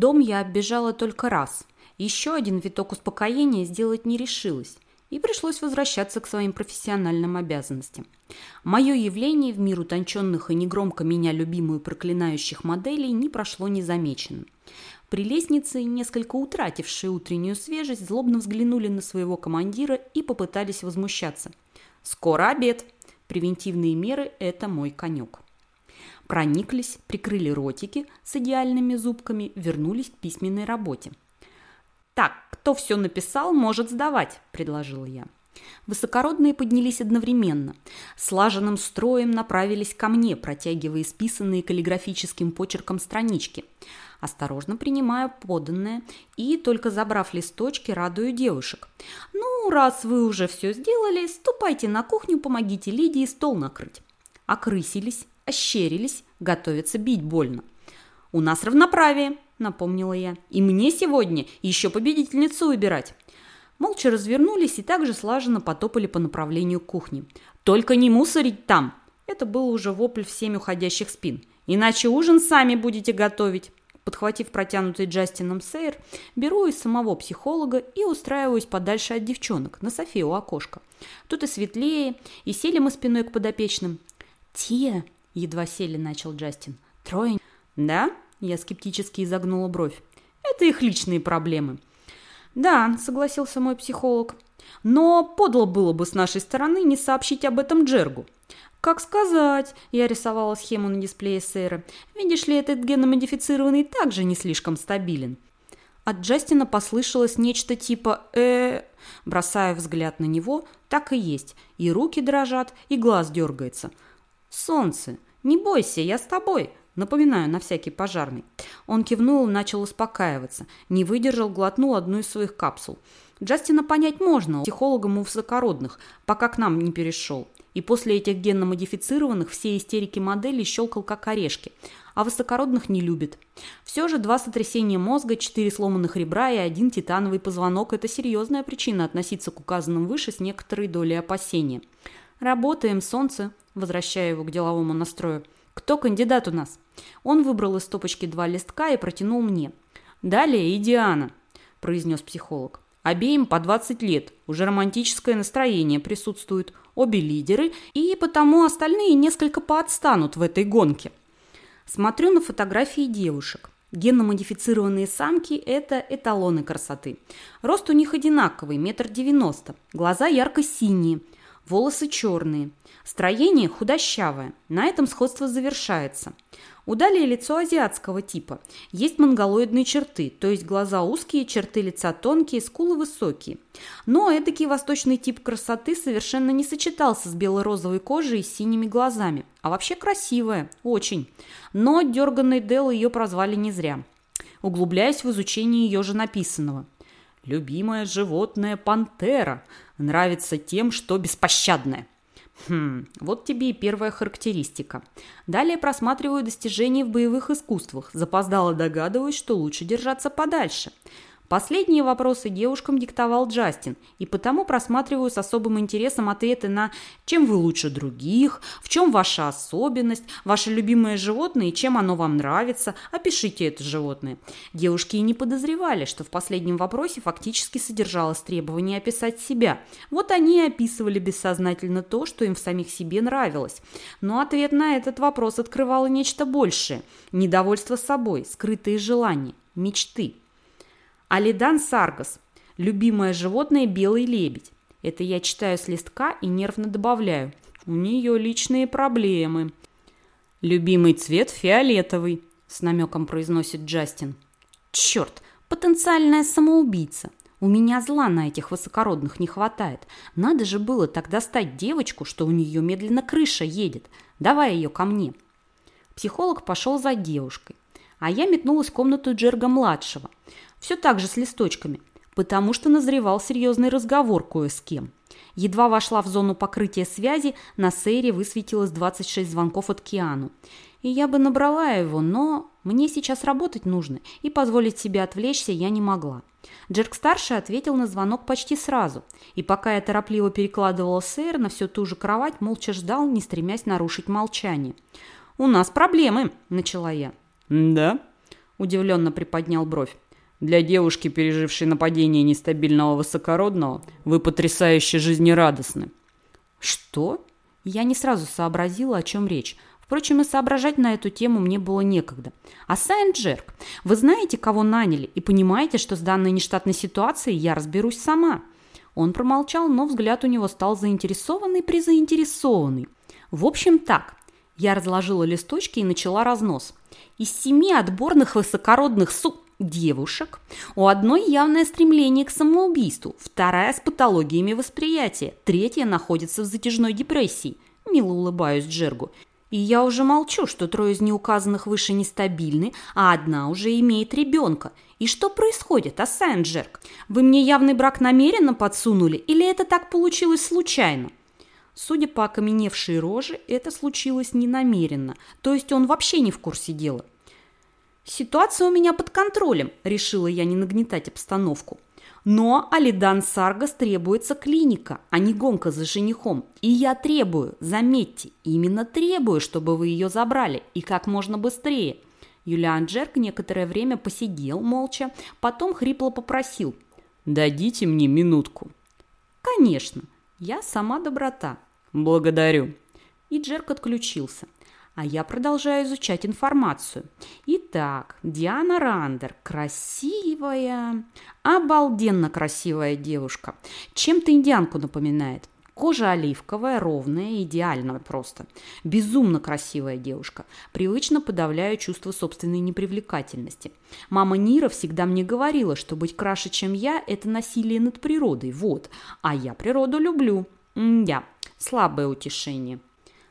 Дом я оббежала только раз. Еще один виток успокоения сделать не решилась и пришлось возвращаться к своим профессиональным обязанностям. Мое явление в мир утонченных и негромко меня любимую проклинающих моделей не прошло незамеченным. Прелестницы, несколько утратившие утреннюю свежесть, злобно взглянули на своего командира и попытались возмущаться. «Скоро обед! Превентивные меры – это мой конек». Прониклись, прикрыли ротики с идеальными зубками, вернулись к письменной работе. «Так, кто все написал, может сдавать», – предложила я. Высокородные поднялись одновременно. Слаженным строем направились ко мне, протягивая списанные каллиграфическим почерком странички. Осторожно принимаю поданное и, только забрав листочки, радую девушек. «Ну, раз вы уже все сделали, ступайте на кухню, помогите Лидии стол накрыть». Окрысились, ощерились, готовятся бить больно. «У нас равноправие», – напомнила я. «И мне сегодня еще победительницу выбирать». Молча развернулись и также слаженно потопали по направлению к кухне. «Только не мусорить там!» Это был уже вопль всеми уходящих спин. «Иначе ужин сами будете готовить!» Подхватив протянутый Джастином Сейр, беру из самого психолога и устраиваюсь подальше от девчонок, на софе у окошка. Тут и светлее, и сели мы спиной к подопечным. «Те!» – едва сели, начал Джастин. «Трое «Да?» – я скептически изогнула бровь. «Это их личные проблемы». «Да», – согласился мой психолог. «Но подло было бы с нашей стороны не сообщить об этом Джергу». «Как сказать?» – я рисовала схему на дисплее Сейра. «Видишь ли, этот геномодифицированный также не слишком стабилен». От Джастина послышалось нечто типа э Бросая взгляд на него, так и есть. И руки дрожат, и глаз дергается. «Солнце, не бойся, я с тобой», Напоминаю, на всякий пожарный. Он кивнул и начал успокаиваться. Не выдержал, глотнул одну из своих капсул. Джастина понять можно, психологам у высокородных, пока к нам не перешел. И после этих генно-модифицированных все истерики модели щелкал как орешки, а высокородных не любит. Все же два сотрясения мозга, четыре сломанных ребра и один титановый позвонок – это серьезная причина относиться к указанным выше с некоторой долей опасения. Работаем, солнце, возвращая его к деловому настрою. «Кто кандидат у нас?» Он выбрал из стопочки два листка и протянул мне. «Далее и Диана», – произнес психолог. «Обеим по 20 лет, уже романтическое настроение присутствует, обе лидеры, и потому остальные несколько поотстанут в этой гонке». Смотрю на фотографии девушек. Генно-модифицированные самки – это эталоны красоты. Рост у них одинаковый, метр девяносто. Глаза ярко-синие, волосы черные. Строение худощавое. На этом сходство завершается. У Далии лицо азиатского типа. Есть монголоидные черты, то есть глаза узкие, черты лица тонкие, скулы высокие. Но эдакий восточный тип красоты совершенно не сочетался с бело-розовой кожей и синими глазами. А вообще красивая, очень. Но дерганный Дел ее прозвали не зря. Углубляясь в изучение ее же написанного. «Любимое животное – пантера. Нравится тем, что беспощадное». Хм, вот тебе и первая характеристика. Далее просматриваю достижения в боевых искусствах. Запоздало догадываюсь, что лучше держаться подальше. Последние вопросы девушкам диктовал Джастин, и потому просматриваю с особым интересом ответы на «Чем вы лучше других?», «В чем ваша особенность?», «Ваше любимое животное и чем оно вам нравится?», «Опишите это животное». Девушки и не подозревали, что в последнем вопросе фактически содержалось требование описать себя. Вот они и описывали бессознательно то, что им в самих себе нравилось. Но ответ на этот вопрос открывало нечто большее – недовольство собой, скрытые желания, мечты. Алидан саргас. Любимое животное – белый лебедь. Это я читаю с листка и нервно добавляю. У нее личные проблемы. Любимый цвет – фиолетовый, с намеком произносит Джастин. Черт, потенциальная самоубийца. У меня зла на этих высокородных не хватает. Надо же было так достать девочку, что у нее медленно крыша едет. Давай ее ко мне. Психолог пошел за девушкой, а я метнулась в комнату Джерга-младшего все так же с листочками, потому что назревал серьезный разговор кое с кем. Едва вошла в зону покрытия связи, на сейре высветилось 26 звонков от Киану. И я бы набрала его, но мне сейчас работать нужно, и позволить себе отвлечься я не могла. Джерк-старший ответил на звонок почти сразу, и пока я торопливо перекладывала сейр на всю ту же кровать, молча ждал, не стремясь нарушить молчание. «У нас проблемы», – начала я. «Да?» Удивленно приподнял бровь. Для девушки, пережившей нападение нестабильного высокородного, вы потрясающе жизнерадостны. Что? Я не сразу сообразила, о чем речь. Впрочем, и соображать на эту тему мне было некогда. А Сайн Джерк, вы знаете, кого наняли, и понимаете, что с данной нештатной ситуацией я разберусь сама. Он промолчал, но взгляд у него стал заинтересованный-призаинтересованный. В общем, так. Я разложила листочки и начала разнос. Из семи отборных высокородных су девушек у одной явное стремление к самоубийству, вторая с патологиями восприятия, третья находится в затяжной депрессии. Мило улыбаюсь Джергу. И я уже молчу, что трое из неуказанных выше нестабильны, а одна уже имеет ребенка. И что происходит, Асайн Джерк? Вы мне явный брак намеренно подсунули или это так получилось случайно? Судя по окаменевшей роже, это случилось не намеренно, то есть он вообще не в курсе дела. «Ситуация у меня под контролем», – решила я не нагнетать обстановку. Но Алидан Саргас требуется клиника, а не гонка за женихом. И я требую, заметьте, именно требую, чтобы вы ее забрали, и как можно быстрее. Юлиан Джерк некоторое время посидел молча, потом хрипло попросил. «Дадите мне минутку». «Конечно, я сама доброта». «Благодарю». И Джерк отключился а я продолжаю изучать информацию. Итак, Диана Рандер. Красивая, обалденно красивая девушка. Чем-то индианку напоминает. Кожа оливковая, ровная, идеально просто. Безумно красивая девушка. Привычно подавляю чувство собственной непривлекательности. Мама Нира всегда мне говорила, что быть краше, чем я, это насилие над природой. Вот. А я природу люблю. М-да, слабое утешение.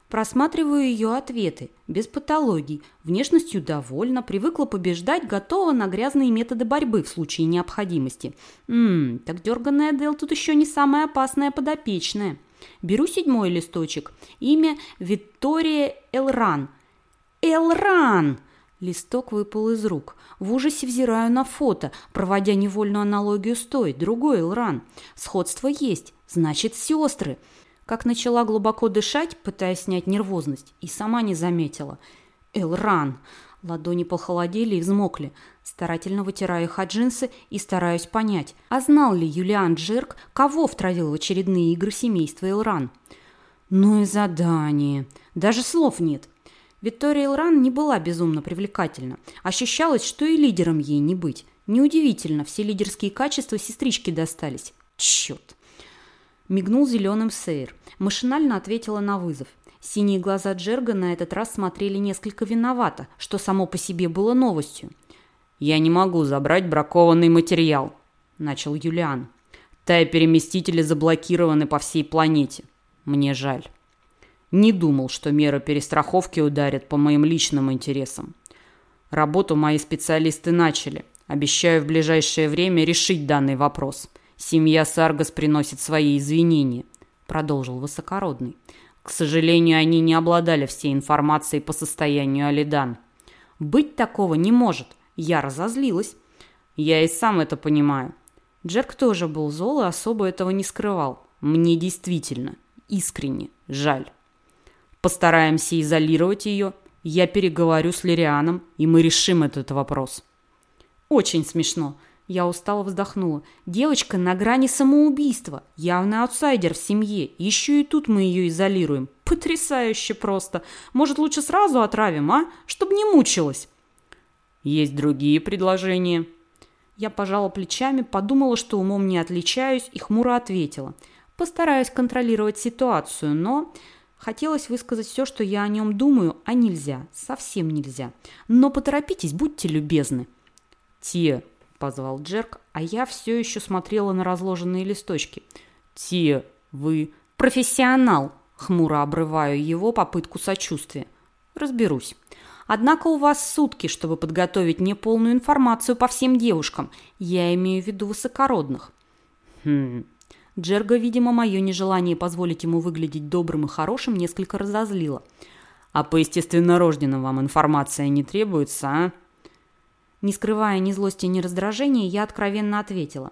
Просматриваю ее ответы, без патологий, внешностью довольна, привыкла побеждать, готова на грязные методы борьбы в случае необходимости. Ммм, так дерганная Дел тут еще не самая опасная подопечная. Беру седьмой листочек. Имя Виктория Элран. Элран! Листок выпал из рук. В ужасе взираю на фото, проводя невольную аналогию с той, другой Элран. Сходство есть, значит, сестры как начала глубоко дышать, пытаясь снять нервозность, и сама не заметила. Элран. Ладони похолодели и взмокли. Старательно вытираю их от джинсы и стараюсь понять, а знал ли Юлиан Джерк, кого втравил в очередные игры семейства Элран. Ну и задание. Даже слов нет. Виктория Элран не была безумно привлекательна. Ощущалось, что и лидером ей не быть. Неудивительно, все лидерские качества сестричке достались. Черт. Мигнул зеленым Сейр. Машинально ответила на вызов. Синие глаза Джерга на этот раз смотрели несколько виновато, что само по себе было новостью. «Я не могу забрать бракованный материал», – начал Юлиан. «Тая-переместители заблокированы по всей планете. Мне жаль. Не думал, что меры перестраховки ударят по моим личным интересам. Работу мои специалисты начали. Обещаю в ближайшее время решить данный вопрос. Семья Саргас приносит свои извинения, продолжил высокородный. К сожалению, они не обладали всей информацией по состоянию Алидан. Быть такого не может. Я разозлилась. Я и сам это понимаю. Джерк тоже был зол и особо этого не скрывал. Мне действительно, искренне жаль. Постараемся изолировать ее. Я переговорю с Лирианом, и мы решим этот вопрос. Очень смешно. Я устало вздохнула. Девочка на грани самоубийства. Явный аутсайдер в семье. Еще и тут мы ее изолируем. Потрясающе просто. Может, лучше сразу отравим, а? Чтобы не мучилась. Есть другие предложения. Я пожала плечами, подумала, что умом не отличаюсь, и хмуро ответила. Постараюсь контролировать ситуацию, но... Хотелось высказать все, что я о нем думаю, а нельзя. Совсем нельзя. Но поторопитесь, будьте любезны. Те, позвал Джерк, а я все еще смотрела на разложенные листочки. «Те, вы...» «Профессионал!» — хмуро обрываю его попытку сочувствия. «Разберусь. Однако у вас сутки, чтобы подготовить мне полную информацию по всем девушкам. Я имею в виду высокородных». «Хм...» Джерга, видимо, мое нежелание позволить ему выглядеть добрым и хорошим несколько разозлило. «А по естественно рожденным вам информация не требуется, а?» Не скрывая ни злости, ни раздражения, я откровенно ответила.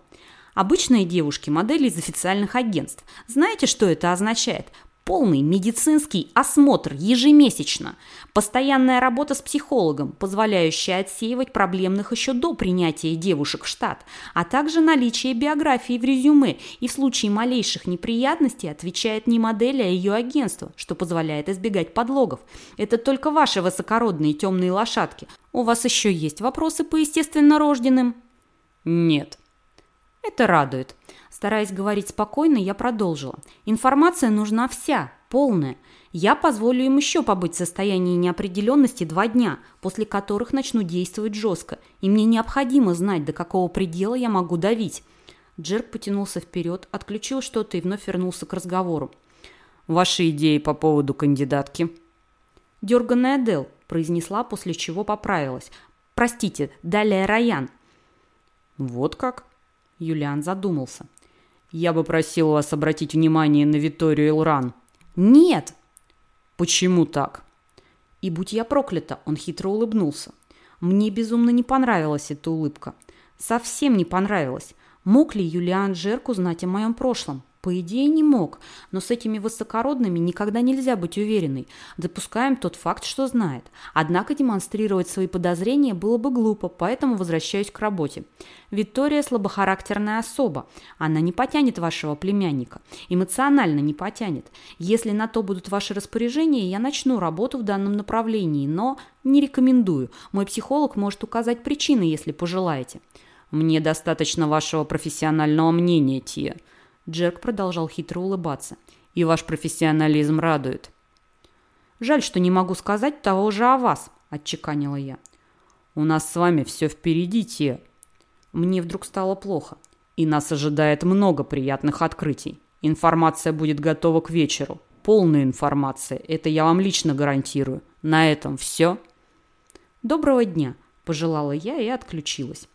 Обычные девушки – модели из официальных агентств. Знаете, что это означает? Полный медицинский осмотр ежемесячно, постоянная работа с психологом, позволяющая отсеивать проблемных еще до принятия девушек в штат, а также наличие биографии в резюме и в случае малейших неприятностей отвечает не модель, а ее агентство, что позволяет избегать подлогов. Это только ваши высокородные темные лошадки. У вас еще есть вопросы по естественно рожденным? Нет. Это радует. Стараясь говорить спокойно, я продолжила. Информация нужна вся, полная. Я позволю им еще побыть в состоянии неопределенности два дня, после которых начну действовать жестко, и мне необходимо знать, до какого предела я могу давить. Джерк потянулся вперед, отключил что-то и вновь вернулся к разговору. «Ваши идеи по поводу кандидатки?» «Дерганная Дел», – произнесла, после чего поправилась. «Простите, далее Раян». «Вот как?» Юлиан задумался. Я бы просил вас обратить внимание на Виторию Элран. Нет. Почему так? И будь я проклята, он хитро улыбнулся. Мне безумно не понравилась эта улыбка. Совсем не понравилась. Мог ли Юлиан Жерк узнать о моем прошлом? По идее, не мог, но с этими высокородными никогда нельзя быть уверенной. Допускаем тот факт, что знает. Однако демонстрировать свои подозрения было бы глупо, поэтому возвращаюсь к работе. Виктория слабохарактерная особа. Она не потянет вашего племянника. Эмоционально не потянет. Если на то будут ваши распоряжения, я начну работу в данном направлении, но не рекомендую. Мой психолог может указать причины, если пожелаете. Мне достаточно вашего профессионального мнения, Тия. Джерк продолжал хитро улыбаться. «И ваш профессионализм радует». «Жаль, что не могу сказать того же о вас», – отчеканила я. «У нас с вами все впереди, те». Мне вдруг стало плохо. «И нас ожидает много приятных открытий. Информация будет готова к вечеру. Полная информация. Это я вам лично гарантирую. На этом все». «Доброго дня», – пожелала я и отключилась.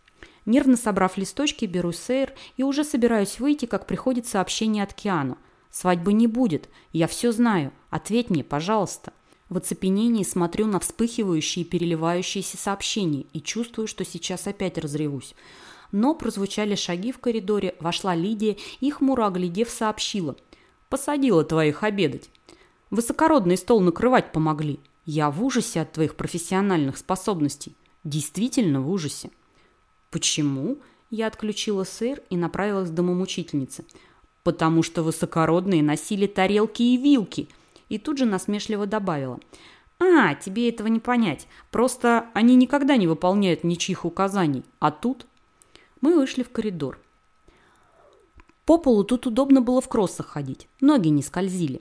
Нервно собрав листочки, беру сейр и уже собираюсь выйти, как приходит сообщение от Киану. «Свадьбы не будет. Я все знаю. Ответь мне, пожалуйста». В оцепенении смотрю на вспыхивающие и переливающиеся сообщения и чувствую, что сейчас опять разревусь. Но прозвучали шаги в коридоре, вошла Лидия и, хмуро оглядев, сообщила. «Посадила твоих обедать. Высокородный стол накрывать помогли. Я в ужасе от твоих профессиональных способностей. Действительно в ужасе». «Почему?» Я отключила сыр и направилась к домомучительнице. «Потому что высокородные носили тарелки и вилки!» И тут же насмешливо добавила. «А, тебе этого не понять. Просто они никогда не выполняют ничьих указаний. А тут...» Мы вышли в коридор. По полу тут удобно было в кроссах ходить. Ноги не скользили.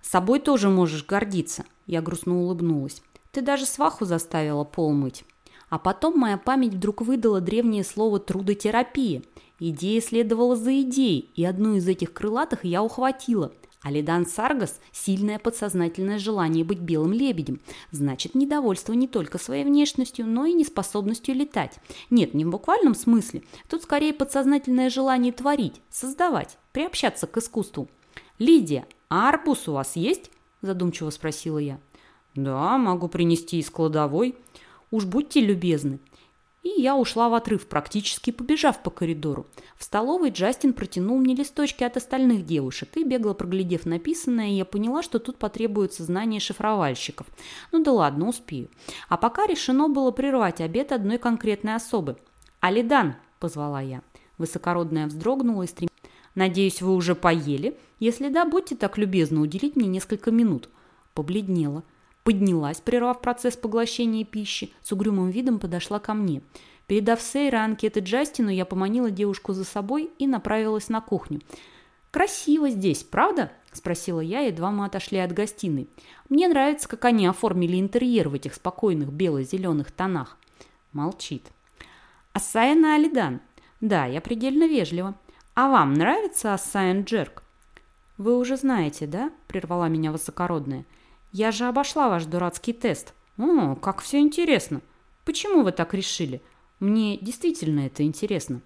«С собой тоже можешь гордиться», – я грустно улыбнулась. «Ты даже сваху заставила пол мыть». А потом моя память вдруг выдала древнее слово «трудотерапия». Идея следовала за идеей, и одну из этих крылатых я ухватила. Алидан Саргас – сильное подсознательное желание быть белым лебедем. Значит, недовольство не только своей внешностью, но и неспособностью летать. Нет, не в буквальном смысле. Тут скорее подсознательное желание творить, создавать, приобщаться к искусству. «Лидия, а арбуз у вас есть?» – задумчиво спросила я. «Да, могу принести из кладовой». Уж будьте любезны. И я ушла в отрыв, практически побежав по коридору. В столовой Джастин протянул мне листочки от остальных девушек, и, бегло проглядев написанное, я поняла, что тут потребуется знание шифровальщиков. Ну да ладно, успею. А пока решено было прервать обед одной конкретной особы. «Алидан!» – позвала я. Высокородная вздрогнула и стрем... «Надеюсь, вы уже поели? Если да, будьте так любезны уделить мне несколько минут». Побледнела поднялась, прервав процесс поглощения пищи, с угрюмым видом подошла ко мне. Передав Сейра анкеты Джастину, я поманила девушку за собой и направилась на кухню. «Красиво здесь, правда?» – спросила я, едва мы отошли от гостиной. «Мне нравится, как они оформили интерьер в этих спокойных бело-зеленых тонах». Молчит. «Ассайна Алидан?» «Да, я предельно вежлива. А вам нравится Ассайн Джерк?» «Вы уже знаете, да?» – прервала меня высокородная. Я же обошла ваш дурацкий тест. О, как все интересно. Почему вы так решили? Мне действительно это интересно.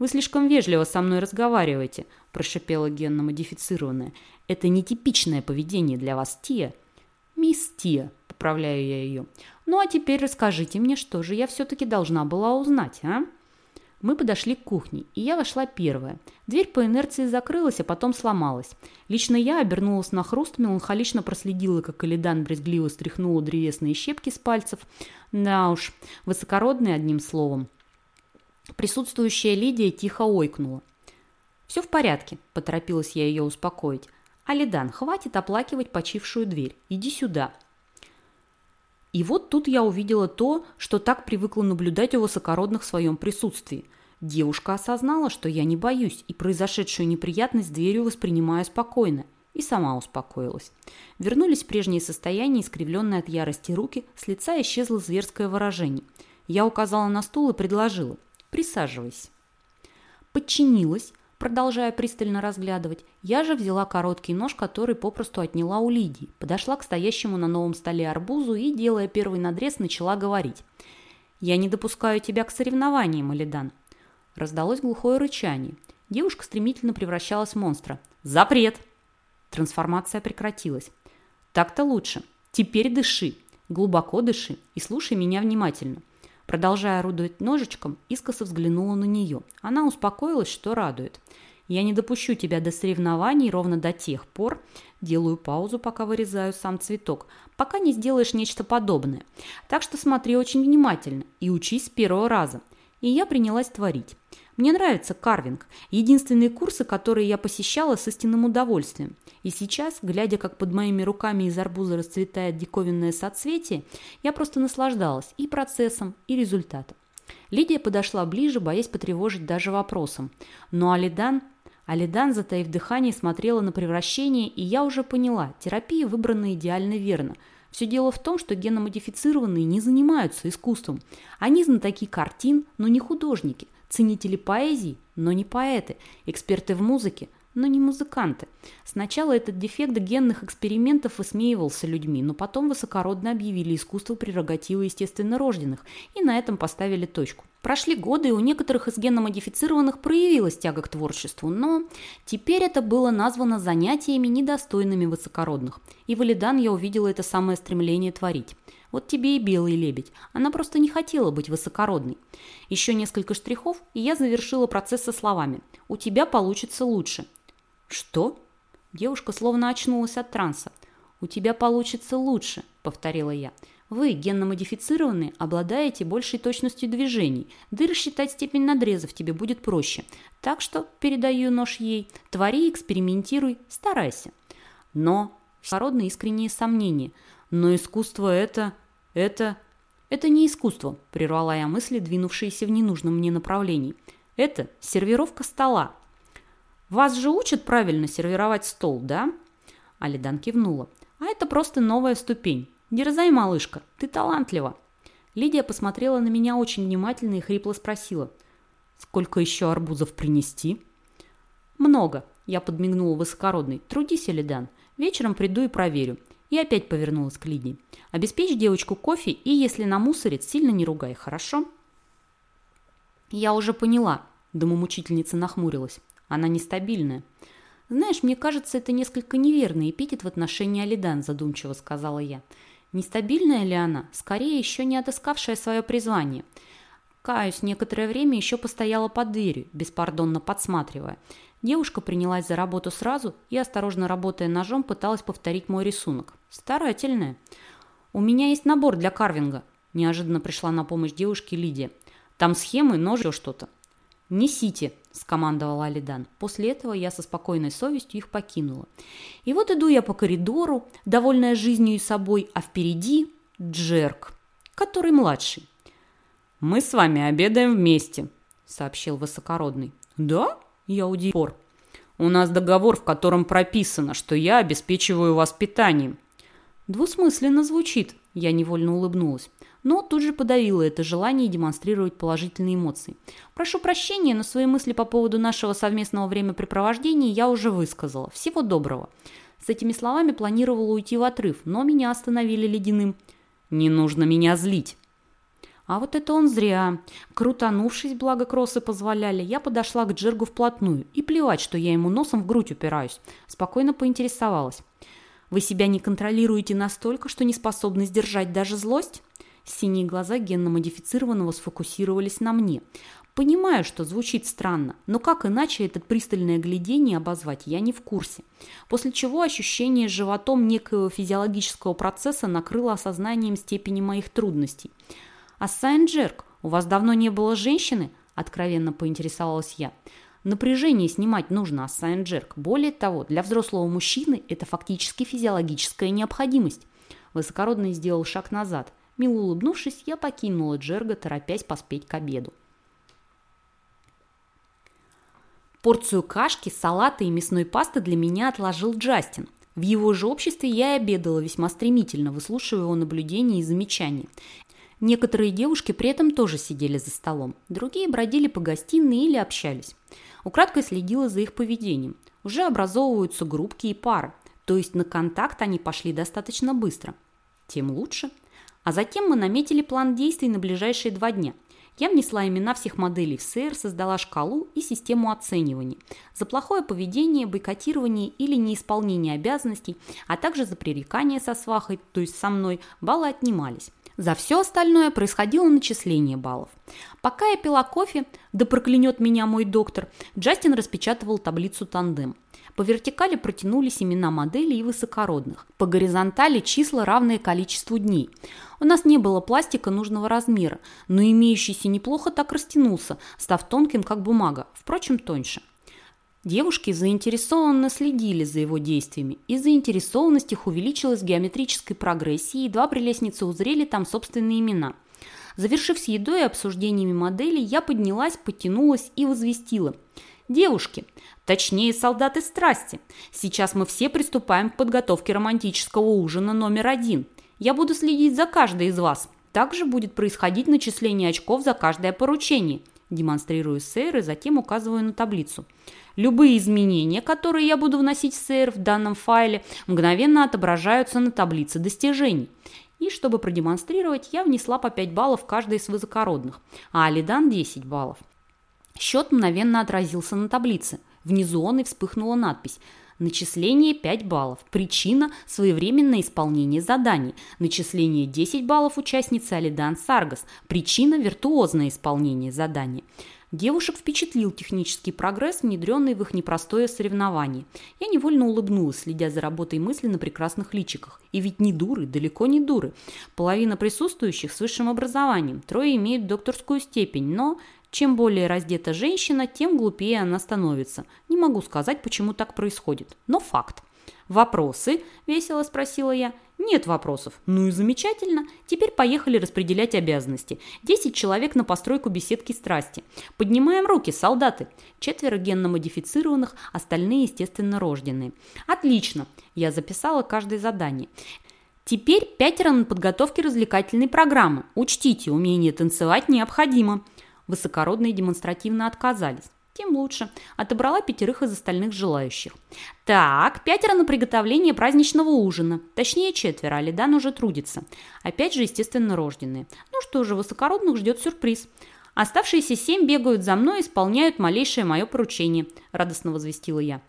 Вы слишком вежливо со мной разговариваете, прошипела генно-модифицированная. Это нетипичное поведение для вас, Тия. Мисс Тия, поправляю я ее. Ну а теперь расскажите мне, что же я все-таки должна была узнать, а? Мы подошли к кухне, и я вошла первая. Дверь по инерции закрылась, а потом сломалась. Лично я обернулась на хруст, меланхолично проследила, как Калидан брезгливо стряхнула древесные щепки с пальцев. Да уж, высокородный одним словом. Присутствующая Лидия тихо ойкнула. «Все в порядке», – поторопилась я ее успокоить. «Алидан, хватит оплакивать почившую дверь. Иди сюда». И вот тут я увидела то, что так привыкла наблюдать у высокородных в своем присутствии. Девушка осознала, что я не боюсь, и произошедшую неприятность дверью воспринимаю спокойно. И сама успокоилась. Вернулись в прежнее состояние, искривленные от ярости руки, с лица исчезло зверское выражение. Я указала на стул и предложила «Присаживайся». Подчинилась, Продолжая пристально разглядывать, я же взяла короткий нож, который попросту отняла у Лидии, подошла к стоящему на новом столе арбузу и, делая первый надрез, начала говорить. «Я не допускаю тебя к соревнованиям, Алидан». Раздалось глухое рычание. Девушка стремительно превращалась в монстра. «Запрет!» Трансформация прекратилась. «Так-то лучше. Теперь дыши. Глубоко дыши и слушай меня внимательно. Продолжая орудовать ножичком, искоса взглянула на нее. Она успокоилась, что радует. «Я не допущу тебя до соревнований ровно до тех пор, делаю паузу, пока вырезаю сам цветок, пока не сделаешь нечто подобное. Так что смотри очень внимательно и учись с первого раза». И я принялась творить. Мне нравится карвинг. Единственные курсы, которые я посещала с истинным удовольствием. И сейчас, глядя, как под моими руками из арбуза расцветает диковинное соцветие, я просто наслаждалась и процессом, и результатом. Лидия подошла ближе, боясь потревожить даже вопросом. Но Алидан... Алидан, затаив дыхание, смотрела на превращение, и я уже поняла, терапия выбрана идеально верно. Все дело в том, что геномодифицированные не занимаются искусством. Они знатоки картин, но не художники – Ценители поэзии, но не поэты, эксперты в музыке, но не музыканты. Сначала этот дефект генных экспериментов высмеивался людьми, но потом высокородно объявили искусство прерогативы естественно рожденных и на этом поставили точку. Прошли годы, и у некоторых из генномодифицированных проявилась тяга к творчеству, но теперь это было названо занятиями, недостойными высокородных. И в Элидан я увидела это самое стремление творить. Вот тебе и белый лебедь. Она просто не хотела быть высокородной. Еще несколько штрихов, и я завершила процесс со словами. «У тебя получится лучше». «Что?» Девушка словно очнулась от транса. «У тебя получится лучше», — повторила я. «Вы, генно-модифицированные, обладаете большей точностью движений, да и рассчитать степень надрезов тебе будет проще. Так что передаю нож ей. Твори, экспериментируй, старайся». Но народные искренние сомнения — но искусство это... это... Это не искусство, прервала я мысли, двинувшиеся в ненужном мне направлении. Это сервировка стола. Вас же учат правильно сервировать стол, да? Алидан кивнула. А это просто новая ступень. Дерзай, малышка, ты талантлива. Лидия посмотрела на меня очень внимательно и хрипло спросила. Сколько еще арбузов принести? Много. Я подмигнула высокородный. Трудись, Алидан. Вечером приду и проверю. И опять повернулась к Лидии. «Обеспечь девочку кофе и, если намусорит, сильно не ругай, хорошо?» «Я уже поняла», – домомучительница нахмурилась. «Она нестабильная». «Знаешь, мне кажется, это несколько неверный эпитет в отношении Алидан», – задумчиво сказала я. «Нестабильная ли она? Скорее, еще не отыскавшая свое призвание». Каюсь, некоторое время еще постояла под дверью, беспардонно подсматривая. Девушка принялась за работу сразу и, осторожно работая ножом, пыталась повторить мой рисунок. Старательная. «У меня есть набор для карвинга», – неожиданно пришла на помощь девушке Лидия. «Там схемы, нож, что-то». «Несите», – скомандовала Алидан. После этого я со спокойной совестью их покинула. И вот иду я по коридору, довольная жизнью и собой, а впереди Джерк, который младший. «Мы с вами обедаем вместе», – сообщил высокородный. «Да?» Я удивлен. У нас договор, в котором прописано, что я обеспечиваю вас питанием. Двусмысленно звучит. Я невольно улыбнулась. Но тут же подавила это желание демонстрировать положительные эмоции. Прошу прощения, но свои мысли по поводу нашего совместного времяпрепровождения я уже высказала. Всего доброго. С этими словами планировала уйти в отрыв, но меня остановили ледяным. «Не нужно меня злить», а вот это он зря. Крутанувшись, благо кроссы позволяли, я подошла к Джергу вплотную. И плевать, что я ему носом в грудь упираюсь. Спокойно поинтересовалась. «Вы себя не контролируете настолько, что не способны сдержать даже злость?» Синие глаза генно-модифицированного сфокусировались на мне. Понимаю, что звучит странно, но как иначе это пристальное глядение обозвать, я не в курсе. После чего ощущение животом некоего физиологического процесса накрыло осознанием степени моих трудностей. «А Джерк, у вас давно не было женщины?» – откровенно поинтересовалась я. Напряжение снимать нужно, а Джерк. Более того, для взрослого мужчины это фактически физиологическая необходимость. Высокородный сделал шаг назад. Мило улыбнувшись, я покинула Джерга, торопясь поспеть к обеду. Порцию кашки, салата и мясной пасты для меня отложил Джастин. В его же обществе я и обедала весьма стремительно, выслушивая его наблюдения и замечания. Некоторые девушки при этом тоже сидели за столом, другие бродили по гостиной или общались. Украдкой следила за их поведением. Уже образовываются группки и пары, то есть на контакт они пошли достаточно быстро. Тем лучше. А затем мы наметили план действий на ближайшие два дня – я внесла имена всех моделей в СЭР, создала шкалу и систему оценивания. За плохое поведение, бойкотирование или неисполнение обязанностей, а также за пререкание со свахой, то есть со мной, баллы отнимались. За все остальное происходило начисление баллов. Пока я пила кофе, да проклянет меня мой доктор, Джастин распечатывал таблицу тандем. По вертикали протянулись имена моделей и высокородных. По горизонтали числа, равные количеству дней. У нас не было пластика нужного размера, но имеющийся неплохо так растянулся, став тонким, как бумага, впрочем, тоньше. Девушки заинтересованно следили за его действиями, и заинтересованность их увеличилась геометрической прогрессии, и два прелестницы узрели там собственные имена. Завершив с едой и обсуждениями моделей, я поднялась, подтянулась и возвестила – Девушки, точнее солдаты страсти, сейчас мы все приступаем к подготовке романтического ужина номер один. Я буду следить за каждой из вас. Также будет происходить начисление очков за каждое поручение. Демонстрирую сэр и затем указываю на таблицу. Любые изменения, которые я буду вносить в сэр в данном файле, мгновенно отображаются на таблице достижений. И чтобы продемонстрировать, я внесла по 5 баллов каждой из высокородных, а Алидан 10 баллов. Счет мгновенно отразился на таблице. Внизу он и вспыхнула надпись Начисление 5 баллов. Причина – своевременное исполнение заданий. Начисление 10 баллов участницы Алидан Саргас. Причина – виртуозное исполнение задания. Девушек впечатлил технический прогресс, внедренный в их непростое соревнование. Я невольно улыбнулась, следя за работой мысли на прекрасных личиках. И ведь не дуры, далеко не дуры. Половина присутствующих с высшим образованием, трое имеют докторскую степень, но чем более раздета женщина, тем глупее она становится. Не могу сказать, почему так происходит, но факт. «Вопросы?» – весело спросила я. «Нет вопросов». «Ну и замечательно. Теперь поехали распределять обязанности. Десять человек на постройку беседки страсти. Поднимаем руки, солдаты. Четверо генно-модифицированных, остальные, естественно, рожденные. Отлично. Я записала каждое задание. Теперь пятеро на подготовке развлекательной программы. Учтите, умение танцевать необходимо. Высокородные демонстративно отказались. Тем лучше. Отобрала пятерых из остальных желающих. Так, пятеро на приготовление праздничного ужина. Точнее, четверо, Алидан уже трудится. Опять же, естественно, рожденные. Ну что же, высокородных ждет сюрприз. Оставшиеся семь бегают за мной и исполняют малейшее мое поручение, радостно возвестила я.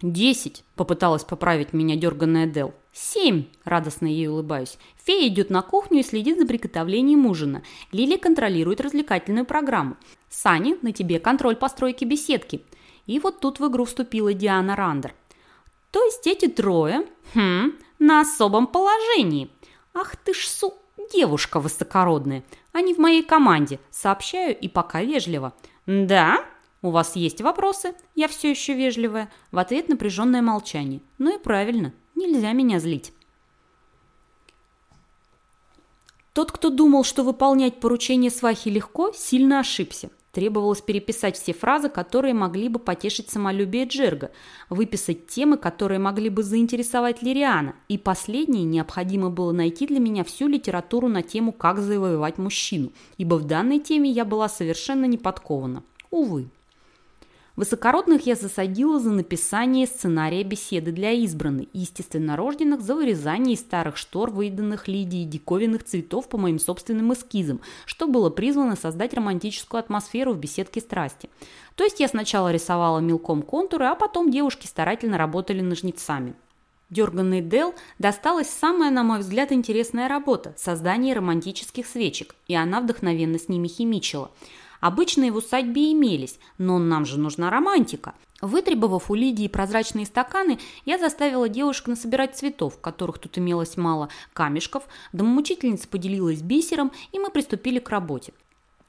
«Десять!» – попыталась поправить меня дерганная Дел. «Семь!» – радостно ей улыбаюсь. Фея идет на кухню и следит за приготовлением ужина. Лили контролирует развлекательную программу. Сани, на тебе контроль постройки беседки. И вот тут в игру вступила Диана Рандер. То есть эти трое, хм, на особом положении. Ах ты ж су, девушка высокородная. Они в моей команде. Сообщаю и пока вежливо. Да? «У вас есть вопросы?» Я все еще вежливая. В ответ напряженное молчание. «Ну и правильно. Нельзя меня злить». Тот, кто думал, что выполнять поручение свахи легко, сильно ошибся. Требовалось переписать все фразы, которые могли бы потешить самолюбие Джерга, выписать темы, которые могли бы заинтересовать Лириана, и последнее необходимо было найти для меня всю литературу на тему «Как завоевать мужчину», ибо в данной теме я была совершенно не подкована. Увы. Высокородных я засадила за написание сценария беседы для избранной, естественно рожденных за вырезание из старых штор, выданных Лидией диковинных цветов по моим собственным эскизам, что было призвано создать романтическую атмосферу в беседке страсти. То есть я сначала рисовала мелком контуры, а потом девушки старательно работали ножницами. Дерганный Дел досталась самая, на мой взгляд, интересная работа – создание романтических свечек, и она вдохновенно с ними химичила. Обычно в усадьбе имелись, но нам же нужна романтика. Вытребовав у Лидии прозрачные стаканы, я заставила девушек насобирать цветов, которых тут имелось мало, камешков, домомучительница поделилась бисером, и мы приступили к работе.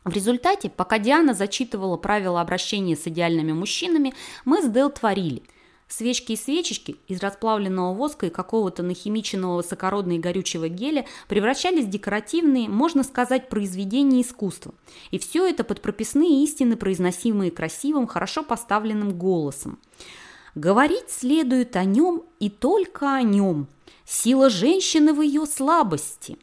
В результате, пока Диана зачитывала правила обращения с идеальными мужчинами, мы с Дел творили – Свечки и свечечки из расплавленного воска и какого-то нахимиченного высокородного и горючего геля превращались в декоративные, можно сказать, произведения искусства. И все это под прописные истины, произносимые красивым, хорошо поставленным голосом. Говорить следует о нем и только о нем. Сила женщины в ее слабости.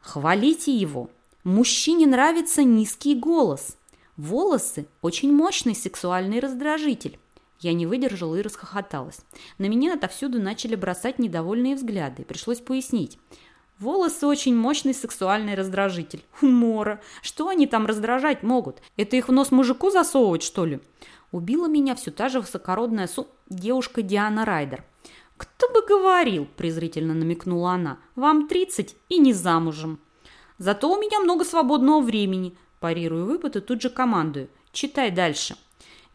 Хвалите его. Мужчине нравится низкий голос. Волосы – очень мощный сексуальный раздражитель. Я не выдержала и расхохоталась. На меня отовсюду начали бросать недовольные взгляды. Пришлось пояснить. Волосы очень мощный сексуальный раздражитель. Умора. Что они там раздражать могут? Это их в нос мужику засовывать, что ли? Убила меня все та же высокородная су... девушка Диана Райдер. «Кто бы говорил», – презрительно намекнула она, – «вам 30 и не замужем». «Зато у меня много свободного времени», – парирую выпад и тут же командую. «Читай дальше».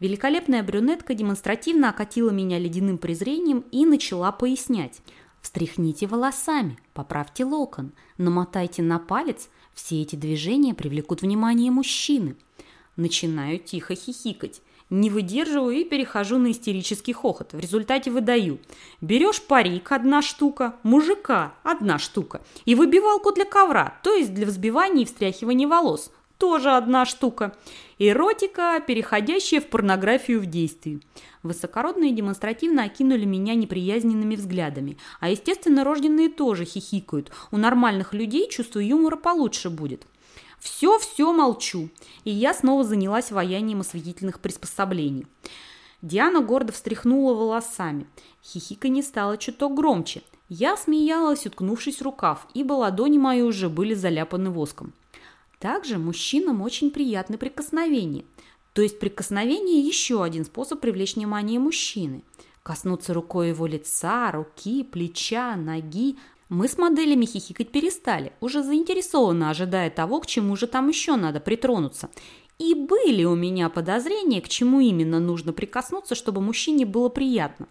Великолепная брюнетка демонстративно окатила меня ледяным презрением и начала пояснять. Встряхните волосами, поправьте локон, намотайте на палец, все эти движения привлекут внимание мужчины. Начинаю тихо хихикать. Не выдерживаю и перехожу на истерический хохот. В результате выдаю. Берешь парик – одна штука, мужика – одна штука. И выбивалку для ковра, то есть для взбивания и встряхивания волос тоже одна штука. Эротика, переходящая в порнографию в действии. Высокородные демонстративно окинули меня неприязненными взглядами, а естественно рожденные тоже хихикают. У нормальных людей чувство юмора получше будет. Все-все молчу, и я снова занялась ваянием осветительных приспособлений. Диана гордо встряхнула волосами. Хихика не стала чуток громче. Я смеялась, уткнувшись в рукав, ибо ладони мои уже были заляпаны воском. Также мужчинам очень приятны прикосновения. То есть прикосновение – еще один способ привлечь внимание мужчины. Коснуться рукой его лица, руки, плеча, ноги. Мы с моделями хихикать перестали, уже заинтересованно ожидая того, к чему же там еще надо притронуться. И были у меня подозрения, к чему именно нужно прикоснуться, чтобы мужчине было приятно.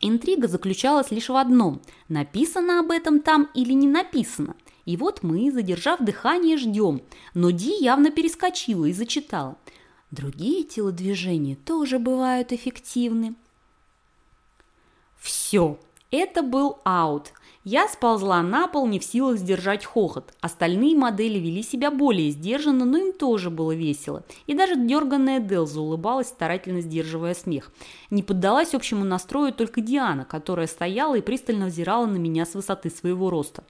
Интрига заключалась лишь в одном – написано об этом там или не написано – и вот мы, задержав дыхание, ждем. Но Ди явно перескочила и зачитала. Другие телодвижения тоже бывают эффективны. Все, это был аут. Я сползла на пол, не в силах сдержать хохот. Остальные модели вели себя более сдержанно, но им тоже было весело. И даже дерганная Делза улыбалась, старательно сдерживая смех. Не поддалась общему настрою только Диана, которая стояла и пристально взирала на меня с высоты своего роста.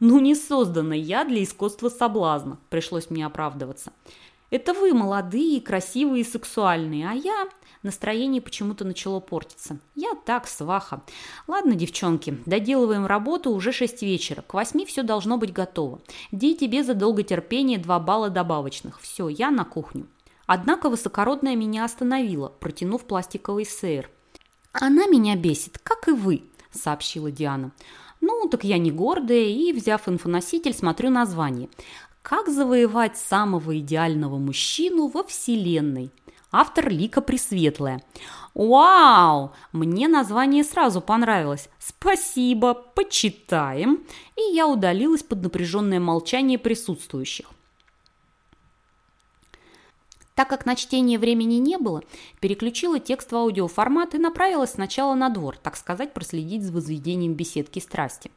Ну не создана я для искусства соблазна, пришлось мне оправдываться. Это вы молодые, красивые и сексуальные, а я... Настроение почему-то начало портиться. Я так, сваха. Ладно, девчонки, доделываем работу уже 6 вечера. К 8 все должно быть готово. Ди тебе за долготерпение 2 балла добавочных. Все, я на кухню. Однако высокородная меня остановила, протянув пластиковый сейр. «Она меня бесит, как и вы», – сообщила Диана. Ну, так я не гордая и, взяв инфоноситель, смотрю название. «Как завоевать самого идеального мужчину во Вселенной?» Автор Лика Пресветлая. Вау! Мне название сразу понравилось. Спасибо, почитаем. И я удалилась под напряженное молчание присутствующих. Так как на чтение времени не было, переключила текст в аудиоформат и направилась сначала на двор, так сказать, проследить за возведением беседки страсти.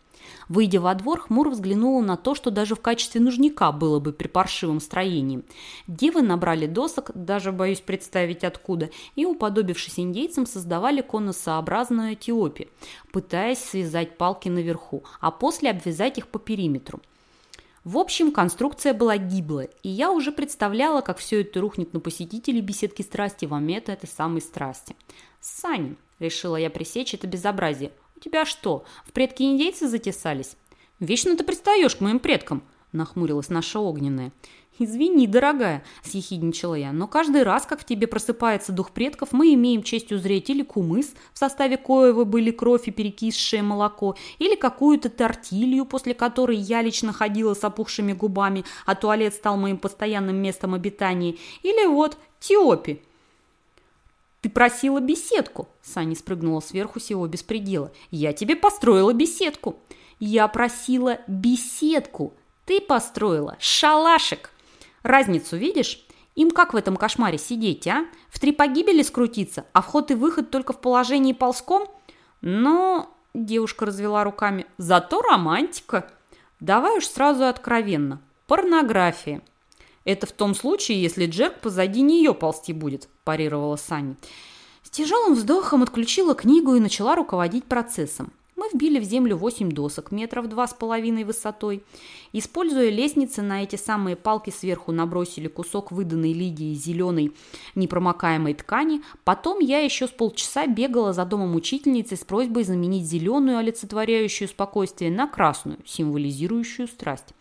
Выйдя во двор, хмуро взглянула на то, что даже в качестве нужника было бы при паршивом строении. Девы набрали досок, даже боюсь представить откуда, и, уподобившись индейцам, создавали конусообразную Этиопию, пытаясь связать палки наверху, а после обвязать их по периметру. В общем, конструкция была гиблая, и я уже представляла, как все это рухнет на посетителей беседки страсти в момент этой самой страсти. «Саня», – решила я пресечь это безобразие, – «у тебя что, в предки индейцы затесались?» «Вечно ты пристаешь к моим предкам», – нахмурилась наша огненная. «Извини, дорогая», – съехидничала я, «но каждый раз, как в тебе просыпается дух предков, мы имеем честь узреть или кумыс, в составе коего были кровь и перекисшее молоко, или какую-то тортилью, после которой я лично ходила с опухшими губами, а туалет стал моим постоянным местом обитания, или вот Тиопи». «Ты просила беседку!» Саня спрыгнула сверху всего без предела. «Я тебе построила беседку!» «Я просила беседку!» «Ты построила шалашик!» Разницу видишь? Им как в этом кошмаре сидеть, а? В три погибели скрутиться, а вход и выход только в положении ползком? Но, девушка развела руками, зато романтика. Давай уж сразу откровенно. Порнография. Это в том случае, если Джерк позади нее ползти будет, парировала Саня. С тяжелым вздохом отключила книгу и начала руководить процессом. Мы вбили в землю 8 досок метров два с половиной высотой. Используя лестницы, на эти самые палки сверху набросили кусок выданной Лидии зеленой непромокаемой ткани. Потом я еще с полчаса бегала за домом учительницы с просьбой заменить зеленую, олицетворяющую спокойствие, на красную, символизирующую страсть.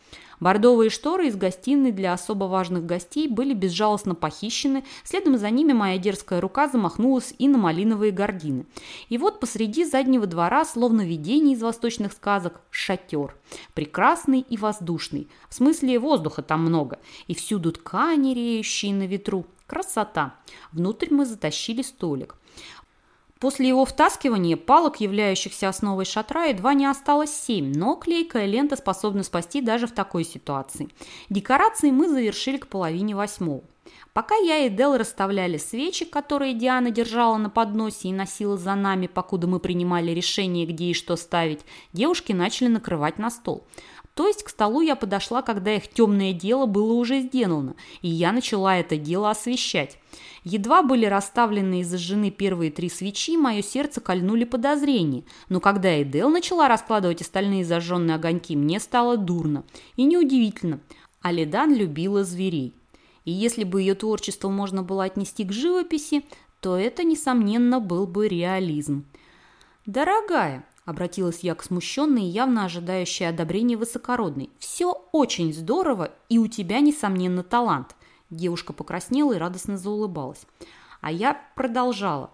Бордовые шторы из гостиной для особо важных гостей были безжалостно похищены, следом за ними моя дерзкая рука замахнулась и на малиновые гардины. И вот посреди заднего двора, словно видение из восточных сказок, шатер. Прекрасный и воздушный. В смысле воздуха там много. И всюду ткани, реющие на ветру. Красота. Внутрь мы затащили столик. После его втаскивания палок, являющихся основой шатра, едва не осталось семь, но клейкая лента способна спасти даже в такой ситуации. Декорации мы завершили к половине восьмого. Пока я и Дел расставляли свечи, которые Диана держала на подносе и носила за нами, покуда мы принимали решение, где и что ставить, девушки начали накрывать на стол. То есть к столу я подошла, когда их темное дело было уже сделано, и я начала это дело освещать. Едва были расставлены и зажжены первые три свечи, мое сердце кольнули подозрения, но когда Эдел начала раскладывать остальные зажженные огоньки, мне стало дурно. И неудивительно, Алидан любила зверей. И если бы ее творчество можно было отнести к живописи, то это, несомненно, был бы реализм. «Дорогая», Обратилась я к смущенной и явно ожидающей одобрения высокородной. «Все очень здорово, и у тебя, несомненно, талант». Девушка покраснела и радостно заулыбалась. А я продолжала.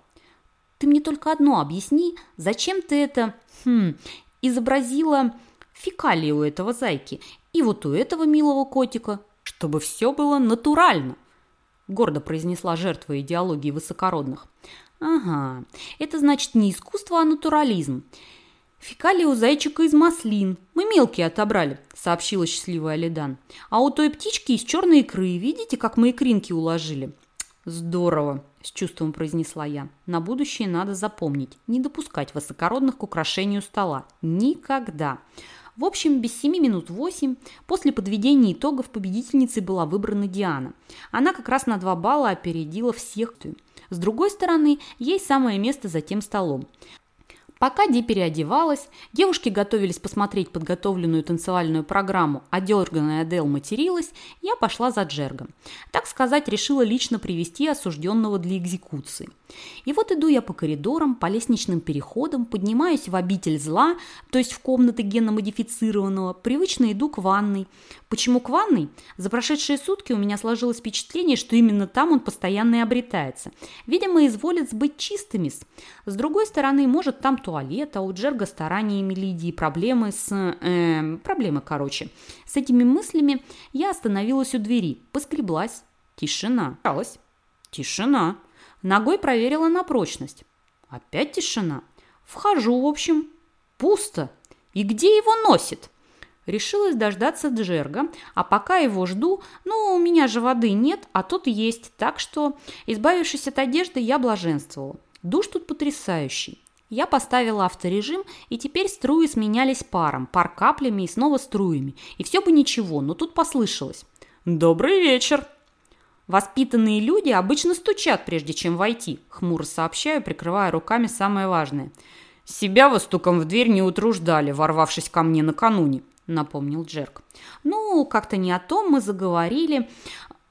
«Ты мне только одно объясни, зачем ты это... Хм, изобразила фекалии у этого зайки и вот у этого милого котика, чтобы все было натурально», гордо произнесла жертва идеологии высокородных. «Ага, это значит не искусство, а натурализм. «Фекалии у зайчика из маслин. Мы мелкие отобрали», — сообщила счастливая Алидан. «А у той птички из черной икры. Видите, как мы икринки уложили?» «Здорово», — с чувством произнесла я. «На будущее надо запомнить. Не допускать высокородных к украшению стола. Никогда». В общем, без семи минут восемь после подведения итогов победительницей была выбрана Диана. Она как раз на два балла опередила всех. С другой стороны, ей самое место за тем столом. Пока Ди переодевалась, девушки готовились посмотреть подготовленную танцевальную программу, а дерганная Адел материлась, я пошла за Джергом. Так сказать, решила лично привести осужденного для экзекуции. И вот иду я по коридорам, по лестничным переходам, поднимаюсь в обитель зла, то есть в комнаты генномодифицированного, привычно иду к ванной. Почему к ванной? За прошедшие сутки у меня сложилось впечатление, что именно там он постоянно и обретается. Видимо, изволит быть чистыми. С другой стороны, может, там туалет, а у Джерга стараниями Лидии проблемы с... Э, проблемы, короче. С этими мыслями я остановилась у двери, поскреблась. Тишина. Тишина. Ногой проверила на прочность. Опять тишина. Вхожу, в общем. Пусто. И где его носит? Решилась дождаться Джерга, а пока его жду, ну, у меня же воды нет, а тут есть, так что, избавившись от одежды, я блаженствовала. Душ тут потрясающий. Я поставила авторежим, и теперь струи сменялись паром, пар каплями и снова струями. И все бы ничего, но тут послышалось. «Добрый вечер!» Воспитанные люди обычно стучат, прежде чем войти, хмуро сообщаю, прикрывая руками самое важное. Себя вы стуком в дверь не утруждали, ворвавшись ко мне накануне, напомнил Джерк. Ну, как-то не о том мы заговорили.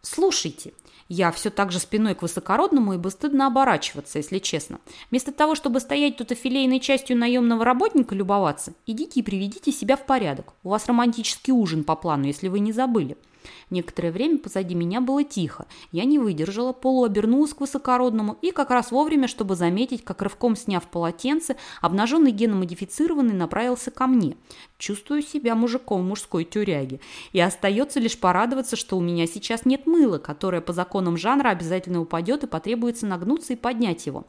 Слушайте, я все так же спиной к высокородному и бы стыдно оборачиваться, если честно. Вместо того, чтобы стоять тут афилейной частью наемного работника любоваться, идите и приведите себя в порядок. У вас романтический ужин по плану, если вы не забыли. Некоторое время позади меня было тихо. Я не выдержала, полуобернулась к высокородному и как раз вовремя, чтобы заметить, как рывком сняв полотенце, обнаженный геномодифицированный направился ко мне. Чувствую себя мужиком в мужской тюряге. И остается лишь порадоваться, что у меня сейчас нет мыла, которое по законам жанра обязательно упадет и потребуется нагнуться и поднять его.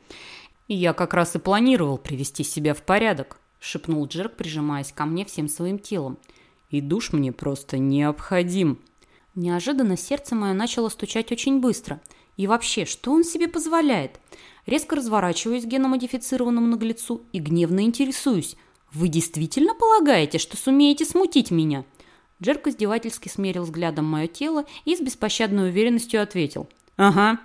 И я как раз и планировал привести себя в порядок, шепнул Джерк, прижимаясь ко мне всем своим телом. И душ мне просто необходим. Неожиданно сердце мое начало стучать очень быстро. И вообще, что он себе позволяет? Резко разворачиваюсь к геномодифицированному наглецу и гневно интересуюсь. «Вы действительно полагаете, что сумеете смутить меня?» Джерк издевательски смерил взглядом мое тело и с беспощадной уверенностью ответил. «Ага,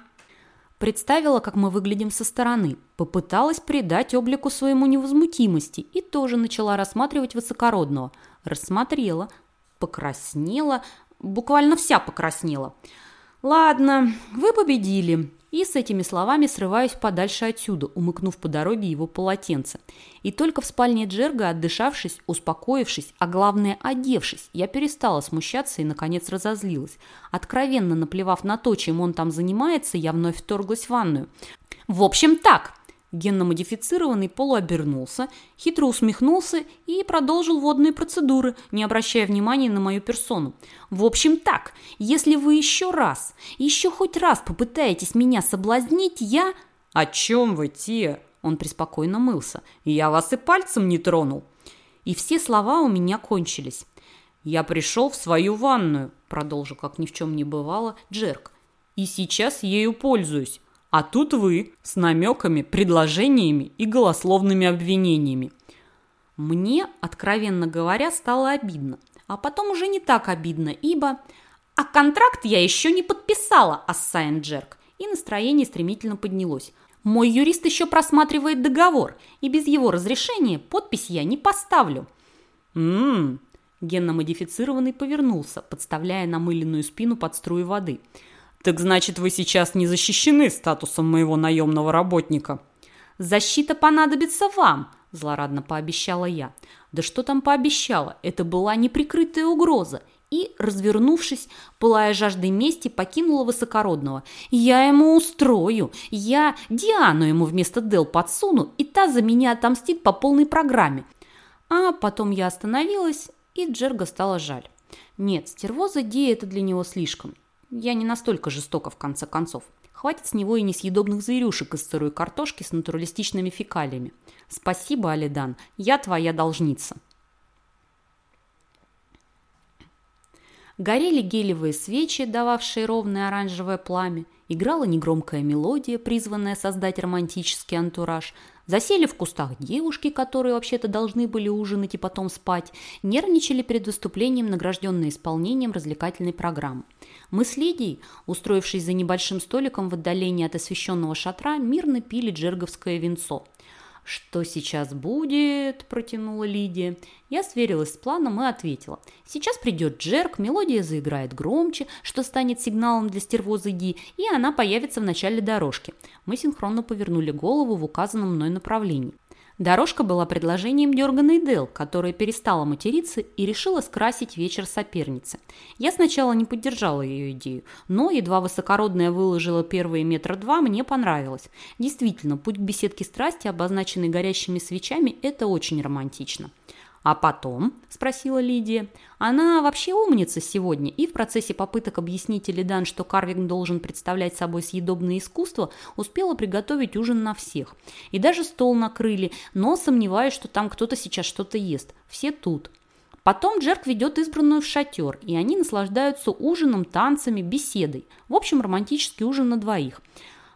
Представила, как мы выглядим со стороны, попыталась придать облику своему невозмутимости и тоже начала рассматривать высокородного. Рассмотрела, покраснела, буквально вся покраснела. «Ладно, вы победили и с этими словами срываюсь подальше отсюда, умыкнув по дороге его полотенце. И только в спальне Джерга, отдышавшись, успокоившись, а главное одевшись, я перестала смущаться и, наконец, разозлилась. Откровенно наплевав на то, чем он там занимается, я вновь вторглась в ванную. «В общем, так!» Генно-модифицированный полуобернулся, хитро усмехнулся и продолжил водные процедуры, не обращая внимания на мою персону. В общем так, если вы еще раз, еще хоть раз попытаетесь меня соблазнить, я... О чем вы, те? Он преспокойно мылся. Я вас и пальцем не тронул. И все слова у меня кончились. Я пришел в свою ванную, продолжил, как ни в чем не бывало, Джерк. И сейчас ею пользуюсь. А тут вы с намеками, предложениями и голословными обвинениями. Мне, откровенно говоря, стало обидно. А потом уже не так обидно, ибо... А контракт я еще не подписала, Ассайн Джерк. И настроение стремительно поднялось. Мой юрист еще просматривает договор, и без его разрешения подпись я не поставлю. Ммм, генно-модифицированный повернулся, подставляя намыленную спину под струю воды – «Так значит, вы сейчас не защищены статусом моего наемного работника?» «Защита понадобится вам», – злорадно пообещала я. «Да что там пообещала? Это была неприкрытая угроза». И, развернувшись, пылая жаждой мести, покинула высокородного. «Я ему устрою! Я Диану ему вместо Дел подсуну, и та за меня отомстит по полной программе». А потом я остановилась, и Джерга стало жаль. Нет, стервоза Ди это для него слишком. Я не настолько жестока, в конце концов. Хватит с него и несъедобных зверюшек из сырой картошки с натуралистичными фекалиями. Спасибо, Алидан, я твоя должница. Горели гелевые свечи, дававшие ровное оранжевое пламя. Играла негромкая мелодия, призванная создать романтический антураж. Засели в кустах девушки, которые вообще-то должны были ужинать и потом спать. Нервничали перед выступлением, награжденные исполнением развлекательной программы. Мы с Лидией, устроившись за небольшим столиком в отдалении от освещенного шатра, мирно пили джерговское винцо. «Что сейчас будет?» – протянула Лидия. Я сверилась с планом и ответила. «Сейчас придет Джерк, мелодия заиграет громче, что станет сигналом для стервозы Ди, и она появится в начале дорожки». Мы синхронно повернули голову в указанном мной направлении. Дорожка была предложением дерганой Дел, которая перестала материться и решила скрасить вечер соперницы. Я сначала не поддержала ее идею, но едва высокородная выложила первые метра два, мне понравилось. Действительно, путь к беседке страсти, обозначенный горящими свечами, это очень романтично. «А потом?» – спросила Лидия. Она вообще умница сегодня, и в процессе попыток объяснить Элидан, что Карвинг должен представлять собой съедобное искусство, успела приготовить ужин на всех. И даже стол накрыли, но сомневаюсь, что там кто-то сейчас что-то ест. Все тут. Потом Джерк ведет избранную в шатер, и они наслаждаются ужином, танцами, беседой. В общем, романтический ужин на двоих.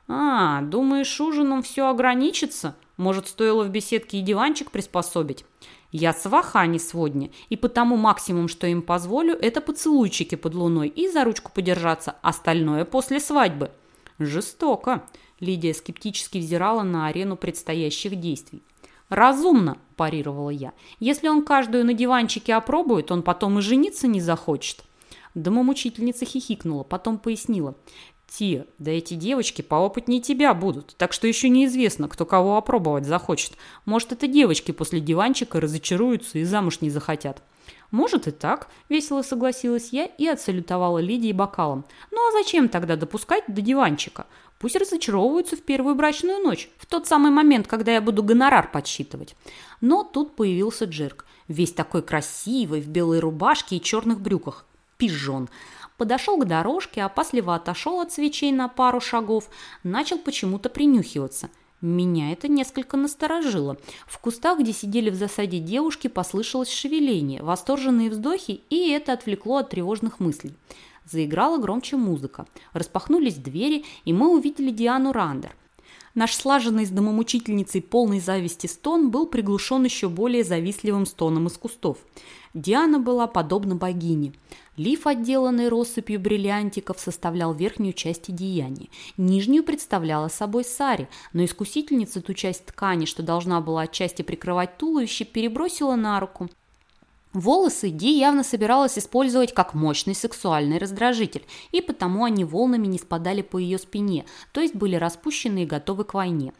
«А, думаешь, ужином все ограничится? Может, стоило в беседке и диванчик приспособить?» Я сваха, а не сводня, и потому максимум, что им позволю, это поцелуйчики под луной и за ручку подержаться, остальное после свадьбы. Жестоко. Лидия скептически взирала на арену предстоящих действий. «Разумно», – парировала я. «Если он каждую на диванчике опробует, он потом и жениться не захочет». Домомучительница хихикнула, потом пояснила. Те, да эти девочки поопытнее тебя будут, так что еще неизвестно, кто кого опробовать захочет. Может, это девочки после диванчика разочаруются и замуж не захотят. «Может и так», – весело согласилась я и отсалютовала Лидии бокалом. «Ну а зачем тогда допускать до диванчика? Пусть разочаровываются в первую брачную ночь, в тот самый момент, когда я буду гонорар подсчитывать». Но тут появился Джерк, весь такой красивый, в белой рубашке и черных брюках. Пижон. Подошел к дорожке, опасливо отошел от свечей на пару шагов, начал почему-то принюхиваться – меня это несколько насторожило. В кустах, где сидели в засаде девушки, послышалось шевеление, восторженные вздохи, и это отвлекло от тревожных мыслей. Заиграла громче музыка. Распахнулись двери, и мы увидели Диану Рандер. Наш слаженный с домомучительницей полной зависти стон был приглушен еще более завистливым стоном из кустов. Диана была подобна богине. Лиф, отделанный россыпью бриллиантиков, составлял верхнюю часть одеяния. Нижнюю представляла собой сари, но искусительница ту часть ткани, что должна была отчасти прикрывать туловище, перебросила на руку. Волосы Ди явно собиралась использовать как мощный сексуальный раздражитель, и потому они волнами не спадали по ее спине, то есть были распущены и готовы к войне.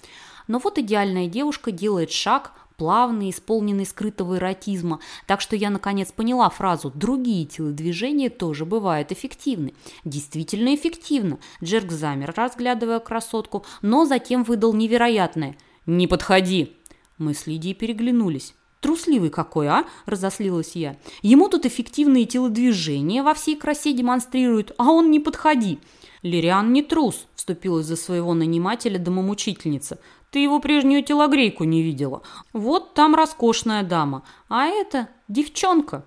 Но вот идеальная девушка делает шаг, плавный, исполненный скрытого эротизма, так что я наконец поняла фразу «другие телодвижения тоже бывают эффективны». Действительно эффективно. Джерк замер, разглядывая красотку, но затем выдал невероятное «Не подходи!». Мы с Лидией переглянулись. Трусливый какой, а? Разослилась я. Ему тут эффективные телодвижения во всей красе демонстрируют, а он не подходи. Лириан не трус, вступилась за своего нанимателя домомучительница. Ты его прежнюю телогрейку не видела. Вот там роскошная дама, а это девчонка.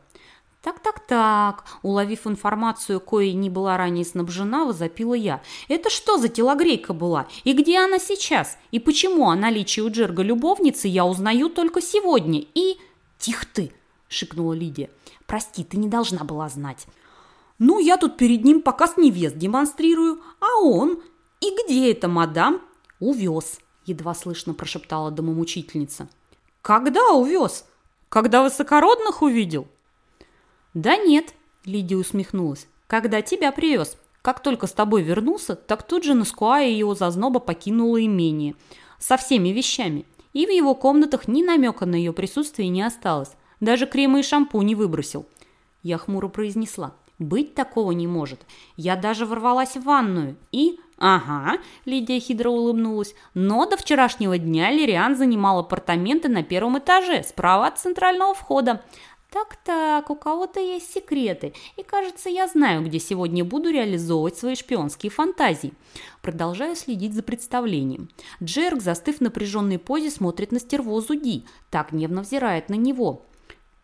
«Так-так-так», уловив информацию, коей не была ранее снабжена, возопила я. «Это что за телогрейка была? И где она сейчас? И почему о наличии у Джерга любовницы я узнаю только сегодня? И...» «Тихо ты!» – шикнула Лидия. «Прости, ты не должна была знать». «Ну, я тут перед ним показ невест демонстрирую, а он? И где эта мадам?» «Увез», едва слышно прошептала домомучительница. «Когда увез? Когда высокородных увидел?» «Да нет», – Лидия усмехнулась, – «когда тебя привез. Как только с тобой вернулся, так тут же Наскуа и его зазноба покинула имение. Со всеми вещами. И в его комнатах ни намека на ее присутствие не осталось. Даже крема и шампунь выбросил». Я хмуро произнесла. «Быть такого не может. Я даже ворвалась в ванную и «Ага», – Лидия хитро улыбнулась. «Но до вчерашнего дня Лириан занимал апартаменты на первом этаже, справа от центрального входа. Так-так, у кого-то есть секреты, и кажется, я знаю, где сегодня буду реализовывать свои шпионские фантазии. Продолжаю следить за представлением. Джерк, застыв в напряженной позе, смотрит на стервозу Ди, так гневно взирает на него.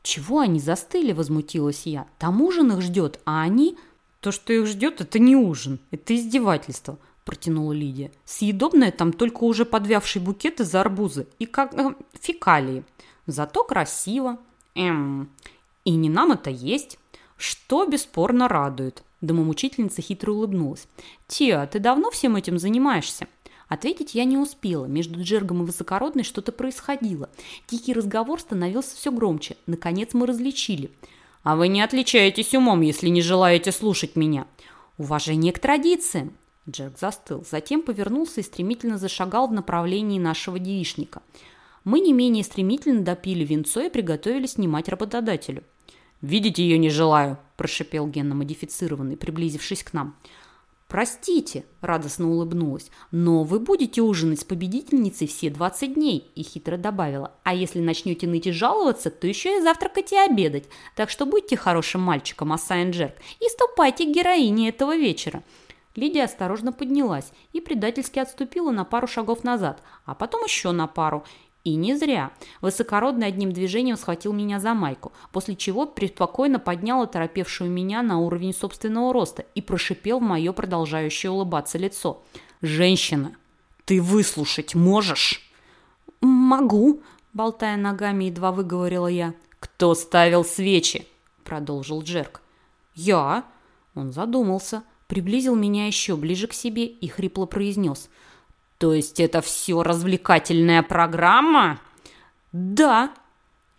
«Чего они застыли?» – возмутилась я. «Там ужин их ждет, а они...» «То, что их ждет, это не ужин, это издевательство», – протянула Лидия. «Съедобное там только уже подвявший букет из арбуза и как э, фекалии. Зато красиво. Эм, и не нам это есть, что бесспорно радует». Домомучительница хитро улыбнулась. «Тиа, ты давно всем этим занимаешься?» Ответить я не успела. Между Джергом и Высокородной что-то происходило. Тихий разговор становился все громче. Наконец мы различили – а вы не отличаетесь умом, если не желаете слушать меня. Уважение к традициям. Джек застыл, затем повернулся и стремительно зашагал в направлении нашего девишника. Мы не менее стремительно допили винцо и приготовились снимать работодателю. «Видеть ее не желаю», – прошипел генно-модифицированный, приблизившись к нам. «Простите», – радостно улыбнулась, – «но вы будете ужинать с победительницей все 20 дней», – и хитро добавила. «А если начнете ныть и жаловаться, то еще и завтракать и обедать. Так что будьте хорошим мальчиком, Асайн Джерк, и ступайте к героине этого вечера». Лидия осторожно поднялась и предательски отступила на пару шагов назад, а потом еще на пару, и не зря. Высокородный одним движением схватил меня за майку, после чего преспокойно поднял оторопевшую меня на уровень собственного роста и прошипел в мое продолжающее улыбаться лицо. «Женщина, ты выслушать можешь?» «Могу», – болтая ногами, едва выговорила я. «Кто ставил свечи?» – продолжил Джерк. «Я?» Он задумался, приблизил меня еще ближе к себе и хрипло произнес – то есть это все развлекательная программа? Да.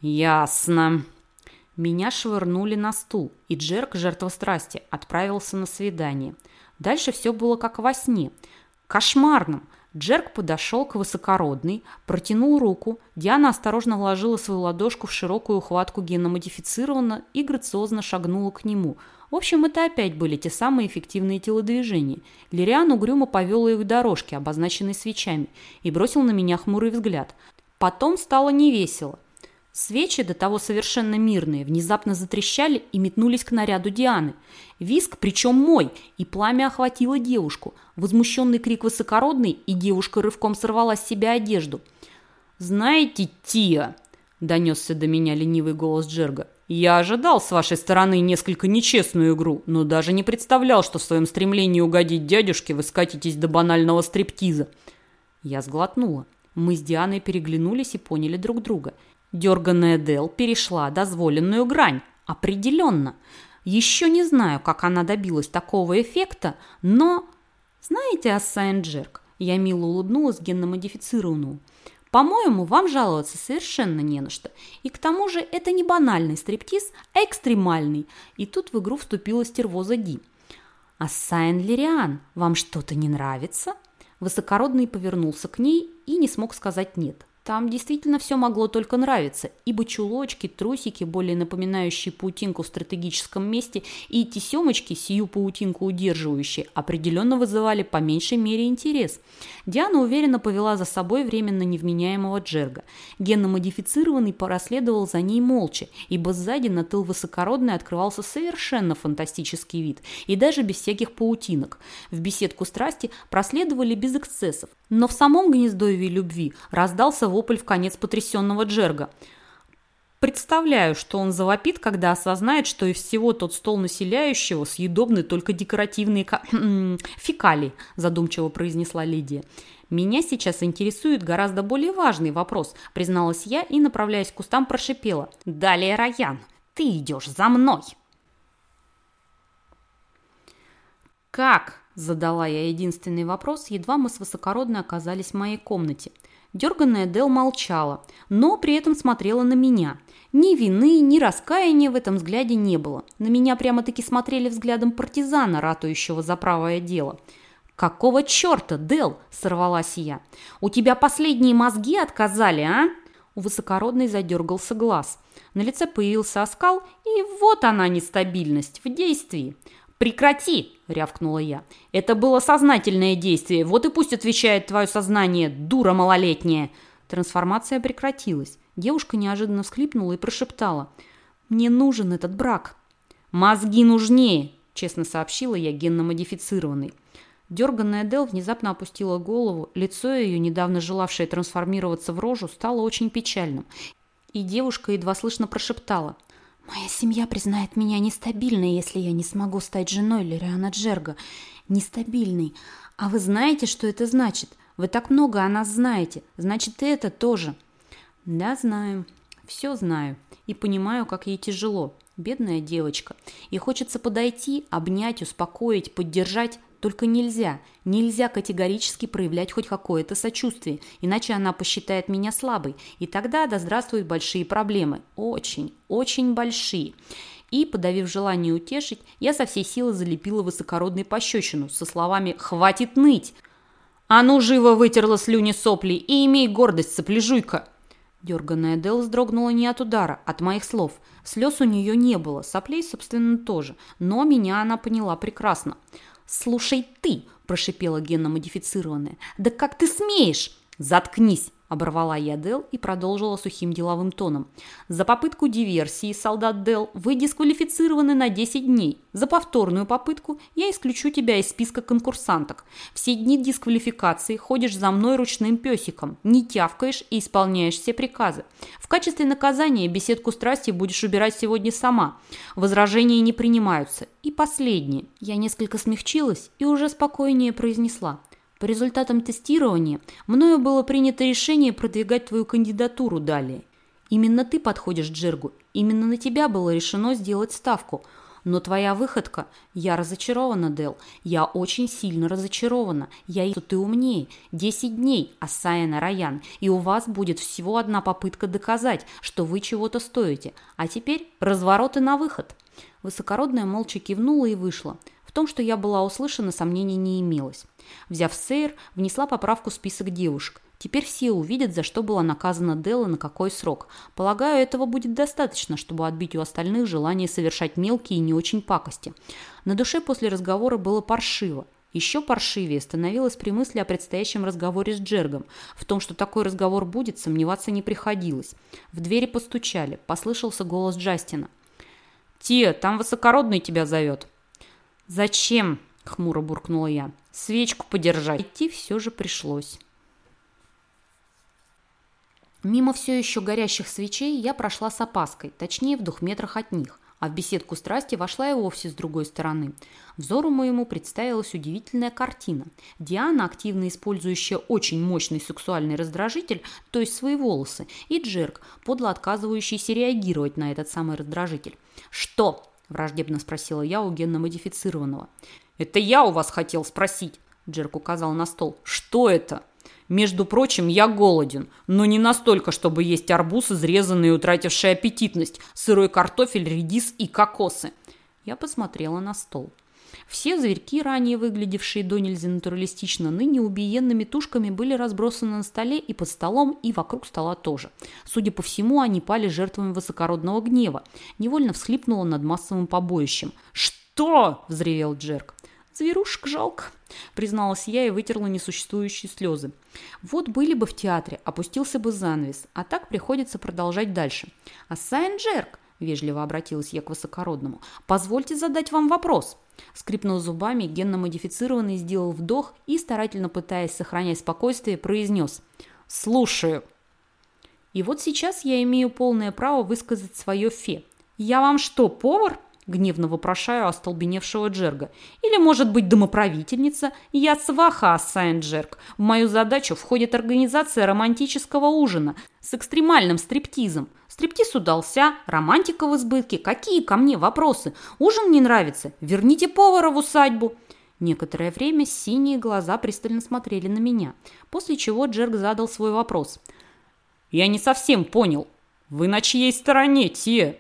Ясно. Меня швырнули на стул, и Джерк, жертва страсти, отправился на свидание. Дальше все было как во сне. Кошмарным. Джерк подошел к высокородной, протянул руку. Диана осторожно вложила свою ладошку в широкую ухватку геномодифицированно и грациозно шагнула к нему. В общем, это опять были те самые эффективные телодвижения. Лириан угрюмо повел их к дорожке, обозначенной свечами, и бросил на меня хмурый взгляд. Потом стало невесело. Свечи, до того совершенно мирные, внезапно затрещали и метнулись к наряду Дианы. Виск, причем мой, и пламя охватило девушку. Возмущенный крик высокородный, и девушка рывком сорвала с себя одежду. «Знаете, Тия!» – донесся до меня ленивый голос Джерга. «Я ожидал с вашей стороны несколько нечестную игру, но даже не представлял, что в своем стремлении угодить дядюшке вы скатитесь до банального стриптиза». Я сглотнула. Мы с Дианой переглянулись и поняли друг друга – Дерганная Дел перешла дозволенную грань. Определенно. Еще не знаю, как она добилась такого эффекта, но... Знаете, Ассайн Джерк, я мило улыбнулась генно-модифицированному. По-моему, вам жаловаться совершенно не на что. И к тому же это не банальный стриптиз, а экстремальный. И тут в игру вступила стервоза Ди. «Ассайн Лириан, вам что-то не нравится?» Высокородный повернулся к ней и не смог сказать «нет». Там действительно все могло только нравиться, ибо чулочки, трусики, более напоминающие паутинку в стратегическом месте, и тесемочки, сию паутинку удерживающие, определенно вызывали по меньшей мере интерес. Диана уверенно повела за собой временно невменяемого Джерга. Генно-модифицированный проследовал за ней молча, ибо сзади на тыл высокородной открывался совершенно фантастический вид, и даже без всяких паутинок. В беседку страсти проследовали без эксцессов, но в самом гнездовье любви раздался вопль в конец потрясенного Джерга. Представляю, что он завопит, когда осознает, что из всего тот стол населяющего съедобны только декоративные фекалии, задумчиво произнесла Лидия. «Меня сейчас интересует гораздо более важный вопрос», призналась я и, направляясь к кустам, прошипела. «Далее, Раян, ты идешь за мной!» «Как?» – задала я единственный вопрос, едва мы с высокородной оказались в моей комнате. Дерганная Дел молчала, но при этом смотрела на меня. Ни вины, ни раскаяния в этом взгляде не было. На меня прямо-таки смотрели взглядом партизана, ратующего за правое дело. «Какого черта, Дел?» – сорвалась я. «У тебя последние мозги отказали, а?» У высокородной задергался глаз. На лице появился оскал, и вот она нестабильность в действии. «Прекрати!» – рявкнула я. «Это было сознательное действие, вот и пусть отвечает твое сознание, дура малолетняя!» Трансформация прекратилась. Девушка неожиданно всхлипнула и прошептала. «Мне нужен этот брак». «Мозги нужнее!» – честно сообщила я генно-модифицированной. Дерганная Дел внезапно опустила голову, лицо ее, недавно желавшее трансформироваться в рожу, стало очень печальным. И девушка едва слышно прошептала – Моя семья признает меня нестабильной, если я не смогу стать женой Лириана Джерга. Нестабильной. А вы знаете, что это значит? Вы так много о нас знаете. Значит, и это тоже. Да, знаю. Все знаю. И понимаю, как ей тяжело. Бедная девочка. И хочется подойти, обнять, успокоить, поддержать, только нельзя, нельзя категорически проявлять хоть какое-то сочувствие, иначе она посчитает меня слабой, и тогда да здравствуют большие проблемы. Очень, очень большие. И, подавив желание утешить, я со всей силы залепила высокородной пощечину со словами «Хватит ныть!» «А ну, живо вытерла слюни сопли и имей гордость, сопляжуйка!» Дерганная Дел вздрогнула не от удара, от моих слов. Слез у нее не было, соплей, собственно, тоже, но меня она поняла прекрасно. «Слушай ты!» – прошипела генно-модифицированная. «Да как ты смеешь?» «Заткнись!» Оборвала я Дел и продолжила сухим деловым тоном. «За попытку диверсии, солдат Дел, вы дисквалифицированы на 10 дней. За повторную попытку я исключу тебя из списка конкурсанток. Все дни дисквалификации ходишь за мной ручным песиком, не тявкаешь и исполняешь все приказы. В качестве наказания беседку страсти будешь убирать сегодня сама. Возражения не принимаются. И последнее. Я несколько смягчилась и уже спокойнее произнесла. По результатам тестирования мною было принято решение продвигать твою кандидатуру далее. Именно ты подходишь Джергу, именно на тебя было решено сделать ставку. Но твоя выходка... Я разочарована, Дел. Я очень сильно разочарована. Я и ты умнее. Десять дней, Асаяна Раян, и у вас будет всего одна попытка доказать, что вы чего-то стоите. А теперь развороты на выход. Высокородная молча кивнула и вышла том, что я была услышана, сомнений не имелось. Взяв сейр, внесла поправку в список девушек. Теперь все увидят, за что была наказана Делла на какой срок. Полагаю, этого будет достаточно, чтобы отбить у остальных желание совершать мелкие и не очень пакости. На душе после разговора было паршиво. Еще паршивее становилось при мысли о предстоящем разговоре с Джергом. В том, что такой разговор будет, сомневаться не приходилось. В двери постучали. Послышался голос Джастина. «Тия, там высокородный тебя зовет». «Зачем?» – хмуро буркнула я. «Свечку подержать». Идти все же пришлось. Мимо все еще горящих свечей я прошла с опаской, точнее в двух метрах от них, а в беседку страсти вошла и вовсе с другой стороны. Взору моему представилась удивительная картина. Диана, активно использующая очень мощный сексуальный раздражитель, то есть свои волосы, и Джерк, подло отказывающийся реагировать на этот самый раздражитель. «Что?» – враждебно спросила я у генно-модифицированного. «Это я у вас хотел спросить», – Джерк указал на стол. «Что это?» Между прочим, я голоден, но не настолько, чтобы есть арбуз, изрезанный и утративший аппетитность, сырой картофель, редис и кокосы. Я посмотрела на стол. Все зверьки, ранее выглядевшие до нельзя натуралистично, ныне убиенными тушками были разбросаны на столе и под столом, и вокруг стола тоже. Судя по всему, они пали жертвами высокородного гнева. Невольно всхлипнула над массовым побоищем. «Что?» – взревел Джерк. «Зверушек жалко», – призналась я и вытерла несуществующие слезы. «Вот были бы в театре, опустился бы занавес, а так приходится продолжать дальше. А Сайн Джерк», – вежливо обратилась я к высокородному, – «позвольте задать вам вопрос». Скрипнул зубами, генно-модифицированный сделал вдох и, старательно пытаясь сохранять спокойствие, произнес «Слушаю». И вот сейчас я имею полное право высказать свое фе. «Я вам что, повар?» Гневно вопрошаю остолбеневшего Джерга. Или, может быть, домоправительница? Я сваха, Ассайн Джерг. В мою задачу входит организация романтического ужина с экстремальным стриптизом. Стриптиз удался, романтика в избытке. Какие ко мне вопросы? Ужин не нравится? Верните повара в усадьбу. Некоторое время синие глаза пристально смотрели на меня, после чего Джерг задал свой вопрос. «Я не совсем понял. Вы на чьей стороне, Тия?»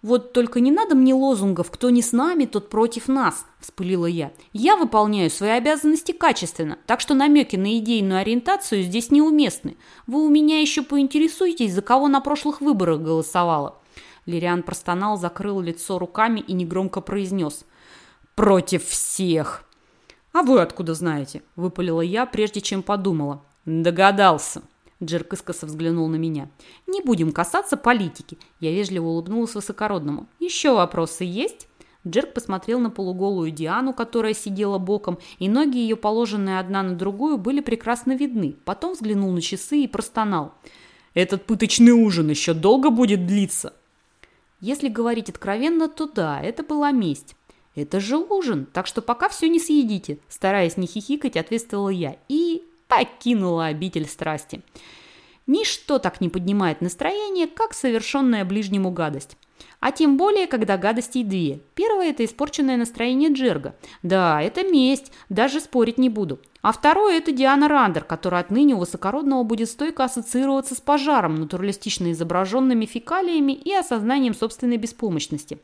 «Вот только не надо мне лозунгов «кто не с нами, тот против нас», – вспылила я. «Я выполняю свои обязанности качественно, так что намеки на идейную ориентацию здесь неуместны. Вы у меня еще поинтересуетесь, за кого на прошлых выборах голосовала». Лириан простонал, закрыл лицо руками и негромко произнес. «Против всех!» «А вы откуда знаете?» – выпалила я, прежде чем подумала. «Догадался». Джерк искоса взглянул на меня. «Не будем касаться политики». Я вежливо улыбнулась высокородному. «Еще вопросы есть?» Джерк посмотрел на полуголую Диану, которая сидела боком, и ноги ее, положенные одна на другую, были прекрасно видны. Потом взглянул на часы и простонал. «Этот пыточный ужин еще долго будет длиться?» Если говорить откровенно, то да, это была месть. «Это же ужин, так что пока все не съедите», стараясь не хихикать, ответствовала я. И покинула обитель страсти. Ничто так не поднимает настроение, как совершенная ближнему гадость. А тем более, когда гадостей две. Первое – это испорченное настроение Джерга. Да, это месть, даже спорить не буду. А второе – это Диана Рандер, которая отныне у высокородного будет стойко ассоциироваться с пожаром, натуралистично изображенными фекалиями и осознанием собственной беспомощности.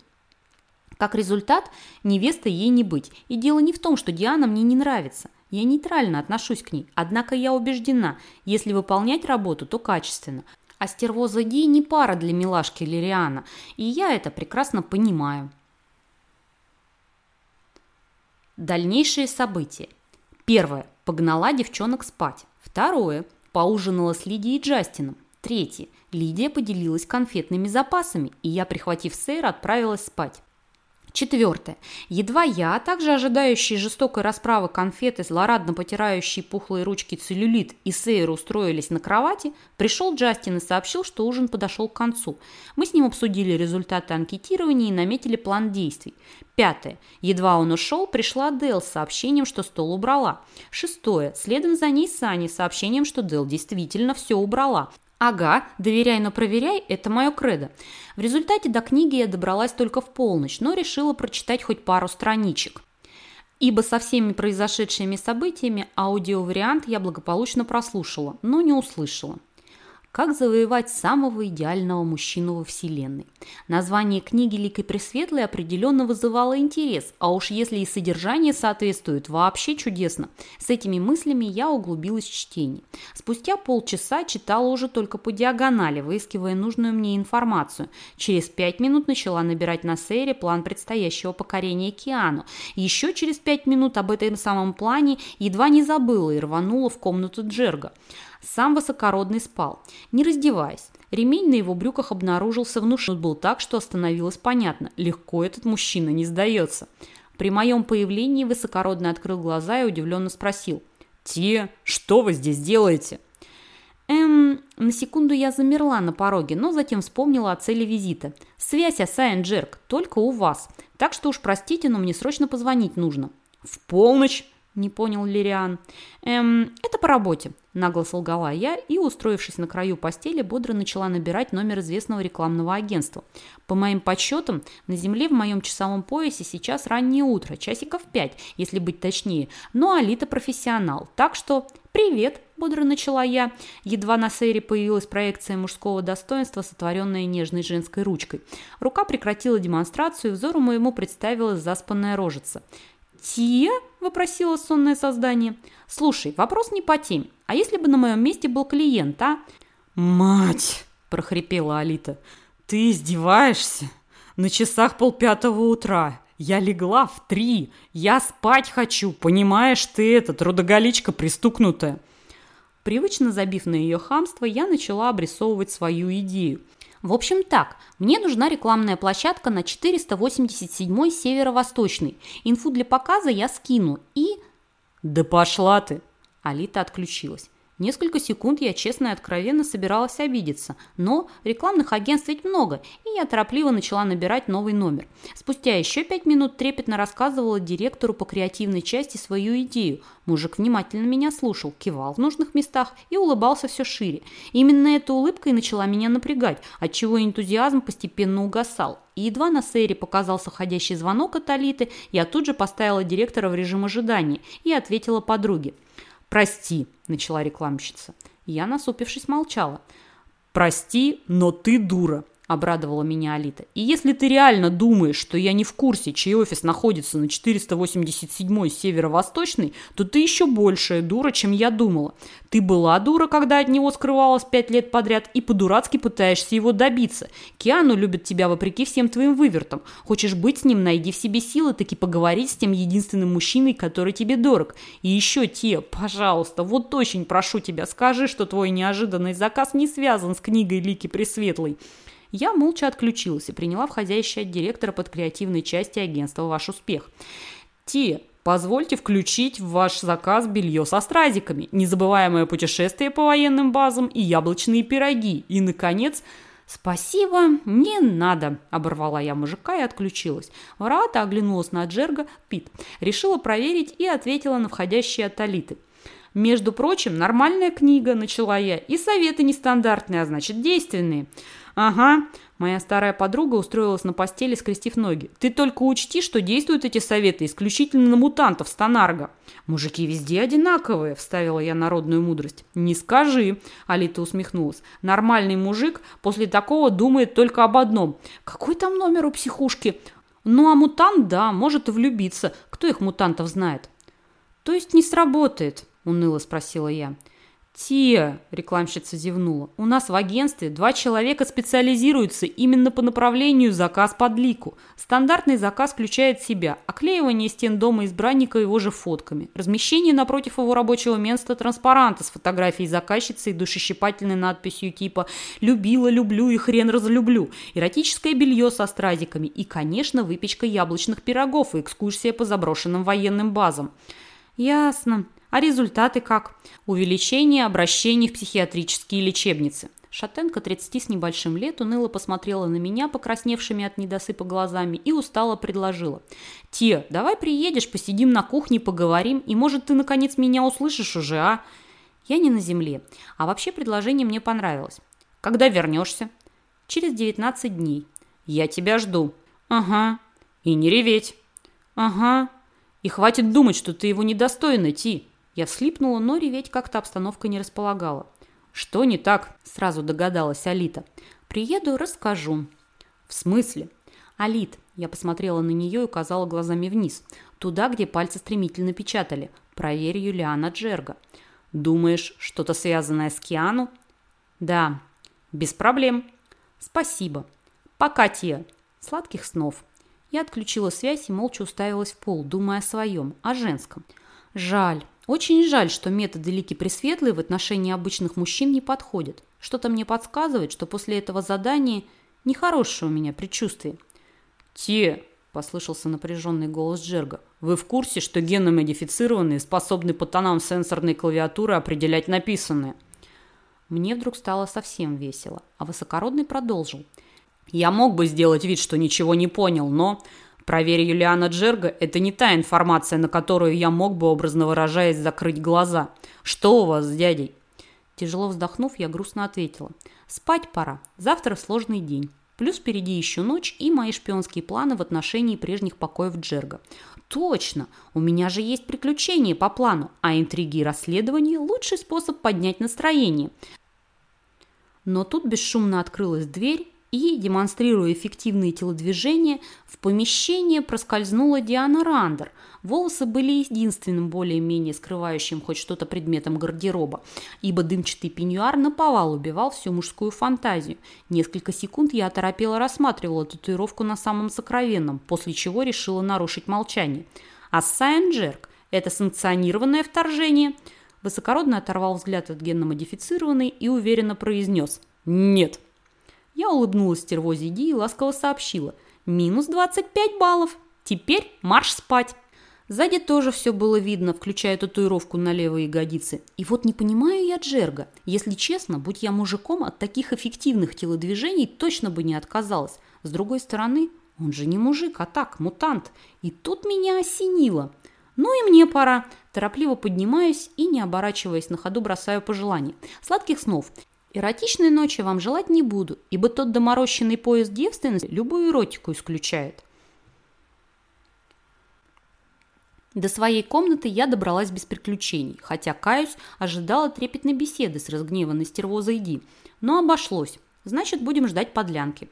Как результат, невеста ей не быть. И дело не в том, что Диана мне не нравится. Я нейтрально отношусь к ней, однако я убеждена, если выполнять работу, то качественно. А стервоза Ди не пара для милашки Лириана, и я это прекрасно понимаю. Дальнейшие события. Первое. Погнала девчонок спать. Второе. Поужинала с Лидией и Джастином. Третье. Лидия поделилась конфетными запасами, и я, прихватив сейр, отправилась спать. Четвертое. Едва я, а также ожидающие жестокой расправы конфеты, злорадно потирающие пухлые ручки целлюлит и Сейр устроились на кровати, пришел Джастин и сообщил, что ужин подошел к концу. Мы с ним обсудили результаты анкетирования и наметили план действий. Пятое. Едва он ушел, пришла Дел с сообщением, что стол убрала. Шестое. Следом за ней Сани с сообщением, что Дел действительно все убрала. Ага, доверяй, но проверяй – это мое кредо. В результате до книги я добралась только в полночь, но решила прочитать хоть пару страничек. Ибо со всеми произошедшими событиями аудиовариант я благополучно прослушала, но не услышала. Как завоевать самого идеального мужчину во Вселенной. Название книги Ликой Пресветлой определенно вызывало интерес, а уж если и содержание соответствует, вообще чудесно. С этими мыслями я углубилась в чтение. Спустя полчаса читала уже только по диагонали, выискивая нужную мне информацию. Через пять минут начала набирать на сейре план предстоящего покорения Киану. Еще через пять минут об этом самом плане едва не забыла и рванула в комнату Джерга. Сам высокородный спал, не раздеваясь. Ремень на его брюках обнаружился внушен был так, что становилось понятно, легко этот мужчина не сдается. При моем появлении высокородный открыл глаза и удивленно спросил. «Те, что вы здесь делаете?» Эм, на секунду я замерла на пороге, но затем вспомнила о цели визита. Связь Асайн Джерк, только у вас. Так что уж простите, но мне срочно позвонить нужно. В полночь? Не понял Лириан. Эм, это по работе, нагло солгала я и, устроившись на краю постели, бодро начала набирать номер известного рекламного агентства. По моим подсчетам, на Земле в моем часовом поясе сейчас раннее утро, часиков пять, если быть точнее, но Алита профессионал, так что «Привет!» – бодро начала я. Едва на сейре появилась проекция мужского достоинства, сотворенная нежной женской ручкой. Рука прекратила демонстрацию, и взору моему представилась заспанная рожица. «Тия?» – вопросило сонное создание. «Слушай, вопрос не по теме. А если бы на моем месте был клиент, а?» «Мать!» – прохрипела Алита. «Ты издеваешься? На часах полпятого утра. Я легла в три. Я спать хочу. Понимаешь ты это, трудоголичка пристукнутая?» Привычно забив на ее хамство, я начала обрисовывать свою идею – в общем так, мне нужна рекламная площадка на 487 северо-восточный. Инфу для показа я скину и... Да пошла ты! Алита отключилась. Несколько секунд я честно и откровенно собиралась обидеться, но рекламных агентств ведь много, и я торопливо начала набирать новый номер. Спустя еще пять минут трепетно рассказывала директору по креативной части свою идею. Мужик внимательно меня слушал, кивал в нужных местах и улыбался все шире. Именно эта улыбка и начала меня напрягать, отчего энтузиазм постепенно угасал. И едва на сейре показался входящий звонок от Алиты, я тут же поставила директора в режим ожидания и ответила подруге. «Прости», – начала рекламщица. Я, насупившись, молчала. «Прости, но ты дура», – обрадовала меня Алита. «И если ты реально думаешь, что я не в курсе, чей офис находится на 487-й северо-восточный, то ты еще большая дура, чем я думала. Ты была дура, когда от него скрывалась пять лет подряд, и по-дурацки пытаешься его добиться. Киану любит тебя вопреки всем твоим вывертам. Хочешь быть с ним, найди в себе силы таки поговорить с тем единственным мужчиной, который тебе дорог. И еще те, пожалуйста, вот очень прошу тебя, скажи, что твой неожиданный заказ не связан с книгой Лики Пресветлой». Я молча отключилась и приняла входящий от директора под креативной части агентства «Ваш успех». Те, позвольте включить в ваш заказ белье со стразиками, незабываемое путешествие по военным базам и яблочные пироги. И, наконец, «Спасибо, не надо», – оборвала я мужика и отключилась. Врата оглянулась на Джерга, Пит. Решила проверить и ответила на входящие от Алиты. «Между прочим, нормальная книга», – начала я, – «и советы нестандартные, а значит действенные». «Ага». Моя старая подруга устроилась на постели, скрестив ноги. «Ты только учти, что действуют эти советы исключительно на мутантов Станарга». «Мужики везде одинаковые», – вставила я народную мудрость. «Не скажи», – Алита усмехнулась. «Нормальный мужик после такого думает только об одном. Какой там номер у психушки?» «Ну, а мутант, да, может и влюбиться. Кто их мутантов знает?» «То есть не сработает?» – уныло спросила я. «Тия», – рекламщица зевнула, – «у нас в агентстве два человека специализируются именно по направлению заказ под лику. Стандартный заказ включает в себя оклеивание стен дома избранника его же фотками, размещение напротив его рабочего места транспаранта с фотографией заказчицы и душещипательной надписью типа «Любила, люблю и хрен разлюблю», эротическое белье со стразиками и, конечно, выпечка яблочных пирогов и экскурсия по заброшенным военным базам. «Ясно», а результаты как? Увеличение обращений в психиатрические лечебницы. Шатенка 30 с небольшим лет уныло посмотрела на меня, покрасневшими от недосыпа глазами, и устало предложила. «Те, давай приедешь, посидим на кухне, поговорим, и, может, ты, наконец, меня услышишь уже, а?» Я не на земле. А вообще предложение мне понравилось. «Когда вернешься?» «Через 19 дней». «Я тебя жду». «Ага». «И не реветь». «Ага». «И хватит думать, что ты его недостойна, Ти». Я всхлипнула, но реветь как-то обстановка не располагала. «Что не так?» – сразу догадалась Алита. «Приеду, расскажу». «В смысле?» «Алит», – я посмотрела на нее и указала глазами вниз, туда, где пальцы стремительно печатали. «Проверь Юлиана Джерга». «Думаешь, что-то связанное с Киану?» «Да». «Без проблем». «Спасибо». «Пока, Тия». «Сладких снов». Я отключила связь и молча уставилась в пол, думая о своем, о женском. Жаль, очень жаль, что методы Лики Пресветлой в отношении обычных мужчин не подходят. Что-то мне подсказывает, что после этого задания нехорошее у меня предчувствие. «Те!» – послышался напряженный голос Джерга. «Вы в курсе, что генно-модифицированные способны по тонам сенсорной клавиатуры определять написанное?» Мне вдруг стало совсем весело, а высокородный продолжил. «Я мог бы сделать вид, что ничего не понял, но Проверь Юлиана Джерга – это не та информация, на которую я мог бы, образно выражаясь, закрыть глаза. Что у вас с дядей?» Тяжело вздохнув, я грустно ответила. «Спать пора. Завтра сложный день. Плюс впереди еще ночь и мои шпионские планы в отношении прежних покоев Джерга. Точно! У меня же есть приключения по плану, а интриги и расследования – лучший способ поднять настроение. Но тут бесшумно открылась дверь, и, демонстрируя эффективные телодвижения, в помещение проскользнула Диана Рандер. Волосы были единственным более-менее скрывающим хоть что-то предметом гардероба, ибо дымчатый пеньюар наповал убивал всю мужскую фантазию. Несколько секунд я оторопела рассматривала татуировку на самом сокровенном, после чего решила нарушить молчание. А Джерк – это санкционированное вторжение? Высокородно оторвал взгляд от генно-модифицированной и уверенно произнес «Нет». Я улыбнулась стервозе Ди и ласково сообщила. «Минус 25 баллов. Теперь марш спать». Сзади тоже все было видно, включая татуировку на левой ягодице. И вот не понимаю я Джерга. Если честно, будь я мужиком, от таких эффективных телодвижений точно бы не отказалась. С другой стороны, он же не мужик, а так, мутант. И тут меня осенило. Ну и мне пора. Торопливо поднимаюсь и, не оборачиваясь на ходу, бросаю пожелания. Сладких снов. Эротичной ночи вам желать не буду, ибо тот доморощенный пояс девственности любую эротику исключает. До своей комнаты я добралась без приключений, хотя, каюсь, ожидала трепетной беседы с разгневанной стервозой Ди. Но обошлось. Значит, будем ждать подлянки.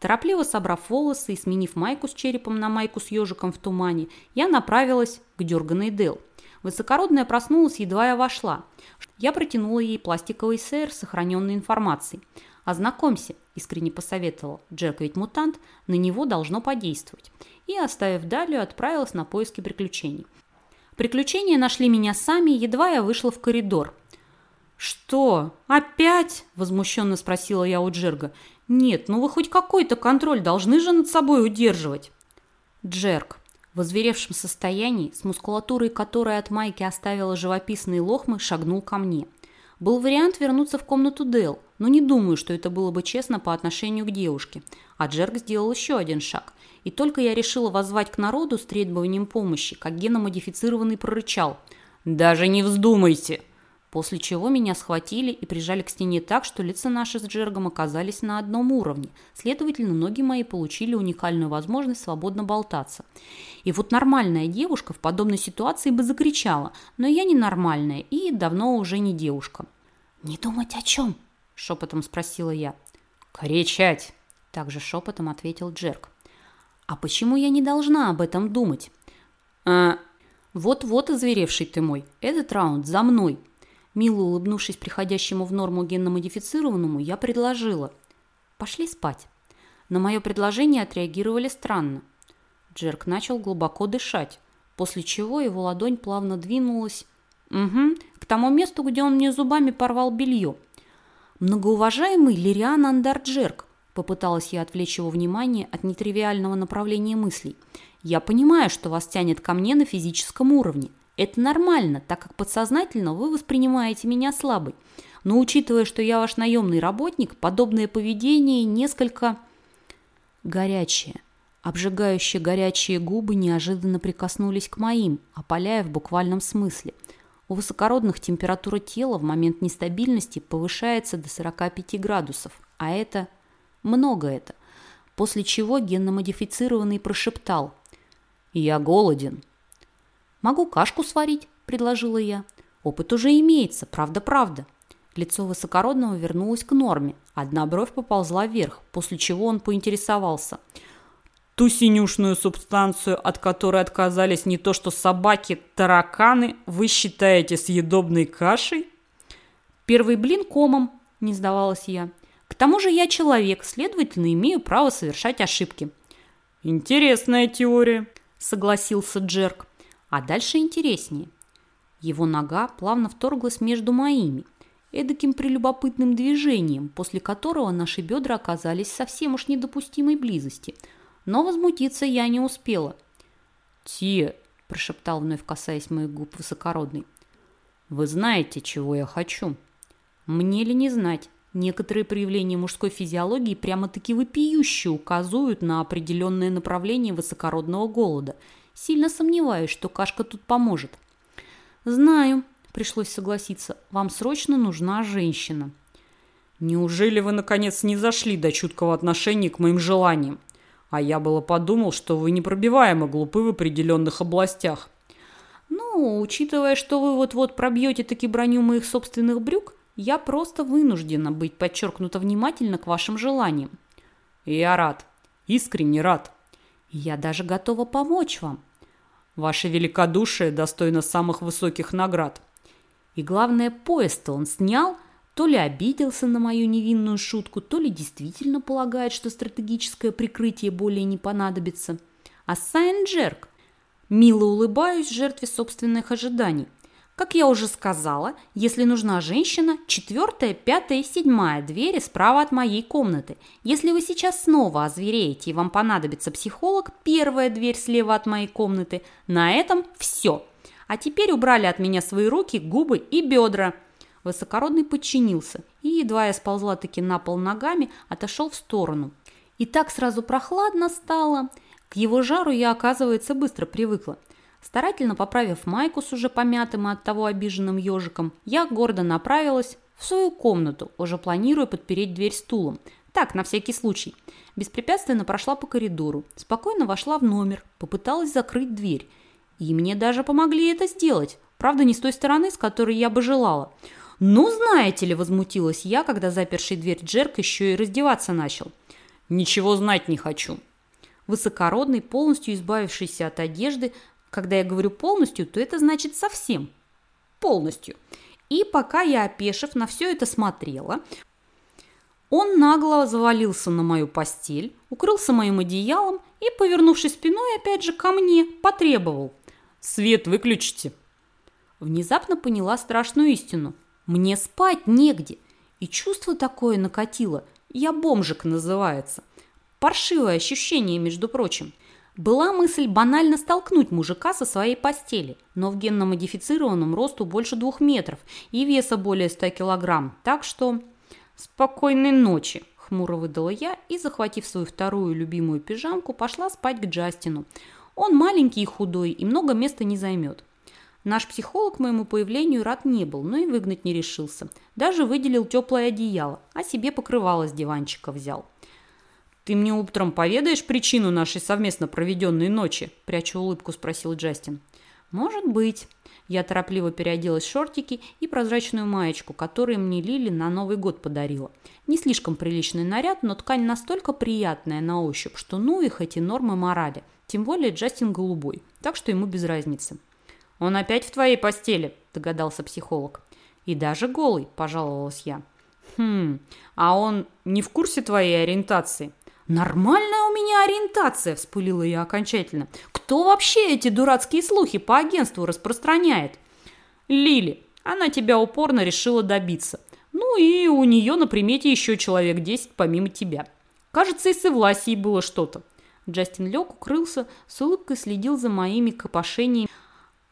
Торопливо собрав волосы и сменив майку с черепом на майку с ежиком в тумане, я направилась к дерганой Дел. Высокородная проснулась, едва я вошла. Я протянула ей пластиковый сэр с сохраненной информацией. «Ознакомься», – искренне посоветовал. Джек ведь мутант, на него должно подействовать. И, оставив Далию, отправилась на поиски приключений. Приключения нашли меня сами, едва я вышла в коридор. «Что? Опять?» – возмущенно спросила я у Джерга. «Нет, ну вы хоть какой-то контроль должны же над собой удерживать». «Джерк, в озверевшем состоянии, с мускулатурой которой от майки оставила живописные лохмы, шагнул ко мне. Был вариант вернуться в комнату Дел, но не думаю, что это было бы честно по отношению к девушке. А Джерк сделал еще один шаг. И только я решила воззвать к народу с требованием помощи, как геномодифицированный прорычал. «Даже не вздумайте!» После чего меня схватили и прижали к стене так, что лица наши с Джергом оказались на одном уровне. Следовательно, ноги мои получили уникальную возможность свободно болтаться. И вот нормальная девушка в подобной ситуации бы закричала, но я ненормальная и давно уже не девушка. «Не думать о чем?» – шепотом спросила я. «Кричать!» – также шепотом ответил Джерк. «А почему я не должна об этом думать?» «А...» «Вот-вот, озверевший ты мой, этот раунд за мной!» Мило улыбнувшись приходящему в норму генно-модифицированному, я предложила. «Пошли спать». На мое предложение отреагировали странно. Джерк начал глубоко дышать, после чего его ладонь плавно двинулась угу, к тому месту, где он мне зубами порвал белье. «Многоуважаемый Лириан Андарджерк», попыталась я отвлечь его внимание от нетривиального направления мыслей. «Я понимаю, что вас тянет ко мне на физическом уровне. Это нормально, так как подсознательно вы воспринимаете меня слабой. Но учитывая, что я ваш наемный работник, подобное поведение несколько горячее. Обжигающие горячие губы неожиданно прикоснулись к моим, опаляя в буквальном смысле. У высокородных температура тела в момент нестабильности повышается до 45 градусов, а это много это. После чего генно-модифицированный прошептал «Я голоден». «Могу кашку сварить», – предложила я. «Опыт уже имеется, правда-правда». Лицо высокородного вернулось к норме. Одна бровь поползла вверх, после чего он поинтересовался. «Ту синюшную субстанцию, от которой отказались не то что собаки, тараканы, вы считаете съедобной кашей?» «Первый блин комом», – не сдавалась я. «К тому же я человек, следовательно, имею право совершать ошибки». «Интересная теория», – согласился Джерк. А дальше интереснее. Его нога плавно вторглась между моими, эдаким прелюбопытным движением, после которого наши бедра оказались совсем уж недопустимой близости. Но возмутиться я не успела. «Тия», – прошептал вновь, касаясь моих губ высокородный, – «вы знаете, чего я хочу?» Мне ли не знать? Некоторые проявления мужской физиологии прямо-таки вопиюще указывают на определенное направление высокородного голода. Сильно сомневаюсь, что кашка тут поможет. «Знаю», Пришлось согласиться. Вам срочно нужна женщина. Неужели вы, наконец, не зашли до чуткого отношения к моим желаниям? А я было подумал, что вы непробиваемо глупы в определенных областях. Ну, учитывая, что вы вот-вот пробьете таки броню моих собственных брюк, я просто вынуждена быть подчеркнуто внимательна к вашим желаниям. Я рад. Искренне рад. Я даже готова помочь вам. Ваше великодушие достойно самых высоких наград. И главное, поезд-то он снял, то ли обиделся на мою невинную шутку, то ли действительно полагает, что стратегическое прикрытие более не понадобится. А Сайн-Джерк? Мило улыбаюсь жертве собственных ожиданий. Как я уже сказала, если нужна женщина, четвертая, пятая и седьмая двери справа от моей комнаты. Если вы сейчас снова озвереете и вам понадобится психолог, первая дверь слева от моей комнаты. На этом все. А теперь убрали от меня свои руки, губы и бедра. Высокородный подчинился, и едва я сползла таки на пол ногами, отошел в сторону. И так сразу прохладно стало. К его жару я, оказывается, быстро привыкла. Старательно поправив майку с уже помятым и от того обиженным ежиком, я гордо направилась в свою комнату, уже планируя подпереть дверь стулом. Так, на всякий случай. Беспрепятственно прошла по коридору, спокойно вошла в номер, попыталась закрыть дверь – и мне даже помогли это сделать. Правда, не с той стороны, с которой я бы желала. «Ну, знаете ли», – возмутилась я, когда заперший дверь Джерк еще и раздеваться начал. «Ничего знать не хочу». Высокородный, полностью избавившийся от одежды. Когда я говорю полностью, то это значит совсем. Полностью. И пока я, опешив, на все это смотрела, он нагло завалился на мою постель, укрылся моим одеялом и, повернувшись спиной опять же ко мне, потребовал. Свет выключите. Внезапно поняла страшную истину. Мне спать негде. И чувство такое накатило. Я бомжик называется. Паршивое ощущение, между прочим. Была мысль банально столкнуть мужика со своей постели, но в генно-модифицированном росту больше двух метров и веса более 100 килограмм, так что... Спокойной ночи, хмуро выдала я и, захватив свою вторую любимую пижамку, пошла спать к Джастину. Он маленький и худой, и много места не займет. Наш психолог моему появлению рад не был, но и выгнать не решился. Даже выделил теплое одеяло, а себе покрывало с диванчика взял. «Ты мне утром поведаешь причину нашей совместно проведенной ночи?» – пряча улыбку, спросил Джастин. «Может быть». Я торопливо переоделась в шортики и прозрачную маечку, которую мне Лили на Новый год подарила. Не слишком приличный наряд, но ткань настолько приятная на ощупь, что ну их эти нормы морали. Тем более Джастин голубой, так что ему без разницы. «Он опять в твоей постели?» – догадался психолог. «И даже голый», – пожаловалась я. «Хм, а он не в курсе твоей ориентации?» «Нормальная у меня ориентация!» – вспылила я окончательно. «Кто вообще эти дурацкие слухи по агентству распространяет?» «Лили. Она тебя упорно решила добиться. Ну и у нее на примете еще человек десять помимо тебя. Кажется, и с Эвласией было что-то. Джастин лег, укрылся, с улыбкой следил за моими копошениями.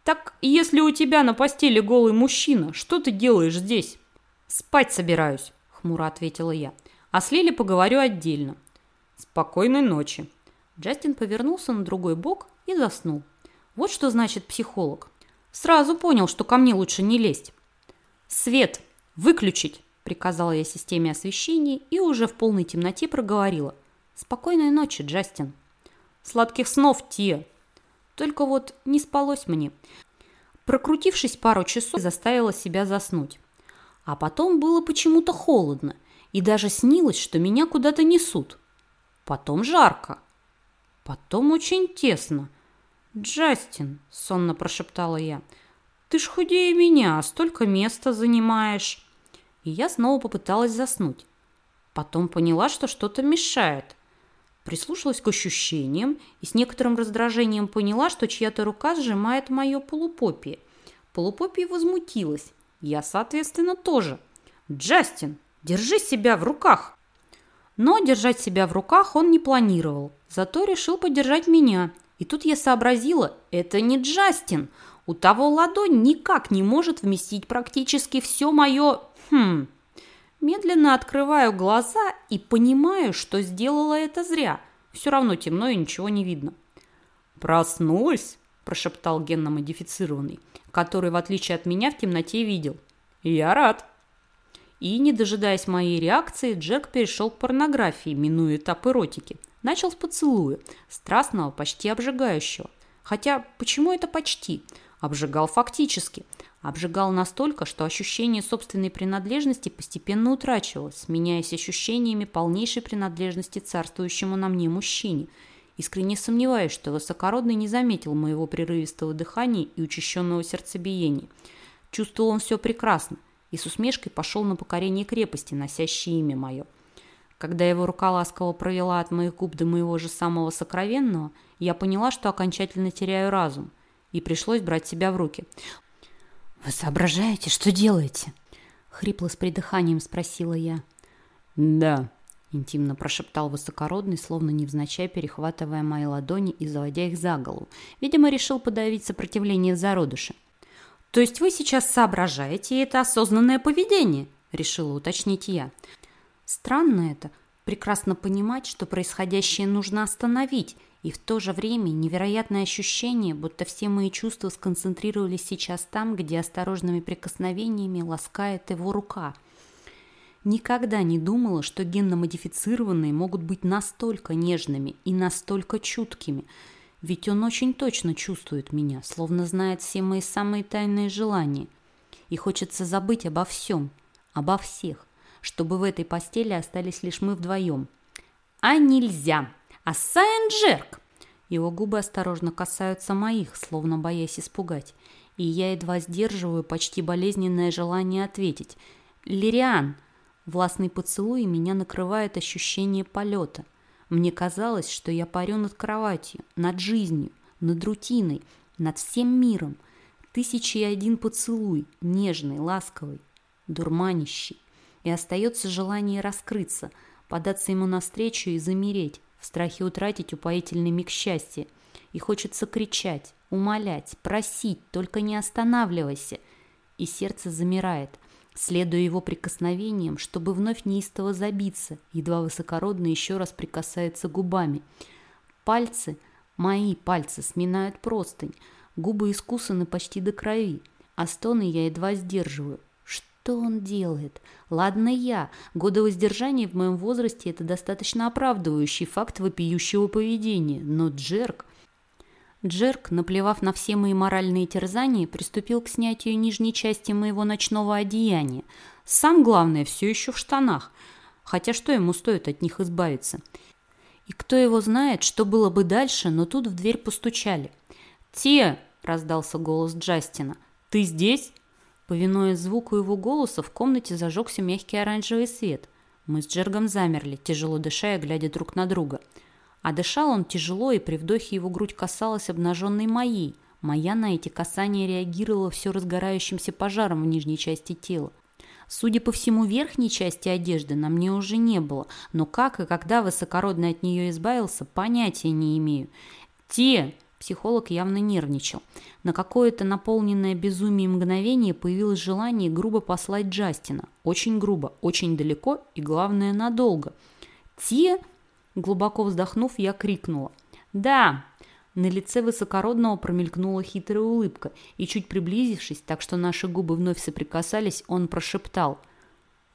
«Так если у тебя на постели голый мужчина, что ты делаешь здесь?» «Спать собираюсь», — хмуро ответила я. «А с Лили поговорю отдельно». «Спокойной ночи». Джастин повернулся на другой бок и заснул. Вот что значит психолог. Сразу понял, что ко мне лучше не лезть. «Свет! Выключить!» – приказала я системе освещения и уже в полной темноте проговорила. «Спокойной ночи, Джастин!» Сладких снов, Тия. Только вот не спалось мне. Прокрутившись пару часов, заставила себя заснуть. А потом было почему-то холодно, и даже снилось, что меня куда-то несут. Потом жарко. Потом очень тесно. «Джастин», — сонно прошептала я, — «ты ж худее меня, а столько места занимаешь». И я снова попыталась заснуть. Потом поняла, что что-то мешает. Прислушалась к ощущениям и с некоторым раздражением поняла, что чья-то рука сжимает мое полупопие. Полупопие возмутилась. Я, соответственно, тоже. «Джастин, держи себя в руках!» Но держать себя в руках он не планировал, зато решил поддержать меня. И тут я сообразила, это не Джастин. У того ладонь никак не может вместить практически все мое... Хм... Медленно открываю глаза и понимаю, что сделала это зря. Все равно темно и ничего не видно. «Проснулась?» – прошептал генно-модифицированный, который, в отличие от меня, в темноте видел. «Я рад». И, не дожидаясь моей реакции, Джек перешел к порнографии, минуя этап эротики. Начал с поцелуя, страстного, почти обжигающего. Хотя, почему это почти? Обжигал фактически. Обжигал настолько, что ощущение собственной принадлежности постепенно утрачивалось, сменяясь ощущениями полнейшей принадлежности царствующему на мне мужчине. Искренне сомневаюсь, что высокородный не заметил моего прерывистого дыхания и учащенного сердцебиения. Чувствовал он все прекрасно – и с усмешкой пошел на покорение крепости, носящей имя мое. Когда его рука ласково провела от моих губ до моего же самого сокровенного, я поняла, что окончательно теряю разум, и пришлось брать себя в руки. «Вы соображаете, что делаете?» — хрипло с придыханием спросила я. «Да», — интимно прошептал высокородный, словно невзначай перехватывая мои ладони и заводя их за голову. Видимо, решил подавить сопротивление в зародыше. То есть вы сейчас соображаете, и это осознанное поведение, решила уточнить я. Странно это, прекрасно понимать, что происходящее нужно остановить, и в то же время невероятное ощущение, будто все мои чувства сконцентрировались сейчас там, где осторожными прикосновениями ласкает его рука. Никогда не думала, что генно-модифицированные могут быть настолько нежными и настолько чуткими – ведь он очень точно чувствует меня, словно знает все мои самые тайные желания. И хочется забыть обо всем, обо всех, чтобы в этой постели остались лишь мы вдвоем. А нельзя! А Джерк! Его губы осторожно касаются моих, словно боясь испугать. И я едва сдерживаю почти болезненное желание ответить. «Лириан!» Властный поцелуй меня накрывает ощущение полета – мне казалось, что я парю над кроватью, над жизнью, над рутиной, над всем миром. Тысячи и один поцелуй, нежный, ласковый, дурманящий. И остается желание раскрыться, податься ему навстречу и замереть, в страхе утратить упоительный миг счастья. И хочется кричать, умолять, просить, только не останавливайся. И сердце замирает – следуя его прикосновениям, чтобы вновь неистово забиться, едва высокородно еще раз прикасается губами. Пальцы, мои пальцы, сминают простынь, губы искусаны почти до крови, а стоны я едва сдерживаю. Что он делает? Ладно я, годы воздержания в моем возрасте – это достаточно оправдывающий факт вопиющего поведения, но Джерк – Джерк, наплевав на все мои моральные терзания, приступил к снятию нижней части моего ночного одеяния. Сам, главное, все еще в штанах. Хотя что ему стоит от них избавиться? И кто его знает, что было бы дальше, но тут в дверь постучали. «Те!» – раздался голос Джастина. «Ты здесь?» Повинуясь звуку его голоса, в комнате зажегся мягкий оранжевый свет. Мы с Джергом замерли, тяжело дыша глядя друг на друга – а дышал он тяжело, и при вдохе его грудь касалась обнаженной моей. Моя на эти касания реагировала все разгорающимся пожаром в нижней части тела. Судя по всему, верхней части одежды на мне уже не было, но как и когда высокородный от нее избавился, понятия не имею. Те, психолог явно нервничал. На какое-то наполненное безумием мгновение появилось желание грубо послать Джастина. Очень грубо, очень далеко и, главное, надолго. Те Глубоко вздохнув, я крикнула. «Да!» На лице высокородного промелькнула хитрая улыбка, и чуть приблизившись, так что наши губы вновь соприкасались, он прошептал.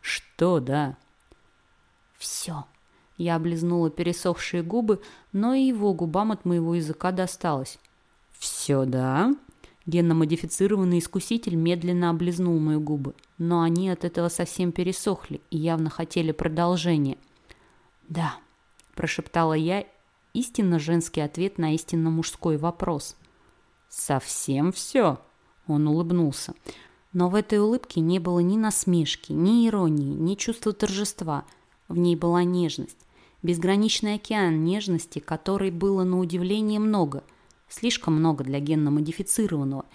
«Что да?» «Все!» Я облизнула пересохшие губы, но и его губам от моего языка досталось. «Все да?» Генно-модифицированный искуситель медленно облизнул мои губы, но они от этого совсем пересохли и явно хотели продолжения. «Да», – прошептала я, истинно женский ответ на истинно мужской вопрос. «Совсем все?» – он улыбнулся. Но в этой улыбке не было ни насмешки, ни иронии, ни чувства торжества. В ней была нежность. Безграничный океан нежности, которой было на удивление много. Слишком много для генно-модифицированного.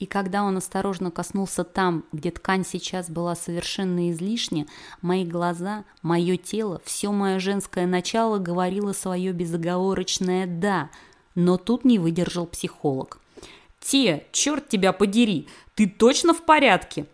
И когда он осторожно коснулся там, где ткань сейчас была совершенно излишня, мои глаза, мое тело, все мое женское начало говорило свое безоговорочное «да», но тут не выдержал психолог. «Те, черт тебя подери, ты точно в порядке?»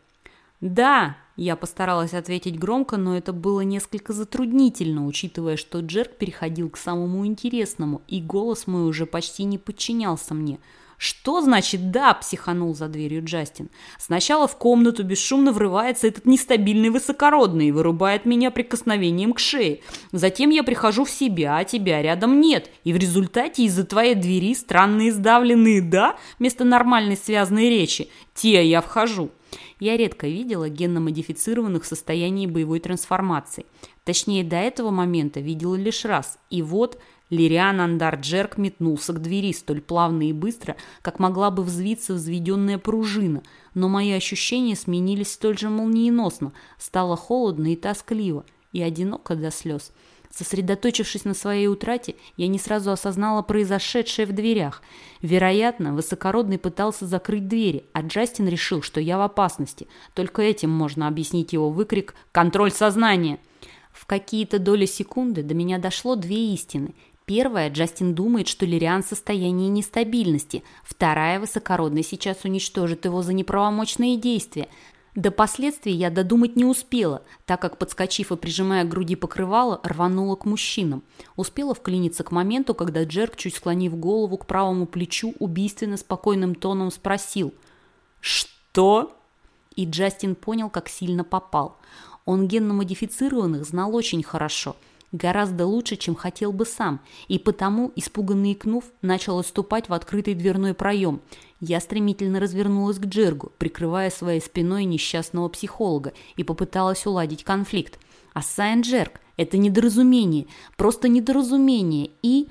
«Да», я постаралась ответить громко, но это было несколько затруднительно, учитывая, что Джерк переходил к самому интересному, и голос мой уже почти не подчинялся мне – «Что значит «да»?» – психанул за дверью Джастин. «Сначала в комнату бесшумно врывается этот нестабильный высокородный и вырубает меня прикосновением к шее. Затем я прихожу в себя, а тебя рядом нет. И в результате из-за твоей двери странные сдавленные «да» вместо нормальной связанной речи. Те я вхожу». Я редко видела генно-модифицированных в состоянии боевой трансформации. Точнее, до этого момента видела лишь раз. И вот – Лириан Андарджерк метнулся к двери столь плавно и быстро, как могла бы взвиться взведенная пружина, но мои ощущения сменились столь же молниеносно, стало холодно и тоскливо, и одиноко до слез. Сосредоточившись на своей утрате, я не сразу осознала произошедшее в дверях. Вероятно, высокородный пытался закрыть двери, а Джастин решил, что я в опасности. Только этим можно объяснить его выкрик «Контроль сознания!». В какие-то доли секунды до меня дошло две истины. Первая, Джастин думает, что Лириан в состоянии нестабильности. Вторая, высокородный сейчас уничтожит его за неправомочные действия. До последствий я додумать не успела, так как, подскочив и прижимая к груди покрывало, рванула к мужчинам. Успела вклиниться к моменту, когда Джерк, чуть склонив голову к правому плечу, убийственно спокойным тоном спросил «Что?». И Джастин понял, как сильно попал. Он генно-модифицированных знал очень хорошо – гораздо лучше, чем хотел бы сам, и потому, испуганный икнув, начал отступать в открытый дверной проем. Я стремительно развернулась к Джергу, прикрывая своей спиной несчастного психолога, и попыталась уладить конфликт. А Сайн Джерг – это недоразумение, просто недоразумение, и...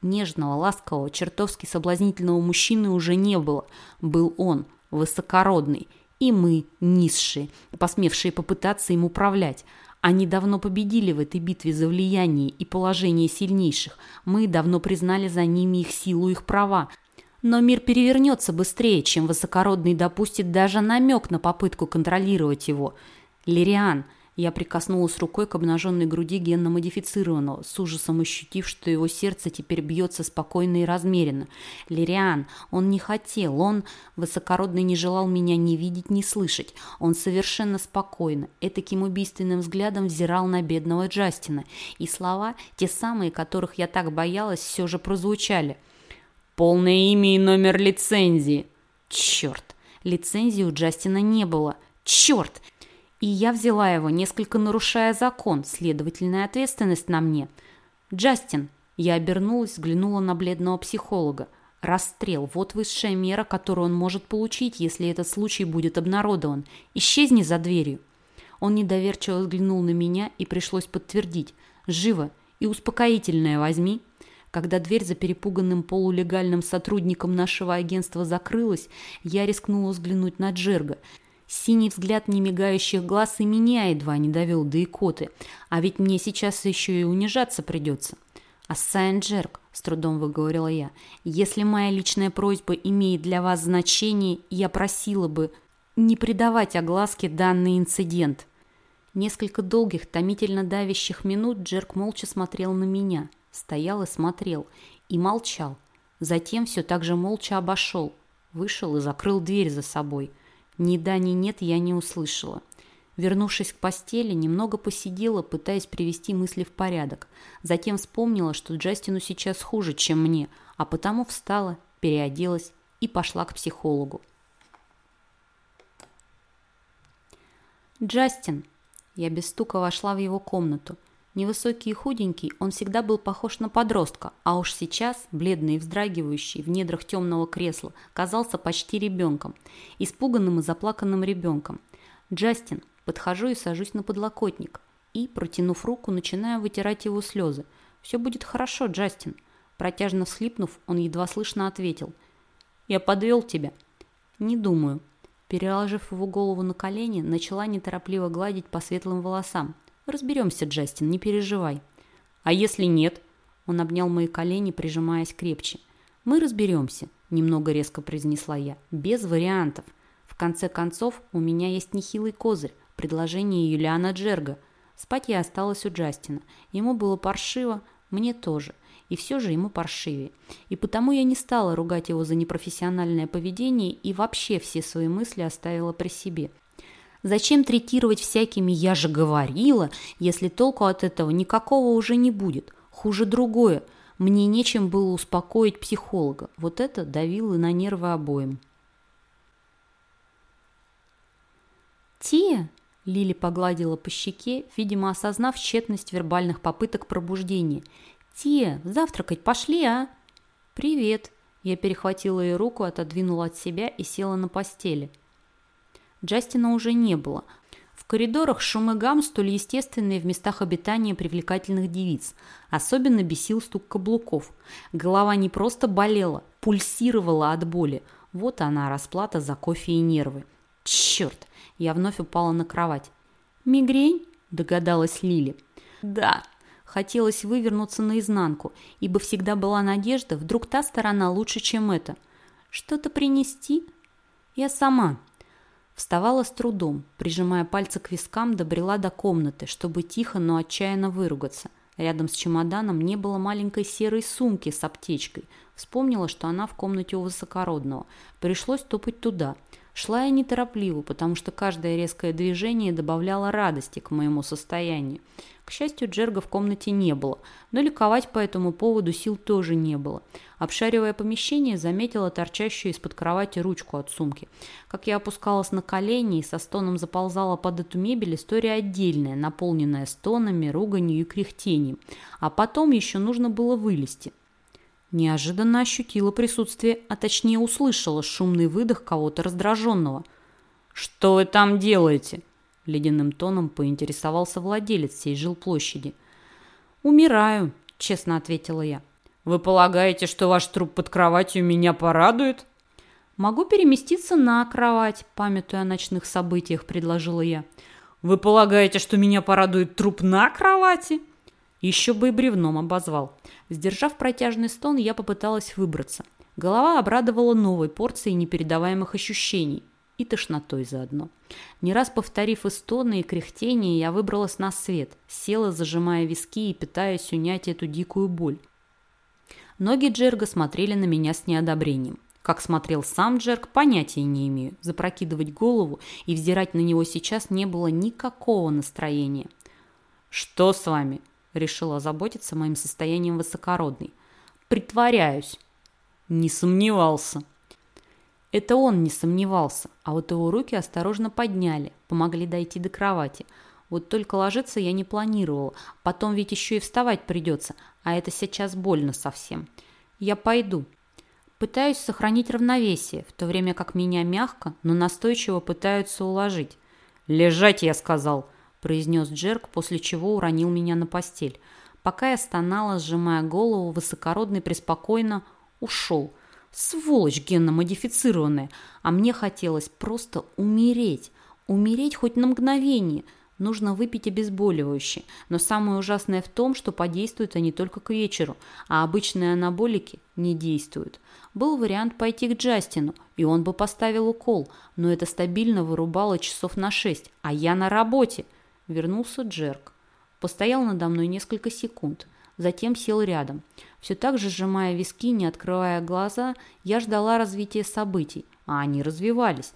Нежного, ласкового, чертовски соблазнительного мужчины уже не было. Был он, высокородный, и мы, низшие, посмевшие попытаться им управлять – они давно победили в этой битве за влияние и положение сильнейших. Мы давно признали за ними их силу, их права. Но мир перевернется быстрее, чем высокородный допустит даже намек на попытку контролировать его. Лириан – я прикоснулась рукой к обнаженной груди генно-модифицированного, с ужасом ощутив, что его сердце теперь бьется спокойно и размеренно. Лириан, он не хотел, он, высокородный, не желал меня ни видеть, ни слышать. Он совершенно спокойно, этаким убийственным взглядом взирал на бедного Джастина. И слова, те самые, которых я так боялась, все же прозвучали. «Полное имя и номер лицензии!» «Черт! Лицензии у Джастина не было!» «Черт!» И я взяла его, несколько нарушая закон, следовательная ответственность на мне. «Джастин!» Я обернулась, взглянула на бледного психолога. «Расстрел – вот высшая мера, которую он может получить, если этот случай будет обнародован. Исчезни за дверью!» Он недоверчиво взглянул на меня и пришлось подтвердить. «Живо! И успокоительное возьми!» Когда дверь за перепуганным полулегальным сотрудником нашего агентства закрылась, я рискнула взглянуть на Джерга – Синий взгляд немигающих глаз и меня едва не довел до икоты. А ведь мне сейчас еще и унижаться придется. «Ассайн Джерк», — с трудом выговорила я, — «если моя личная просьба имеет для вас значение, я просила бы не придавать огласке данный инцидент». Несколько долгих, томительно давящих минут Джерк молча смотрел на меня, стоял и смотрел, и молчал. Затем все так же молча обошел, вышел и закрыл дверь за собой — ни да, ни нет я не услышала. Вернувшись к постели, немного посидела, пытаясь привести мысли в порядок. Затем вспомнила, что Джастину сейчас хуже, чем мне, а потому встала, переоделась и пошла к психологу. «Джастин!» Я без стука вошла в его комнату. Невысокий и худенький, он всегда был похож на подростка, а уж сейчас, бледный и вздрагивающий, в недрах темного кресла, казался почти ребенком, испуганным и заплаканным ребенком. «Джастин!» Подхожу и сажусь на подлокотник. И, протянув руку, начинаю вытирать его слезы. «Все будет хорошо, Джастин!» Протяжно всхлипнув, он едва слышно ответил. «Я подвел тебя». «Не думаю». Переложив его голову на колени, начала неторопливо гладить по светлым волосам. «Разберемся, Джастин, не переживай». «А если нет?» Он обнял мои колени, прижимаясь крепче. «Мы разберемся», – немного резко произнесла я. «Без вариантов. В конце концов, у меня есть нехилый козырь – предложение Юлиана Джерга. Спать я осталась у Джастина. Ему было паршиво, мне тоже – и все же ему паршивее. И потому я не стала ругать его за непрофессиональное поведение и вообще все свои мысли оставила при себе. Зачем третировать всякими «я же говорила», если толку от этого никакого уже не будет? Хуже другое. Мне нечем было успокоить психолога. Вот это давило на нервы обоим. «Тия!» – Лили погладила по щеке, видимо, осознав тщетность вербальных попыток пробуждения. «Те, завтракать пошли, а?» «Привет!» Я перехватила ее руку, отодвинула от себя и села на постели. Джастина уже не было. В коридорах шум и гам столь естественные в местах обитания привлекательных девиц. Особенно бесил стук каблуков. Голова не просто болела, пульсировала от боли. Вот она, расплата за кофе и нервы. Черт! Я вновь упала на кровать. «Мигрень?» – догадалась Лили. «Да», Хотелось вывернуться наизнанку, ибо всегда была надежда, вдруг та сторона лучше, чем эта. Что-то принести? Я сама. Вставала с трудом, прижимая пальцы к вискам, добрела до комнаты, чтобы тихо, но отчаянно выругаться. Рядом с чемоданом не было маленькой серой сумки с аптечкой. Вспомнила, что она в комнате у высокородного. Пришлось топать туда – Шла я неторопливо, потому что каждое резкое движение добавляло радости к моему состоянию. К счастью, Джерга в комнате не было, но ликовать по этому поводу сил тоже не было. Обшаривая помещение, заметила торчащую из-под кровати ручку от сумки. Как я опускалась на колени и со стоном заползала под эту мебель, история отдельная, наполненная стонами, руганью и кряхтением. А потом еще нужно было вылезти. Неожиданно ощутила присутствие, а точнее услышала шумный выдох кого-то раздраженного. «Что вы там делаете?» – ледяным тоном поинтересовался владелец всей жилплощади. «Умираю», – честно ответила я. «Вы полагаете, что ваш труп под кроватью меня порадует?» «Могу переместиться на кровать», – памятуя о ночных событиях, предложила я. «Вы полагаете, что меня порадует труп на кровати?» Еще бы и бревном обозвал. Сдержав протяжный стон, я попыталась выбраться. Голова обрадовала новой порцией непередаваемых ощущений и тошнотой заодно. Не раз повторив и стоны, и кряхтение, я выбралась на свет, села, зажимая виски и пытаясь унять эту дикую боль. Ноги Джерга смотрели на меня с неодобрением. Как смотрел сам Джерк, понятия не имею. Запрокидывать голову и взирать на него сейчас не было никакого настроения. «Что с вами?» решила заботиться моим состоянием высокородный. Притворяюсь. Не сомневался. Это он не сомневался, а вот его руки осторожно подняли, помогли дойти до кровати. Вот только ложиться я не планировала, потом ведь еще и вставать придется, а это сейчас больно совсем. Я пойду. Пытаюсь сохранить равновесие, в то время как меня мягко, но настойчиво пытаются уложить. «Лежать, я сказал!» – произнес Джерк, после чего уронил меня на постель. Пока я стонала, сжимая голову, высокородный преспокойно ушел. Сволочь генно-модифицированная! А мне хотелось просто умереть. Умереть хоть на мгновение – Нужно выпить обезболивающее, но самое ужасное в том, что подействуют они только к вечеру, а обычные анаболики не действуют. Был вариант пойти к Джастину, и он бы поставил укол, но это стабильно вырубало часов на шесть, а я на работе – Вернулся Джерк. Постоял надо мной несколько секунд. Затем сел рядом. Все так же сжимая виски, не открывая глаза, я ждала развития событий, а они развивались.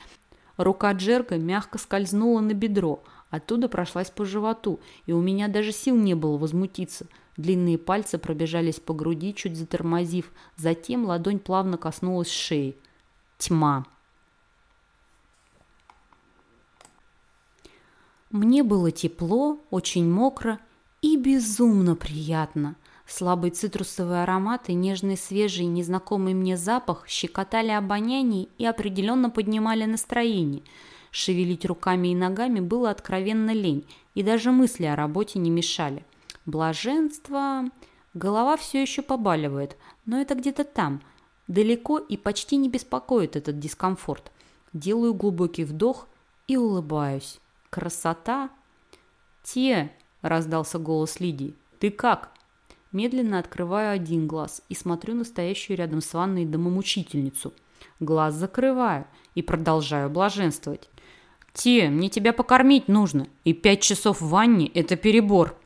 Рука Джерка мягко скользнула на бедро, оттуда прошлась по животу, и у меня даже сил не было возмутиться. Длинные пальцы пробежались по груди, чуть затормозив. Затем ладонь плавно коснулась шеи. Тьма. Мне было тепло, очень мокро и безумно приятно. Слабый цитрусовый аромат и нежный, свежий, незнакомый мне запах щекотали обоняние и определенно поднимали настроение. Шевелить руками и ногами было откровенно лень, и даже мысли о работе не мешали. Блаженство... Голова все еще побаливает, но это где-то там, далеко и почти не беспокоит этот дискомфорт. Делаю глубокий вдох и улыбаюсь. Красота! «Те!» – раздался голос Лидии. «Ты как?» Медленно открываю один глаз и смотрю на стоящую рядом с ванной домомучительницу. Глаз закрываю и продолжаю блаженствовать. «Те, мне тебя покормить нужно, и пять часов в ванне – это перебор».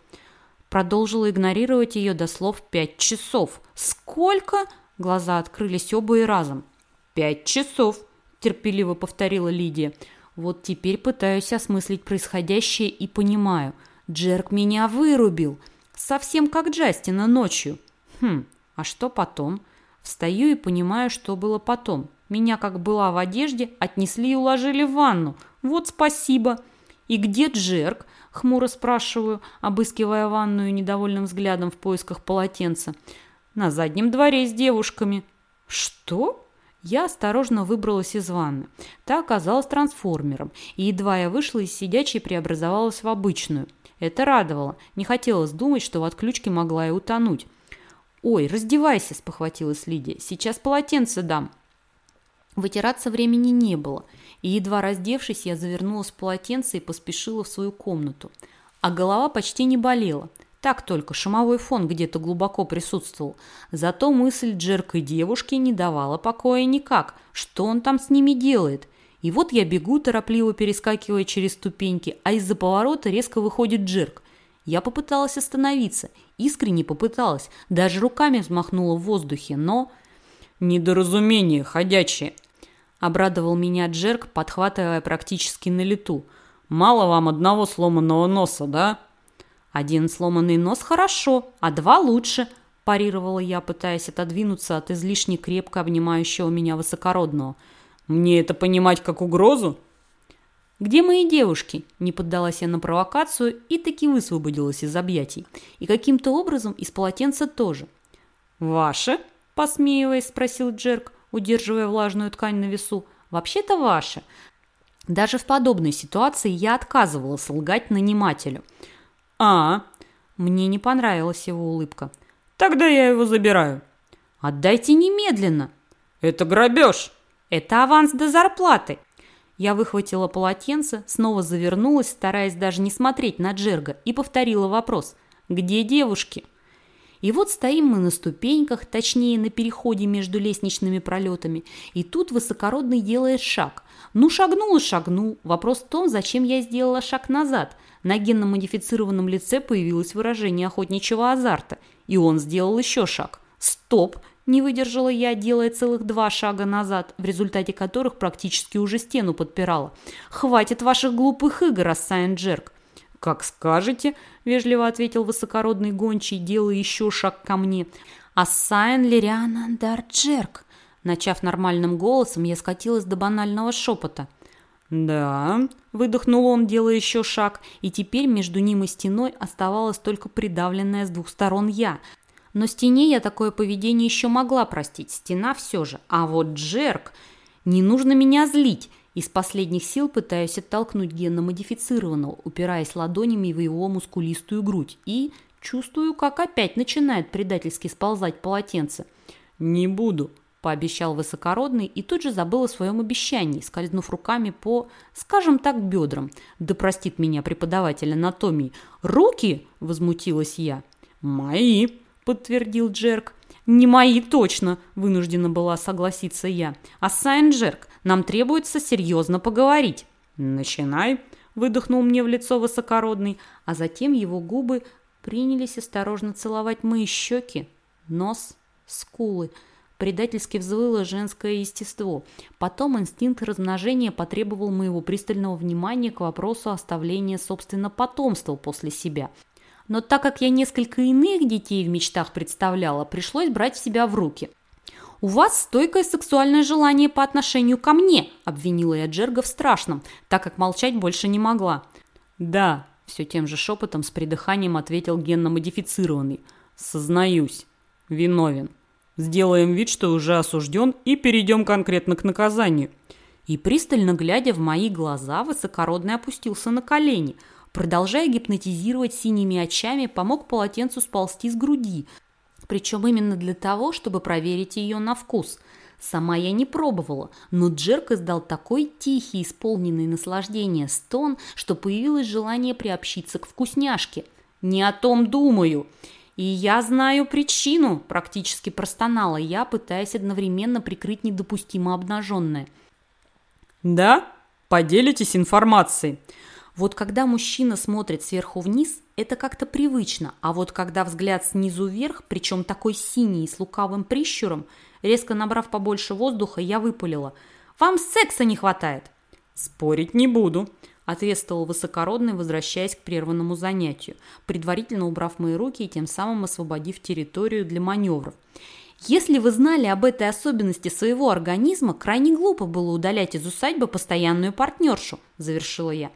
Продолжила игнорировать ее до слов «пять часов». «Сколько?» Глаза открылись оба и разом. «Пять часов», – терпеливо повторила Лидия. «Вот теперь пытаюсь осмыслить происходящее и понимаю. Джерк меня вырубил». Совсем как Джастина ночью. Хм, а что потом? Встаю и понимаю, что было потом. Меня, как была в одежде, отнесли и уложили в ванну. Вот спасибо. И где Джерк? Хмуро спрашиваю, обыскивая ванную недовольным взглядом в поисках полотенца. На заднем дворе с девушками. Что? Я осторожно выбралась из ванны. Та оказалась трансформером, и едва я вышла из сидячей, преобразовалась в обычную. Это радовало. Не хотелось думать, что в отключке могла и утонуть. «Ой, раздевайся!» – спохватилась Лидия. «Сейчас полотенце дам». Вытираться времени не было, и, едва раздевшись, я завернулась в полотенце и поспешила в свою комнату. А голова почти не болела. Так только шумовой фон где-то глубоко присутствовал. Зато мысль Джерка и девушки не давала покоя никак. Что он там с ними делает? И вот я бегу, торопливо перескакивая через ступеньки, а из-за поворота резко выходит Джерк. Я попыталась остановиться, искренне попыталась, даже руками взмахнула в воздухе, но... «Недоразумение ходячее!» Обрадовал меня Джерк, подхватывая практически на лету. «Мало вам одного сломанного носа, да?» «Один сломанный нос хорошо, а два лучше», парировала я, пытаясь отодвинуться от излишне крепко обнимающего меня высокородного – мне это понимать как угрозу? «Где мои девушки?» Не поддалась я на провокацию и таки высвободилась из объятий. И каким-то образом из полотенца тоже. «Ваши?» – посмеиваясь, спросил Джерк, удерживая влажную ткань на весу. «Вообще-то ваши». Даже в подобной ситуации я отказывалась лгать нанимателю. «А?» Мне не понравилась его улыбка. «Тогда я его забираю». «Отдайте немедленно». «Это грабеж!» Это аванс до зарплаты. Я выхватила полотенце, снова завернулась, стараясь даже не смотреть на Джерга, и повторила вопрос. «Где девушки?» И вот стоим мы на ступеньках, точнее на переходе между лестничными пролетами, и тут высокородный делает шаг. Ну, шагнул и шагнул. Вопрос в том, зачем я сделала шаг назад. На генно-модифицированном лице появилось выражение охотничьего азарта, и он сделал еще шаг. Стоп! Не выдержала я, делая целых два шага назад, в результате которых практически уже стену подпирала. «Хватит ваших глупых игр, Ассайн Джерк!» «Как скажете», – вежливо ответил высокородный гончий, делая еще шаг ко мне. «Ассайн Лириана Дарджерк!» Начав нормальным голосом, я скатилась до банального шепота. «Да», – выдохнул он, делая еще шаг, и теперь между ним и стеной оставалась только придавленная с двух сторон я – но стене я такое поведение еще могла простить, стена все же. А вот Джерк... Не нужно меня злить. Из последних сил пытаюсь оттолкнуть генно-модифицированного, упираясь ладонями в его мускулистую грудь. И чувствую, как опять начинает предательски сползать полотенце. «Не буду», – пообещал высокородный и тут же забыл о своем обещании, скользнув руками по, скажем так, бедрам. Да простит меня преподаватель анатомии. «Руки?» – возмутилась я. «Мои», подтвердил Джерк. «Не мои точно», – вынуждена была согласиться я. «А Сайн Джерк, нам требуется серьезно поговорить». «Начинай», – выдохнул мне в лицо высокородный, а затем его губы принялись осторожно целовать мои щеки, нос, скулы. Предательски взвыло женское естество. Потом инстинкт размножения потребовал моего пристального внимания к вопросу оставления, собственно, потомства после себя – но так как я несколько иных детей в мечтах представляла, пришлось брать себя в руки. «У вас стойкое сексуальное желание по отношению ко мне», – обвинила я Джерга в страшном, так как молчать больше не могла. «Да, Все тем же шепотом с придыханием ответил генно-модифицированный. Сознаюсь. Виновен. Сделаем вид, что уже осужден, и перейдем конкретно к наказанию. И пристально глядя в мои глаза, высокородный опустился на колени. Продолжая гипнотизировать синими очами, помог полотенцу сползти с груди, причем именно для того, чтобы проверить ее на вкус. Сама я не пробовала, но Джерк издал такой тихий, исполненный наслаждения стон, что появилось желание приобщиться к вкусняшке. «Не о том думаю!» «И я знаю причину», – практически простонала я, пытаясь одновременно прикрыть недопустимо обнаженное. «Да? Поделитесь информацией». Вот когда мужчина смотрит сверху вниз, это как-то привычно, а вот когда взгляд снизу вверх, причем такой синий с лукавым прищуром, резко набрав побольше воздуха, я выпалила. «Вам секса не хватает!» «Спорить не буду», ответствовал высокородный, возвращаясь к прерванному занятию, предварительно убрав мои руки и тем самым освободив территорию для маневров. Если вы знали об этой особенности своего организма, крайне глупо было удалять из усадьбы постоянную партнершу, завершила я.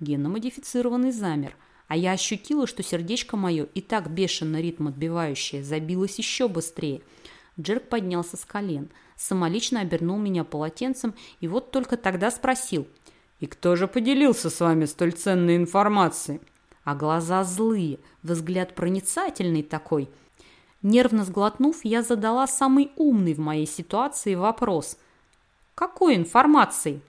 Генно-модифицированный замер, а я ощутила, что сердечко мое, и так бешено ритм отбивающее, забилось еще быстрее. Джерк поднялся с колен, самолично обернул меня полотенцем и вот только тогда спросил – «И кто же поделился с вами столь ценной информацией?» А глаза злые, взгляд проницательный такой. Нервно сглотнув, я задала самый умный в моей ситуации вопрос. «Какой информации?»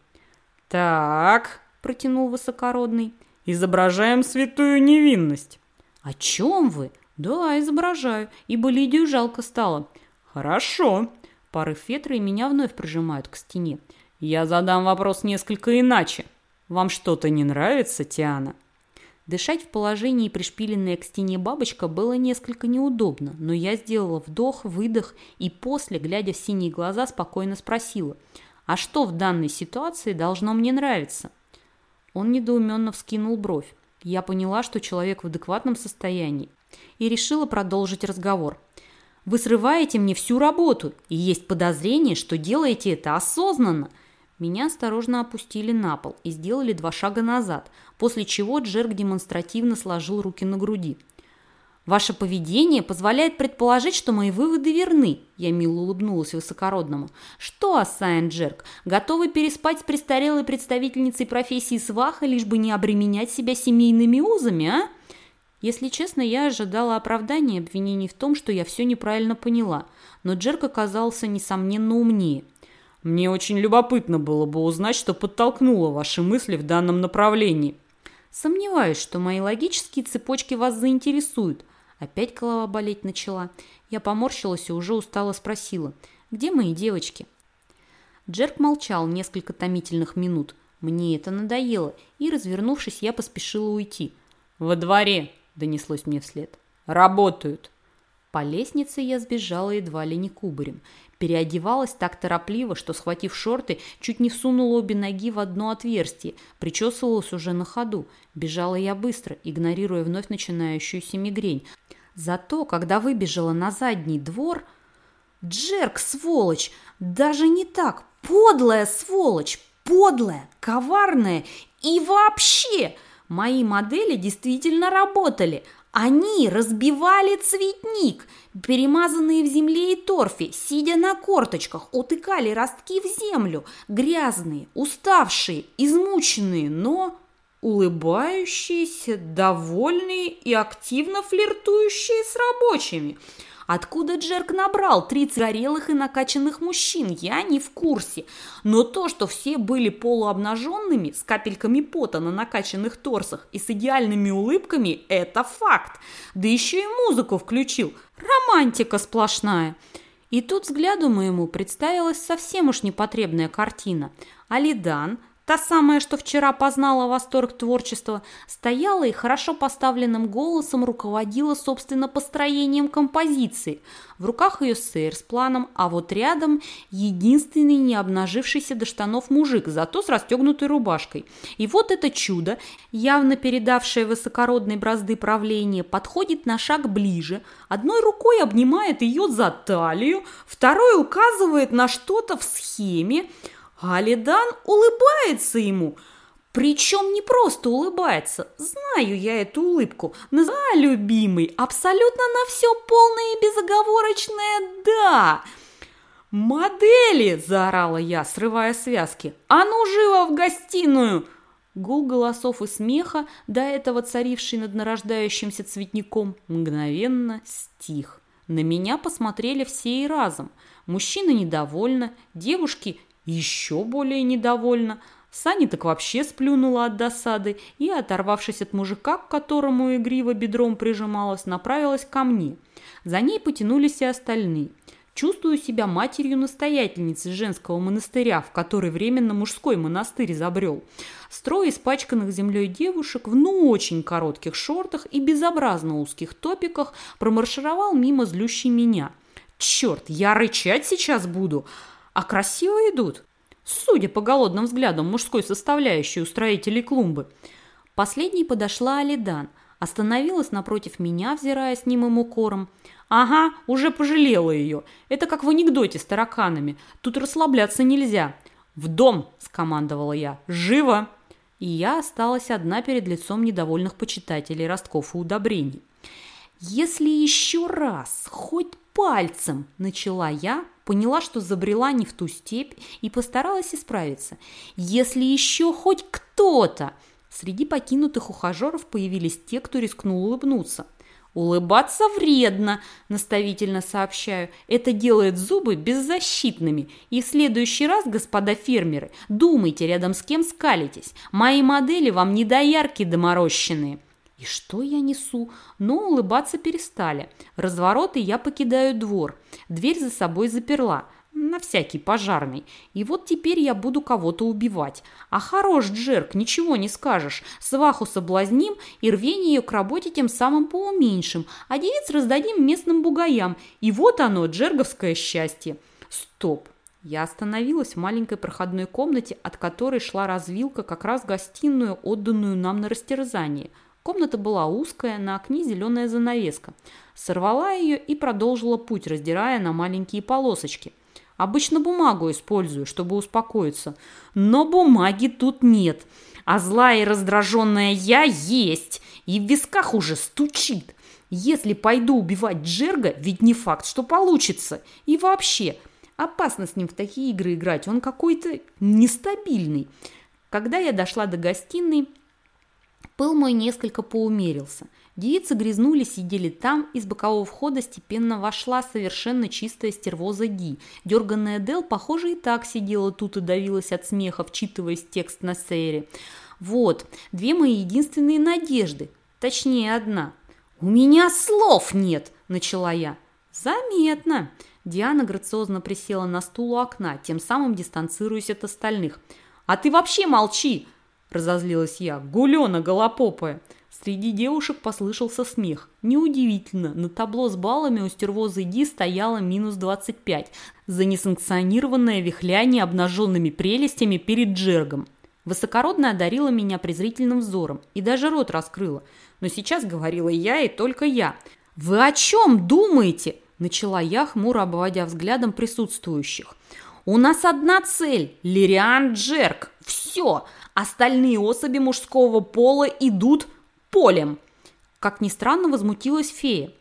«Так», – протянул высокородный, – «изображаем святую невинность». «О чем вы?» «Да, изображаю, ибо Лидию жалко стало». «Хорошо». Порыв ветра и меня вновь прижимают к стене. Я задам вопрос несколько иначе. Вам что-то не нравится, Тиана? Дышать в положении, пришпиленная к стене бабочка, было несколько неудобно, но я сделала вдох, выдох и после, глядя в синие глаза, спокойно спросила, «А что в данной ситуации должно мне нравиться?» Он недоуменно вскинул бровь. Я поняла, что человек в адекватном состоянии, и решила продолжить разговор. «Вы срываете мне всю работу, и есть подозрение, что делаете это осознанно. Меня осторожно опустили на пол и сделали два шага назад, после чего Джерк демонстративно сложил руки на груди. «Ваше поведение позволяет предположить, что мои выводы верны», я мило улыбнулась высокородному. «Что, Асайн Джерк, готовы переспать с престарелой представительницей профессии сваха, лишь бы не обременять себя семейными узами, а?» Если честно, я ожидала оправдания обвинений в том, что я все неправильно поняла, но Джерк оказался, несомненно, умнее. Мне очень любопытно было бы узнать, что подтолкнуло ваши мысли в данном направлении. Сомневаюсь, что мои логические цепочки вас заинтересуют. Опять голова болеть начала. Я поморщилась и уже устало спросила. Где мои девочки? Джерк молчал несколько томительных минут. Мне это надоело, и, развернувшись, я поспешила уйти. «Во дворе!» – донеслось мне вслед. «Работают!» По лестнице я сбежала едва ли не кубарем. Переодевалась так торопливо, что, схватив шорты, чуть не всунула обе ноги в одно отверстие. Причесывалась уже на ходу. Бежала я быстро, игнорируя вновь начинающуюся мигрень. Зато, когда выбежала на задний двор... Джерк, сволочь! Даже не так! Подлая сволочь! Подлая, коварная и вообще! Мои модели действительно работали – они разбивали цветник, перемазанные в земле и торфе, сидя на корточках, утыкали ростки в землю, грязные, уставшие, измученные, но улыбающиеся, довольные и активно флиртующие с рабочими – Откуда Джерк набрал 30 горелых и накачанных мужчин, я не в курсе. Но то, что все были полуобнаженными, с капельками пота на накачанных торсах и с идеальными улыбками, это факт. Да еще и музыку включил. Романтика сплошная. И тут взгляду моему представилась совсем уж непотребная картина. Алидан – Та самая, что вчера познала восторг творчества, стояла и хорошо поставленным голосом руководила, собственно, построением композиции. В руках ее сэр с планом, а вот рядом единственный не обнажившийся до штанов мужик, зато с расстегнутой рубашкой. И вот это чудо, явно передавшее высокородной бразды правления, подходит на шаг ближе, одной рукой обнимает ее за талию, второй указывает на что-то в схеме, Алидан улыбается ему. Причем не просто улыбается. Знаю я эту улыбку. Называю любимый. Абсолютно на все полное и безоговорочное «да». «Модели!» – заорала я, срывая связки. «А ну, живо в гостиную!» Гул голосов и смеха, до этого царивший над нарождающимся цветником, мгновенно стих. На меня посмотрели все и разом. Мужчины недовольны, девушки еще более недовольны. Сани так вообще сплюнула от досады и, оторвавшись от мужика, к которому игриво бедром прижималась, направилась ко мне. За ней потянулись и остальные. Чувствую себя матерью-настоятельницей женского монастыря, в который временно мужской монастырь забрел. Строй испачканных землей девушек в ну очень коротких шортах и безобразно узких топиках промаршировал мимо злющей меня. Черт, я рычать сейчас буду, а красиво идут судя по голодным взглядам мужской составляющей у строителей клумбы. Последней подошла Алидан, остановилась напротив меня, взирая с немым укором. «Ага, уже пожалела ее. Это как в анекдоте с тараканами. Тут расслабляться нельзя». «В дом!» – скомандовала я. «Живо!» И я осталась одна перед лицом недовольных почитателей ростков и удобрений. «Если еще раз, хоть пальцем!» – начала я, поняла, что забрела не в ту степь и постаралась исправиться. Если еще хоть кто-то... Среди покинутых ухажеров появились те, кто рискнул улыбнуться. «Улыбаться вредно», – наставительно сообщаю. «Это делает зубы беззащитными. И в следующий раз, господа фермеры, думайте, рядом с кем скалитесь. Мои модели вам не доярки доморощенные». И что я несу? Но улыбаться перестали. Развороты я покидаю двор. Дверь за собой заперла. На всякий пожарный. И вот теперь я буду кого-то убивать. А хорош Джерк, ничего не скажешь. Сваху соблазним и рвение ее к работе тем самым поуменьшим. А девиц раздадим местным бугаям. И вот оно, джерговское счастье. Стоп. Я остановилась в маленькой проходной комнате, от которой шла развилка как раз гостиную, отданную нам на растерзание – Комната была узкая, на окне зеленая занавеска. Сорвала ее и продолжила путь, раздирая на маленькие полосочки. Обычно бумагу использую, чтобы успокоиться. Но бумаги тут нет. А злая и раздраженная я есть. И в висках уже стучит. Если пойду убивать Джерга, ведь не факт, что получится. И вообще, опасно с ним в такие игры играть. Он какой-то нестабильный. Когда я дошла до гостиной, Пыл мой несколько поумерился. Девицы грязнули, сидели там, из бокового входа степенно вошла совершенно чистая стервоза Ги. Дерганная Дел, похоже, и так сидела тут и давилась от смеха, вчитываясь текст на сейре. Вот, две мои единственные надежды, точнее одна. «У меня слов нет!» – начала я. «Заметно!» Диана грациозно присела на стул у окна, тем самым дистанцируясь от остальных. «А ты вообще молчи!» Разозлилась я. «Гулена голопопая!» Среди девушек послышался смех. Неудивительно, на табло с баллами у стервозы Ди стояло минус 25 за несанкционированное вихляние обнаженными прелестями перед джергом. Высокородная одарила меня презрительным взором и даже рот раскрыла. Но сейчас говорила я и только я. «Вы о чем думаете?» – начала я, хмуро обводя взглядом присутствующих. «У нас одна цель – Лириан Джерк. Все!» Остальные особи мужского пола идут полем. Как ни странно, возмутилась фея.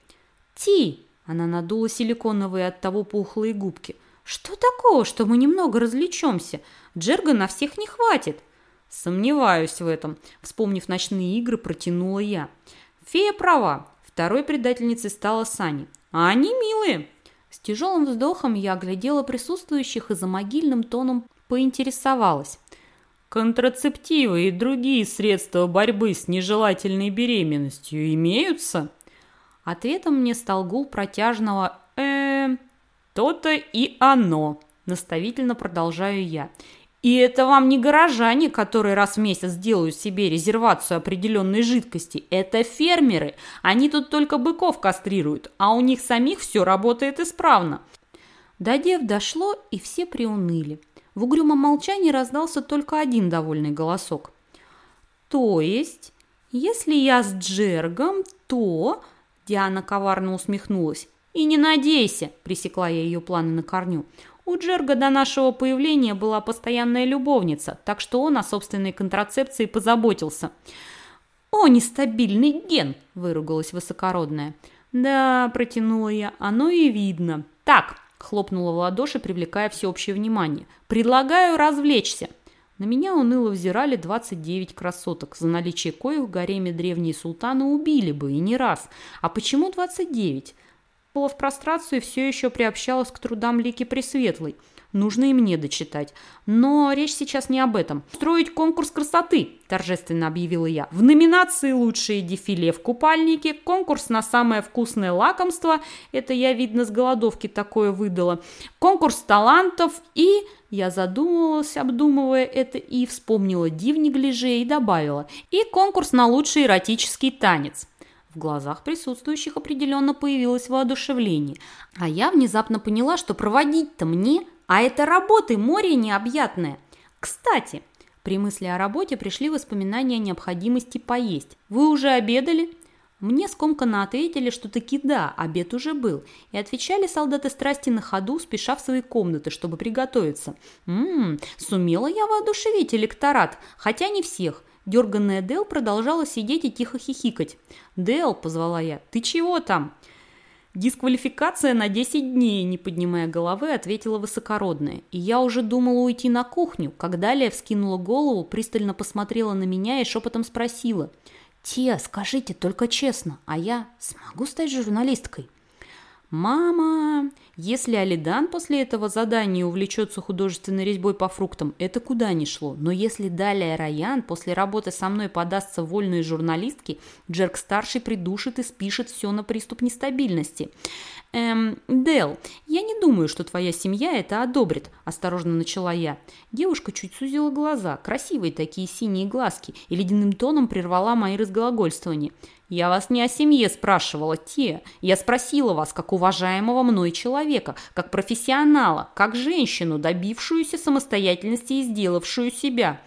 Ти, она надула силиконовые от того пухлые губки. Что такого, что мы немного развлечемся? Джерга на всех не хватит. Сомневаюсь в этом. Вспомнив ночные игры, протянула я. Фея права. Второй предательницей стала Сани. А они милые. С тяжелым вздохом я оглядела присутствующих и за могильным тоном поинтересовалась. Контрацептивы и другие средства борьбы с нежелательной беременностью имеются? Ответом мне стал гул протяжного э то-то и оно, наставительно продолжаю я. И это вам не горожане, которые раз в месяц делают себе резервацию определенной жидкости. Это фермеры. Они тут только быков кастрируют, а у них самих все работает исправно. До дев дошло, и все приуныли. В угрюмом молчании раздался только один довольный голосок. «То есть, если я с Джергом, то...» Диана коварно усмехнулась. «И не надейся!» – пресекла я ее планы на корню. У Джерга до нашего появления была постоянная любовница, так что он о собственной контрацепции позаботился. «О, нестабильный ген!» – выругалась высокородная. «Да», – протянула я, – «оно и видно». «Так», – хлопнула в ладоши, привлекая всеобщее внимание, – «предлагаю развлечься». На меня уныло взирали 29 красоток, за наличие коих в гареме древние султаны убили бы, и не раз. А почему 29? Была в прострацию и все еще приобщалась к трудам Лики Пресветлой – Нужно и мне дочитать. Но речь сейчас не об этом. «Строить конкурс красоты», – торжественно объявила я. «В номинации «Лучшие дефиле в купальнике», конкурс на самое вкусное лакомство, это я, видно, с голодовки такое выдала, конкурс талантов и...» Я задумывалась, обдумывая это, и вспомнила дивни и добавила. «И конкурс на лучший эротический танец». В глазах присутствующих определенно появилось воодушевление. А я внезапно поняла, что проводить-то мне а это работы море необъятное. Кстати, при мысли о работе пришли воспоминания о необходимости поесть. Вы уже обедали? Мне скомканно ответили, что таки да, обед уже был, и отвечали солдаты страсти на ходу, спеша в свои комнаты, чтобы приготовиться. Ммм, сумела я воодушевить электорат, хотя не всех. Дерганная Дел продолжала сидеть и тихо хихикать. «Дел», – позвала я, – «ты чего там?» «Дисквалификация на 10 дней», – не поднимая головы, ответила высокородная. И я уже думала уйти на кухню, когда Лия вскинула голову, пристально посмотрела на меня и шепотом спросила. «Тия, скажите только честно, а я смогу стать журналисткой?» «Мама, если Алидан после этого задания увлечется художественной резьбой по фруктам, это куда ни шло. Но если далее Раян после работы со мной подастся вольной журналистке, Джерк-старший придушит и спишет все на приступ нестабильности. «Эм, Дел, я не думаю, что твоя семья это одобрит», – осторожно начала я. Девушка чуть сузила глаза, красивые такие синие глазки, и ледяным тоном прервала мои разглагольствования. «Я вас не о семье спрашивала, те. Я спросила вас, как уважаемого мной человека, как профессионала, как женщину, добившуюся самостоятельности и сделавшую себя».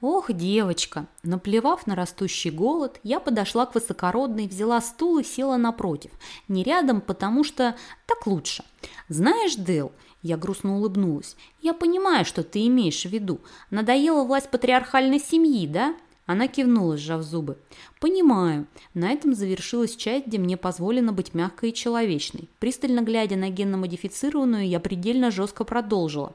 Ох, девочка! Наплевав на растущий голод, я подошла к высокородной, взяла стул и села напротив. Не рядом, потому что так лучше. Знаешь, Дэл, я грустно улыбнулась. Я понимаю, что ты имеешь в виду. Надоела власть патриархальной семьи, да? Она кивнула, сжав зубы. «Понимаю. На этом завершилась часть, где мне позволено быть мягкой и человечной. Пристально глядя на генно-модифицированную, я предельно жестко продолжила.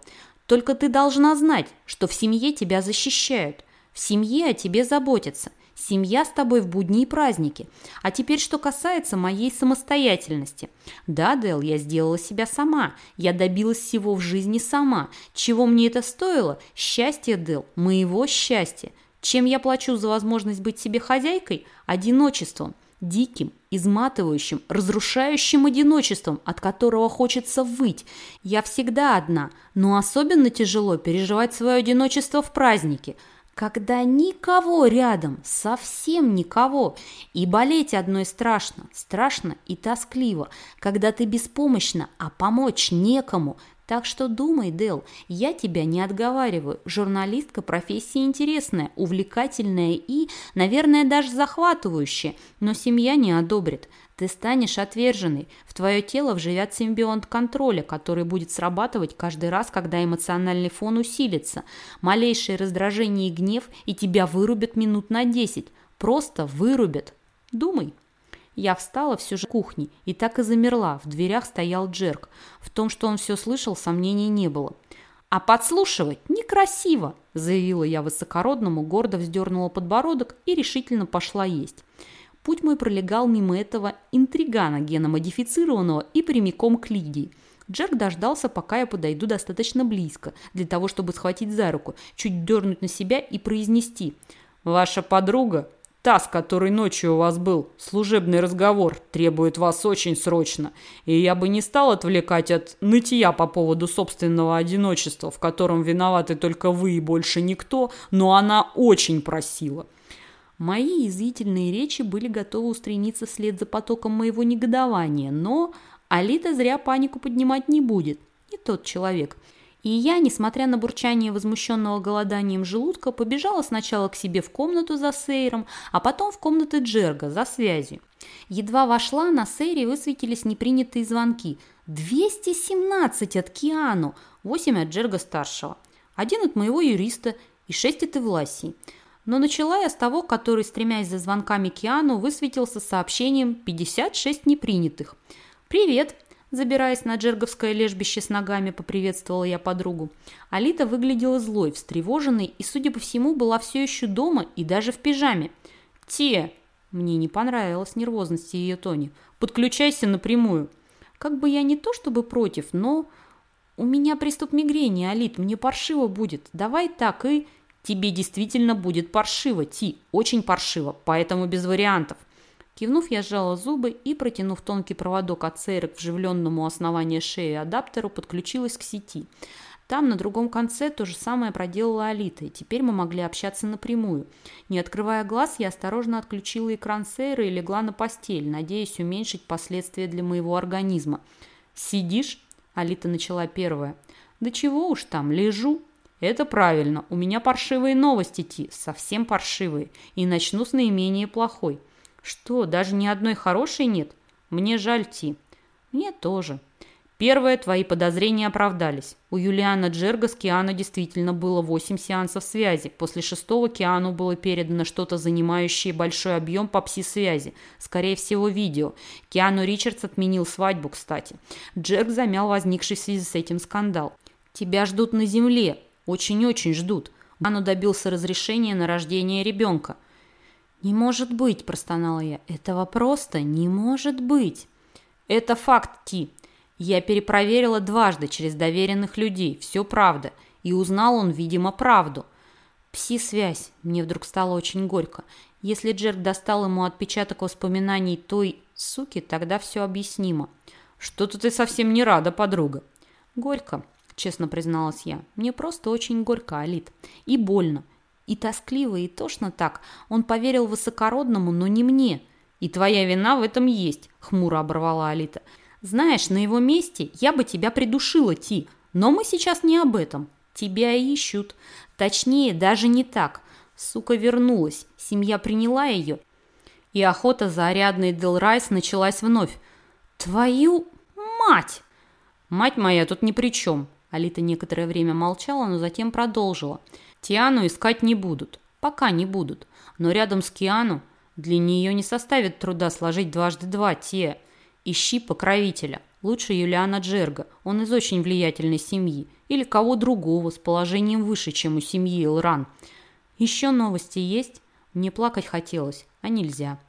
Только ты должна знать, что в семье тебя защищают. В семье о тебе заботятся. Семья с тобой в будни и праздники. А теперь, что касается моей самостоятельности. Да, Дэл, я сделала себя сама. Я добилась всего в жизни сама. Чего мне это стоило? Счастье, Дэл, моего счастья. Чем я плачу за возможность быть себе хозяйкой? Одиночеством диким, изматывающим, разрушающим одиночеством, от которого хочется выть. Я всегда одна, но особенно тяжело переживать свое одиночество в празднике, когда никого рядом, совсем никого. И болеть одной страшно, страшно и тоскливо, когда ты беспомощна, а помочь некому, так что думай, Дел, я тебя не отговариваю. Журналистка профессия интересная, увлекательная и, наверное, даже захватывающая, но семья не одобрит. Ты станешь отверженной. В твое тело вживят симбионт контроля, который будет срабатывать каждый раз, когда эмоциональный фон усилится. Малейшее раздражение и гнев, и тебя вырубят минут на десять. Просто вырубят. Думай. Я встала все же кухни и так и замерла. В дверях стоял Джерк. В том, что он все слышал, сомнений не было. «А подслушивать некрасиво», – заявила я высокородному, гордо вздернула подбородок и решительно пошла есть. Путь мой пролегал мимо этого интригана геномодифицированного и прямиком к Лидии. Джерк дождался, пока я подойду достаточно близко, для того, чтобы схватить за руку, чуть дернуть на себя и произнести «Ваша подруга Та, с которой ночью у вас был служебный разговор, требует вас очень срочно. И я бы не стал отвлекать от нытья по поводу собственного одиночества, в котором виноваты только вы и больше никто, но она очень просила. Мои язвительные речи были готовы устремиться вслед за потоком моего негодования, но Алита зря панику поднимать не будет. Не тот человек. И я, несмотря на бурчание возмущенного голоданием желудка, побежала сначала к себе в комнату за Сейром, а потом в комнаты Джерга за связью. Едва вошла, на серии высветились непринятые звонки. 217 от Киану, 8 от Джерга-старшего, один от моего юриста и 6 от Эвласии. Но начала я с того, который, стремясь за звонками Киану, высветился сообщением «56 непринятых». «Привет!» Забираясь на джерговское лежбище с ногами, поприветствовала я подругу. Алита выглядела злой, встревоженной и, судя по всему, была все еще дома и даже в пижаме. «Те!» Мне не понравилась нервозность ее Тони. «Подключайся напрямую!» Как бы я не то чтобы против, но... У меня приступ мигрени, Алит, мне паршиво будет. Давай так и... Тебе действительно будет паршиво, Ти, очень паршиво, поэтому без вариантов. Кивнув, я сжала зубы и, протянув тонкий проводок от сейрок к вживленному основанию шеи адаптеру, подключилась к сети. Там, на другом конце, то же самое проделала Алита, и теперь мы могли общаться напрямую. Не открывая глаз, я осторожно отключила экран сейра и легла на постель, надеясь уменьшить последствия для моего организма. «Сидишь?» – Алита начала первая. «Да чего уж там, лежу». «Это правильно. У меня паршивые новости, Ти, совсем паршивые. И начну с наименее плохой». «Что, даже ни одной хорошей нет? Мне жаль, Ти». «Мне тоже». Первое, твои подозрения оправдались. У Юлиана Джерга с Киану действительно было 8 сеансов связи. После шестого Киану было передано что-то, занимающее большой объем по пси-связи. Скорее всего, видео. Киану Ричардс отменил свадьбу, кстати. Джерг замял возникший в связи с этим скандал. Тебя ждут на земле. Очень-очень ждут. Ану добился разрешения на рождение ребенка. «Не может быть», – простонала я. «Этого просто не может быть». «Это факт, Ти. Я перепроверила дважды через доверенных людей. Все правда. И узнал он, видимо, правду. Пси-связь. Мне вдруг стало очень горько. Если Джерк достал ему отпечаток воспоминаний той суки, тогда все объяснимо. Что-то ты совсем не рада, подруга. Горько, честно призналась я. Мне просто очень горько, Алит. И больно. И тоскливо, и тошно так. Он поверил высокородному, но не мне. И твоя вина в этом есть, хмуро оборвала Алита. Знаешь, на его месте я бы тебя придушила, Ти. Но мы сейчас не об этом. Тебя ищут. Точнее, даже не так. Сука вернулась. Семья приняла ее. И охота за Ариадной Делрайс началась вновь. Твою мать! Мать моя тут ни при чем. Алита некоторое время молчала, но затем продолжила. Тиану искать не будут. Пока не будут. Но рядом с Киану для нее не составит труда сложить дважды два те. Ищи покровителя. Лучше Юлиана Джерга. Он из очень влиятельной семьи. Или кого другого с положением выше, чем у семьи Элран. Еще новости есть? Мне плакать хотелось, а нельзя.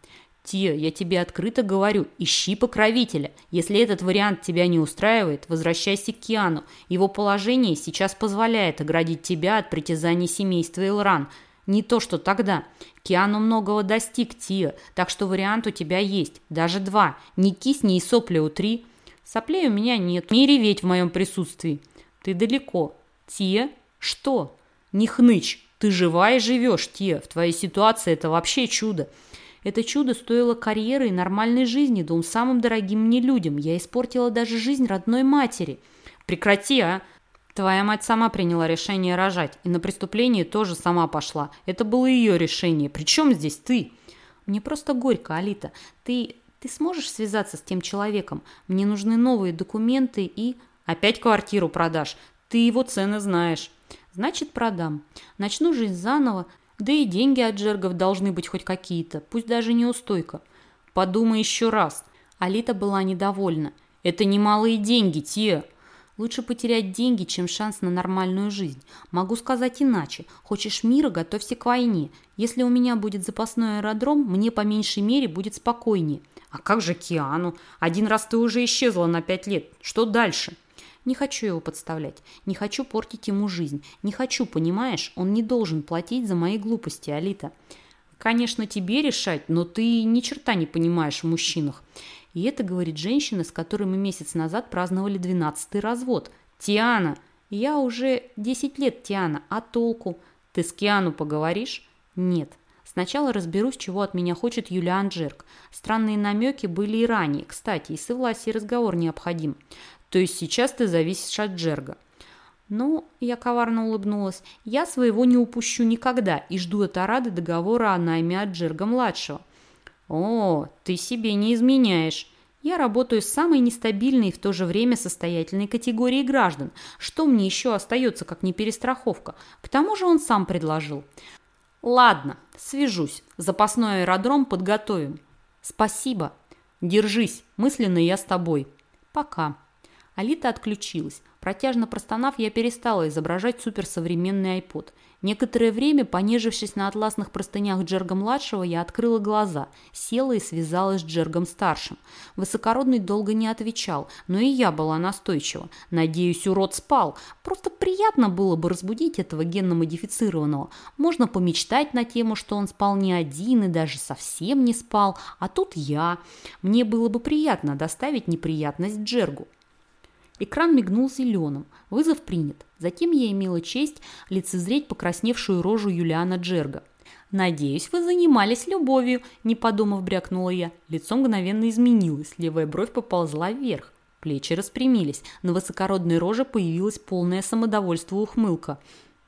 Тия, я тебе открыто говорю, ищи покровителя. Если этот вариант тебя не устраивает, возвращайся к Киану. Его положение сейчас позволяет оградить тебя от притязаний семейства Элран – не то, что тогда. Киану многого достиг, Тия, так что вариант у тебя есть. Даже два. Не кисни и сопли у три. Соплей у меня нет. Не реветь в моем присутствии. Ты далеко. Тия? Что? Не хнычь. Ты жива и живешь, Тия. В твоей ситуации это вообще чудо. Это чудо стоило карьеры и нормальной жизни двум самым дорогим мне людям. Я испортила даже жизнь родной матери. Прекрати, а? Твоя мать сама приняла решение рожать, и на преступление тоже сама пошла. Это было ее решение. Причем здесь ты? Мне просто горько, Алита. Ты... ты сможешь связаться с тем человеком? Мне нужны новые документы и... Опять квартиру продашь. Ты его цены знаешь. Значит, продам. Начну жизнь заново. Да и деньги от джергов должны быть хоть какие-то, пусть даже неустойка. Подумай еще раз. Алита была недовольна. Это немалые деньги, Тия. Лучше потерять деньги, чем шанс на нормальную жизнь. Могу сказать иначе. Хочешь мира, готовься к войне. Если у меня будет запасной аэродром, мне по меньшей мере будет спокойнее. А как же Киану? Один раз ты уже исчезла на пять лет. Что дальше? Не хочу его подставлять. Не хочу портить ему жизнь. Не хочу, понимаешь? Он не должен платить за мои глупости, Алита. Конечно, тебе решать, но ты ни черта не понимаешь в мужчинах. И это говорит женщина, с которой мы месяц назад праздновали двенадцатый развод. Тиана! Я уже десять лет, Тиана, а толку? Ты с Киану поговоришь? Нет. Сначала разберусь, чего от меня хочет Юлиан Джерк. Странные намеки были и ранее. Кстати, и с Ивласией разговор необходим. То есть сейчас ты зависишь от Джерга. Ну, я коварно улыбнулась, я своего не упущу никогда и жду от Арады договора о найме от Джерга-младшего. О, ты себе не изменяешь. Я работаю с самой нестабильной и в то же время состоятельной категорией граждан. Что мне еще остается, как не перестраховка? К тому же он сам предложил. Ладно, свяжусь. Запасной аэродром подготовим. Спасибо. Держись, мысленно я с тобой. Пока. Алита отключилась. Протяжно простонав, я перестала изображать суперсовременный iPod. Некоторое время, понежившись на атласных простынях Джерга-младшего, я открыла глаза, села и связалась с Джергом-старшим. Высокородный долго не отвечал, но и я была настойчива. Надеюсь, урод спал. Просто приятно было бы разбудить этого генно-модифицированного. Можно помечтать на тему, что он спал не один и даже совсем не спал, а тут я. Мне было бы приятно доставить неприятность Джергу. Экран мигнул зеленым. Вызов принят. Затем я имела честь лицезреть покрасневшую рожу Юлиана Джерга. «Надеюсь, вы занимались любовью», – не подумав, брякнула я. Лицо мгновенно изменилось, левая бровь поползла вверх. Плечи распрямились, на высокородной роже появилась полное самодовольство ухмылка.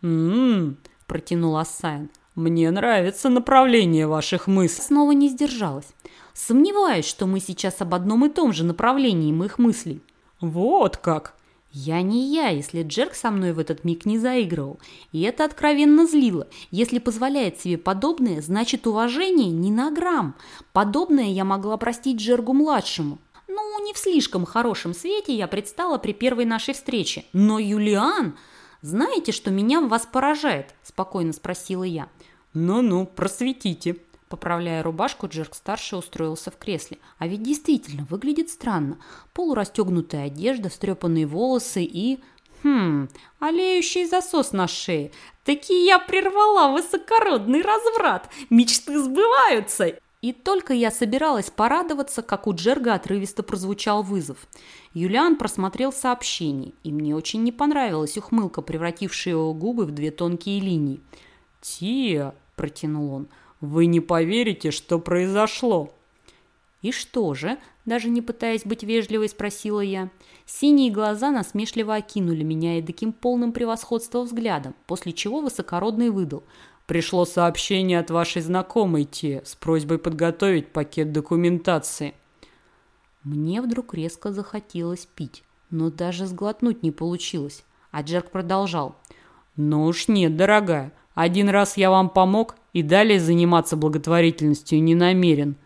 «М-м-м», протянул Ассайн, – «мне нравится направление ваших мыслей». Снова не сдержалась. Сомневаюсь, что мы сейчас об одном и том же направлении моих мыслей. «Вот как!» Я не я, если Джерк со мной в этот миг не заигрывал. И это откровенно злило. Если позволяет себе подобное, значит уважение не на грамм. Подобное я могла простить Джергу-младшему. Ну, не в слишком хорошем свете я предстала при первой нашей встрече. Но Юлиан... «Знаете, что меня в вас поражает?» – спокойно спросила я. «Ну-ну, просветите», Поправляя рубашку, Джерк-старший устроился в кресле. А ведь действительно выглядит странно. Полурастегнутая одежда, встрепанные волосы и... Хм, олеющий засос на шее. Таки я прервала высокородный разврат. Мечты сбываются. И только я собиралась порадоваться, как у Джерга отрывисто прозвучал вызов. Юлиан просмотрел сообщение, и мне очень не понравилась ухмылка, превратившая его губы в две тонкие линии. «Тия», – протянул он, – вы не поверите, что произошло. И что же? Даже не пытаясь быть вежливой, спросила я. Синие глаза насмешливо окинули меня и таким полным превосходства взглядом, после чего высокородный выдал. Пришло сообщение от вашей знакомой Те с просьбой подготовить пакет документации. Мне вдруг резко захотелось пить, но даже сглотнуть не получилось. А Джерк продолжал. «Ну уж нет, дорогая. Один раз я вам помог, и далее заниматься благотворительностью не намерен».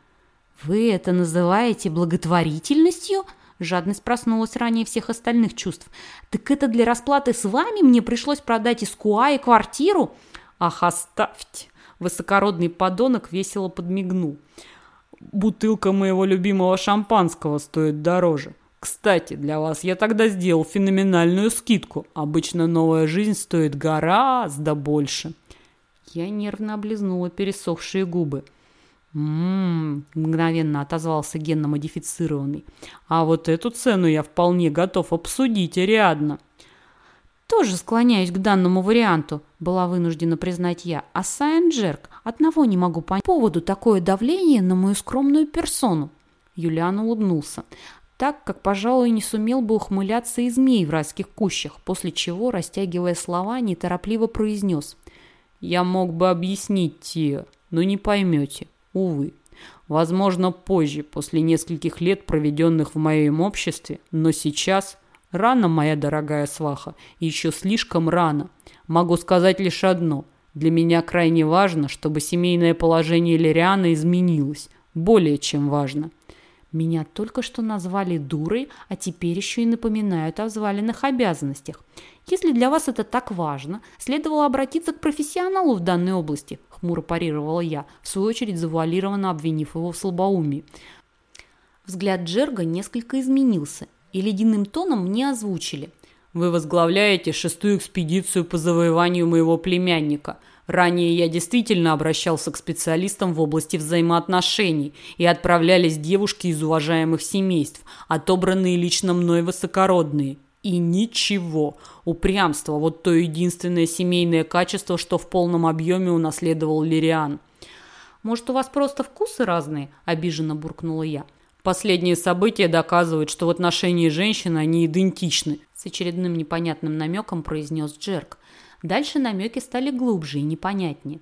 «Вы это называете благотворительностью?» Жадность проснулась ранее всех остальных чувств. «Так это для расплаты с вами мне пришлось продать Искуа и квартиру?» «Ах, оставьте!» Высокородный подонок весело подмигнул. «Бутылка моего любимого шампанского стоит дороже. Кстати, для вас я тогда сделал феноменальную скидку. Обычно новая жизнь стоит гораздо больше». Я нервно облизнула пересохшие губы. «М-м-м», мгновенно отозвался генно-модифицированный. «А вот эту цену я вполне готов обсудить, Ариадна». «Тоже склоняюсь к данному варианту», – была вынуждена признать я. «А Сайн Джерк, одного не могу понять поводу такое давление на мою скромную персону». Юлиан улыбнулся так, как, пожалуй, не сумел бы ухмыляться и змей в райских кущах, после чего, растягивая слова, неторопливо произнес – я мог бы объяснить, Тия, но не поймете, увы. Возможно, позже, после нескольких лет, проведенных в моем обществе, но сейчас... Рано, моя дорогая сваха, еще слишком рано. Могу сказать лишь одно. Для меня крайне важно, чтобы семейное положение Лириана изменилось. Более чем важно. Меня только что назвали дурой, а теперь еще и напоминают о взваленных обязанностях. Если для вас это так важно, следовало обратиться к профессионалу в данной области, хмуро парировала я, в свою очередь завуалированно обвинив его в слабоумии. Взгляд Джерга несколько изменился, и ледяным тоном мне озвучили. «Вы возглавляете шестую экспедицию по завоеванию моего племянника – Ранее я действительно обращался к специалистам в области взаимоотношений и отправлялись девушки из уважаемых семейств, отобранные лично мной высокородные. И ничего. Упрямство – вот то единственное семейное качество, что в полном объеме унаследовал Лириан. «Может, у вас просто вкусы разные?» – обиженно буркнула я. Последние события доказывают, что в отношении женщин они идентичны. С очередным непонятным намеком произнес Джерк. Дальше намеки стали глубже и непонятнее.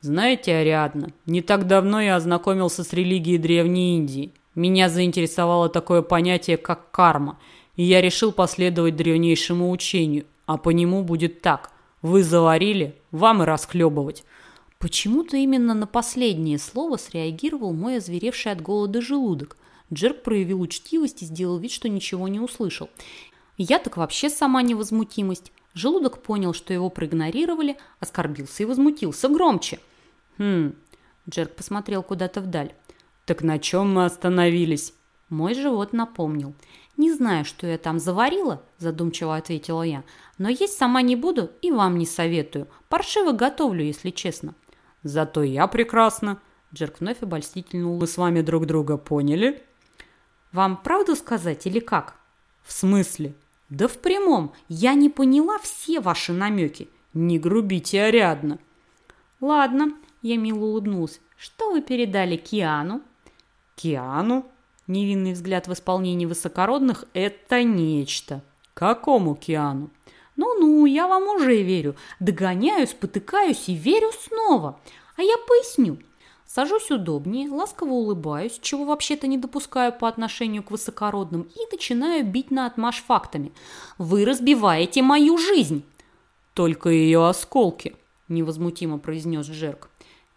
Знаете, Ариадна, не так давно я ознакомился с религией Древней Индии. Меня заинтересовало такое понятие, как карма, и я решил последовать древнейшему учению, а по нему будет так. Вы заварили, вам и расхлебывать. Почему-то именно на последнее слово среагировал мой озверевший от голода желудок. Джерк проявил учтивость и сделал вид, что ничего не услышал. Я так вообще сама невозмутимость. Желудок понял, что его проигнорировали, оскорбился и возмутился громче. «Хм...» Джерк посмотрел куда-то вдаль. «Так на чем мы остановились?» Мой живот напомнил. «Не знаю, что я там заварила», – задумчиво ответила я. «Но есть сама не буду и вам не советую. Паршиво готовлю, если честно». «Зато я прекрасно». Джерк вновь обольстительно Мы с вами друг друга поняли?» «Вам правду сказать или как?» «В смысле?» «Да в прямом. Я не поняла все ваши намеки». «Не грубите, Ариадна». «Ладно», – я мило улыбнулась. «Что вы передали Киану?» «Киану?» Невинный взгляд в исполнении высокородных – это нечто. Какому Киану? Ну-ну, я вам уже верю. Догоняю, спотыкаюсь и верю снова. А я поясню. Сажусь удобнее, ласково улыбаюсь, чего вообще-то не допускаю по отношению к высокородным, и начинаю бить на отмаш фактами. Вы разбиваете мою жизнь. Только ее осколки, невозмутимо произнес Джерк.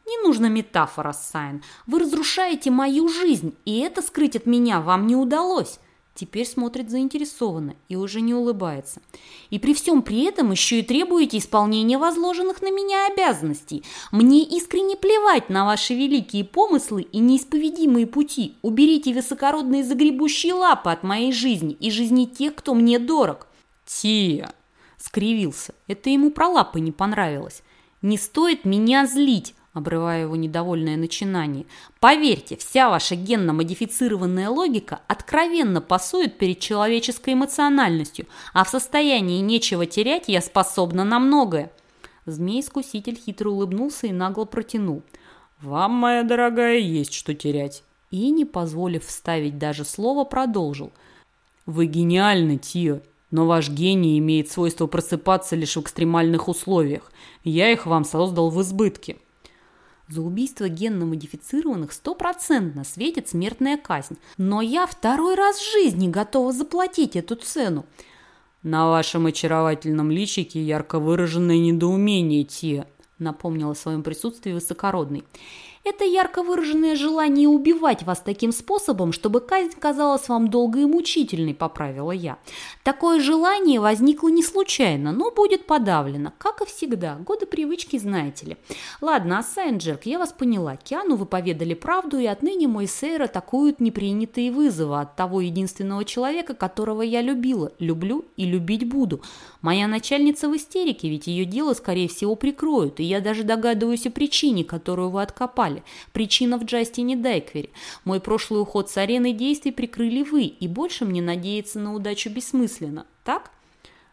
Не нужно метафора, Сайн. Вы разрушаете мою жизнь, и это скрыть от меня вам не удалось. Теперь смотрит заинтересованно и уже не улыбается. И при всем при этом еще и требуете исполнения возложенных на меня обязанностей. Мне искренне плевать на ваши великие помыслы и неисповедимые пути. Уберите высокородные загребущие лапы от моей жизни и жизни тех, кто мне дорог. Тия! Скривился. Это ему про лапы не понравилось. Не стоит меня злить обрывая его недовольное начинание. Поверьте, вся ваша генно-модифицированная логика откровенно пасует перед человеческой эмоциональностью, а в состоянии нечего терять я способна на многое. Змей-искуситель хитро улыбнулся и нагло протянул. «Вам, моя дорогая, есть что терять». И, не позволив вставить даже слово, продолжил. «Вы гениальны, Тио, но ваш гений имеет свойство просыпаться лишь в экстремальных условиях. Я их вам создал в избытке». За убийство генно-модифицированных стопроцентно светит смертная казнь. Но я второй раз в жизни готова заплатить эту цену. На вашем очаровательном личике ярко выраженное недоумение, Тия, напомнил о своем присутствии высокородный. Это ярко выраженное желание убивать вас таким способом, чтобы казнь казалась вам долгой и мучительной, поправила я. Такое желание возникло не случайно, но будет подавлено, как и всегда. Годы привычки, знаете ли. Ладно, Ассайнджерк, я вас поняла. Киану вы поведали правду, и отныне мой сэр атакуют непринятые вызовы от того единственного человека, которого я любила, люблю и любить буду. Моя начальница в истерике, ведь ее дело, скорее всего, прикроют, и я даже догадываюсь о причине, которую вы откопали попали. Причина в Джастине Дайквере. Мой прошлый уход с арены действий прикрыли вы, и больше мне надеяться на удачу бессмысленно. Так?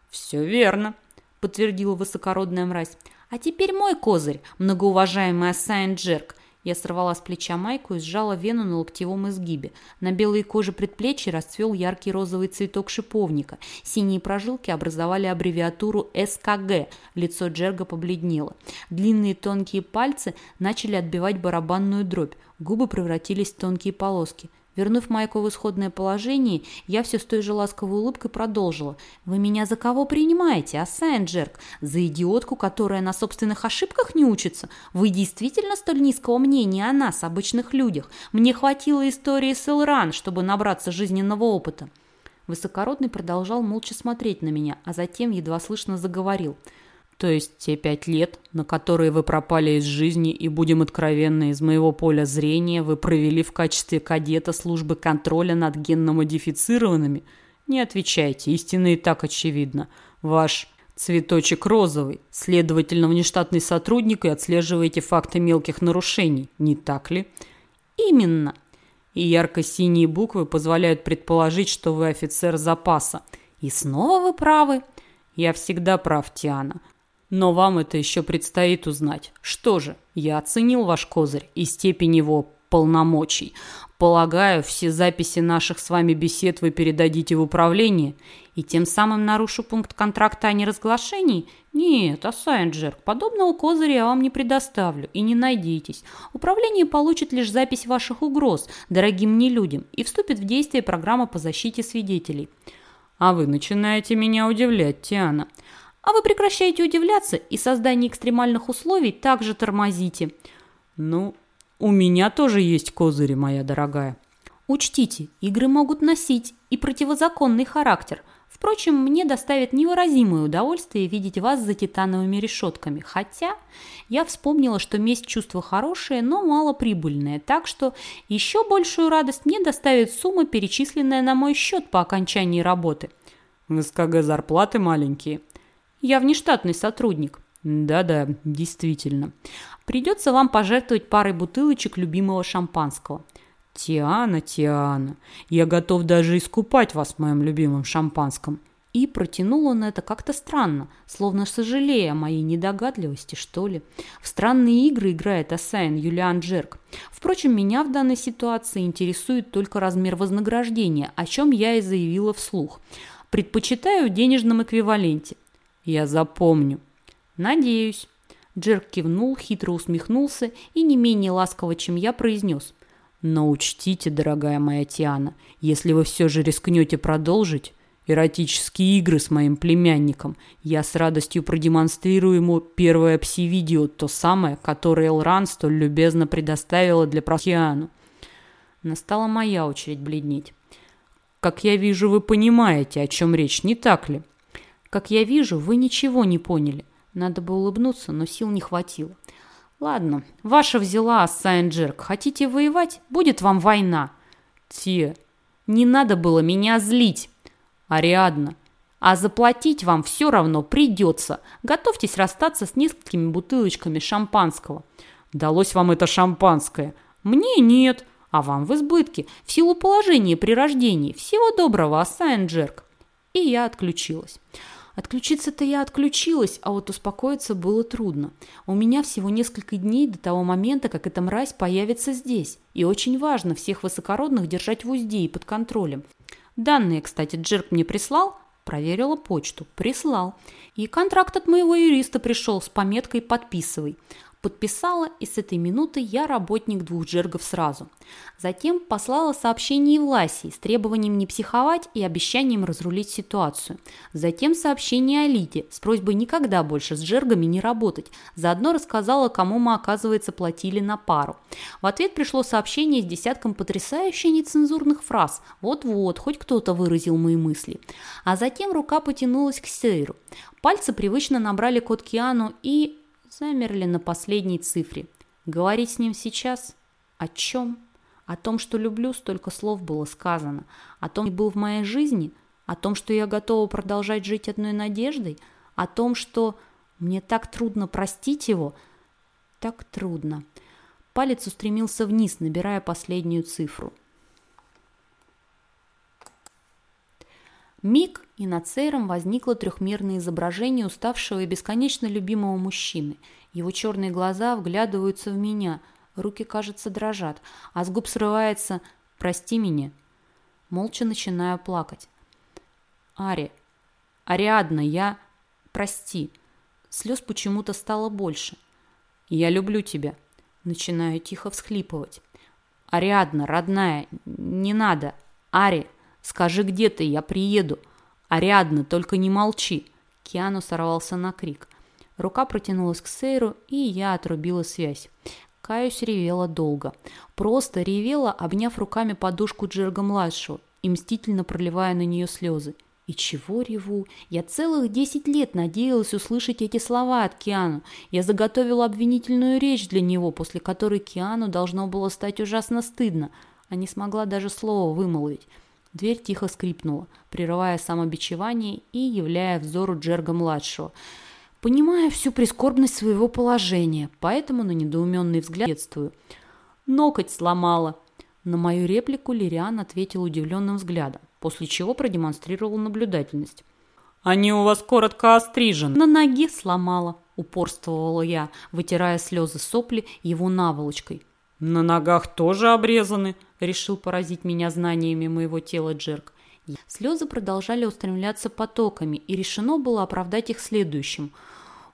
Все верно, подтвердила высокородная мразь. А теперь мой козырь, многоуважаемый Ассайн Джерк. Я сорвала с плеча майку и сжала вену на локтевом изгибе. На белой коже предплечья расцвел яркий розовый цветок шиповника. Синие прожилки образовали аббревиатуру СКГ. Лицо Джерга побледнело. Длинные тонкие пальцы начали отбивать барабанную дробь. Губы превратились в тонкие полоски. Вернув майку в исходное положение, я все с той же ласковой улыбкой продолжила. «Вы меня за кого принимаете, Ассайн Джерк? За идиотку, которая на собственных ошибках не учится? Вы действительно столь низкого мнения о нас, обычных людях? Мне хватило истории с Элран, чтобы набраться жизненного опыта». Высокородный продолжал молча смотреть на меня, а затем едва слышно заговорил – то есть те пять лет, на которые вы пропали из жизни и, будем откровенны, из моего поля зрения, вы провели в качестве кадета службы контроля над генно-модифицированными? Не отвечайте, истина и так очевидна. Ваш цветочек розовый, следовательно, внештатный сотрудник и отслеживаете факты мелких нарушений, не так ли? Именно. И ярко-синие буквы позволяют предположить, что вы офицер запаса. И снова вы правы. Я всегда прав, Тиана. Но вам это еще предстоит узнать. Что же, я оценил ваш козырь и степень его полномочий. Полагаю, все записи наших с вами бесед вы передадите в управление и тем самым нарушу пункт контракта о неразглашении? Нет, Ассайнджерк, подобного козыря я вам не предоставлю и не надейтесь. Управление получит лишь запись ваших угроз дорогим мне людям и вступит в действие программа по защите свидетелей. А вы начинаете меня удивлять, Тиана. А вы прекращаете удивляться и создание экстремальных условий также тормозите. Ну, у меня тоже есть козыри, моя дорогая. Учтите, игры могут носить и противозаконный характер. Впрочем, мне доставит невыразимое удовольствие видеть вас за титановыми решетками. Хотя я вспомнила, что месть чувство хорошее, но малоприбыльное. Так что еще большую радость мне доставит сумма, перечисленная на мой счет по окончании работы. В СКГ зарплаты маленькие. Я внештатный сотрудник. Да-да, действительно. Придется вам пожертвовать парой бутылочек любимого шампанского. Тиана, Тиана, я готов даже искупать вас в моем любимом шампанском. И протянул он это как-то странно, словно сожалея о моей недогадливости, что ли. В странные игры играет Асайн Юлиан Джерк. Впрочем, меня в данной ситуации интересует только размер вознаграждения, о чем я и заявила вслух. Предпочитаю в денежном эквиваленте. Я запомню. Надеюсь. Джерк кивнул, хитро усмехнулся и не менее ласково, чем я, произнес. «Но учтите, дорогая моя Тиана, если вы все же рискнете продолжить эротические игры с моим племянником, я с радостью продемонстрирую ему первое пси-видео, то самое, которое Элран столь любезно предоставила для Прохиану». Настала моя очередь бледнеть. «Как я вижу, вы понимаете, о чем речь, не так ли?» «Как я вижу, вы ничего не поняли». Надо бы улыбнуться, но сил не хватило. Ладно, ваша взяла, Сайнджерк. Хотите воевать? Будет вам война. Те. Не надо было меня злить. Ариадна. А заплатить вам все равно придется. Готовьтесь расстаться с несколькими бутылочками шампанского. Далось вам это шампанское? Мне нет. А вам в избытке. В силу положения при рождении. Всего доброго, Сайнджерк. И я отключилась. Отключиться-то я отключилась, а вот успокоиться было трудно. У меня всего несколько дней до того момента, как эта мразь появится здесь. И очень важно всех высокородных держать в узде и под контролем. Данные, кстати, Джерк мне прислал, проверила почту, прислал. И контракт от моего юриста пришел с пометкой «Подписывай». Подписала, и с этой минуты я работник двух джергов сразу. Затем послала сообщение Власии с требованием не психовать и обещанием разрулить ситуацию. Затем сообщение Алите с просьбой никогда больше с джергами не работать. Заодно рассказала, кому мы, оказывается, платили на пару. В ответ пришло сообщение с десятком потрясающе нецензурных фраз. Вот-вот, хоть кто-то выразил мои мысли. А затем рука потянулась к Сейру. Пальцы привычно набрали код Киану и замерли на последней цифре. Говорить с ним сейчас? О чем? О том, что люблю, столько слов было сказано. О том, что был в моей жизни? О том, что я готова продолжать жить одной надеждой? О том, что мне так трудно простить его? Так трудно. Палец устремился вниз, набирая последнюю цифру. Миг, и над Сейром возникло трехмерное изображение уставшего и бесконечно любимого мужчины. Его черные глаза вглядываются в меня, руки, кажется, дрожат, а с губ срывается «Прости меня». Молча начинаю плакать. «Ари, Ариадна, я... Прости». Слез почему-то стало больше. «Я люблю тебя». Начинаю тихо всхлипывать. «Ариадна, родная, не надо. Ари, Скажи, где ты, я приеду. Ариадна, только не молчи. Киану сорвался на крик. Рука протянулась к Сейру, и я отрубила связь. Каюсь ревела долго. Просто ревела, обняв руками подушку Джерга-младшего и мстительно проливая на нее слезы. И чего реву? Я целых десять лет надеялась услышать эти слова от Киану. Я заготовила обвинительную речь для него, после которой Киану должно было стать ужасно стыдно, а не смогла даже слова вымолвить. Дверь тихо скрипнула, прерывая самобичевание и являя взору Джерга-младшего. Понимая всю прискорбность своего положения, поэтому на недоуменный взгляд детствую. «Ноготь сломала!» На мою реплику Лириан ответил удивленным взглядом, после чего продемонстрировал наблюдательность. «Они у вас коротко острижены!» «На ноге сломала!» – упорствовала я, вытирая слезы сопли его наволочкой. На ногах тоже обрезаны, решил поразить меня знаниями моего тела Джерк. Слезы продолжали устремляться потоками, и решено было оправдать их следующим.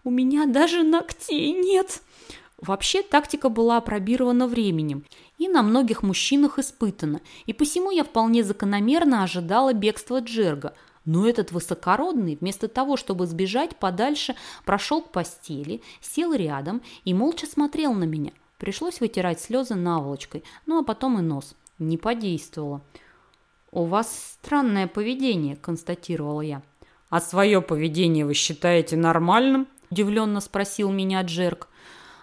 «У меня даже ногтей нет!» Вообще, тактика была опробирована временем и на многих мужчинах испытана, и посему я вполне закономерно ожидала бегства Джерга. Но этот высокородный, вместо того, чтобы сбежать подальше, прошел к постели, сел рядом и молча смотрел на меня. Пришлось вытирать слезы наволочкой, ну а потом и нос. Не подействовало. «У вас странное поведение», – констатировала я. «А свое поведение вы считаете нормальным?» – удивленно спросил меня Джерк.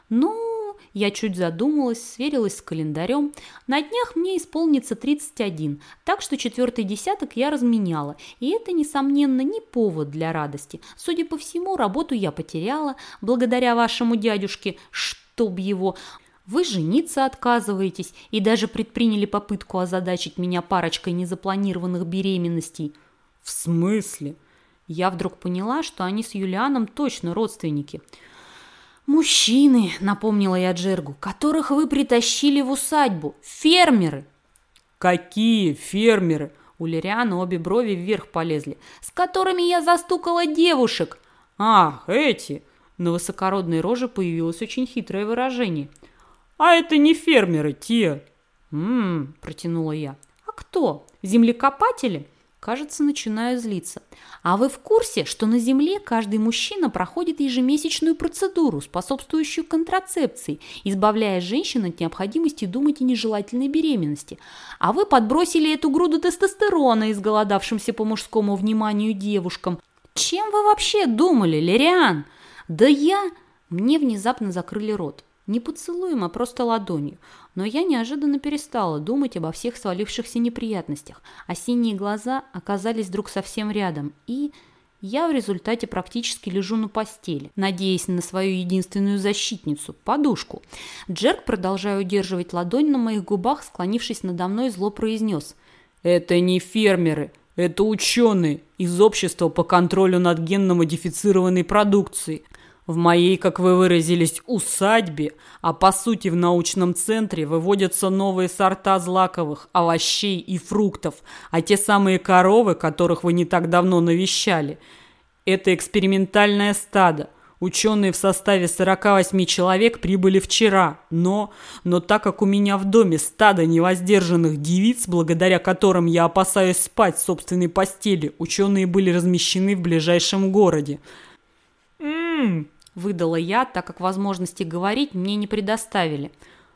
«Ну...» – я чуть задумалась, сверилась с календарем. «На днях мне исполнится 31, так что четвертый десяток я разменяла, и это, несомненно, не повод для радости. Судя по всему, работу я потеряла, благодаря вашему дядюшке, чтоб его...» Вы жениться отказываетесь и даже предприняли попытку озадачить меня парочкой незапланированных беременностей. В смысле? Я вдруг поняла, что они с Юлианом точно родственники. «Мужчины», — напомнила я Джергу, — «которых вы притащили в усадьбу. Фермеры». «Какие фермеры?» У Лириана обе брови вверх полезли. «С которыми я застукала девушек». «Ах, эти!» На высокородной роже появилось очень хитрое выражение – «А это не фермеры, те!» «М-м-м», протянула я. «А кто? Землекопатели?» Кажется, начинаю злиться. А вы в курсе, что на Земле каждый мужчина проходит ежемесячную процедуру, способствующую контрацепции, избавляя женщин от необходимости думать о нежелательной беременности? А вы подбросили эту груду тестостерона изголодавшимся по мужскому вниманию девушкам. Чем вы вообще думали, Лериан? Да я... Мне внезапно закрыли рот. Не поцелуем, а просто ладонью. Но я неожиданно перестала думать обо всех свалившихся неприятностях, а синие глаза оказались вдруг совсем рядом. И я в результате практически лежу на постели, надеясь на свою единственную защитницу – подушку. Джерк, продолжая удерживать ладонь на моих губах, склонившись надо мной, зло произнес. «Это не фермеры, это ученые из общества по контролю над генно-модифицированной продукцией. В моей, как вы выразились, усадьбе, а по сути в научном центре выводятся новые сорта злаковых, овощей и фруктов, а те самые коровы, которых вы не так давно навещали, это экспериментальное стадо. Ученые в составе 48 человек прибыли вчера, но, но так как у меня в доме стадо невоздержанных девиц, благодаря которым я опасаюсь спать в собственной постели, ученые были размещены в ближайшем городе. «М-м-м», Выдала я, так как возможности говорить мне не предоставили.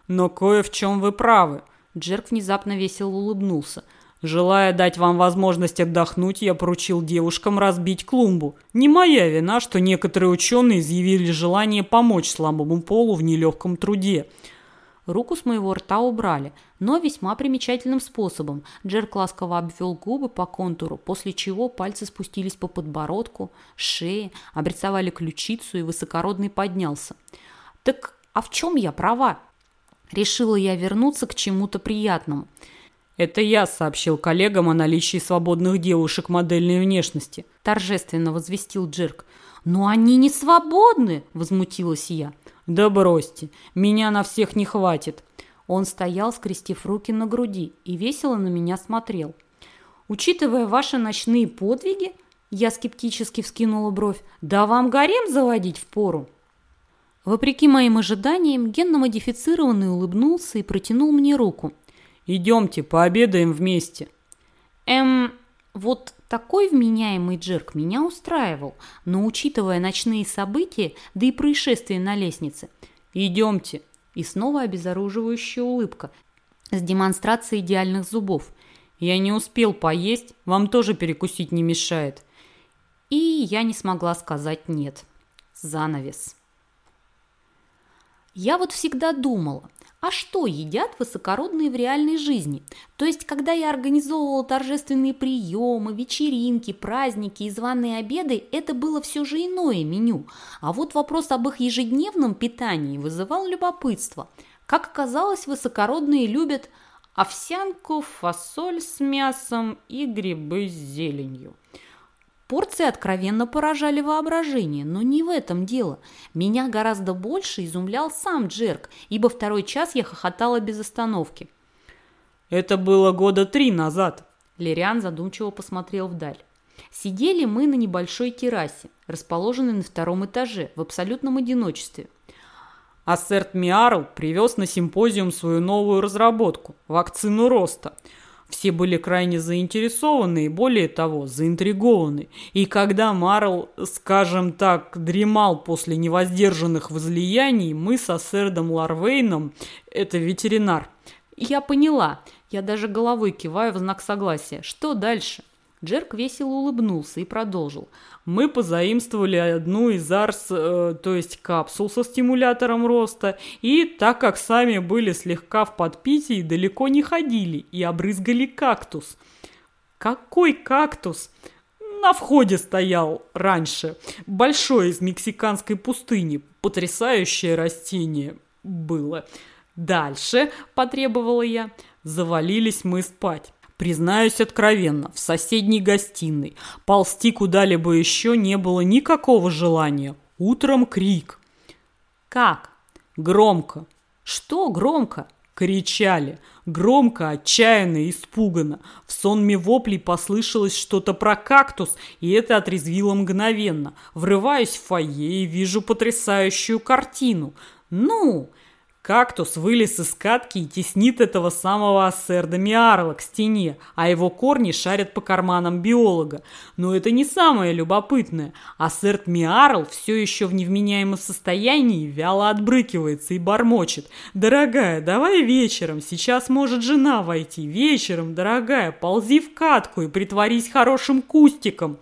«Но кое в чем вы правы», – Джерк внезапно весело улыбнулся. «Желая дать вам возможность отдохнуть, я поручил девушкам разбить клумбу. Не моя вина, что некоторые ученые изъявили желание помочь слабому полу в нелегком труде». Руку с моего рта убрали, но весьма примечательным способом. Джерк ласково обвел губы по контуру, после чего пальцы спустились по подбородку, шее, обрисовали ключицу и высокородный поднялся. «Так а в чем я права?» Решила я вернуться к чему-то приятному. «Это я сообщил коллегам о наличии свободных девушек модельной внешности», торжественно возвестил Джерк. «Но они не свободны!» – возмутилась я. «Да бросьте, меня на всех не хватит». Он стоял, скрестив руки на груди, и весело на меня смотрел. «Учитывая ваши ночные подвиги, я скептически вскинула бровь, да вам гарем заводить в пору. Вопреки моим ожиданиям, генно-модифицированный улыбнулся и протянул мне руку. «Идемте, пообедаем вместе». «Эм, вот такой вменяемый Джерк меня устраивал, но учитывая ночные события, да и происшествия на лестнице. «Идемте!» И снова обезоруживающая улыбка с демонстрацией идеальных зубов. «Я не успел поесть, вам тоже перекусить не мешает». И я не смогла сказать «нет». Занавес. Я вот всегда думала, а что едят высокородные в реальной жизни? То есть, когда я организовывала торжественные приемы, вечеринки, праздники и званые обеды, это было все же иное меню. А вот вопрос об их ежедневном питании вызывал любопытство. Как оказалось, высокородные любят овсянку, фасоль с мясом и грибы с зеленью. Порции откровенно поражали воображение, но не в этом дело. Меня гораздо больше изумлял сам Джерк, ибо второй час я хохотала без остановки. «Это было года три назад», — Лириан задумчиво посмотрел вдаль. Сидели мы на небольшой террасе, расположенной на втором этаже, в абсолютном одиночестве. Ассерт Миарл привез на симпозиум свою новую разработку – вакцину роста – все были крайне заинтересованы и, более того, заинтригованы. И когда Марл, скажем так, дремал после невоздержанных возлияний, мы со Сердом Ларвейном, это ветеринар. Я поняла. Я даже головой киваю в знак согласия. Что дальше? Джерк весело улыбнулся и продолжил. Мы позаимствовали одну из арс, э, то есть капсул со стимулятором роста, и так как сами были слегка в подпитии, далеко не ходили и обрызгали кактус. Какой кактус? На входе стоял раньше. Большой из мексиканской пустыни. Потрясающее растение было. Дальше, потребовала я, завалились мы спать. Признаюсь откровенно, в соседней гостиной ползти куда-либо еще не было никакого желания. Утром крик. Как? Громко. Что громко? Кричали. Громко, отчаянно, испуганно. В сонме воплей послышалось что-то про кактус, и это отрезвило мгновенно. Врываюсь в фойе и вижу потрясающую картину. Ну, Кактус вылез из катки и теснит этого самого ассерда Миарла к стене, а его корни шарят по карманам биолога. Но это не самое любопытное. Ассерд Миарл все еще в невменяемом состоянии вяло отбрыкивается и бормочет. «Дорогая, давай вечером, сейчас может жена войти. Вечером, дорогая, ползи в катку и притворись хорошим кустиком».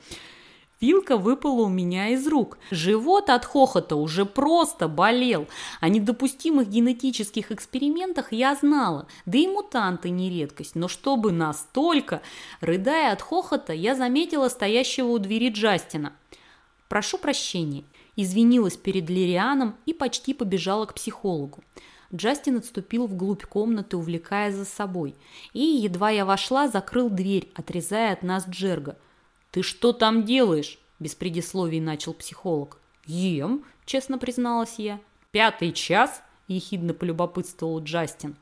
Вилка выпала у меня из рук. Живот от хохота уже просто болел. О недопустимых генетических экспериментах я знала, да и мутанты не редкость. Но чтобы настолько... Рыдая от хохота, я заметила стоящего у двери Джастина. «Прошу прощения», извинилась перед Лирианом и почти побежала к психологу. Джастин отступил вглубь комнаты, увлекая за собой. И, едва я вошла, закрыл дверь, отрезая от нас Джерга – «Ты что там делаешь?» – без предисловий начал психолог. «Ем», – честно призналась я. «Пятый час?» – ехидно полюбопытствовал Джастин.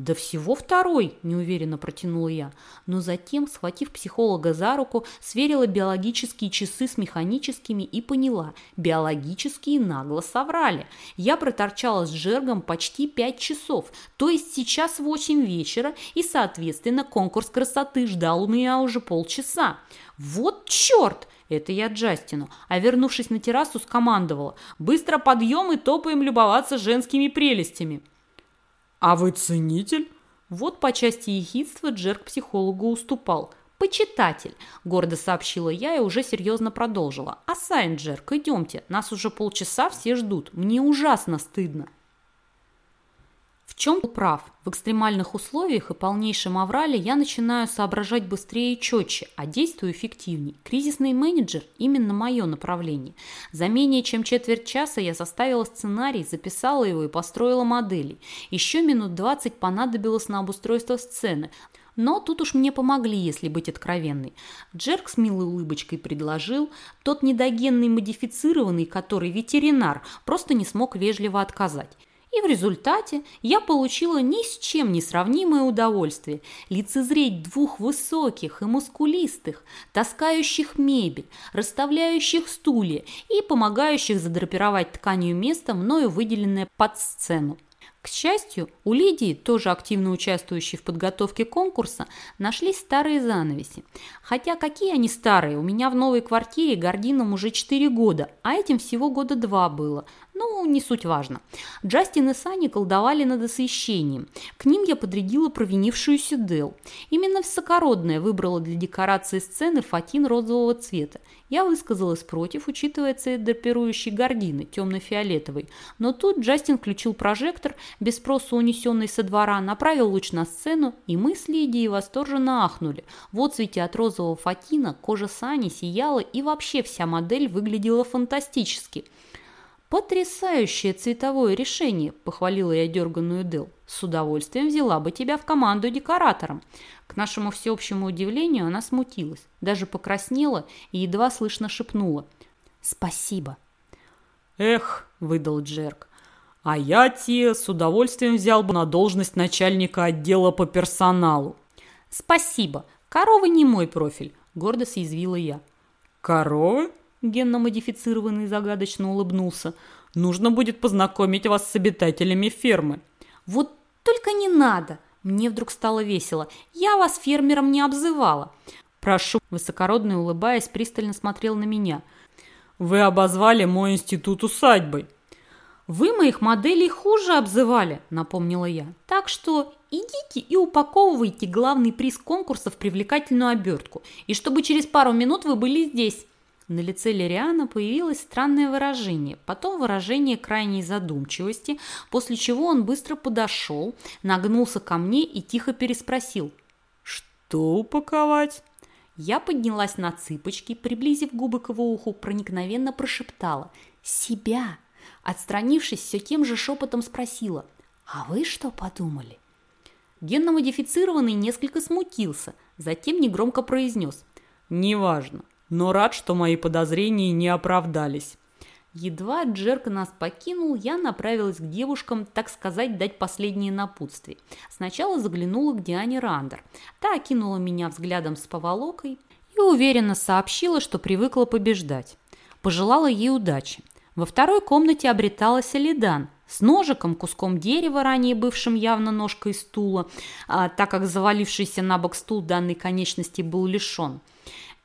«Да всего второй», – неуверенно протянула я. Но затем, схватив психолога за руку, сверила биологические часы с механическими и поняла – биологические нагло соврали. Я проторчала с Джергом почти пять часов, то есть сейчас восемь вечера, и, соответственно, конкурс красоты ждал у меня уже полчаса. «Вот черт!» Это я Джастину. А вернувшись на террасу, скомандовала. «Быстро подъем и топаем любоваться женскими прелестями». «А вы ценитель?» Вот по части ехидства Джерк психологу уступал. «Почитатель», – гордо сообщила я и уже серьезно продолжила. «А Джерк, идемте, нас уже полчаса все ждут. Мне ужасно стыдно» чем прав? В экстремальных условиях и полнейшем аврале я начинаю соображать быстрее и четче, а действую эффективнее. Кризисный менеджер – именно мое направление. За менее чем четверть часа я составила сценарий, записала его и построила модели. Еще минут 20 понадобилось на обустройство сцены, но тут уж мне помогли, если быть откровенной. Джерк с милой улыбочкой предложил, тот недогенный модифицированный, который ветеринар, просто не смог вежливо отказать. И в результате я получила ни с чем не сравнимое удовольствие лицезреть двух высоких и мускулистых, таскающих мебель, расставляющих стулья и помогающих задрапировать тканью место, мною выделенное под сцену. К счастью, у Лидии, тоже активно участвующей в подготовке конкурса, нашлись старые занавеси. Хотя какие они старые, у меня в новой квартире гардинам уже 4 года, а этим всего года два было. Ну, не суть важно. Джастин и Сани колдовали над освещением. К ним я подрядила провинившуюся Дел. Именно высокородная выбрала для декорации сцены фатин розового цвета. Я высказалась против, учитывая цвет драпирующей гардины, темно-фиолетовой. Но тут Джастин включил прожектор, без спроса унесенный со двора, направил луч на сцену, и мы с Лидией восторженно ахнули. В отцвете от розового фатина кожа Сани сияла, и вообще вся модель выглядела фантастически – «Потрясающее цветовое решение!» – похвалила я дерганную Дел. «С удовольствием взяла бы тебя в команду декоратором». К нашему всеобщему удивлению она смутилась, даже покраснела и едва слышно шепнула. «Спасибо». «Эх», – выдал Джерк, – «а я, Тия, с удовольствием взял бы на должность начальника отдела по персоналу». «Спасибо. Корова не мой профиль», – гордо съязвила я. «Коровы?» Генно-модифицированный загадочно улыбнулся. «Нужно будет познакомить вас с обитателями фермы». «Вот только не надо!» Мне вдруг стало весело. «Я вас фермером не обзывала». «Прошу», высокородный, улыбаясь, пристально смотрел на меня. «Вы обозвали мой институт усадьбой». «Вы моих моделей хуже обзывали», — напомнила я. «Так что идите и упаковывайте главный приз конкурса в привлекательную обертку, и чтобы через пару минут вы были здесь». На лице Лириана появилось странное выражение, потом выражение крайней задумчивости, после чего он быстро подошел, нагнулся ко мне и тихо переспросил. «Что упаковать?» Я поднялась на цыпочки, приблизив губы к его уху, проникновенно прошептала «Себя!». Отстранившись, все тем же шепотом спросила «А вы что подумали?» Генно-модифицированный несколько смутился, затем негромко произнес «Неважно но рад, что мои подозрения не оправдались. Едва Джерк нас покинул, я направилась к девушкам, так сказать, дать последнее напутствие. Сначала заглянула к Диане Рандер. Та окинула меня взглядом с поволокой и уверенно сообщила, что привыкла побеждать. Пожелала ей удачи. Во второй комнате обреталась Алидан с ножиком, куском дерева, ранее бывшим явно ножкой стула, а, так как завалившийся на бок стул данной конечности был лишен –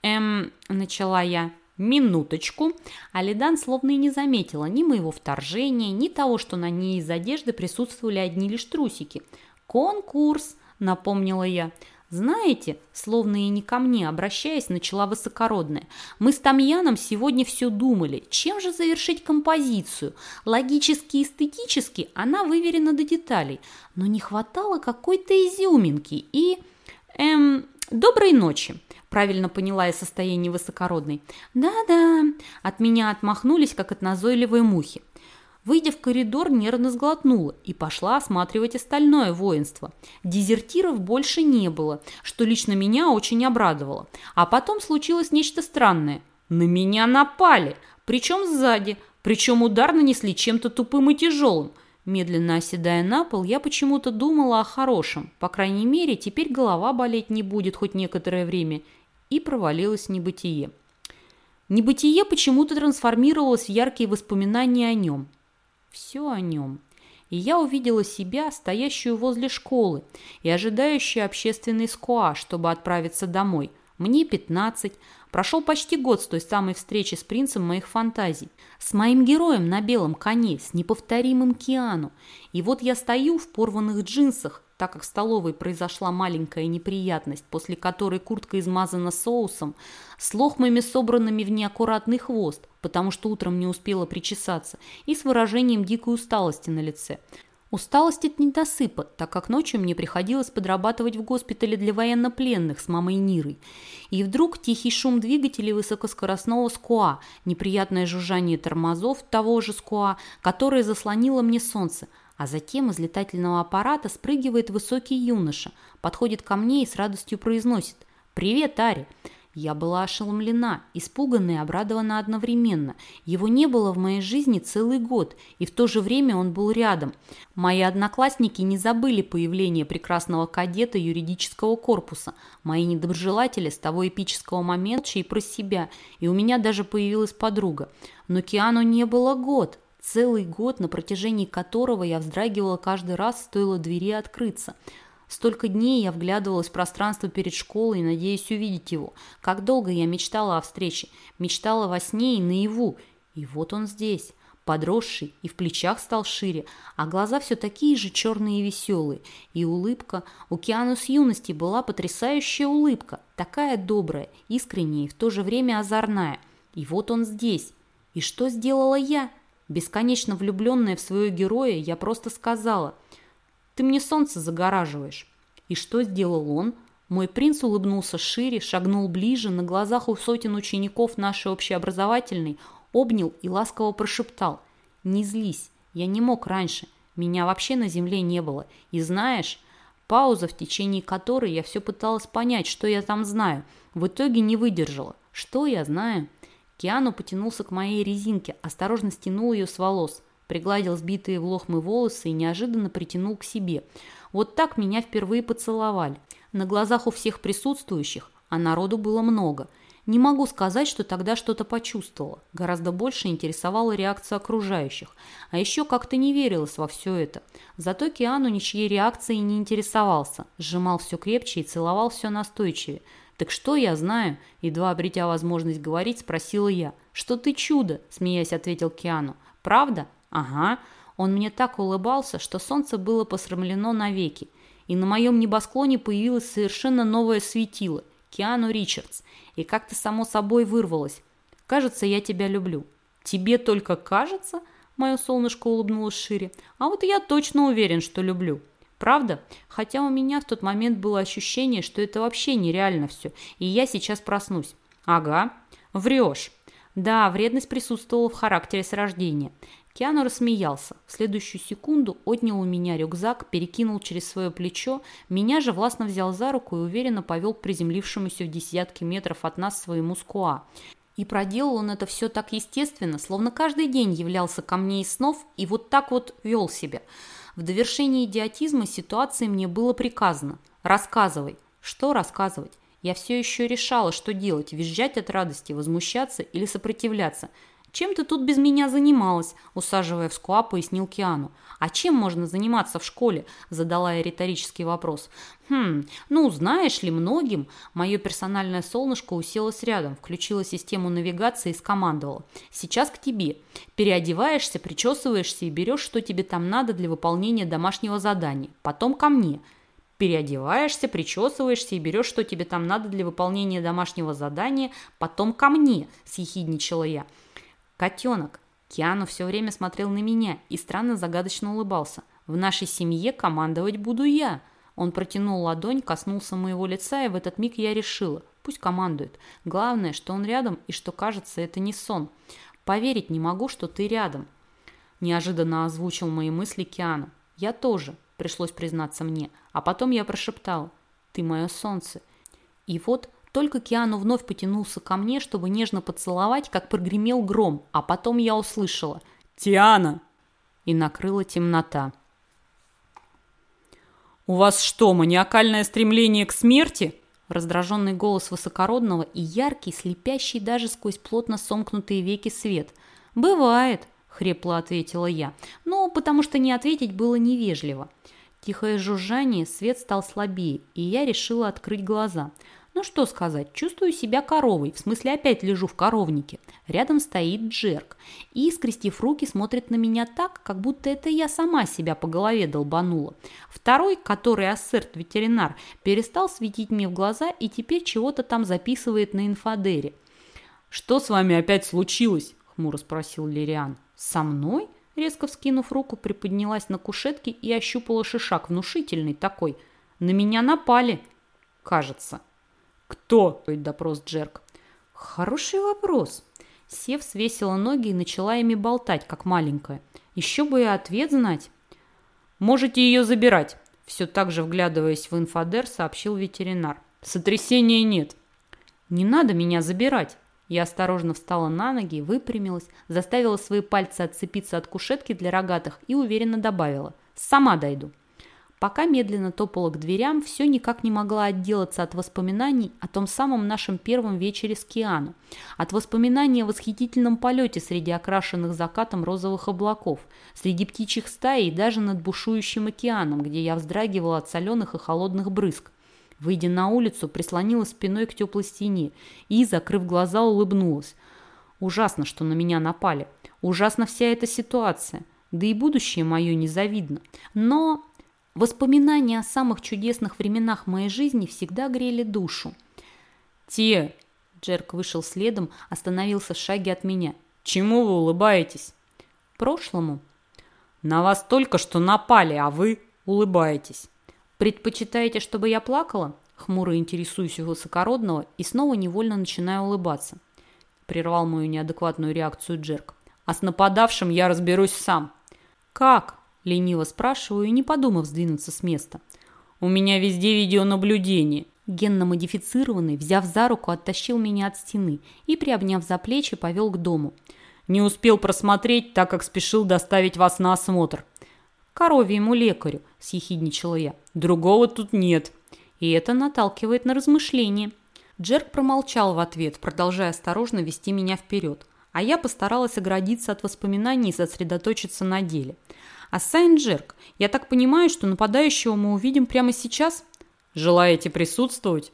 «Эм...» – начала я. «Минуточку». Алидан словно и не заметила ни моего вторжения, ни того, что на ней из одежды присутствовали одни лишь трусики. «Конкурс», – напомнила я. «Знаете, словно и не ко мне, обращаясь, начала высокородная. Мы с Тамьяном сегодня все думали, чем же завершить композицию. Логически и эстетически она выверена до деталей, но не хватало какой-то изюминки и... Эм, доброй ночи правильно поняла я состояние высокородной. «Да-да», от меня отмахнулись, как от назойливой мухи. Выйдя в коридор, нервно сглотнула и пошла осматривать остальное воинство. Дезертиров больше не было, что лично меня очень обрадовало. А потом случилось нечто странное. На меня напали, причем сзади, причем удар нанесли чем-то тупым и тяжелым. Медленно оседая на пол, я почему-то думала о хорошем. По крайней мере, теперь голова болеть не будет хоть некоторое время и провалилась в небытие. Небытие почему-то трансформировалось в яркие воспоминания о нем. Все о нем. И я увидела себя, стоящую возле школы и ожидающую общественный скуа, чтобы отправиться домой. Мне 15, Прошел почти год с той самой встречи с принцем моих фантазий, с моим героем на белом коне, с неповторимым Киану. И вот я стою в порванных джинсах, так как в столовой произошла маленькая неприятность, после которой куртка измазана соусом, с лохмами, собранными в неаккуратный хвост, потому что утром не успела причесаться, и с выражением дикой усталости на лице. Усталость от недосыпа, так как ночью мне приходилось подрабатывать в госпитале для военнопленных с мамой Нирой. И вдруг тихий шум двигателей высокоскоростного скуа, неприятное жужжание тормозов того же скуа, которое заслонило мне солнце, а затем из летательного аппарата спрыгивает высокий юноша, подходит ко мне и с радостью произносит «Привет, Ари!» Я была ошеломлена, испугана и обрадована одновременно. Его не было в моей жизни целый год, и в то же время он был рядом. Мои одноклассники не забыли появление прекрасного кадета юридического корпуса. Мои недоброжелатели с того эпического момента и про себя, и у меня даже появилась подруга. Но Киану не было год, целый год, на протяжении которого я вздрагивала каждый раз, стоило двери открыться – Столько дней я вглядывалась в пространство перед школой, надеясь увидеть его. Как долго я мечтала о встрече. Мечтала во сне и наяву. И вот он здесь, подросший и в плечах стал шире, а глаза все такие же черные и веселые. И улыбка. У Киану с юности была потрясающая улыбка. Такая добрая, искренняя и в то же время озорная. И вот он здесь. И что сделала я? Бесконечно влюбленная в своего героя, я просто сказала – ты мне солнце загораживаешь». И что сделал он? Мой принц улыбнулся шире, шагнул ближе, на глазах у сотен учеников нашей общеобразовательной, обнял и ласково прошептал. Не злись, я не мог раньше. Меня вообще на земле не было. И знаешь, пауза, в течение которой я все пыталась понять, что я там знаю, в итоге не выдержала. Что я знаю? Киану потянулся к моей резинке, осторожно стянул ее с волос, пригладил сбитые в лохмы волосы и неожиданно притянул к себе. Вот так меня впервые поцеловали. На глазах у всех присутствующих, а народу было много – не могу сказать, что тогда что-то почувствовала. Гораздо больше интересовала реакция окружающих. А еще как-то не верилось во все это. Зато Киану ничьей реакцией не интересовался. Сжимал все крепче и целовал все настойчивее. «Так что я знаю?» Едва обретя возможность говорить, спросила я. «Что ты чудо?» – смеясь ответил Киану. «Правда?» «Ага». Он мне так улыбался, что солнце было посрамлено навеки. И на моем небосклоне появилось совершенно новое светило – Киану Ричардс, и как-то само собой вырвалось. «Кажется, я тебя люблю». «Тебе только кажется?» Мое солнышко улыбнулось шире. «А вот я точно уверен, что люблю». Правда? Хотя у меня в тот момент было ощущение, что это вообще нереально все, и я сейчас проснусь. Ага, врешь. Да, вредность присутствовала в характере с рождения. Киану рассмеялся. В следующую секунду отнял у меня рюкзак, перекинул через свое плечо, меня же властно взял за руку и уверенно повел к приземлившемуся в десятки метров от нас своему скуа. И проделал он это все так естественно, словно каждый день являлся ко мне из снов и вот так вот вел себя. В довершении идиотизма ситуации мне было приказано «рассказывай». Что рассказывать? Я все еще решала, что делать, визжать от радости, возмущаться или сопротивляться – «Чем ты тут без меня занималась?» – усаживая в скуа, пояснил Киану. «А чем можно заниматься в школе?» – задала я риторический вопрос. «Хм, ну, знаешь ли, многим...» Мое персональное солнышко уселось рядом, включила систему навигации и скомандовала. «Сейчас к тебе. Переодеваешься, причесываешься и берешь, что тебе там надо для выполнения домашнего задания. Потом ко мне. Переодеваешься, причесываешься и берешь, что тебе там надо для выполнения домашнего задания. Потом ко мне», – съехидничала я. «Котенок!» Киану все время смотрел на меня и странно загадочно улыбался. «В нашей семье командовать буду я!» Он протянул ладонь, коснулся моего лица, и в этот миг я решила. Пусть командует. Главное, что он рядом и что, кажется, это не сон. Поверить не могу, что ты рядом. Неожиданно озвучил мои мысли Киану. Я тоже, пришлось признаться мне. А потом я прошептала. Ты мое солнце. И вот только Киану вновь потянулся ко мне, чтобы нежно поцеловать, как прогремел гром, а потом я услышала «Тиана!» и накрыла темнота. «У вас что, маниакальное стремление к смерти?» Раздраженный голос высокородного и яркий, слепящий даже сквозь плотно сомкнутые веки свет. «Бывает», — хрипло ответила я, «но потому что не ответить было невежливо». Тихое жужжание, свет стал слабее, и я решила открыть глаза — ну что сказать, чувствую себя коровой, в смысле опять лежу в коровнике. Рядом стоит Джерк и, скрестив руки, смотрит на меня так, как будто это я сама себя по голове долбанула. Второй, который ассерт-ветеринар, перестал светить мне в глаза и теперь чего-то там записывает на инфодере. «Что с вами опять случилось?» – хмуро спросил Лириан. «Со мной?» Резко вскинув руку, приподнялась на кушетке и ощупала шишак, внушительный такой. «На меня напали!» «Кажется». «Кто?» – допрос Джерк. «Хороший вопрос». Сев свесила ноги и начала ими болтать, как маленькая. «Еще бы и ответ знать». «Можете ее забирать», – все так же вглядываясь в инфодер, сообщил ветеринар. «Сотрясения нет». «Не надо меня забирать». Я осторожно встала на ноги, выпрямилась, заставила свои пальцы отцепиться от кушетки для рогатых и уверенно добавила. «Сама дойду». Пока медленно топала к дверям, все никак не могла отделаться от воспоминаний о том самом нашем первом вечере с Киану, от воспоминаний о восхитительном полете среди окрашенных закатом розовых облаков, среди птичьих стаи и даже над бушующим океаном, где я вздрагивала от соленых и холодных брызг. Выйдя на улицу, прислонила спиной к теплой стене и, закрыв глаза, улыбнулась. Ужасно, что на меня напали. Ужасна вся эта ситуация. Да и будущее мое незавидно. Но Воспоминания о самых чудесных временах моей жизни всегда грели душу. «Те!» – Джерк вышел следом, остановился в шаге от меня. «Чему вы улыбаетесь?» «Прошлому». «На вас только что напали, а вы улыбаетесь». «Предпочитаете, чтобы я плакала?» Хмуро интересуюсь у высокородного и снова невольно начинаю улыбаться. Прервал мою неадекватную реакцию Джерк. а с нападавшим я разберусь сам. Как? Лениво спрашиваю, не подумав сдвинуться с места. У меня везде видеонаблюдение. Генно-модифицированный, взяв за руку, оттащил меня от стены и, приобняв за плечи, повел к дому. Не успел просмотреть, так как спешил доставить вас на осмотр. Коровьему лекарю, съехидничала я. Другого тут нет. И это наталкивает на размышления. Джерк промолчал в ответ, продолжая осторожно вести меня вперед. А я постаралась оградиться от воспоминаний и сосредоточиться на деле. А Джерк, я так понимаю, что нападающего мы увидим прямо сейчас? Желаете присутствовать?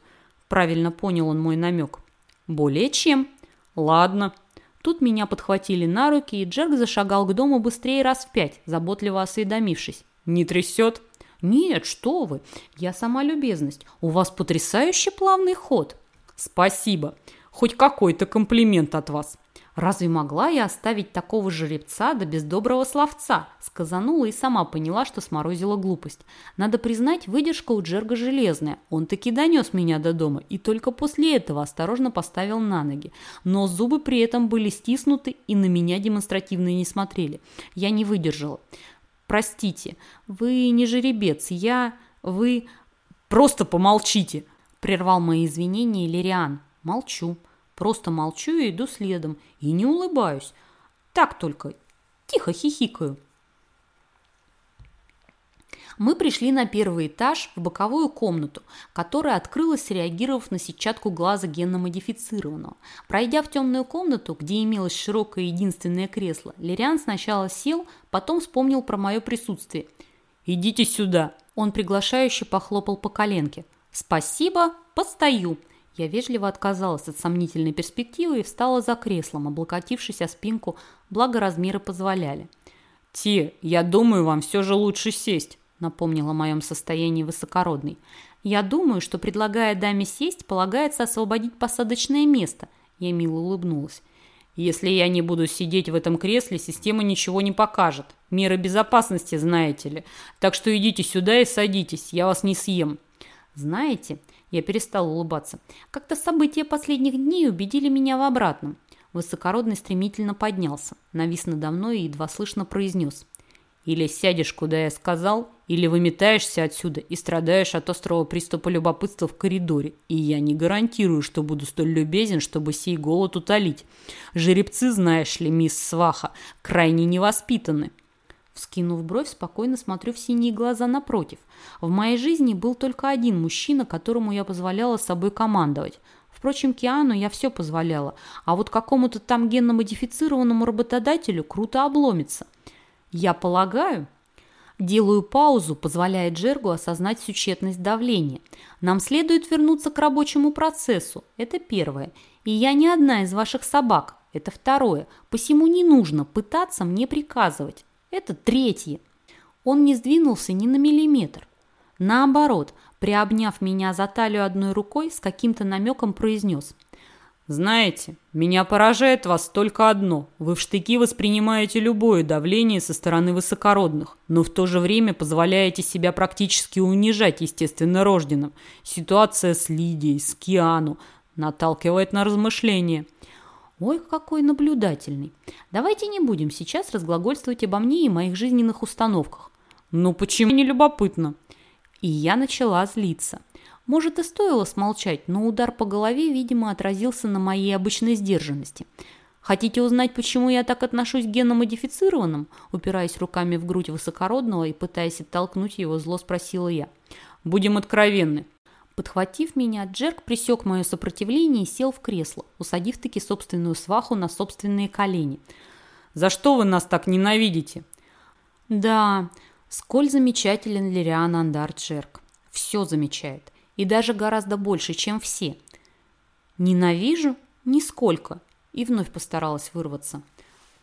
Правильно понял он мой намек. Более чем. Ладно. Тут меня подхватили на руки, и Джерк зашагал к дому быстрее раз в пять, заботливо осведомившись. «Не трясет?» «Нет, что вы! Я сама любезность. У вас потрясающе плавный ход!» «Спасибо! Хоть какой-то комплимент от вас!» Разве могла я оставить такого жеребца да без доброго словца? Сказанула и сама поняла, что сморозила глупость. Надо признать, выдержка у Джерга железная. Он таки донес меня до дома и только после этого осторожно поставил на ноги. Но зубы при этом были стиснуты и на меня демонстративно не смотрели. Я не выдержала. «Простите, вы не жеребец, я... вы...» «Просто помолчите!» – прервал мои извинения Лириан. «Молчу». Просто молчу и иду следом. И не улыбаюсь. Так только. Тихо хихикаю. Мы пришли на первый этаж в боковую комнату, которая открылась, реагировав на сетчатку глаза генно-модифицированного. Пройдя в темную комнату, где имелось широкое единственное кресло, Лириан сначала сел, потом вспомнил про мое присутствие. «Идите сюда!» Он приглашающе похлопал по коленке. «Спасибо, постою!» Я вежливо отказалась от сомнительной перспективы и встала за креслом, облокотившись о спинку, благо размеры позволяли. «Ти, я думаю, вам все же лучше сесть», — напомнила о моем состоянии высокородный. «Я думаю, что, предлагая даме сесть, полагается освободить посадочное место», — я мило улыбнулась. «Если я не буду сидеть в этом кресле, система ничего не покажет. Меры безопасности, знаете ли. Так что идите сюда и садитесь, я вас не съем». «Знаете, я перестал улыбаться. Как-то события последних дней убедили меня в обратном. Высокородный стремительно поднялся, навис надо мной и едва слышно произнес. «Или сядешь, куда я сказал, или выметаешься отсюда и страдаешь от острого приступа любопытства в коридоре. И я не гарантирую, что буду столь любезен, чтобы сей голод утолить. Жеребцы, знаешь ли, мисс Сваха, крайне невоспитаны». Вскинув бровь, спокойно смотрю в синие глаза напротив. В моей жизни был только один мужчина, которому я позволяла собой командовать. Впрочем, Киану я все позволяла, а вот какому-то там генно-модифицированному работодателю круто обломится. Я полагаю... Делаю паузу, позволяя Джергу осознать всю тщетность давления. Нам следует вернуться к рабочему процессу. Это первое. И я не одна из ваших собак. Это второе. Посему не нужно пытаться мне приказывать. Это третье. Он не сдвинулся ни на миллиметр. Наоборот, приобняв меня за талию одной рукой, с каким-то намеком произнес. «Знаете, меня поражает вас только одно. Вы в штыки воспринимаете любое давление со стороны высокородных, но в то же время позволяете себя практически унижать естественно рожденным. Ситуация с Лидией, с Киану наталкивает на размышления». Ой, какой наблюдательный. Давайте не будем сейчас разглагольствовать обо мне и моих жизненных установках. Ну почему не любопытно? И я начала злиться. Может, и стоило смолчать, но удар по голове, видимо, отразился на моей обычной сдержанности. Хотите узнать, почему я так отношусь к геномодифицированным? Упираясь руками в грудь высокородного и пытаясь оттолкнуть его, зло спросила я. Будем откровенны. Подхватив меня, Джерк присек мое сопротивление и сел в кресло, усадив-таки собственную сваху на собственные колени. «За что вы нас так ненавидите?» «Да, сколь замечателен Лириан Андар Джерк. Все замечает. И даже гораздо больше, чем все. Ненавижу? Нисколько». И вновь постаралась вырваться.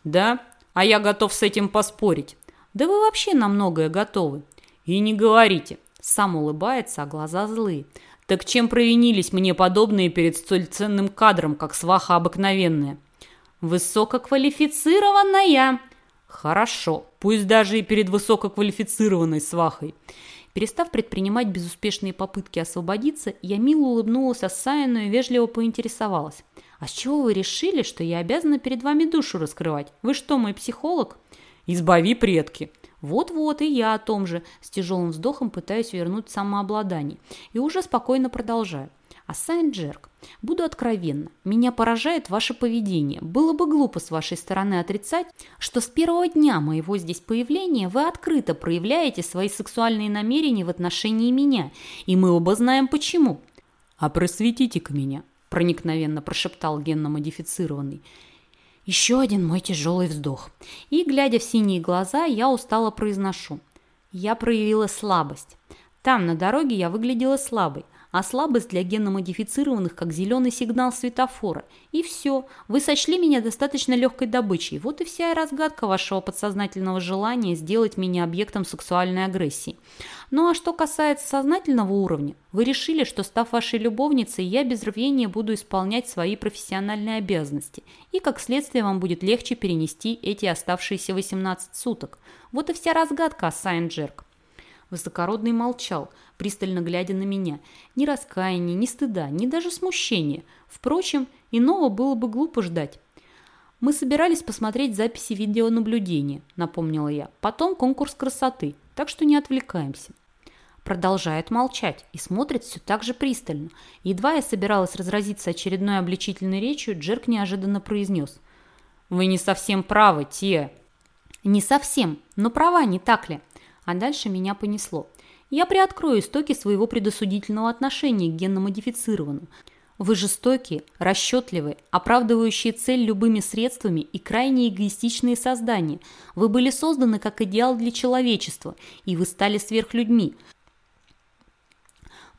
«Да? А я готов с этим поспорить». «Да вы вообще на многое готовы». «И не говорите. Сам улыбается, а глаза злые. Так чем провинились мне подобные перед столь ценным кадром, как сваха обыкновенная? Высококвалифицированная. Хорошо, пусть даже и перед высококвалифицированной свахой. Перестав предпринимать безуспешные попытки освободиться, я мило улыбнулась Ассайну и вежливо поинтересовалась. А с чего вы решили, что я обязана перед вами душу раскрывать? Вы что, мой психолог? Избави предки. Вот-вот, и я о том же. С тяжелым вздохом пытаюсь вернуть самообладание. И уже спокойно продолжаю. А Сайн-Джерк, буду откровенна, меня поражает ваше поведение. Было бы глупо с вашей стороны отрицать, что с первого дня моего здесь появления вы открыто проявляете свои сексуальные намерения в отношении меня, и мы оба знаем почему. А просветите-ка меня, проникновенно прошептал генно-модифицированный. Еще один мой тяжелый вздох. И, глядя в синие глаза, я устало произношу. Я проявила слабость. Там, на дороге, я выглядела слабой а слабость для генно-модифицированных как зеленый сигнал светофора. И все, вы сочли меня достаточно легкой добычей. Вот и вся разгадка вашего подсознательного желания сделать меня объектом сексуальной агрессии. Ну а что касается сознательного уровня, вы решили, что став вашей любовницей, я без рвения буду исполнять свои профессиональные обязанности, и как следствие вам будет легче перенести эти оставшиеся 18 суток. Вот и вся разгадка, Сайн Джерк. Высокородный молчал, пристально глядя на меня. Ни раскаяния, ни стыда, ни даже смущения. Впрочем, иного было бы глупо ждать. «Мы собирались посмотреть записи видеонаблюдения», — напомнила я. «Потом конкурс красоты, так что не отвлекаемся». Продолжает молчать и смотрит все так же пристально. Едва я собиралась разразиться очередной обличительной речью, Джерк неожиданно произнес. «Вы не совсем правы, Тия». «Не совсем, но права, не так ли?» А дальше меня понесло. Я приоткрою истоки своего предосудительного отношения к генно-модифицированным. Вы жестокие, расчетливые, оправдывающие цель любыми средствами и крайне эгоистичные создания. Вы были созданы как идеал для человечества, и вы стали сверхлюдьми.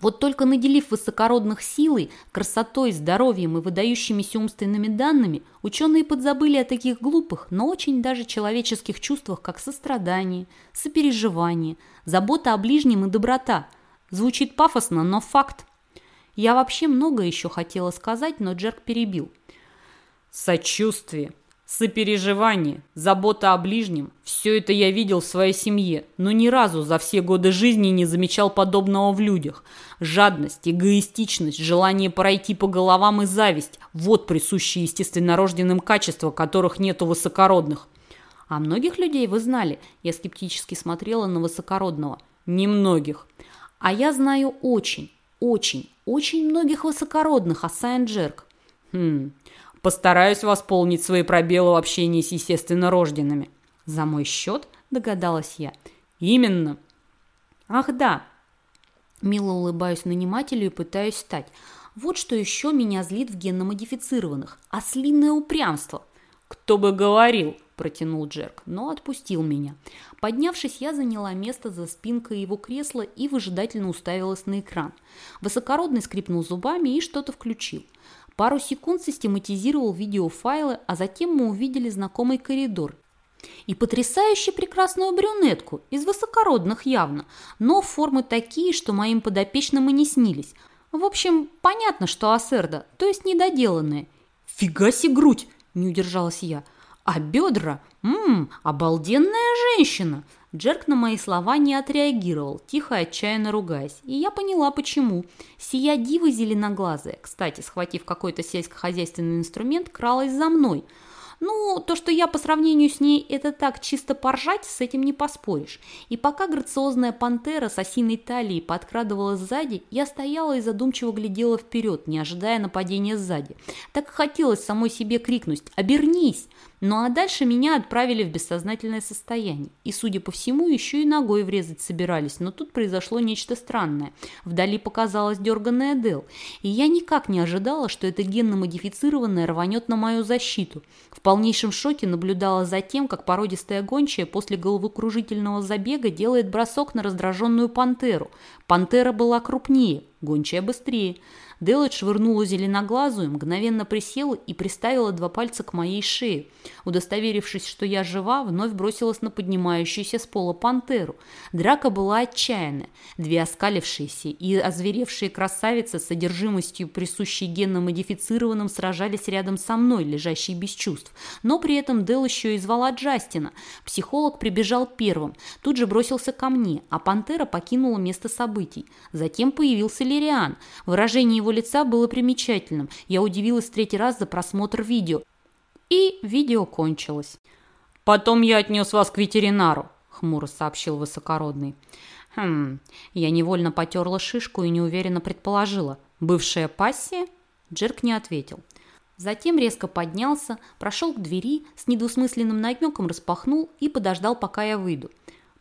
Вот только наделив высокородных силой, красотой, здоровьем и выдающимися умственными данными, ученые подзабыли о таких глупых, но очень даже человеческих чувствах, как сострадание, сопереживание, забота о ближнем и доброта. Звучит пафосно, но факт. Я вообще много еще хотела сказать, но Джерк перебил. Сочувствие, Сопереживание, забота о ближнем – все это я видел в своей семье, но ни разу за все годы жизни не замечал подобного в людях. Жадность, эгоистичность, желание пройти по головам и зависть – вот присущие естественнорожденным качества, которых нет у высокородных. А многих людей вы знали? Я скептически смотрела на высокородного. Немногих. А я знаю очень, очень, очень многих высокородных, Асайн Джерк. Хм, Постараюсь восполнить свои пробелы в общении с естественно рожденными. За мой счет, догадалась я. Именно. Ах да. Мило улыбаюсь нанимателю и пытаюсь встать. Вот что еще меня злит в генно-модифицированных. Ослиное упрямство. Кто бы говорил, протянул Джерк, но отпустил меня. Поднявшись, я заняла место за спинкой его кресла и выжидательно уставилась на экран. Высокородный скрипнул зубами и что-то включил. Пару секунд систематизировал видеофайлы, а затем мы увидели знакомый коридор. И потрясающе прекрасную брюнетку, из высокородных явно, но формы такие, что моим подопечным и не снились. В общем, понятно, что Асерда, то есть недоделанная. «Фига себе грудь!» – не удержалась я. «А бедра? Ммм, обалденная женщина!» Джерк на мои слова не отреагировал, тихо и отчаянно ругаясь. И я поняла, почему. Сия дива зеленоглазая, кстати, схватив какой-то сельскохозяйственный инструмент, кралась за мной – ну, то, что я по сравнению с ней это так чисто поржать, с этим не поспоришь. И пока грациозная пантера с осиной талией подкрадывалась сзади, я стояла и задумчиво глядела вперед, не ожидая нападения сзади. Так хотелось самой себе крикнуть «Обернись!» Ну а дальше меня отправили в бессознательное состояние. И, судя по всему, еще и ногой врезать собирались, но тут произошло нечто странное. Вдали показалась дерганная Дел, и я никак не ожидала, что это генно-модифицированное рванет на мою защиту. В полнейшем шоке наблюдала за тем, как породистая гончая после головокружительного забега делает бросок на раздраженную пантеру. Пантера была крупнее, гончая быстрее. Делать швырнула зеленоглазую, мгновенно присела и приставила два пальца к моей шее. Удостоверившись, что я жива, вновь бросилась на поднимающуюся с пола пантеру. Драка была отчаянная. Две оскалившиеся и озверевшие красавицы с содержимостью, присущей генно-модифицированным, сражались рядом со мной, лежащей без чувств. Но при этом Дел еще и звала Джастина. Психолог прибежал первым, тут же бросился ко мне, а пантера покинула место событий. Затем появился Лириан. Выражение его лица было примечательным. Я удивилась третий раз за просмотр видео. И видео кончилось. «Потом я отнес вас к ветеринару», — хмуро сообщил высокородный. Хм, я невольно потерла шишку и неуверенно предположила. «Бывшая пассия?» Джерк не ответил. Затем резко поднялся, прошел к двери, с недвусмысленным намеком распахнул и подождал, пока я выйду.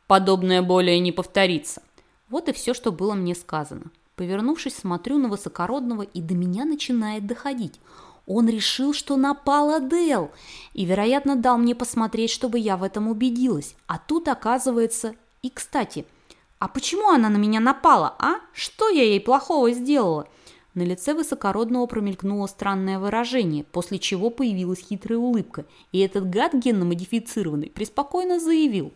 «Подобное более не повторится». Вот и все, что было мне сказано. Повернувшись, смотрю на высокородного, и до меня начинает доходить. Он решил, что напала Дел, и, вероятно, дал мне посмотреть, чтобы я в этом убедилась. А тут, оказывается... И, кстати, а почему она на меня напала, а? Что я ей плохого сделала?» На лице высокородного промелькнуло странное выражение, после чего появилась хитрая улыбка, и этот гад генно-модифицированный преспокойно заявил.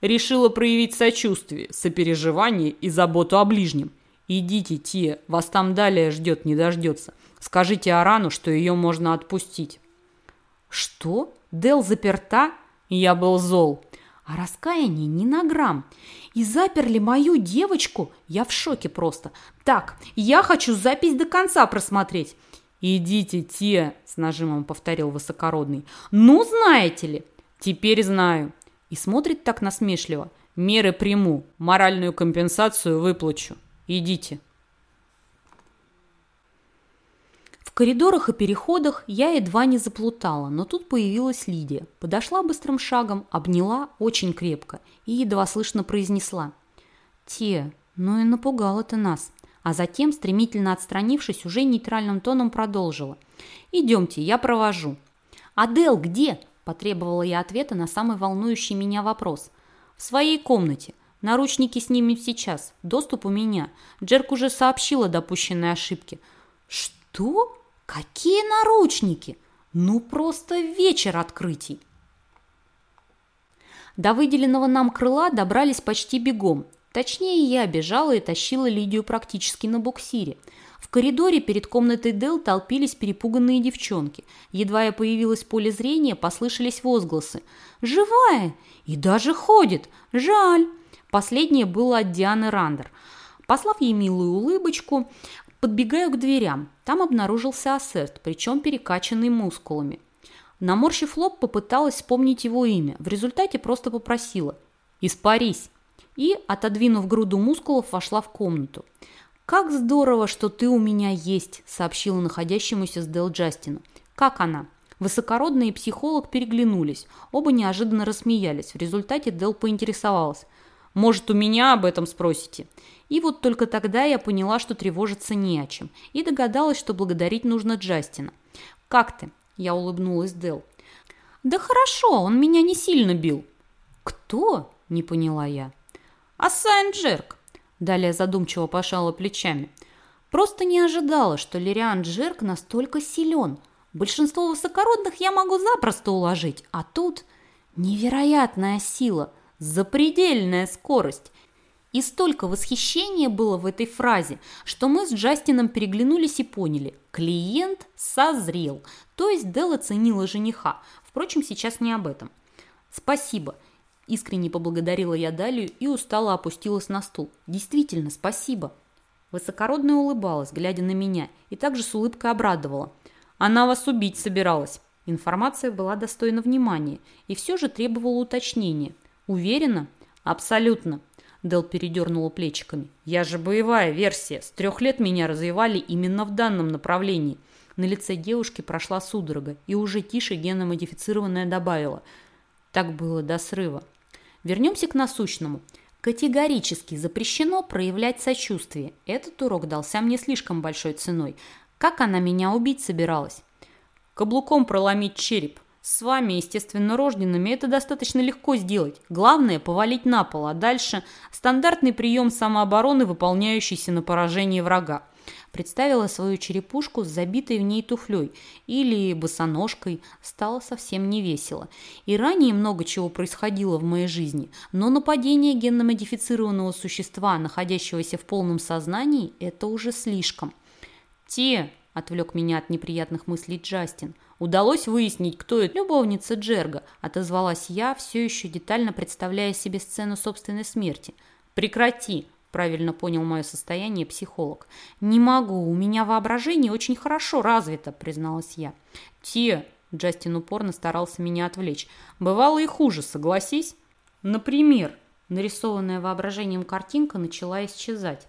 «Решила проявить сочувствие, сопереживание и заботу о ближнем. Идите, те, вас там далее ждет, не дождется. Скажите Арану, что ее можно отпустить». «Что? Дел заперта?» Я был зол. А раскаяние ни на грамм. И заперли мою девочку? Я в шоке просто. Так, я хочу запись до конца просмотреть. «Идите, те!» – с нажимом повторил высокородный. «Ну, знаете ли!» «Теперь знаю!» И смотрит так насмешливо. «Меры приму, моральную компенсацию выплачу. Идите!» В коридорах и переходах я едва не заплутала, но тут появилась Лидия. Подошла быстрым шагом, обняла очень крепко и едва слышно произнесла. «Те, ну и напугала ты нас». А затем, стремительно отстранившись, уже нейтральным тоном продолжила. «Идемте, я провожу». «Адел где?» – потребовала я ответа на самый волнующий меня вопрос. «В своей комнате. Наручники снимем сейчас. Доступ у меня. Джерк уже сообщила о допущенной ошибке». «Что?» Какие наручники? Ну, просто вечер открытий. До выделенного нам крыла добрались почти бегом. Точнее, я бежала и тащила Лидию практически на буксире. В коридоре перед комнатой Дел толпились перепуганные девчонки. Едва я появилась в поле зрения, послышались возгласы. «Живая! И даже ходит! Жаль!» Последнее было от Дианы Рандер. Послав ей милую улыбочку, Подбегаю к дверям. Там обнаружился ассерт, причем перекачанный мускулами. Наморщив лоб, попыталась вспомнить его имя. В результате просто попросила «Испарись!» и, отодвинув груду мускулов, вошла в комнату. «Как здорово, что ты у меня есть!» – сообщила находящемуся с Дел Джастину. «Как она?» Высокородный и психолог переглянулись. Оба неожиданно рассмеялись. В результате Дел поинтересовалась. «Может, у меня об этом спросите?» И вот только тогда я поняла, что тревожиться не о чем, и догадалась, что благодарить нужно Джастина. «Как ты?» – я улыбнулась Дел. «Да хорошо, он меня не сильно бил». «Кто?» – не поняла я. «Ассайн Джерк», – далее задумчиво пошала плечами. «Просто не ожидала, что Лириан Джерк настолько силен. Большинство высокородных я могу запросто уложить, а тут невероятная сила, запредельная скорость и столько восхищения было в этой фразе, что мы с Джастином переглянулись и поняли – клиент созрел, то есть Дел оценила жениха. Впрочем, сейчас не об этом. «Спасибо», – искренне поблагодарила я Далию и устало опустилась на стул. «Действительно, спасибо». Высокородная улыбалась, глядя на меня, и также с улыбкой обрадовала. «Она вас убить собиралась». Информация была достойна внимания и все же требовала уточнения. «Уверена?» «Абсолютно», Дел передернула плечиками. «Я же боевая версия. С трех лет меня развивали именно в данном направлении». На лице девушки прошла судорога, и уже тише геномодифицированная добавила. Так было до срыва. Вернемся к насущному. Категорически запрещено проявлять сочувствие. Этот урок дался мне слишком большой ценой. Как она меня убить собиралась? Каблуком проломить череп. С вами, естественно, рожденными, это достаточно легко сделать. Главное – повалить на пол, а дальше – стандартный прием самообороны, выполняющийся на поражение врага. Представила свою черепушку с забитой в ней туфлей или босоножкой. Стало совсем не весело. И ранее много чего происходило в моей жизни, но нападение генно-модифицированного существа, находящегося в полном сознании, это уже слишком. «Те!» – отвлек меня от неприятных мыслей Джастин – Удалось выяснить, кто это любовница Джерга, отозвалась я, все еще детально представляя себе сцену собственной смерти. Прекрати, правильно понял мое состояние психолог. «Не могу, у меня воображение очень хорошо развито», – призналась я. «Те», – Джастин упорно старался меня отвлечь, – «бывало и хуже, согласись?» «Например», – нарисованная воображением картинка начала исчезать.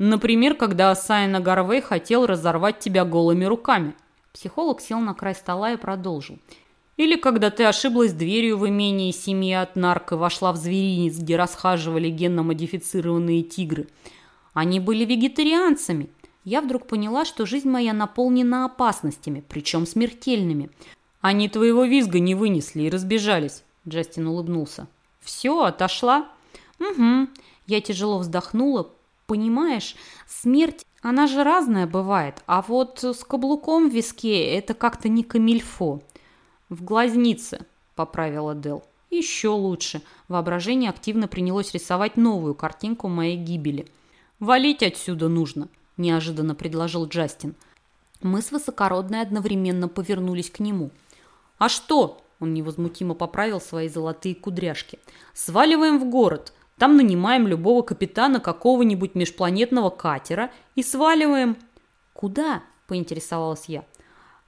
«Например, когда Сайна Гарвей хотел разорвать тебя голыми руками». Психолог сел на край стола и продолжил. Или когда ты ошиблась дверью в имении семьи от нарко вошла в зверинец, где расхаживали генно-модифицированные тигры. Они были вегетарианцами. Я вдруг поняла, что жизнь моя наполнена опасностями, причем смертельными. Они твоего визга не вынесли и разбежались. Джастин улыбнулся. Все, отошла? Угу. Я тяжело вздохнула. Понимаешь, смерть, она же разная бывает, а вот с каблуком в виске это как-то не камильфо. «В глазнице», – поправила Дел. «Еще лучше». Воображение активно принялось рисовать новую картинку моей гибели. «Валить отсюда нужно», – неожиданно предложил Джастин. Мы с высокородной одновременно повернулись к нему. «А что?» – он невозмутимо поправил свои золотые кудряшки. «Сваливаем в город. Там нанимаем любого капитана какого-нибудь межпланетного катера и сваливаем». «Куда?» – поинтересовалась я.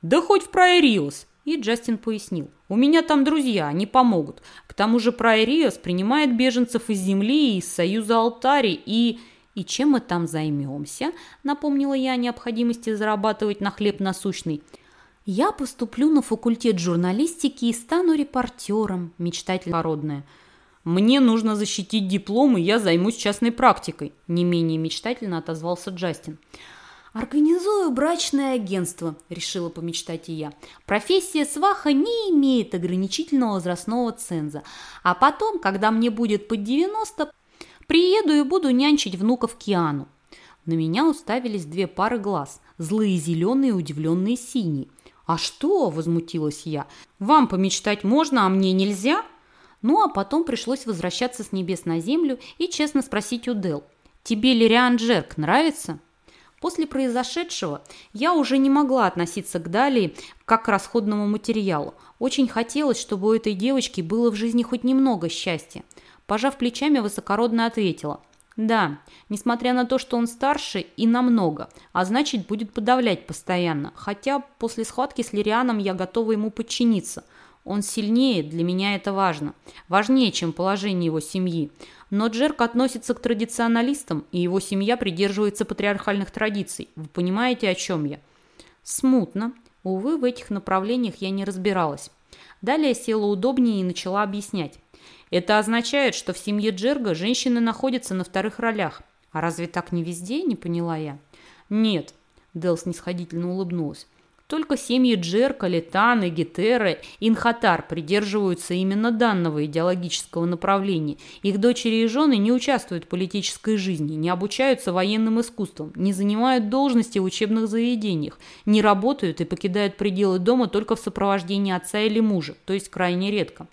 «Да хоть в Прайриус. И Джастин пояснил. «У меня там друзья, они помогут. К тому же Прайриос принимает беженцев из земли и из Союза Алтари и...» «И чем мы там займемся?» – напомнила я о необходимости зарабатывать на хлеб насущный. «Я поступлю на факультет журналистики и стану репортером», – мечтатель породная. «Мне нужно защитить диплом, и я займусь частной практикой», – не менее мечтательно отозвался Джастин. «Организую брачное агентство», – решила помечтать и я. «Профессия сваха не имеет ограничительного возрастного ценза. А потом, когда мне будет под 90, приеду и буду нянчить внуков Киану». На меня уставились две пары глаз – злые зеленые и удивленные синие. «А что?» – возмутилась я. «Вам помечтать можно, а мне нельзя?» Ну, а потом пришлось возвращаться с небес на землю и честно спросить у Дел. «Тебе Лириан Джерк нравится?» После произошедшего я уже не могла относиться к Далии как к расходному материалу. Очень хотелось, чтобы у этой девочки было в жизни хоть немного счастья. Пожав плечами, высокородно ответила. «Да, несмотря на то, что он старше и намного, а значит, будет подавлять постоянно. Хотя после схватки с Лирианом я готова ему подчиниться. Он сильнее, для меня это важно. Важнее, чем положение его семьи. Но Джерк относится к традиционалистам, и его семья придерживается патриархальных традиций. Вы понимаете, о чем я? Смутно. Увы, в этих направлениях я не разбиралась. Далее села удобнее и начала объяснять. Это означает, что в семье Джерга женщины находятся на вторых ролях. А разве так не везде, не поняла я? Нет, Дел снисходительно улыбнулась. Только семьи Джерка, Летаны, Гетера, Инхатар придерживаются именно данного идеологического направления. Их дочери и жены не участвуют в политической жизни, не обучаются военным искусствам, не занимают должности в учебных заведениях, не работают и покидают пределы дома только в сопровождении отца или мужа, то есть крайне редко.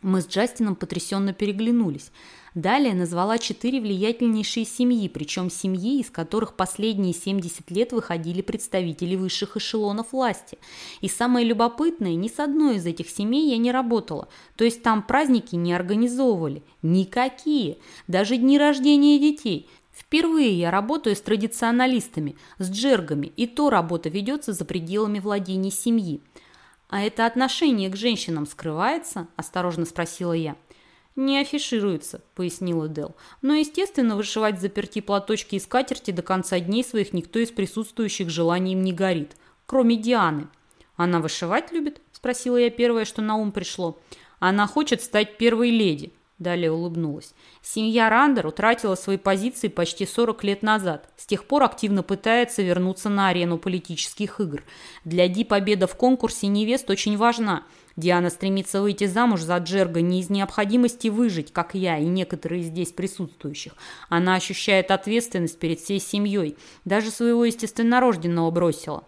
Мы с Джастином потрясенно переглянулись – Далее назвала четыре влиятельнейшие семьи, причем семьи, из которых последние 70 лет выходили представители высших эшелонов власти. И самое любопытное, ни с одной из этих семей я не работала, то есть там праздники не организовывали. Никакие. Даже дни рождения детей. Впервые я работаю с традиционалистами, с джергами, и то работа ведется за пределами владений семьи. «А это отношение к женщинам скрывается?» – осторожно спросила я. «Не афишируется», — пояснила Дел. «Но, естественно, вышивать заперти платочки и скатерти до конца дней своих никто из присутствующих желанием не горит, кроме Дианы». «Она вышивать любит?» — спросила я первое, что на ум пришло. «Она хочет стать первой леди», — далее улыбнулась. «Семья Рандер утратила свои позиции почти 40 лет назад. С тех пор активно пытается вернуться на арену политических игр. Для Ди победа в конкурсе невест очень важна». Диана стремится выйти замуж за Джерга не из необходимости выжить, как я и некоторые здесь присутствующих. Она ощущает ответственность перед всей семьей. Даже своего естественнорожденного бросила.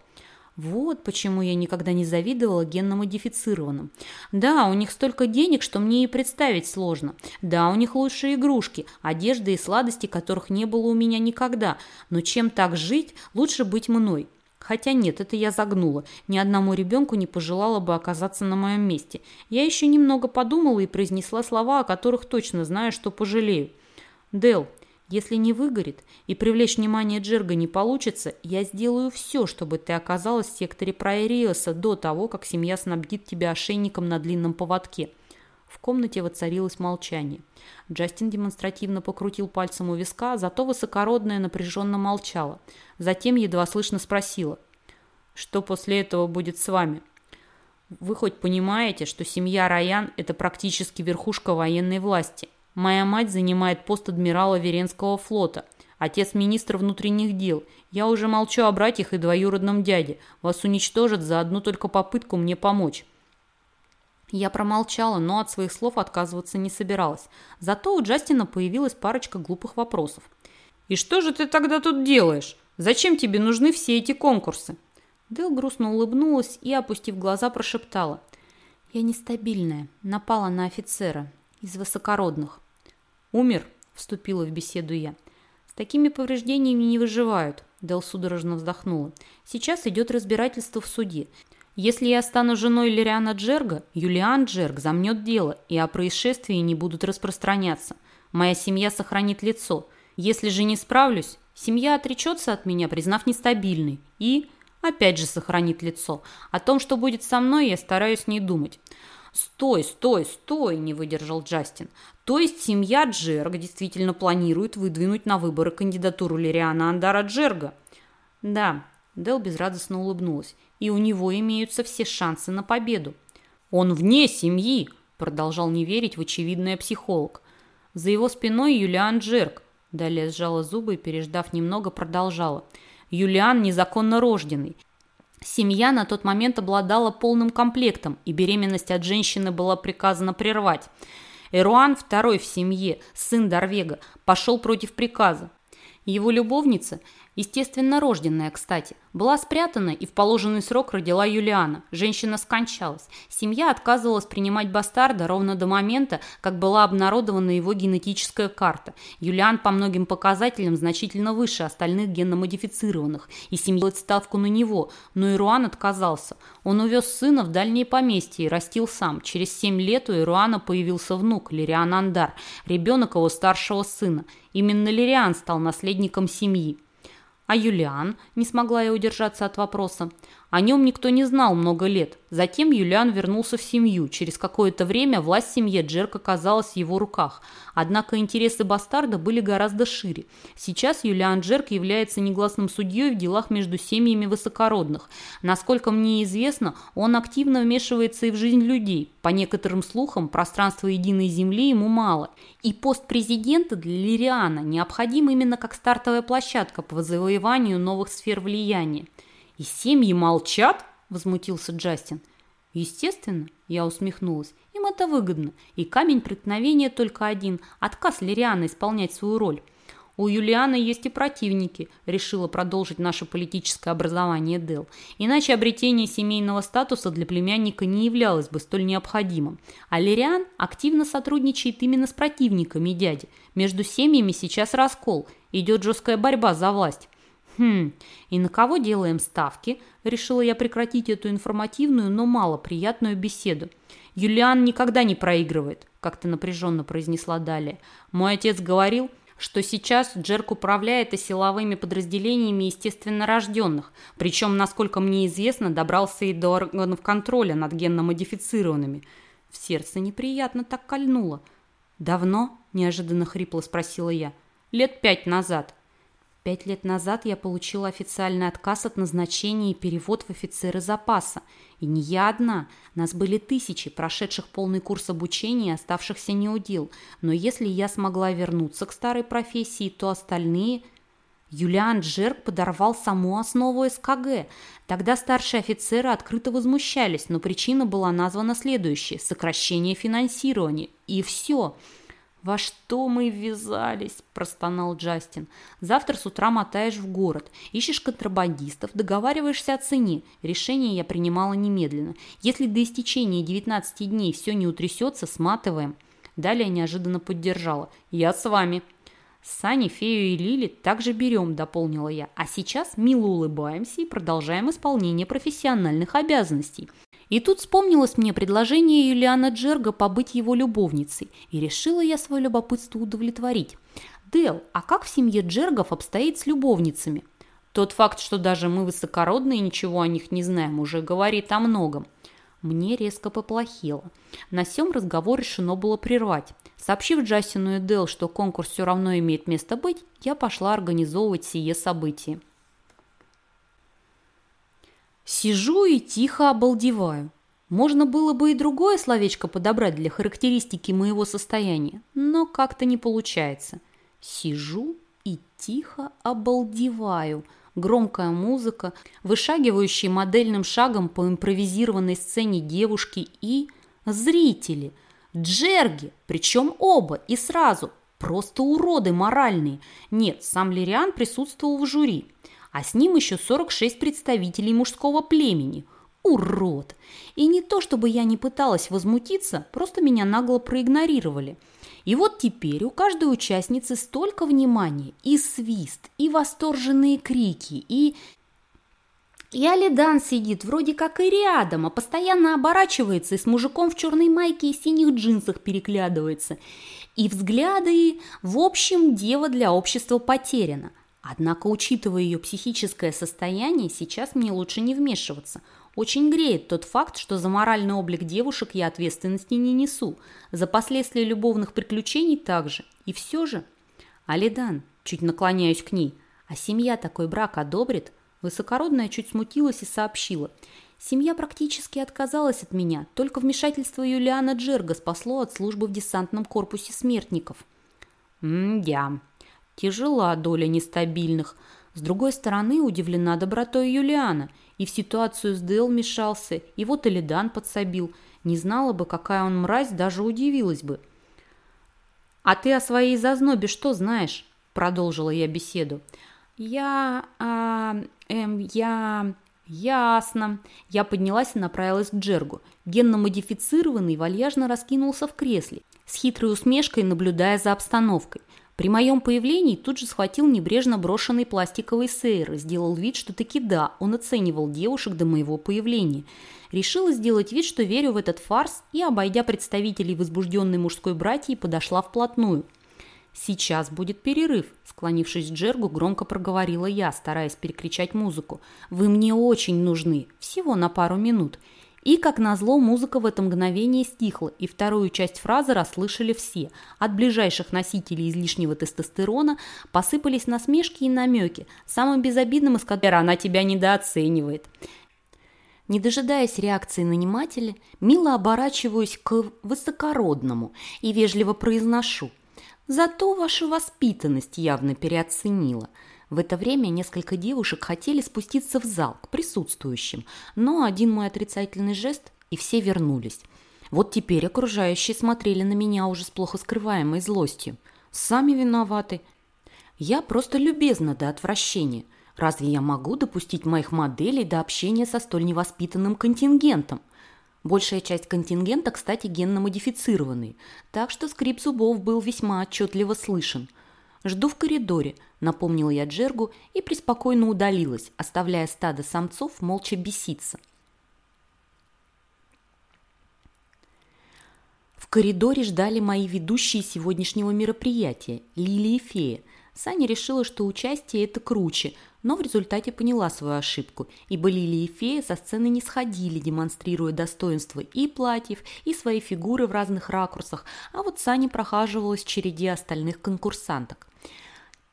Вот почему я никогда не завидовала генно-модифицированным. Да, у них столько денег, что мне и представить сложно. Да, у них лучшие игрушки, одежда и сладости, которых не было у меня никогда. Но чем так жить, лучше быть мной. Хотя нет, это я загнула. Ни одному ребенку не пожелала бы оказаться на моем месте. Я еще немного подумала и произнесла слова, о которых точно знаю, что пожалею. Дел, Если не выгорит и привлечь внимание Джерга не получится, я сделаю все, чтобы ты оказалась в секторе Прайриоса до того, как семья снабдит тебя ошейником на длинном поводке». В комнате воцарилось молчание. Джастин демонстративно покрутил пальцем у виска, зато высокородная напряженно молчала. Затем едва слышно спросила. «Что после этого будет с вами?» «Вы хоть понимаете, что семья Раян – это практически верхушка военной власти? Моя мать занимает пост адмирала Веренского флота, отец министр внутренних дел. Я уже молчу о братьях и двоюродном дяде. Вас уничтожат за одну только попытку мне помочь». Я промолчала, но от своих слов отказываться не собиралась. Зато у Джастина появилась парочка глупых вопросов. «И что же ты тогда тут делаешь? Зачем тебе нужны все эти конкурсы?» Дэл грустно улыбнулась и, опустив глаза, прошептала. «Я нестабильная. Напала на офицера. Из высокородных. «Умер?» – вступила в беседу я. «С такими повреждениями не выживают», – Дел судорожно вздохнула. «Сейчас идет разбирательство в суде. Если я стану женой Лириана Джерга, Юлиан Джерг замнет дело, и о происшествии не будут распространяться. Моя семья сохранит лицо. Если же не справлюсь, семья отречется от меня, признав нестабильной, и, опять же, сохранит лицо. О том, что будет со мной, я стараюсь не думать. «Стой, стой, стой!» – не выдержал Джастин. «То есть семья Джерга действительно планирует выдвинуть на выборы кандидатуру Лириана Андара Джерга?» «Да», – Дел безрадостно улыбнулась. «И у него имеются все шансы на победу». «Он вне семьи!» – продолжал не верить в очевидное психолог. За его спиной Юлиан Джерг. Далее сжала зубы и, переждав немного, продолжала. Юлиан незаконно рожденный. Семья на тот момент обладала полным комплектом, и беременность от женщины была приказана прервать. Эруан, второй в семье, сын Дарвега, пошел против приказа. Его любовница, естественно рожденная, кстати, была спрятана и в положенный срок родила Юлиана. Женщина скончалась. Семья отказывалась принимать бастарда ровно до момента, как была обнародована его генетическая карта. Юлиан по многим показателям значительно выше остальных генно-модифицированных, и семья делает ставку на него, но Ируан отказался. Он увез сына в дальнее поместье и растил сам. Через семь лет у Ируана появился внук, Лириан Андар, ребенок его старшего сына. Именно Лириан стал наследником семьи. А Юлиан, не смогла я удержаться от вопроса, о нем никто не знал много лет. Затем Юлиан вернулся в семью. Через какое-то время власть в семье Джерк оказалась в его руках. Однако интересы бастарда были гораздо шире. Сейчас Юлиан Джерк является негласным судьей в делах между семьями высокородных. Насколько мне известно, он активно вмешивается и в жизнь людей. По некоторым слухам, пространства единой земли ему мало. И пост президента для Лириана необходим именно как стартовая площадка по завоеванию новых сфер влияния. «И семьи молчат?» – возмутился Джастин. «Естественно», – я усмехнулась, – «им это выгодно. И камень преткновения только один – отказ Лириана исполнять свою роль». «У Юлианы есть и противники», – решила продолжить наше политическое образование Дел. «Иначе обретение семейного статуса для племянника не являлось бы столь необходимым. А Лириан активно сотрудничает именно с противниками дяди. Между семьями сейчас раскол, идет жесткая борьба за власть. «Хм, и на кого делаем ставки?» Решила я прекратить эту информативную, но малоприятную беседу. «Юлиан никогда не проигрывает», – как-то напряженно произнесла далее. «Мой отец говорил, что сейчас Джерк управляет и силовыми подразделениями естественно рожденных, причем, насколько мне известно, добрался и до органов контроля над генно-модифицированными. В сердце неприятно так кольнуло. «Давно?» – неожиданно хрипло спросила я. «Лет пять назад», Пять лет назад я получила официальный отказ от назначения и перевод в офицеры запаса. И не я одна. Нас были тысячи, прошедших полный курс обучения и оставшихся неудел. Но если я смогла вернуться к старой профессии, то остальные... Юлиан Джерк подорвал саму основу СКГ. Тогда старшие офицеры открыто возмущались, но причина была названа следующей – сокращение финансирования. И все – «Во что мы ввязались?» – простонал Джастин. «Завтра с утра мотаешь в город, ищешь контрабандистов, договариваешься о цене. Решение я принимала немедленно. Если до истечения 19 дней все не утрясется, сматываем». Далее неожиданно поддержала. «Я с вами». «Сани, Фею и Лили также берем», – дополнила я. «А сейчас мило улыбаемся и продолжаем исполнение профессиональных обязанностей». И тут вспомнилось мне предложение Юлиана Джерга побыть его любовницей, и решила я свое любопытство удовлетворить. Дел, а как в семье Джергов обстоит с любовницами? Тот факт, что даже мы высокородные ничего о них не знаем, уже говорит о многом. Мне резко поплохело. На сём разговор решено было прервать. Сообщив Джастину и Дел, что конкурс все равно имеет место быть, я пошла организовывать сие событие. Сижу и тихо обалдеваю. Можно было бы и другое словечко подобрать для характеристики моего состояния, но как-то не получается. Сижу и тихо обалдеваю. Громкая музыка, вышагивающие модельным шагом по импровизированной сцене девушки и зрители. Джерги, причем оба и сразу. Просто уроды моральные. Нет, сам Лириан присутствовал в жюри. А с ним еще 46 представителей мужского племени – Урод! И не то, чтобы я не пыталась возмутиться, просто меня нагло проигнорировали. И вот теперь у каждой участницы столько внимания, и свист, и восторженные крики, и... И Алидан сидит вроде как и рядом, а постоянно оборачивается и с мужиком в черной майке и синих джинсах переглядывается. И взгляды, в общем, дева для общества потеряна. Однако, учитывая ее психическое состояние, сейчас мне лучше не вмешиваться – очень греет тот факт, что за моральный облик девушек я ответственности не несу, за последствия любовных приключений также. И все же... Алидан, чуть наклоняюсь к ней, а семья такой брак одобрит? Высокородная чуть смутилась и сообщила. Семья практически отказалась от меня, только вмешательство Юлиана Джерга спасло от службы в десантном корпусе смертников. М-я, тяжела доля нестабильных. С другой стороны, удивлена добротой Юлиана – и в ситуацию с Дэл мешался, и вот Элидан подсобил. Не знала бы, какая он мразь, даже удивилась бы. «А ты о своей зазнобе что знаешь?» – продолжила я беседу. «Я... А, эм, я...» «Ясно». Я поднялась и направилась к Джергу. Генно-модифицированный вальяжно раскинулся в кресле, с хитрой усмешкой наблюдая за обстановкой. При моем появлении тут же схватил небрежно брошенный пластиковый сейр и сделал вид, что таки да, он оценивал девушек до моего появления. Решила сделать вид, что верю в этот фарс и, обойдя представителей возбужденной мужской братьи, подошла вплотную. «Сейчас будет перерыв», – склонившись к Джергу, громко проговорила я, стараясь перекричать музыку. «Вы мне очень нужны, всего на пару минут. И, как назло, музыка в это мгновение стихла, и вторую часть фразы расслышали все. От ближайших носителей излишнего тестостерона посыпались насмешки и намеки, самым безобидным из которых она тебя недооценивает. Не дожидаясь реакции нанимателя, мило оборачиваюсь к высокородному и вежливо произношу. Зато вашу воспитанность явно переоценила – в это время несколько девушек хотели спуститься в зал к присутствующим, но один мой отрицательный жест, и все вернулись. Вот теперь окружающие смотрели на меня уже с плохо скрываемой злостью. Сами виноваты. Я просто любезна до отвращения. Разве я могу допустить моих моделей до общения со столь невоспитанным контингентом? Большая часть контингента, кстати, генно-модифицированный, так что скрип зубов был весьма отчетливо слышен – «Жду в коридоре», – напомнила я Джергу и преспокойно удалилась, оставляя стадо самцов молча беситься. В коридоре ждали мои ведущие сегодняшнего мероприятия – Лили и Фея. Саня решила, что участие – это круче, но в результате поняла свою ошибку, ибо Лили и Фея со сцены не сходили, демонстрируя достоинство и платьев, и свои фигуры в разных ракурсах, а вот Саня прохаживалась в череде остальных конкурсанток.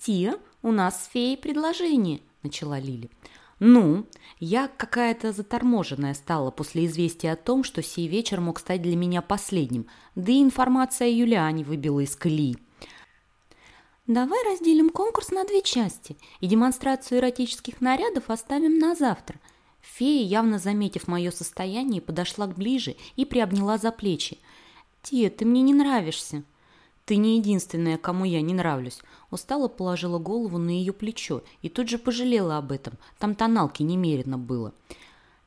«Тия, у нас с феей предложение», – начала Лили. «Ну, я какая-то заторможенная стала после известия о том, что сей вечер мог стать для меня последним, да и информация о Юлиане выбила из колеи». «Давай разделим конкурс на две части и демонстрацию эротических нарядов оставим на завтра». Фея, явно заметив мое состояние, подошла ближе и приобняла за плечи. «Тия, ты мне не нравишься». «Ты не единственная, кому я не нравлюсь». Устало положила голову на ее плечо и тут же пожалела об этом. Там тоналки немерено было.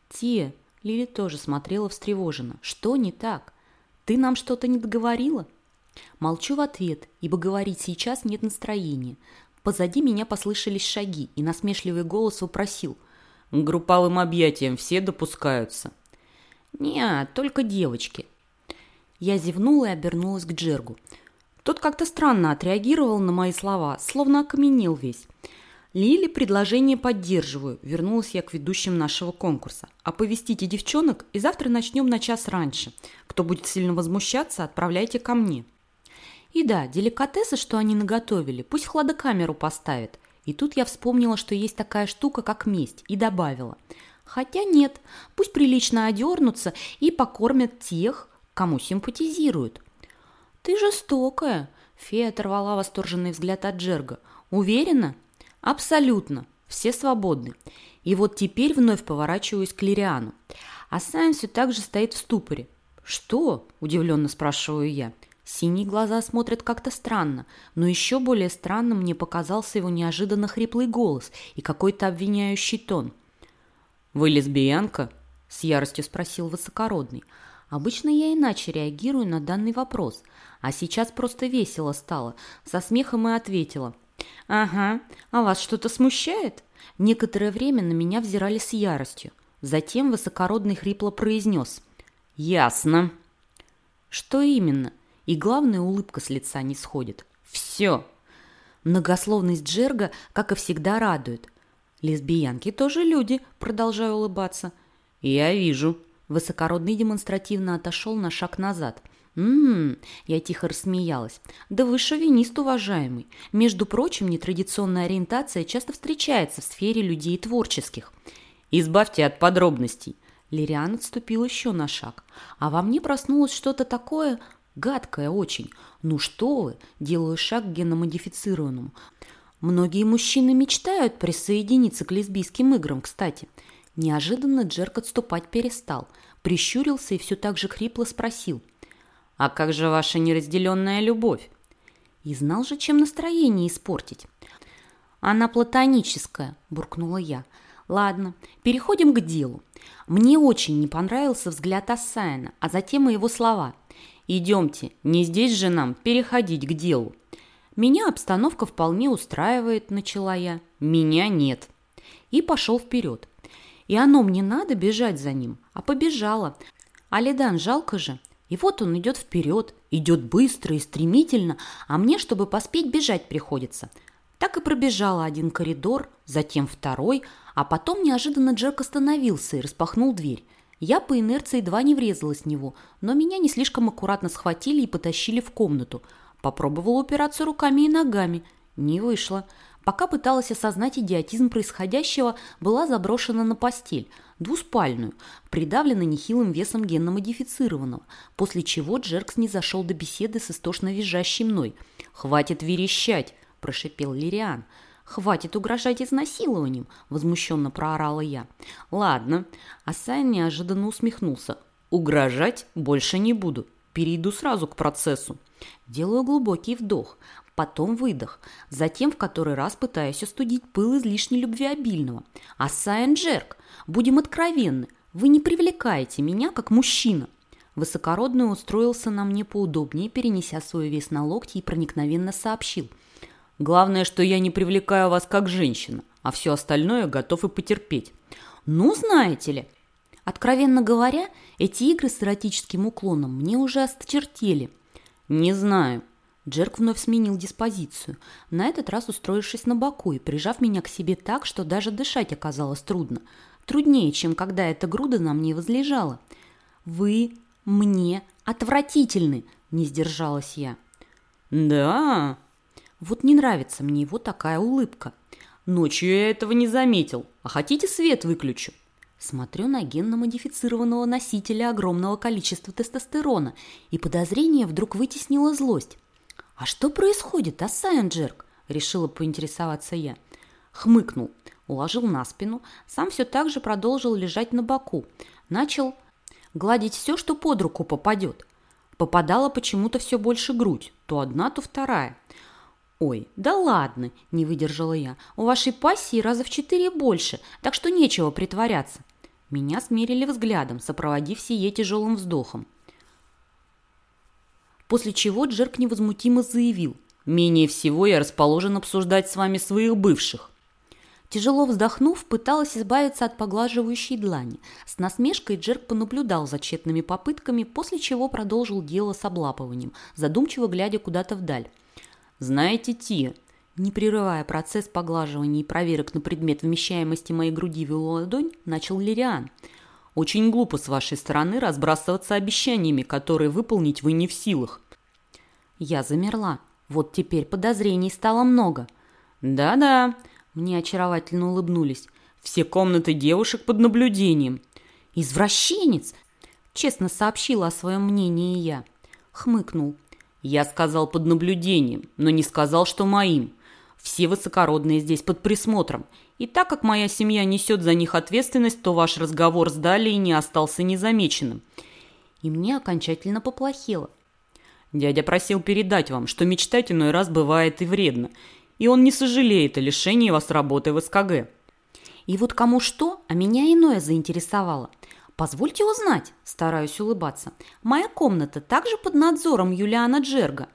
«Тия», Лили тоже смотрела встревоженно. «Что не так? Ты нам что-то не договорила?» Молчу в ответ, ибо говорить сейчас нет настроения. Позади меня послышались шаги, и насмешливый голос вопросил. «Групповым объятием все допускаются?» «Не, только девочки». Я зевнула и обернулась к Джергу. Тот как-то странно отреагировал на мои слова, словно окаменел весь. Лили предложение поддерживаю. Вернулась я к ведущим нашего конкурса. Оповестите девчонок, и завтра начнем на час раньше. Кто будет сильно возмущаться, отправляйте ко мне. И да, деликатесы, что они наготовили, пусть хладокамеру поставят. И тут я вспомнила, что есть такая штука, как месть, и добавила. Хотя нет, пусть прилично одернутся и покормят тех, кому симпатизируют. «Ты жестокая!» – фея оторвала восторженный взгляд от Джерга. «Уверена?» Абсолютно. Все свободны. И вот теперь вновь поворачиваюсь к Лириану. А Сайн все так же стоит в ступоре. «Что?» – удивленно спрашиваю я. Синие глаза смотрят как-то странно, но еще более странным мне показался его неожиданно хриплый голос и какой-то обвиняющий тон. «Вы лесбиянка?» – с яростью спросил высокородный. Обычно я иначе реагирую на данный вопрос, а сейчас просто весело стало. Со смехом и ответила – «Ага, а вас что-то смущает?» Некоторое время на меня взирали с яростью. Затем высокородный хрипло произнес. «Ясно». «Что именно?» И главная улыбка с лица не сходит. «Все». Многословность Джерга, как и всегда, радует. «Лесбиянки тоже люди», продолжаю улыбаться. «Я вижу». Высокородный демонстративно отошел на шаг назад – «М-м-м», я тихо рассмеялась. «Да вы шовинист, уважаемый. Между прочим, нетрадиционная ориентация часто встречается в сфере людей творческих». «Избавьте от подробностей». Лириан отступил еще на шаг. «А во мне проснулось что-то такое гадкое очень. Ну что вы?» Делаю шаг к геномодифицированному. Многие мужчины мечтают присоединиться к лесбийским играм, кстати. Неожиданно Джерк отступать перестал. Прищурился и все так же хрипло спросил – а как же ваша неразделенная любовь? И знал же, чем настроение испортить. Она платоническая, буркнула я. Ладно, переходим к делу. Мне очень не понравился взгляд Ассайна, а затем и его слова. «Идемте, не здесь же нам переходить к делу». «Меня обстановка вполне устраивает», – начала я. «Меня нет». И пошел вперед. И оно мне надо бежать за ним, а побежала. Алидан жалко же, и вот он идет вперед, идет быстро и стремительно, а мне, чтобы поспеть, бежать приходится. Так и пробежала один коридор, затем второй, а потом неожиданно Джек остановился и распахнул дверь. Я по инерции едва не врезалась в него, но меня не слишком аккуратно схватили и потащили в комнату. Попробовала упираться руками и ногами. Не вышло. Пока пыталась осознать идиотизм происходящего, была заброшена на постель, двуспальную, придавлена нехилым весом генно-модифицированного, после чего Джеркс не зашел до беседы с истошно визжащей мной. «Хватит верещать!» – прошипел Лириан. «Хватит угрожать изнасилованием!» – возмущенно проорала я. «Ладно». Асайн неожиданно усмехнулся. «Угрожать больше не буду. Перейду сразу к процессу». Делаю глубокий вдох потом выдох, затем в который раз пытаюсь остудить пыл излишне любвеобильного. А Сайн Джерк, будем откровенны, вы не привлекаете меня как мужчина. Высокородный устроился на мне поудобнее, перенеся свой вес на локти и проникновенно сообщил. «Главное, что я не привлекаю вас как женщина, а все остальное готов и потерпеть». «Ну, знаете ли...» Откровенно говоря, эти игры с эротическим уклоном мне уже осточертели. «Не знаю», Джерк вновь сменил диспозицию, на этот раз устроившись на боку и прижав меня к себе так, что даже дышать оказалось трудно. Труднее, чем когда эта груда на мне возлежала. «Вы мне отвратительны!» – не сдержалась я. «Да?» Вот не нравится мне его такая улыбка. Ночью я этого не заметил. А хотите, свет выключу? Смотрю на генно-модифицированного носителя огромного количества тестостерона, и подозрение вдруг вытеснило злость. «А что происходит, Ассайнджерк?» – решила поинтересоваться я. Хмыкнул, уложил на спину, сам все так же продолжил лежать на боку. Начал гладить все, что под руку попадет. Попадала почему-то все больше грудь, то одна, то вторая. «Ой, да ладно!» – не выдержала я. «У вашей пассии раза в четыре больше, так что нечего притворяться». Меня смерили взглядом, сопроводив сие тяжелым вздохом после чего Джерк невозмутимо заявил. «Менее всего я расположен обсуждать с вами своих бывших». Тяжело вздохнув, пыталась избавиться от поглаживающей длани. С насмешкой Джерк понаблюдал за тщетными попытками, после чего продолжил дело с облапыванием, задумчиво глядя куда-то вдаль. «Знаете, Ти, не прерывая процесс поглаживания и проверок на предмет вмещаемости моей груди в ладонь, начал Лириан. «Очень глупо с вашей стороны разбрасываться обещаниями, которые выполнить вы не в силах». Я замерла. Вот теперь подозрений стало много. «Да-да», — мне очаровательно улыбнулись. «Все комнаты девушек под наблюдением». «Извращенец!» — честно сообщила о своем мнении я. Хмыкнул. «Я сказал под наблюдением, но не сказал, что моим. Все высокородные здесь под присмотром. И так как моя семья несет за них ответственность, то ваш разговор с Далией не остался незамеченным. И мне окончательно поплохело. Дядя просил передать вам, что мечтать иной раз бывает и вредно. И он не сожалеет о лишении вас работы в СКГ. И вот кому что, а меня иное заинтересовало. Позвольте узнать, стараюсь улыбаться. Моя комната также под надзором Юлиана Джерга?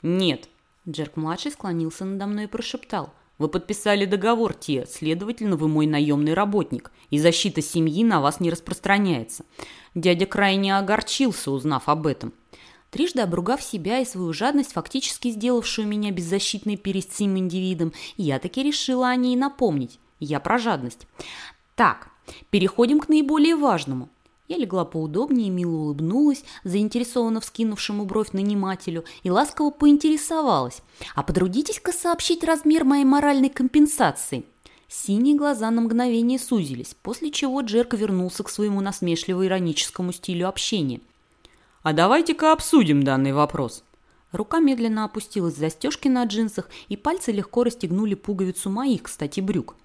Нет, Джерк-младший склонился надо мной и прошептал. «Вы подписали договор, Те, следовательно, вы мой наемный работник, и защита семьи на вас не распространяется». Дядя крайне огорчился, узнав об этом. Трижды обругав себя и свою жадность, фактически сделавшую меня беззащитной перед сим индивидом, я таки решила о ней напомнить. Я про жадность. Так, переходим к наиболее важному. Я легла поудобнее, мило улыбнулась, заинтересованно вскинувшему бровь нанимателю, и ласково поинтересовалась. «А потрудитесь-ка сообщить размер моей моральной компенсации?» Синие глаза на мгновение сузились, после чего Джерк вернулся к своему насмешливо-ироническому стилю общения. «А давайте-ка обсудим данный вопрос». Рука медленно опустилась в застежки на джинсах, и пальцы легко расстегнули пуговицу моих, кстати, брюк.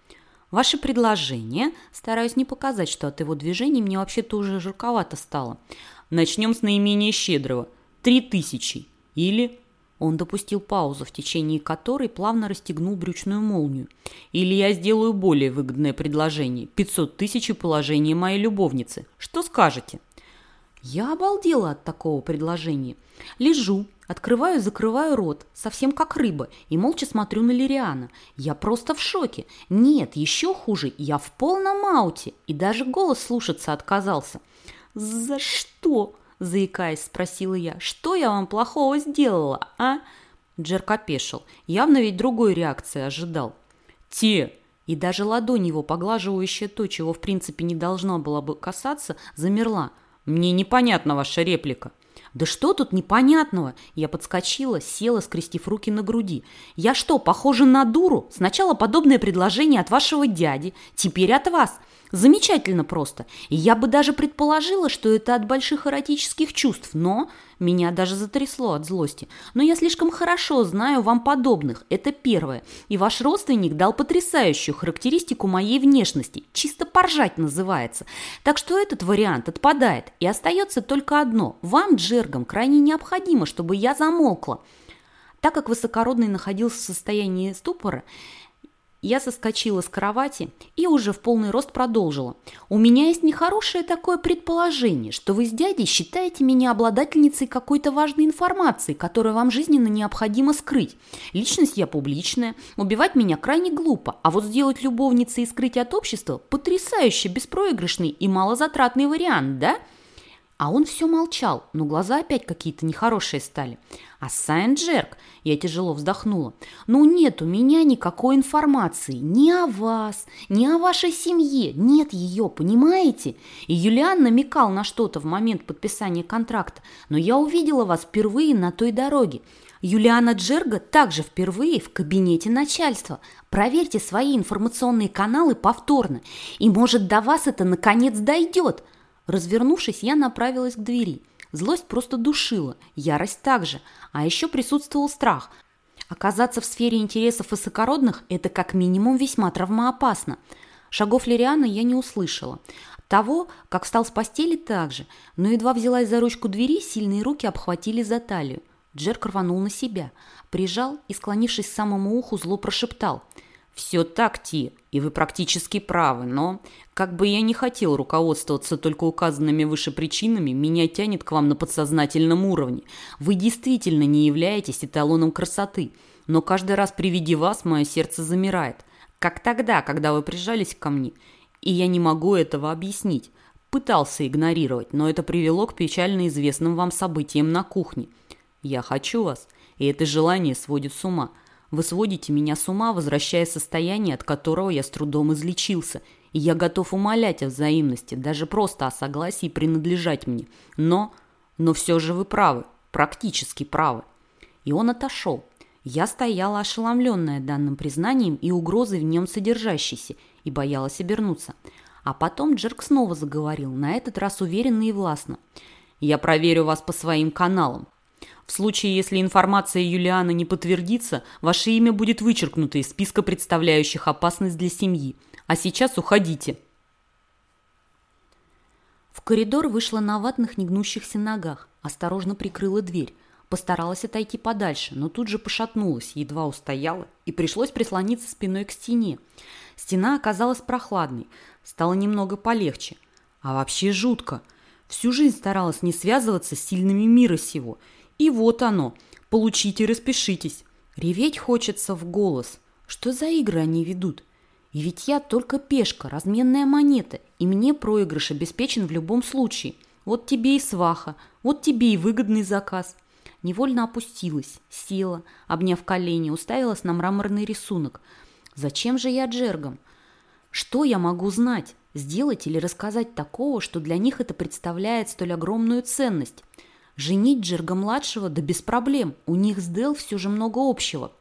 Ваше предложение, стараюсь не показать, что от его движений мне вообще-то уже жарковато стало. Начнем с наименее щедрого. Три тысячи. Или... Он допустил паузу, в течение которой плавно расстегнул брючную молнию. Или я сделаю более выгодное предложение. Пятьсот тысяч и положение моей любовницы. Что скажете? Я обалдела от такого предложения. Лежу, открываю закрываю рот, совсем как рыба, и молча смотрю на Лириана. Я просто в шоке. Нет, еще хуже, я в полном ауте, и даже голос слушаться отказался. «За что?» – заикаясь, спросила я. «Что я вам плохого сделала, а?» Джерк опешил. Явно ведь другой реакции ожидал. «Те!» И даже ладонь его, поглаживающая то, чего в принципе не должна была бы касаться, замерла – «Мне непонятна ваша реплика». «Да что тут непонятного?» Я подскочила, села, скрестив руки на груди. «Я что, похожа на дуру? Сначала подобное предложение от вашего дяди, теперь от вас. Замечательно просто. Я бы даже предположила, что это от больших эротических чувств, но меня даже затрясло от злости. Но я слишком хорошо знаю вам подобных. Это первое. И ваш родственник дал потрясающую характеристику моей внешности. Чисто поржать называется. Так что этот вариант отпадает. И остается только одно. Вам, Джергам, крайне необходимо, чтобы я замолкла. Так как высокородный находился в состоянии ступора, я соскочила с кровати и уже в полный рост продолжила. «У меня есть нехорошее такое предположение, что вы с дядей считаете меня обладательницей какой-то важной информации, которую вам жизненно необходимо скрыть. Личность я публичная, убивать меня крайне глупо, а вот сделать любовницей и скрыть от общества – потрясающе беспроигрышный и малозатратный вариант, да?» А он все молчал, но глаза опять какие-то нехорошие стали. А Сайн-Джерк, я тяжело вздохнула, ну нет у меня никакой информации ни о вас, ни о вашей семье, нет ее, понимаете? И Юлиан намекал на что-то в момент подписания контракта, но я увидела вас впервые на той дороге. Юлиана Джерга также впервые в кабинете начальства. Проверьте свои информационные каналы повторно, и может до вас это наконец дойдет. Развернувшись, я направилась к двери. Злость просто душила, ярость также, а еще присутствовал страх. Оказаться в сфере интересов высокородных – это как минимум весьма травмоопасно. Шагов Лириана я не услышала. Того, как встал с постели, также, но едва взялась за ручку двери, сильные руки обхватили за талию. Джерк рванул на себя, прижал и, склонившись к самому уху, зло прошептал – «Все так, Ти, и вы практически правы, но, как бы я не хотел руководствоваться только указанными выше причинами, меня тянет к вам на подсознательном уровне. Вы действительно не являетесь эталоном красоты, но каждый раз при виде вас мое сердце замирает. Как тогда, когда вы прижались ко мне, и я не могу этого объяснить. Пытался игнорировать, но это привело к печально известным вам событиям на кухне. Я хочу вас, и это желание сводит с ума. Вы сводите меня с ума, возвращая состояние, от которого я с трудом излечился, и я готов умолять о взаимности, даже просто о согласии принадлежать мне. Но, но все же вы правы, практически правы. И он отошел. Я стояла ошеломленная данным признанием и угрозой в нем содержащейся, и боялась обернуться. А потом Джерк снова заговорил, на этот раз уверенно и властно. «Я проверю вас по своим каналам. В случае, если информация Юлиана не подтвердится, ваше имя будет вычеркнуто из списка представляющих опасность для семьи. А сейчас уходите». В коридор вышла на ватных негнущихся ногах, осторожно прикрыла дверь. Постаралась отойти подальше, но тут же пошатнулась, едва устояла, и пришлось прислониться спиной к стене. Стена оказалась прохладной, стало немного полегче. А вообще жутко. Всю жизнь старалась не связываться с сильными мира сего. И вот оно. Получите, распишитесь. Реветь хочется в голос. Что за игры они ведут? И ведь я только пешка, разменная монета, и мне проигрыш обеспечен в любом случае. Вот тебе и сваха, вот тебе и выгодный заказ. Невольно опустилась, села, обняв колени, уставилась на мраморный рисунок – Зачем же я джергам? Что я могу знать, сделать или рассказать такого, что для них это представляет столь огромную ценность? Женить Джерга-младшего да без проблем, у них с Дел все же много общего.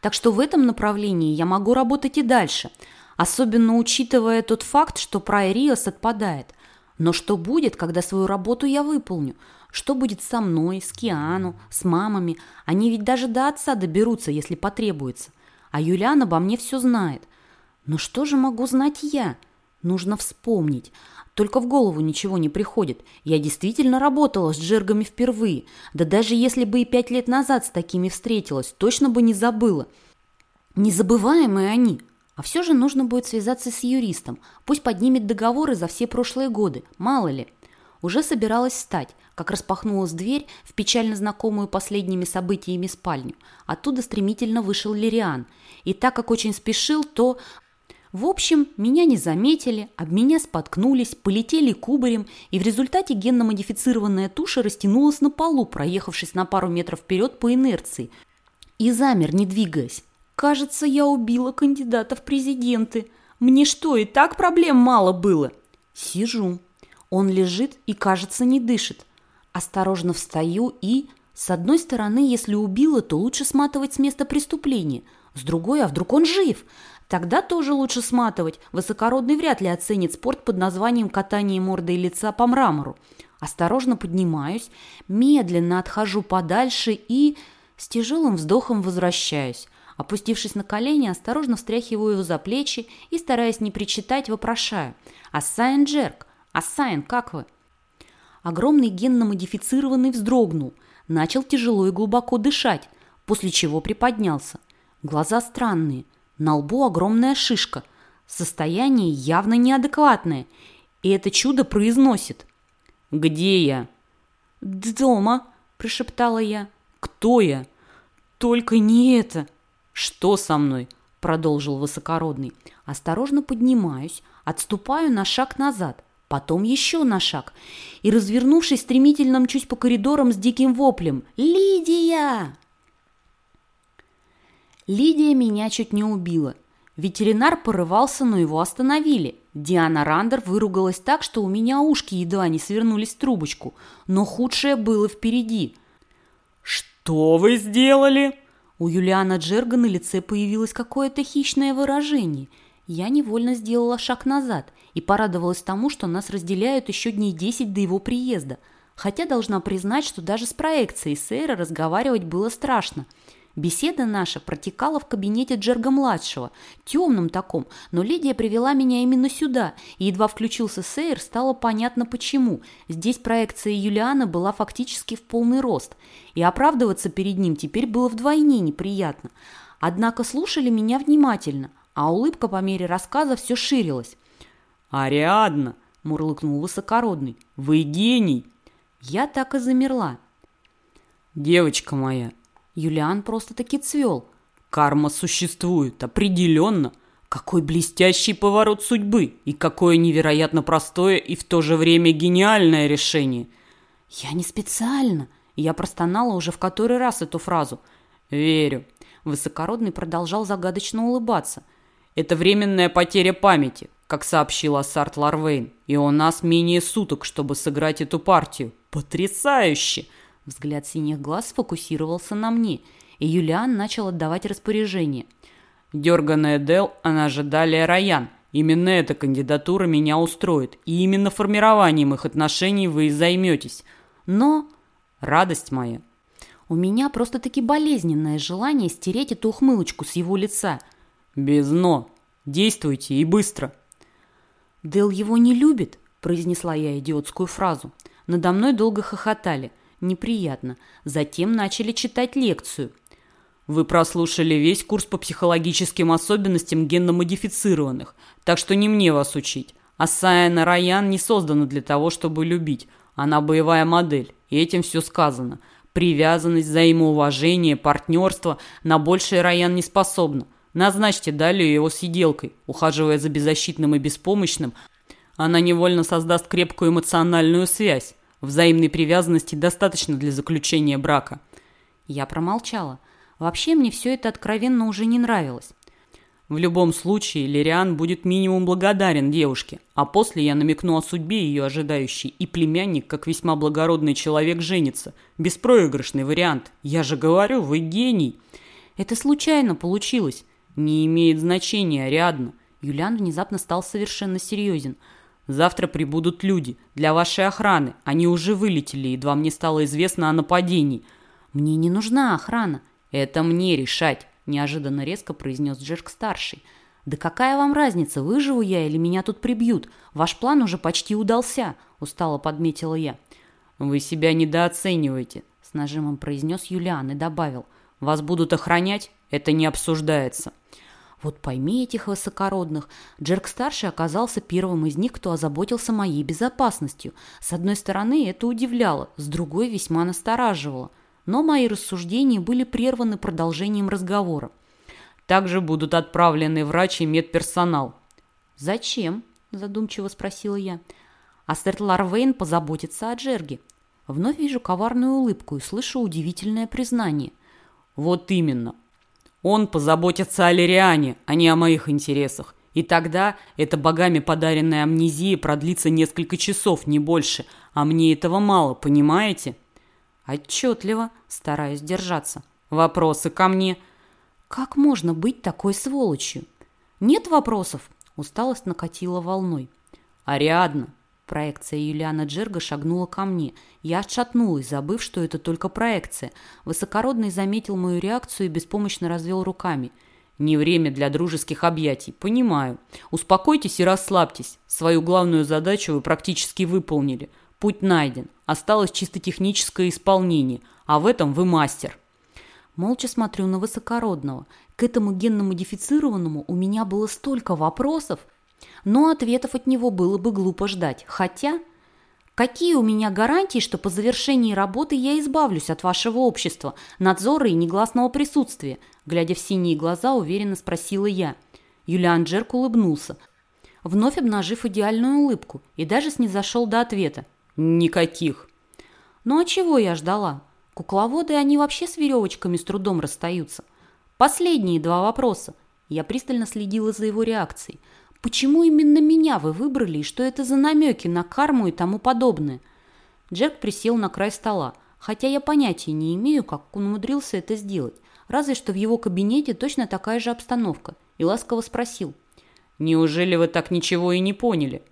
Так что в этом направлении я могу работать и дальше, особенно учитывая тот факт, что Прайриос отпадает. Но что будет, когда свою работу я выполню? Что будет со мной, с Киану, с мамами? Они ведь даже до отца доберутся, если потребуется. А Юлиан обо мне все знает. Но что же могу знать я? Нужно вспомнить. Только в голову ничего не приходит. Я действительно работала с джергами впервые. Да даже если бы и пять лет назад с такими встретилась, точно бы не забыла. Незабываемые они. А все же нужно будет связаться с юристом. Пусть поднимет договоры за все прошлые годы. Мало ли. Уже собиралась встать, как распахнулась дверь в печально знакомую последними событиями спальню. Оттуда стремительно вышел Лириан. И так как очень спешил, то... В общем, меня не заметили, об меня споткнулись, полетели кубарем, и в результате генно-модифицированная туша растянулась на полу, проехавшись на пару метров вперед по инерции. И замер, не двигаясь. Кажется, я убила кандидата в президенты. Мне что, и так проблем мало было? Сижу. Он лежит и, кажется, не дышит. Осторожно встаю и... С одной стороны, если убила, то лучше сматывать с места преступления. С другой, а вдруг он жив? Тогда тоже лучше сматывать. Высокородный вряд ли оценит спорт под названием «катание морды и лица по мрамору». Осторожно поднимаюсь, медленно отхожу подальше и с тяжелым вздохом возвращаюсь. Опустившись на колени, осторожно встряхиваю его за плечи и, стараясь не причитать, вопрошаю. «Ассайн Джерк! Ассайн, как вы?» Огромный генно-модифицированный вздрогнул, начал тяжело и глубоко дышать, после чего приподнялся. Глаза странные, на лбу огромная шишка, состояние явно неадекватное, и это чудо произносит. «Где я?» «Дома», – прошептала я. «Кто я?» «Только не это!» «Что со мной?» – продолжил высокородный. Осторожно поднимаюсь, отступаю на шаг назад – потом еще на шаг и, развернувшись, стремительно мчусь по коридорам с диким воплем «Лидия!». Лидия меня чуть не убила. Ветеринар порывался, но его остановили. Диана Рандер выругалась так, что у меня ушки едва не свернулись в трубочку. Но худшее было впереди. «Что вы сделали?» У Юлиана Джерга на лице появилось какое-то хищное выражение – я невольно сделала шаг назад и порадовалась тому, что нас разделяют еще дней десять до его приезда. Хотя должна признать, что даже с проекцией Сейра разговаривать было страшно. Беседа наша протекала в кабинете Джерга-младшего, темном таком, но Лидия привела меня именно сюда, и едва включился Сейр, стало понятно почему. Здесь проекция Юлиана была фактически в полный рост, и оправдываться перед ним теперь было вдвойне неприятно. Однако слушали меня внимательно – а улыбка по мере рассказа все ширилась. «Ариадна!» – мурлыкнул высокородный. «Вы гений!» Я так и замерла. «Девочка моя!» Юлиан просто-таки цвел. «Карма существует, определенно. Какой блестящий поворот судьбы и какое невероятно простое и в то же время гениальное решение. Я не специально. Я простонала уже в который раз эту фразу. Верю. Высокородный продолжал загадочно улыбаться. Это временная потеря памяти, как сообщил Ассарт Ларвейн. И у нас менее суток, чтобы сыграть эту партию. Потрясающе! Взгляд синих глаз сфокусировался на мне, и Юлиан начал отдавать распоряжение. Дерганая Дел, она же Далия Раян. Именно эта кандидатура меня устроит, и именно формированием их отношений вы и займетесь. Но, радость моя, у меня просто-таки болезненное желание стереть эту ухмылочку с его лица. Без «но». Действуйте и быстро. Дел его не любит, произнесла я идиотскую фразу. Надо мной долго хохотали. Неприятно. Затем начали читать лекцию. Вы прослушали весь курс по психологическим особенностям генно-модифицированных, так что не мне вас учить. Асаяна Раян не создана для того, чтобы любить. Она боевая модель, и этим все сказано. Привязанность, взаимоуважение, партнерство на большее Раян не способна. Назначьте Далию его сиделкой, ухаживая за беззащитным и беспомощным. Она невольно создаст крепкую эмоциональную связь. Взаимной привязанности достаточно для заключения брака. Я промолчала. Вообще мне все это откровенно уже не нравилось. В любом случае, Лириан будет минимум благодарен девушке, а после я намекну о судьбе ее ожидающей, и племянник, как весьма благородный человек, женится. Беспроигрышный вариант. Я же говорю, вы гений. Это случайно получилось. Не имеет значения, Ариадна. Юлиан внезапно стал совершенно серьезен. Завтра прибудут люди для вашей охраны. Они уже вылетели, едва мне стало известно о нападении. Мне не нужна охрана. «Это мне решать», – неожиданно резко произнес Джерк-старший. «Да какая вам разница, выживу я или меня тут прибьют? Ваш план уже почти удался», – устало подметила я. «Вы себя недооцениваете», – с нажимом произнес Юлиан и добавил. «Вас будут охранять? Это не обсуждается». Вот пойми этих высокородных. Джерк-старший оказался первым из них, кто озаботился моей безопасностью. С одной стороны, это удивляло, с другой весьма настораживало – но мои рассуждения были прерваны продолжением разговора. Также будут отправлены врач и медперсонал. «Зачем?» – задумчиво спросила я. «Астер Ларвейн позаботится о Джерге». Вновь вижу коварную улыбку и слышу удивительное признание. «Вот именно. Он позаботится о Лириане, а не о моих интересах. И тогда эта богами подаренная амнезия продлится несколько часов, не больше. А мне этого мало, понимаете?» Отчетливо, стараюсь держаться. Вопросы ко мне. Как можно быть такой сволочью? Нет вопросов. Усталость накатила волной. Ариадна. Проекция Юлиана Джерга шагнула ко мне. Я отшатнулась, забыв, что это только проекция. Высокородный заметил мою реакцию и беспомощно развел руками. Не время для дружеских объятий, понимаю. Успокойтесь и расслабьтесь. Свою главную задачу вы практически выполнили. Путь найден. Осталось чисто техническое исполнение, а в этом вы мастер. Молча смотрю на высокородного. К этому генно-модифицированному у меня было столько вопросов, но ответов от него было бы глупо ждать. Хотя, какие у меня гарантии, что по завершении работы я избавлюсь от вашего общества, надзора и негласного присутствия? Глядя в синие глаза, уверенно спросила я. Юлиан Джерк улыбнулся, вновь обнажив идеальную улыбку, и даже снизошел до ответа. Никаких. Ну а чего я ждала? Кукловоды, они вообще с веревочками с трудом расстаются. Последние два вопроса. Я пристально следила за его реакцией. Почему именно меня вы выбрали и что это за намеки на карму и тому подобное? Джек присел на край стола, хотя я понятия не имею, как он умудрился это сделать. Разве что в его кабинете точно такая же обстановка. И ласково спросил. «Неужели вы так ничего и не поняли?»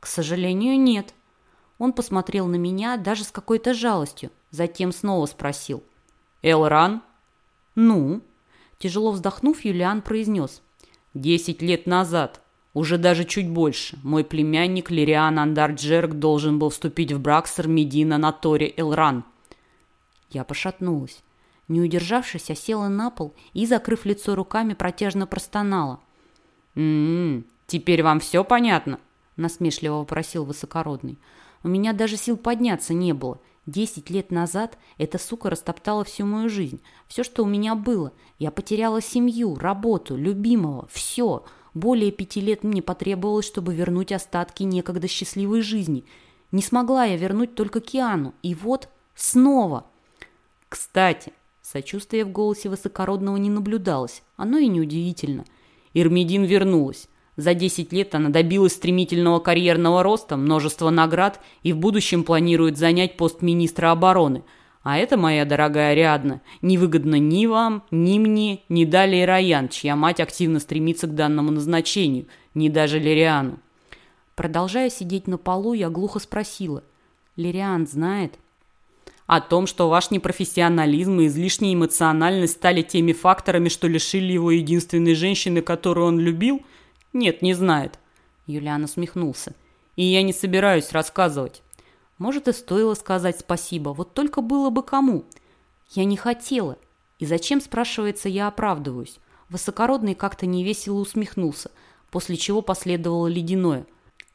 «К сожалению, нет», он посмотрел на меня даже с какой-то жалостью, затем снова спросил. «Элран?» «Ну?» Тяжело вздохнув, Юлиан произнес. «Десять лет назад, уже даже чуть больше, мой племянник Лириан Андарджерк должен был вступить в брак с Армедина на Торе Элран». Я пошатнулась. Не удержавшись, я села на пол и, закрыв лицо руками, протяжно простонала. «М-м, теперь вам все понятно?» насмешливо вопросил высокородный. У меня даже сил подняться не было. Десять лет назад эта сука растоптала всю мою жизнь. Все, что у меня было. Я потеряла семью, работу, любимого. Все. Более пяти лет мне потребовалось, чтобы вернуть остатки некогда счастливой жизни. Не смогла я вернуть только Киану. И вот снова. Кстати, сочувствия в голосе высокородного не наблюдалось. Оно и неудивительно. Ирмедин вернулась. За 10 лет она добилась стремительного карьерного роста, множества наград и в будущем планирует занять пост министра обороны. А это, моя дорогая Ариадна, невыгодно ни вам, ни мне, ни далее Раян, чья мать активно стремится к данному назначению, ни даже Лириану. Продолжая сидеть на полу, я глухо спросила. «Лириан знает?» О том, что ваш непрофессионализм и излишняя эмоциональность стали теми факторами, что лишили его единственной женщины, которую он любил – «Нет, не знает». Юлиан усмехнулся. «И я не собираюсь рассказывать». Может, и стоило сказать спасибо, вот только было бы кому. Я не хотела. И зачем, спрашивается, я оправдываюсь? Высокородный как-то невесело усмехнулся, после чего последовало ледяное.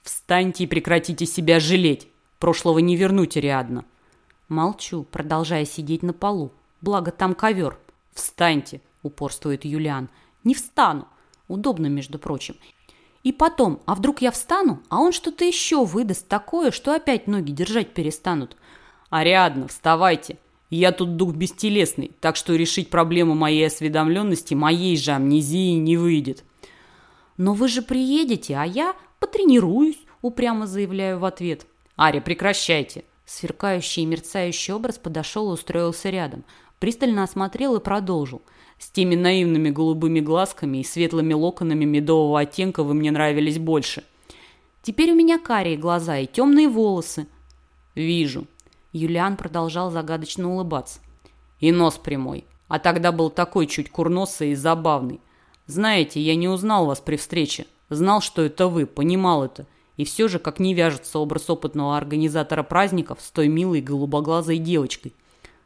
«Встаньте и прекратите себя жалеть. Прошлого не вернуть, Ариадна». Молчу, продолжая сидеть на полу. Благо там ковер. «Встаньте», — упорствует Юлиан. «Не встану. Удобно, между прочим. И потом, а вдруг я встану, а он что-то еще выдаст такое, что опять ноги держать перестанут. Ариадна, вставайте. Я тут дух бестелесный, так что решить проблему моей осведомленности моей же амнезии не выйдет. Но вы же приедете, а я потренируюсь, упрямо заявляю в ответ. Аря, прекращайте. Сверкающий и мерцающий образ подошел и устроился рядом. Пристально осмотрел и продолжил – с теми наивными голубыми глазками и светлыми локонами медового оттенка вы мне нравились больше. Теперь у меня карие глаза и темные волосы. Вижу. Юлиан продолжал загадочно улыбаться. И нос прямой. А тогда был такой чуть курносый и забавный. Знаете, я не узнал вас при встрече. Знал, что это вы, понимал это. И все же, как не вяжется образ опытного организатора праздников с той милой голубоглазой девочкой.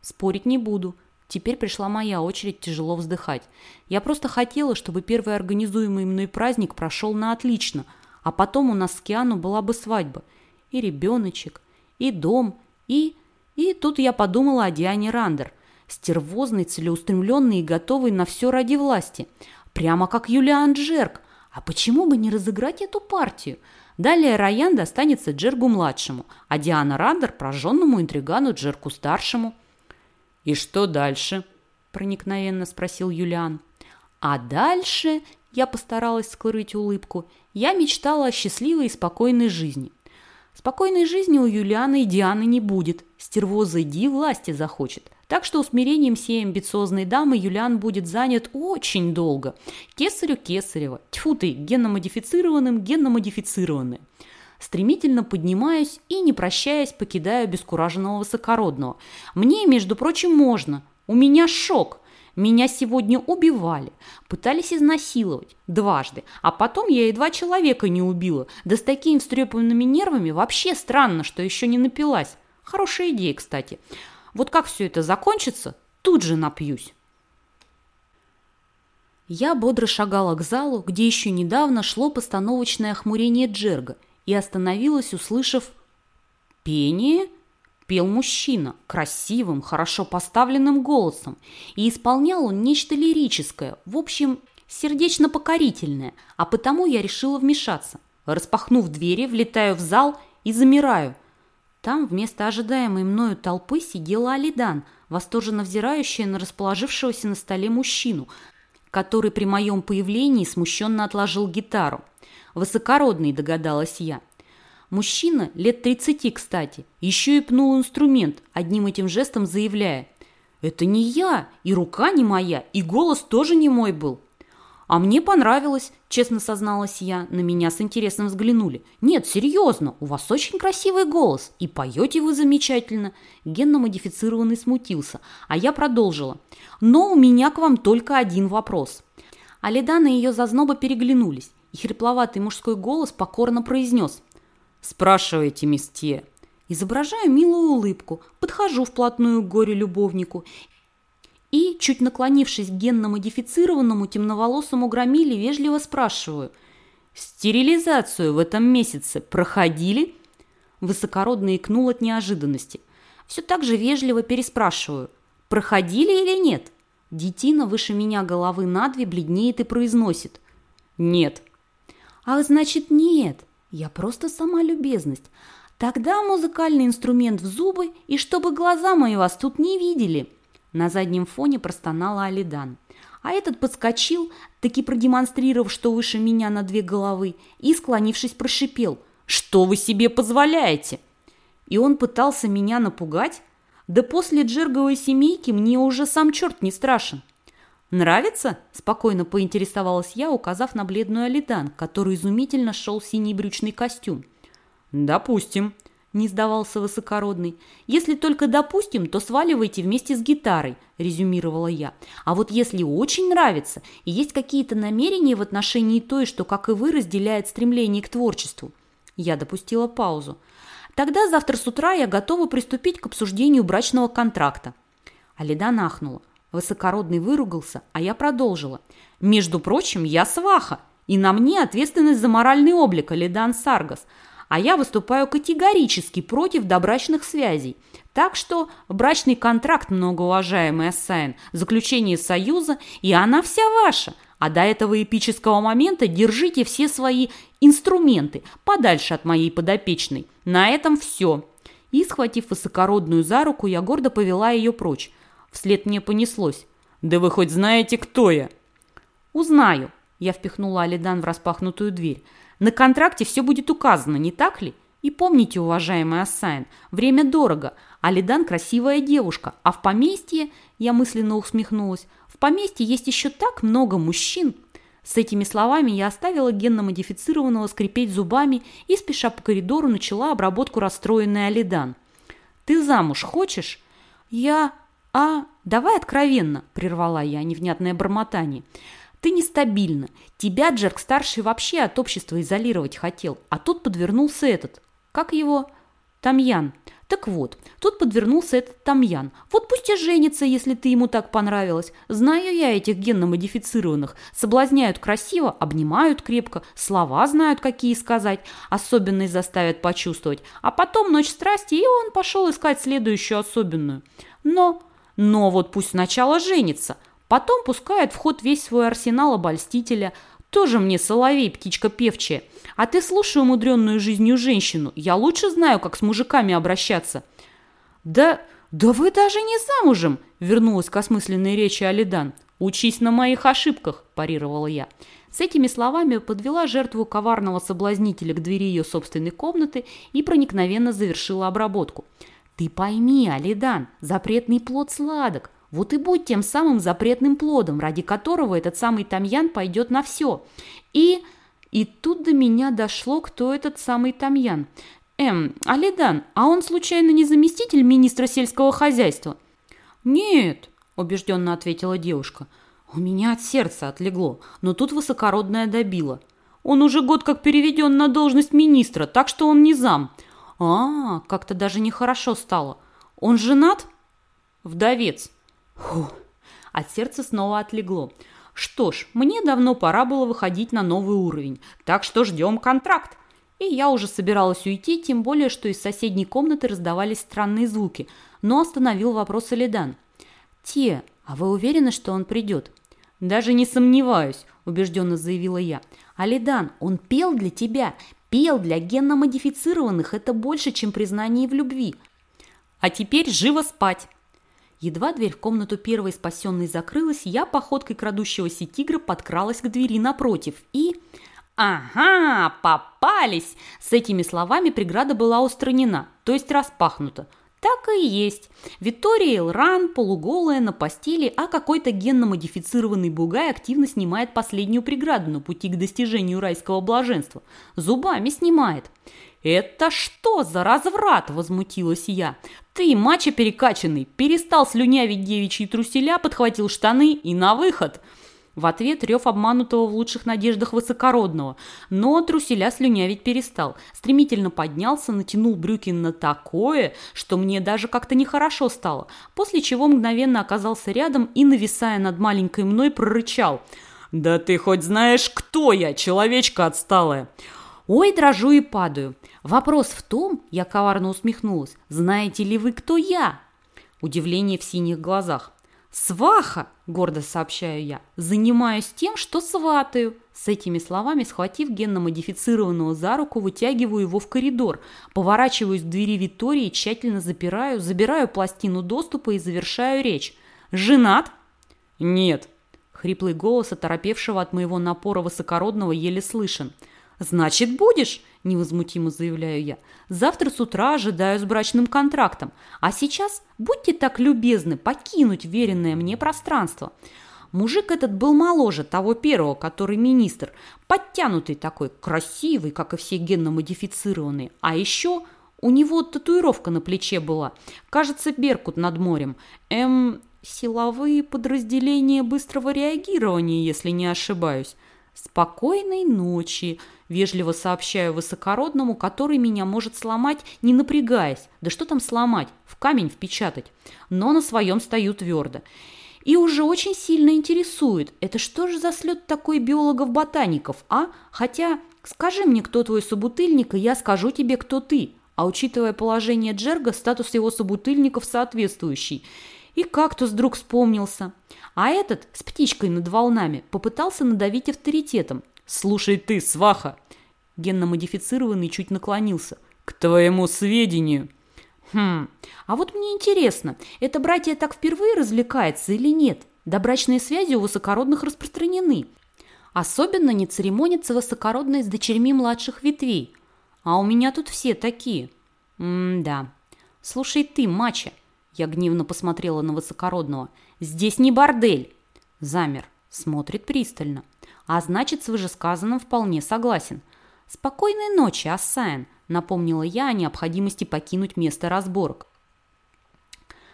Спорить не буду. Теперь пришла моя очередь тяжело вздыхать. Я просто хотела, чтобы первый организуемый мной праздник прошел на отлично, а потом у нас с Киану была бы свадьба. И ребеночек, и дом, и... И тут я подумала о Диане Рандер. Стервозный, целеустремленный и готовый на все ради власти. Прямо как Юлиан Джерк. А почему бы не разыграть эту партию? Далее Раян достанется Джергу-младшему, а Диана Рандер – прожженному интригану Джерку-старшему. «И что дальше?» – проникновенно спросил Юлиан. «А дальше...» – я постаралась скрыть улыбку. «Я мечтала о счастливой и спокойной жизни». Спокойной жизни у Юлианы и Дианы не будет. Стервоза Ди власти захочет. Так что усмирением всей амбициозной дамы Юлиан будет занят очень долго. Кесарю Кесарева. Тьфу ты, генно-модифицированным. Стремительно поднимаюсь и, не прощаясь, покидаю обескураженного высокородного. Мне, между прочим, можно. У меня шок. Меня сегодня убивали, пытались изнасиловать дважды, а потом я едва человека не убила. Да с такими встрепанными нервами вообще странно, что еще не напилась. Хорошая идея, кстати. Вот как все это закончится, тут же напьюсь. Я бодро шагала к залу, где еще недавно шло постановочное охмурение Джерга – и остановилась, услышав пение. Пел мужчина красивым, хорошо поставленным голосом, и исполнял он нечто лирическое, в общем, сердечно-покорительное, а потому я решила вмешаться. Распахнув двери, влетаю в зал и замираю. Там вместо ожидаемой мною толпы сидела Алидан, восторженно взирающая на расположившегося на столе мужчину, который при моем появлении смущенно отложил гитару. Высокородный, догадалась я. Мужчина, лет 30, кстати, еще и пнул инструмент, одним этим жестом заявляя. «Это не я, и рука не моя, и голос тоже не мой был». «А мне понравилось», – честно созналась я. На меня с интересом взглянули. «Нет, серьезно, у вас очень красивый голос, и поете вы замечательно». Генно-модифицированный смутился, а я продолжила. «Но у меня к вам только один вопрос». Алидана и ее зазноба переглянулись и хрипловатый мужской голос покорно произнес. «Спрашивайте, мистье». Изображаю милую улыбку, подхожу вплотную к горе-любовнику и, чуть наклонившись к генно-модифицированному темноволосому громиле, вежливо спрашиваю. «Стерилизацию в этом месяце проходили?» Высокородно икнул от неожиданности. Все так же вежливо переспрашиваю. «Проходили или нет?» Детина выше меня головы на две бледнеет и произносит. «Нет, Ах, значит, нет, я просто сама любезность. Тогда музыкальный инструмент в зубы, и чтобы глаза мои вас тут не видели. На заднем фоне простонала Алидан. А этот подскочил, таки продемонстрировав, что выше меня на две головы, и, склонившись, прошипел. «Что вы себе позволяете?» И он пытался меня напугать? Да после джерговой семейки мне уже сам черт не страшен. «Нравится?» – спокойно поинтересовалась я, указав на бледную Алидан, который изумительно шел синий брючный костюм. «Допустим», – не сдавался высокородный. «Если только допустим, то сваливайте вместе с гитарой», – резюмировала я. «А вот если очень нравится и есть какие-то намерения в отношении той, что, как и вы, разделяет стремление к творчеству». Я допустила паузу. «Тогда завтра с утра я готова приступить к обсуждению брачного контракта». Алида нахнула. Высокородный выругался, а я продолжила. «Между прочим, я сваха, и на мне ответственность за моральный облик Алидан Саргас, а я выступаю категорически против добрачных связей. Так что брачный контракт, многоуважаемый Ассайн, заключение союза, и она вся ваша. А до этого эпического момента держите все свои инструменты подальше от моей подопечной. На этом все». И, схватив высокородную за руку, я гордо повела ее прочь. Вслед мне понеслось. «Да вы хоть знаете, кто я?» «Узнаю», – я впихнула Алидан в распахнутую дверь. «На контракте все будет указано, не так ли? И помните, уважаемый Ассайн, время дорого. Алидан красивая девушка, а в поместье, я мысленно усмехнулась, в поместье есть еще так много мужчин». С этими словами я оставила генно-модифицированного скрипеть зубами и, спеша по коридору, начала обработку расстроенной Алидан. «Ты замуж хочешь?» «Я...» «А, давай откровенно», – прервала я невнятное бормотание. «Ты нестабильна. Тебя Джерк-старший вообще от общества изолировать хотел, а тут подвернулся этот. Как его? Тамьян. Так вот, тут подвернулся этот Тамьян. Вот пусть и женится, если ты ему так понравилась. Знаю я этих генно-модифицированных. Соблазняют красиво, обнимают крепко, слова знают, какие сказать, особенность заставят почувствовать. А потом ночь страсти, и он пошел искать следующую особенную. Но но вот пусть сначала женится, потом пускает в ход весь свой арсенал обольстителя. Тоже мне соловей, птичка певчая. А ты слушай умудренную жизнью женщину. Я лучше знаю, как с мужиками обращаться. Да, да вы даже не замужем, вернулась к осмысленной речи Алидан. Учись на моих ошибках, парировала я. С этими словами подвела жертву коварного соблазнителя к двери ее собственной комнаты и проникновенно завершила обработку. Ты пойми, Алидан, запретный плод сладок. Вот и будь тем самым запретным плодом, ради которого этот самый Тамьян пойдет на все. И... И тут до меня дошло, кто этот самый Тамьян. Эм, Алидан, а он случайно не заместитель министра сельского хозяйства? Нет, убежденно ответила девушка. У меня от сердца отлегло, но тут высокородная добила. Он уже год как переведен на должность министра, так что он не зам. А, как-то даже нехорошо стало. Он женат? Вдовец. Фу. От сердца снова отлегло. Что ж, мне давно пора было выходить на новый уровень, так что ждем контракт. И я уже собиралась уйти, тем более, что из соседней комнаты раздавались странные звуки, но остановил вопрос Элидан. «Те, а вы уверены, что он придет?» «Даже не сомневаюсь», – убежденно заявила я. «Алидан, он пел для тебя, Пел для генно-модифицированных – это больше, чем признание в любви. А теперь живо спать. Едва дверь в комнату первой спасенной закрылась, я походкой крадущегося тигра подкралась к двери напротив и... «Ага, попались!» С этими словами преграда была устранена, то есть распахнута. Так и есть. Виктория Элран, полуголая, на постели, а какой-то генно-модифицированный бугай активно снимает последнюю преграду на пути к достижению райского блаженства. Зубами снимает. «Это что за разврат?» – возмутилась я. «Ты, мачо перекачанный, перестал слюнявить девичьи труселя, подхватил штаны и на выход!» В ответ рев обманутого в лучших надеждах высокородного. Но труселя слюнявить перестал. Стремительно поднялся, натянул брюки на такое, что мне даже как-то нехорошо стало. После чего мгновенно оказался рядом и, нависая над маленькой мной, прорычал. «Да ты хоть знаешь, кто я, человечка отсталая!» Ой, дрожу и падаю. Вопрос в том, я коварно усмехнулась, знаете ли вы, кто я? Удивление в синих глазах. «Сваха!» – гордо сообщаю я. «Занимаюсь тем, что сватаю. С этими словами, схватив генно-модифицированного за руку, вытягиваю его в коридор, поворачиваюсь к двери Витории, тщательно запираю, забираю пластину доступа и завершаю речь. «Женат?» «Нет». Хриплый голос оторопевшего от моего напора высокородного еле слышен. «Значит, будешь?» – невозмутимо заявляю я. «Завтра с утра ожидаю с брачным контрактом. А сейчас будьте так любезны покинуть веренное мне пространство». Мужик этот был моложе того первого, который министр, подтянутый такой, красивый, как и все генно-модифицированные. А еще у него татуировка на плече была. Кажется, Беркут над морем. Эм, силовые подразделения быстрого реагирования, если не ошибаюсь. «Спокойной ночи», – вежливо сообщаю высокородному, который меня может сломать, не напрягаясь. Да что там сломать? В камень впечатать. Но на своем стою твердо. И уже очень сильно интересует, это что же за слет такой биологов-ботаников, а? Хотя, скажи мне, кто твой собутыльник, и я скажу тебе, кто ты. А учитывая положение Джерга, статус его собутыльников соответствующий. И кактус вдруг вспомнился. А этот, с птичкой над волнами, попытался надавить авторитетом. «Слушай ты, сваха!» Генно-модифицированный чуть наклонился. «К твоему сведению!» Хм, а вот мне интересно, это братья так впервые развлекается или нет? Добрачные связи у высокородных распространены. Особенно не церемонятся высокородные с дочерьми младших ветвей. А у меня тут все такие. М-да. Слушай ты, мача. Я гневно посмотрела на высокородного. Здесь не бордель. Замер. Смотрит пристально. А значит, с вышесказанным вполне согласен. Спокойной ночи, Ассайн напомнила я о необходимости покинуть место разборок.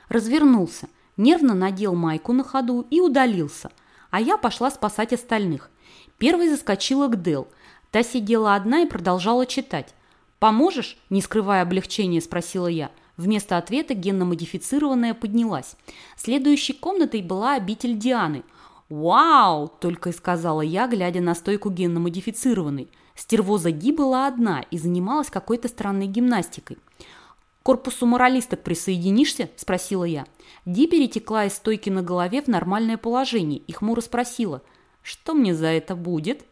Развернулся, нервно надел майку на ходу и удалился, а я пошла спасать остальных. Первой заскочила к Дел. Та сидела одна и продолжала читать. «Поможешь?» – не скрывая облегчения, спросила я. Вместо ответа генно-модифицированная поднялась. Следующей комнатой была обитель Дианы. «Вау!» – только и сказала я, глядя на стойку генно-модифицированной – Стервоза Ги была одна и занималась какой-то странной гимнастикой. «К корпусу моралисток присоединишься?» – спросила я. Ди перетекла из стойки на голове в нормальное положение и хмуро спросила. «Что мне за это будет?»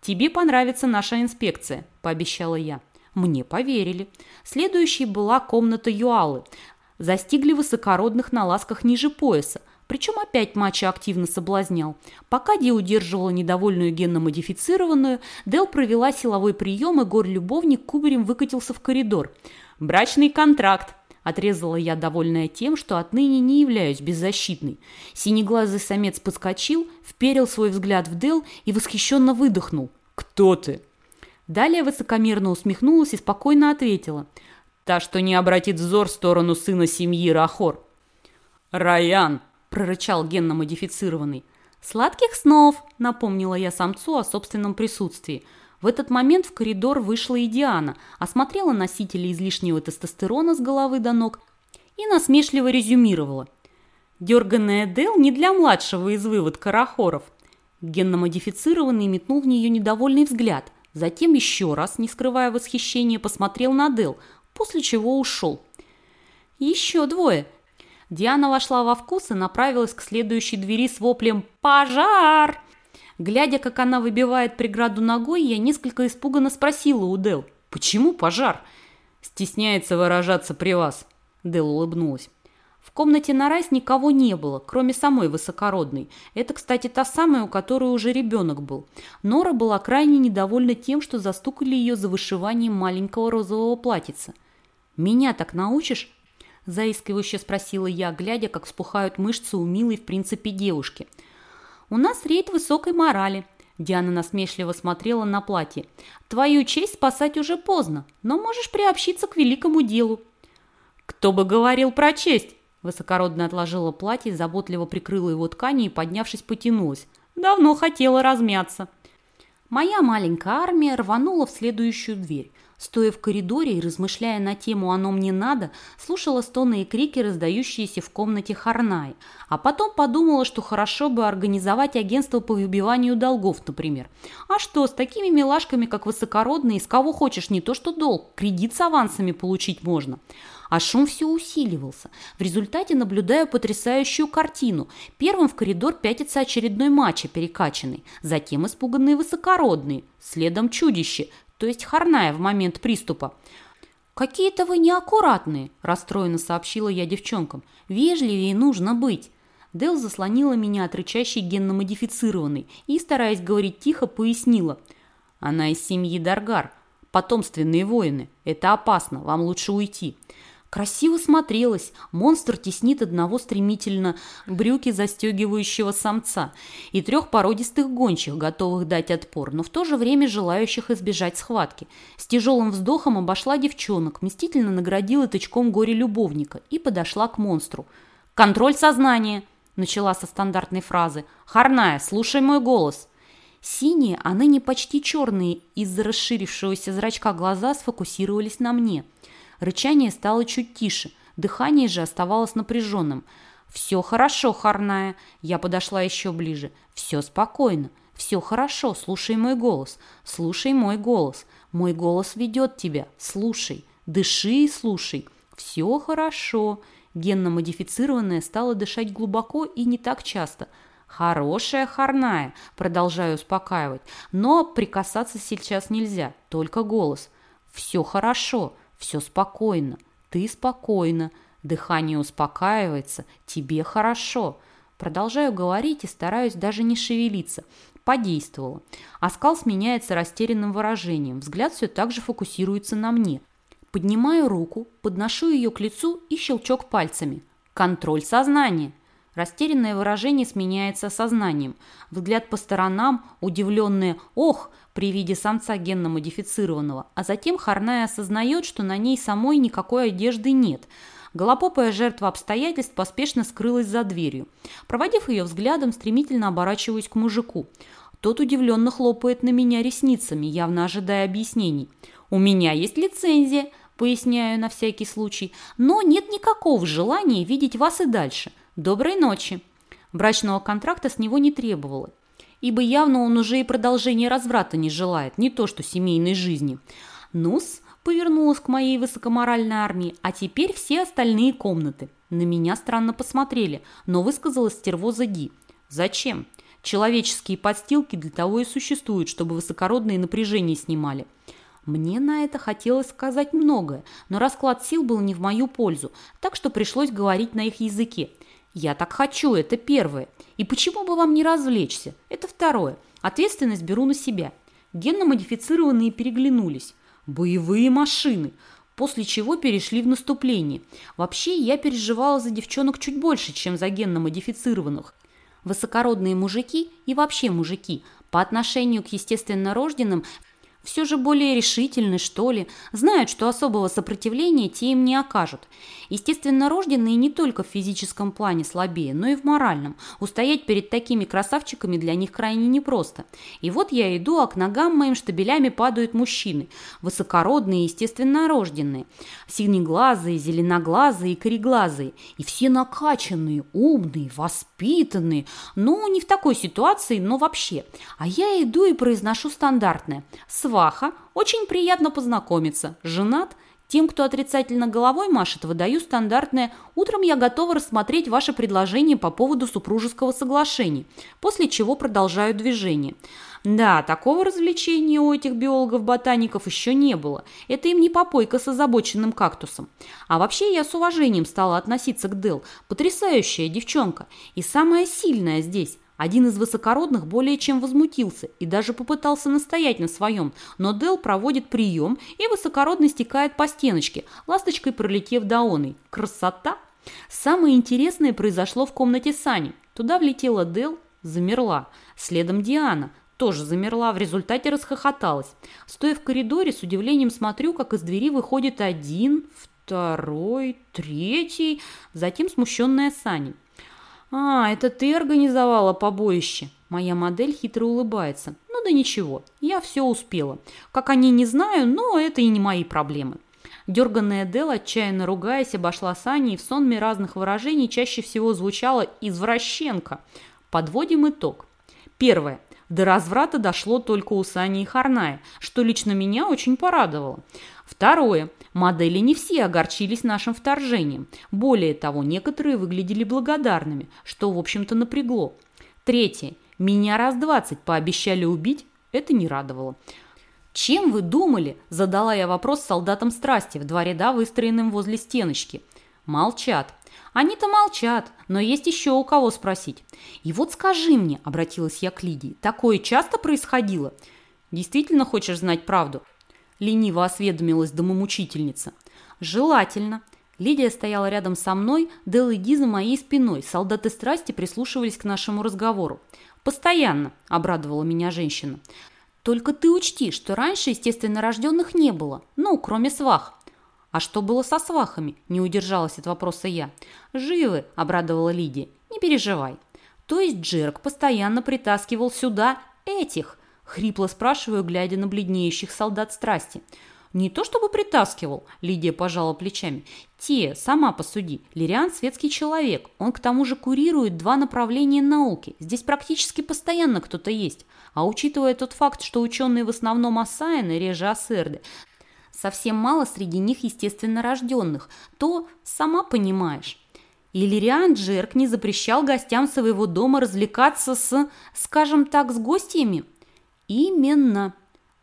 «Тебе понравится наша инспекция», – пообещала я. Мне поверили. Следующей была комната Юалы. Застигли высокородных на ласках ниже пояса, причем опять Мача активно соблазнял. Пока Ди удерживала недовольную генно-модифицированную, Дел провела силовой прием, и гор-любовник кубарем выкатился в коридор. «Брачный контракт!» Отрезала я, довольная тем, что отныне не являюсь беззащитной. Синеглазый самец подскочил, вперил свой взгляд в Дел и восхищенно выдохнул. «Кто ты?» Далее высокомерно усмехнулась и спокойно ответила. «Та, что не обратит взор в сторону сына семьи Рахор». «Раян!» – прорычал генно-модифицированный. «Сладких снов!» – напомнила я самцу о собственном присутствии. В этот момент в коридор вышла и Диана, осмотрела носители излишнего тестостерона с головы до ног и насмешливо резюмировала. «Дерганная Дел не для младшего из вывод карахоров». Генно-модифицированный метнул в нее недовольный взгляд, затем еще раз, не скрывая восхищения, посмотрел на Дел, после чего ушел. «Еще двое!» Диана вошла во вкус и направилась к следующей двери с воплем «Пожар!». Глядя, как она выбивает преграду ногой, я несколько испуганно спросила у Дел, «Почему пожар?» «Стесняется выражаться при вас», – Дел улыбнулась. В комнате на раз никого не было, кроме самой высокородной. Это, кстати, та самая, у которой уже ребенок был. Нора была крайне недовольна тем, что застукали ее за вышиванием маленького розового платьица. «Меня так научишь?» Заискивающе спросила я, глядя, как вспухают мышцы у милой в принципе девушки. «У нас рейд высокой морали», Диана насмешливо смотрела на платье. «Твою честь спасать уже поздно, но можешь приобщиться к великому делу». «Кто бы говорил про честь?» Высокородная отложила платье, заботливо прикрыла его тканью и, поднявшись, потянулась. «Давно хотела размяться». Моя маленькая армия рванула в следующую дверь. Стоя в коридоре и размышляя на тему «Оно мне надо», слушала стоны и крики, раздающиеся в комнате Харнай. А потом подумала, что хорошо бы организовать агентство по выбиванию долгов, например. А что, с такими милашками, как высокородные, с кого хочешь не то что долг, кредит с авансами получить можно. А шум все усиливался. В результате наблюдаю потрясающую картину. Первым в коридор пятится очередной матча перекачанный, затем испуганные высокородные, следом чудище, то есть Харная в момент приступа. «Какие-то вы неаккуратные», – расстроенно сообщила я девчонкам. «Вежливее нужно быть». Дел заслонила меня от рычащей генно-модифицированной и, стараясь говорить тихо, пояснила. «Она из семьи Даргар. Потомственные воины. Это опасно. Вам лучше уйти. Красиво смотрелась. Монстр теснит одного стремительно брюки застегивающего самца и трех породистых гончих, готовых дать отпор, но в то же время желающих избежать схватки. С тяжелым вздохом обошла девчонок, мстительно наградила тычком горе-любовника и подошла к монстру. «Контроль сознания!» – начала со стандартной фразы. «Харная, слушай мой голос!» Синие, а ныне почти черные, из-за расширившегося зрачка глаза сфокусировались на мне – Рычание стало чуть тише, дыхание же оставалось напряженным. «Все хорошо, Харная!» Я подошла еще ближе. «Все спокойно. Все хорошо. Слушай мой голос. Слушай мой голос. Мой голос ведет тебя. Слушай. Дыши и слушай. Все хорошо». Генно-модифицированная стала дышать глубоко и не так часто. «Хорошая Харная!» Продолжаю успокаивать. «Но прикасаться сейчас нельзя. Только голос. Все хорошо. Все спокойно, ты спокойно, дыхание успокаивается, тебе хорошо. Продолжаю говорить и стараюсь даже не шевелиться. Подействовало. Оскал сменяется растерянным выражением. Взгляд все так же фокусируется на мне. Поднимаю руку, подношу ее к лицу и щелчок пальцами. Контроль сознания. Растерянное выражение сменяется сознанием. Взгляд по сторонам, удивленное «Ох!» При виде самца генно-модифицированного, а затем Харная осознает, что на ней самой никакой одежды нет. Голопопая жертва обстоятельств поспешно скрылась за дверью. Проводив ее взглядом, стремительно оборачиваюсь к мужику. Тот удивленно хлопает на меня ресницами, явно ожидая объяснений. «У меня есть лицензия», поясняю на всякий случай, «но нет никакого желания видеть вас и дальше. Доброй ночи». Брачного контракта с него не требовало ибо явно он уже и продолжения разврата не желает, не то что семейной жизни. Нус повернулась к моей высокоморальной армии, а теперь все остальные комнаты. На меня странно посмотрели, но высказалась стервоза Ди. Зачем? Человеческие подстилки для того и существуют, чтобы высокородные напряжения снимали. Мне на это хотелось сказать многое, но расклад сил был не в мою пользу, так что пришлось говорить на их языке. Я так хочу, это первое. И почему бы вам не развлечься? Это второе. Ответственность беру на себя. Генно-модифицированные переглянулись. Боевые машины. После чего перешли в наступление. Вообще, я переживала за девчонок чуть больше, чем за генно-модифицированных. Высокородные мужики и вообще мужики по отношению к естественно рожденным все же более решительны, что ли, знают, что особого сопротивления те им не окажут. Естественно, рожденные не только в физическом плане слабее, но и в моральном. Устоять перед такими красавчиками для них крайне непросто. И вот я иду, а к ногам моим штабелями падают мужчины. Высокородные, естественно, рожденные. Синеглазые, зеленоглазые и кореглазые. И все накачанные, умные, воспитанные. Ну, не в такой ситуации, но вообще. А я иду и произношу стандартное. Сваха, очень приятно познакомиться. Женат – тем, кто отрицательно головой машет, выдаю стандартное «Утром я готова рассмотреть ваше предложение по поводу супружеского соглашения», после чего продолжаю движение. Да, такого развлечения у этих биологов-ботаников еще не было. Это им не попойка с озабоченным кактусом. А вообще я с уважением стала относиться к Дел. Потрясающая девчонка. И самая сильная здесь. Один из высокородных более чем возмутился и даже попытался настоять на своем, но Дел проводит прием, и высокородный стекает по стеночке, ласточкой пролетев до. Красота! Самое интересное произошло в комнате Сани. Туда влетела Дел, замерла. Следом Диана, тоже замерла, в результате расхохоталась. Стоя в коридоре, с удивлением смотрю, как из двери выходит один, второй, третий, затем смущенная Саня. «А, это ты организовала побоище?» Моя модель хитро улыбается. «Ну да ничего, я все успела. Как они, не знаю, но это и не мои проблемы». Дерганная Дел, отчаянно ругаясь, обошла Сани и в сонме разных выражений чаще всего звучала «извращенка». Подводим итог. Первое. До разврата дошло только у Сани и Харная, что лично меня очень порадовало. Второе. Модели не все огорчились нашим вторжением. Более того, некоторые выглядели благодарными, что, в общем-то, напрягло. Третье. Меня раз двадцать пообещали убить, это не радовало. «Чем вы думали?» – задала я вопрос солдатам страсти в два ряда, выстроенным возле стеночки. Молчат. Они-то молчат, но есть еще у кого спросить. И вот скажи мне, обратилась я к Лидии, такое часто происходило? Действительно хочешь знать правду? Лениво осведомилась домомучительница. Желательно. Лидия стояла рядом со мной, Дел и Ди за моей спиной. Солдаты страсти прислушивались к нашему разговору. «Постоянно», – обрадовала меня женщина. «Только ты учти, что раньше естественно рожденных не было, ну, кроме свах. «А что было со свахами?» – не удержалась от вопроса я. «Живы», – обрадовала Лидия. «Не переживай». «То есть Джерк постоянно притаскивал сюда этих?» – хрипло спрашиваю, глядя на бледнеющих солдат страсти. «Не то чтобы притаскивал», – Лидия пожала плечами. «Те, сама посуди. Лириан – светский человек. Он к тому же курирует два направления науки. Здесь практически постоянно кто-то есть. А учитывая тот факт, что ученые в основном Асайны, реже Ассерды, совсем мало среди них естественно рожденных, то сама понимаешь. Иллириан Джерк не запрещал гостям своего дома развлекаться с, скажем так, с гостями? Именно.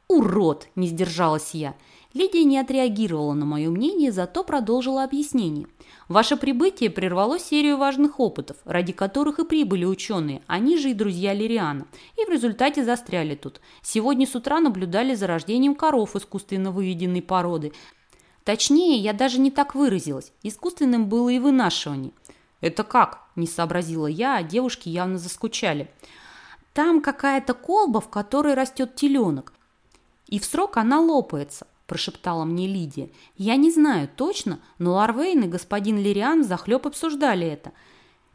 Урод, не сдержалась я. Лидия не отреагировала на мое мнение, зато продолжила объяснение. Ваше прибытие прервало серию важных опытов, ради которых и прибыли ученые, они же и друзья Лириана, и в результате застряли тут. Сегодня с утра наблюдали за рождением коров искусственно выведенной породы. Точнее, я даже не так выразилась, искусственным было и вынашивание. «Это как?» – не сообразила я, а девушки явно заскучали. «Там какая-то колба, в которой растет теленок, и в срок она лопается. – прошептала мне Лидия. «Я не знаю точно, но Ларвейн и господин Лириан захлеб обсуждали это.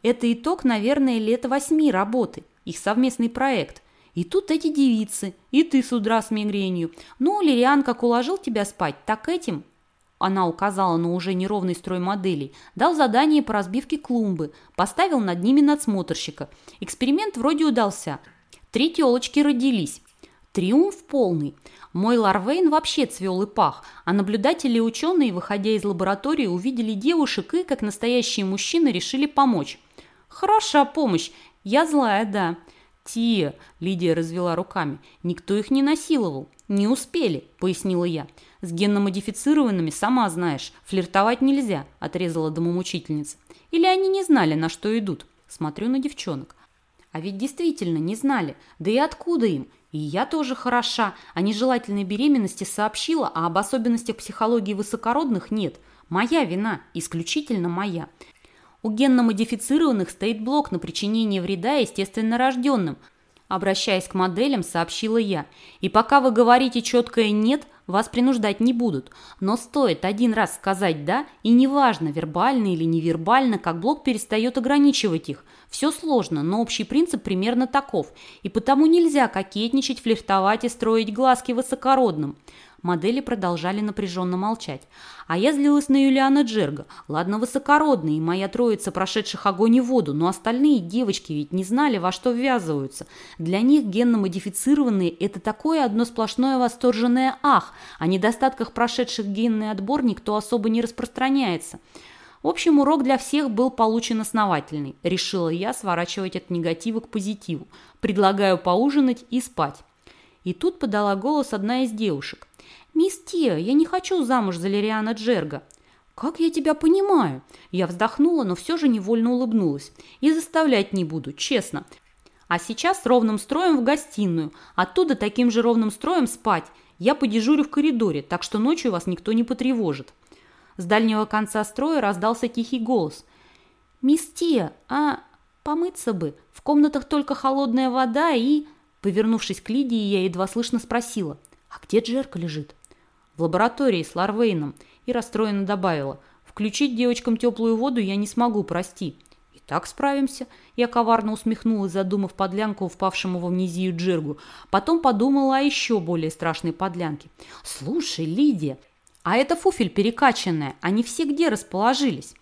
Это итог, наверное, лет восьми работы, их совместный проект. И тут эти девицы, и ты с утра с мигренью. Ну, Лириан как уложил тебя спать, так этим...» Она указала на уже неровный строй моделей, дал задание по разбивке клумбы, поставил над ними надсмотрщика. Эксперимент вроде удался. Три телочки родились. Триумф полный. Мой Ларвейн вообще цвел и пах, а наблюдатели и ученые, выходя из лаборатории, увидели девушек и, как настоящие мужчины, решили помочь. «Хороша помощь. Я злая, да». «Тия», – Лидия развела руками, – «никто их не насиловал. Не успели», – пояснила я. «С генно-модифицированными, сама знаешь, флиртовать нельзя», – отрезала домомучительница. «Или они не знали, на что идут?» Смотрю на девчонок. А ведь действительно не знали. Да и откуда им? И я тоже хороша. О нежелательной беременности сообщила, а об особенностях психологии высокородных нет. Моя вина, исключительно моя. У генно-модифицированных стоит блок на причинение вреда естественно рожденным. Обращаясь к моделям, сообщила я. И пока вы говорите четкое «нет», вас принуждать не будут. Но стоит один раз сказать «да», и неважно, вербально или невербально, как блок перестает ограничивать их. Все сложно, но общий принцип примерно таков. И потому нельзя кокетничать, флиртовать и строить глазки высокородным. Модели продолжали напряженно молчать. А я злилась на Юлиана Джерга. Ладно, высокородный, и моя троица прошедших огонь и воду, но остальные девочки ведь не знали, во что ввязываются. Для них генно-модифицированные – это такое одно сплошное восторженное «ах», о недостатках прошедших генный отбор никто особо не распространяется. В общем, урок для всех был получен основательный. Решила я сворачивать от негатива к позитиву. Предлагаю поужинать и спать. И тут подала голос одна из девушек. «Мисс Тия, я не хочу замуж за Лириана Джерга». «Как я тебя понимаю?» Я вздохнула, но все же невольно улыбнулась. «И заставлять не буду, честно. А сейчас ровным строем в гостиную, оттуда таким же ровным строем спать. Я подежурю в коридоре, так что ночью вас никто не потревожит». С дальнего конца строя раздался тихий голос. «Мисс Тия, а помыться бы? В комнатах только холодная вода и...» Повернувшись к Лидии, я едва слышно спросила. «А где Джерка лежит?» В лаборатории с Ларвейном и расстроенно добавила, «Включить девочкам теплую воду я не смогу, прости». «И так справимся. Я коварно усмехнулась, задумав подлянку впавшему в амнезию Джергу. Потом подумала о еще более страшной подлянке. Слушай, Лидия, а это фуфель перекачанная, они все где расположились?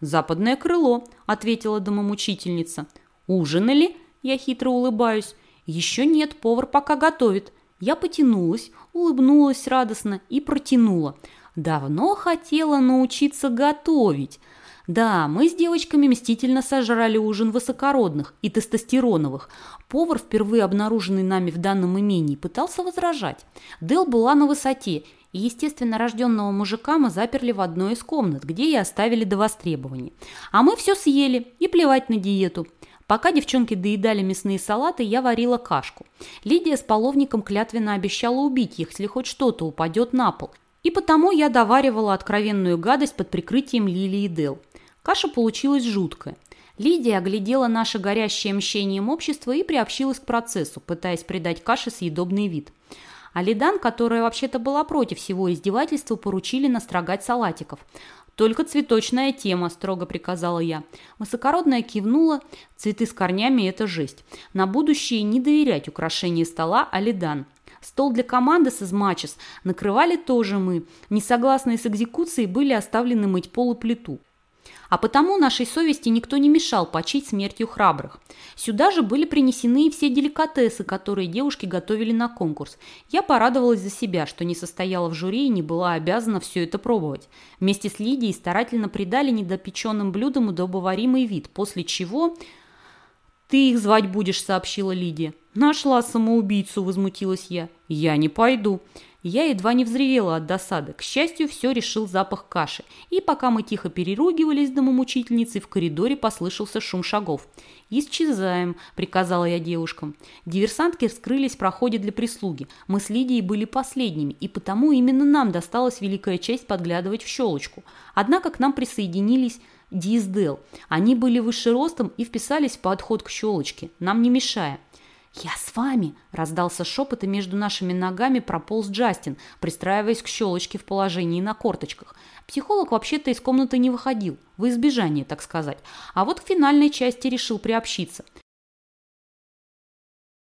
«Западное крыло», — ответила домомучительница. «Ужинали?» — я хитро улыбаюсь. «Еще нет, повар пока готовит». Я потянулась, улыбнулась радостно и протянула. Давно хотела научиться готовить. Да, мы с девочками мстительно сожрали ужин высокородных и тестостероновых. Повар, впервые обнаруженный нами в данном имении, пытался возражать. Дел была на высоте, и, естественно, рожденного мужика мы заперли в одной из комнат, где и оставили до востребования. А мы все съели, и плевать на диету. Пока девчонки доедали мясные салаты, я варила кашку. Лидия с половником клятвенно обещала убить их, если хоть что-то упадет на пол. И потому я доваривала откровенную гадость под прикрытием Лилии и Дел. Каша получилась жуткая. Лидия оглядела наше горящее мщением общество и приобщилась к процессу, пытаясь придать каше съедобный вид. А Лидан, которая вообще-то была против всего издевательства, поручили настрогать салатиков. «Только цветочная тема», – строго приказала я. Высокородная кивнула. Цветы с корнями – это жесть. На будущее не доверять украшению стола Алидан. Стол для команды с измачес накрывали тоже мы. Несогласные с экзекуцией были оставлены мыть пол и плиту. А потому нашей совести никто не мешал почить смертью храбрых. Сюда же были принесены и все деликатесы, которые девушки готовили на конкурс. Я порадовалась за себя, что не состояла в жюри и не была обязана все это пробовать. Вместе с Лидией старательно придали недопеченным блюдам удобоваримый вид, после чего... «Ты их звать будешь», — сообщила Лидия. «Нашла самоубийцу», — возмутилась я. «Я не пойду». Я едва не взревела от досады. К счастью, все решил запах каши. И пока мы тихо переругивались с домомучительницей, в коридоре послышался шум шагов. «Исчезаем», – приказала я девушкам. Диверсантки скрылись в проходе для прислуги. Мы с Лидией были последними, и потому именно нам досталась великая честь подглядывать в щелочку. Однако к нам присоединились Диздел. Они были выше ростом и вписались в подход к щелочке, нам не мешая. «Я с вами!» – раздался шепот, и между нашими ногами прополз Джастин, пристраиваясь к щелочке в положении на корточках. Психолог вообще-то из комнаты не выходил, в избежание, так сказать. А вот к финальной части решил приобщиться.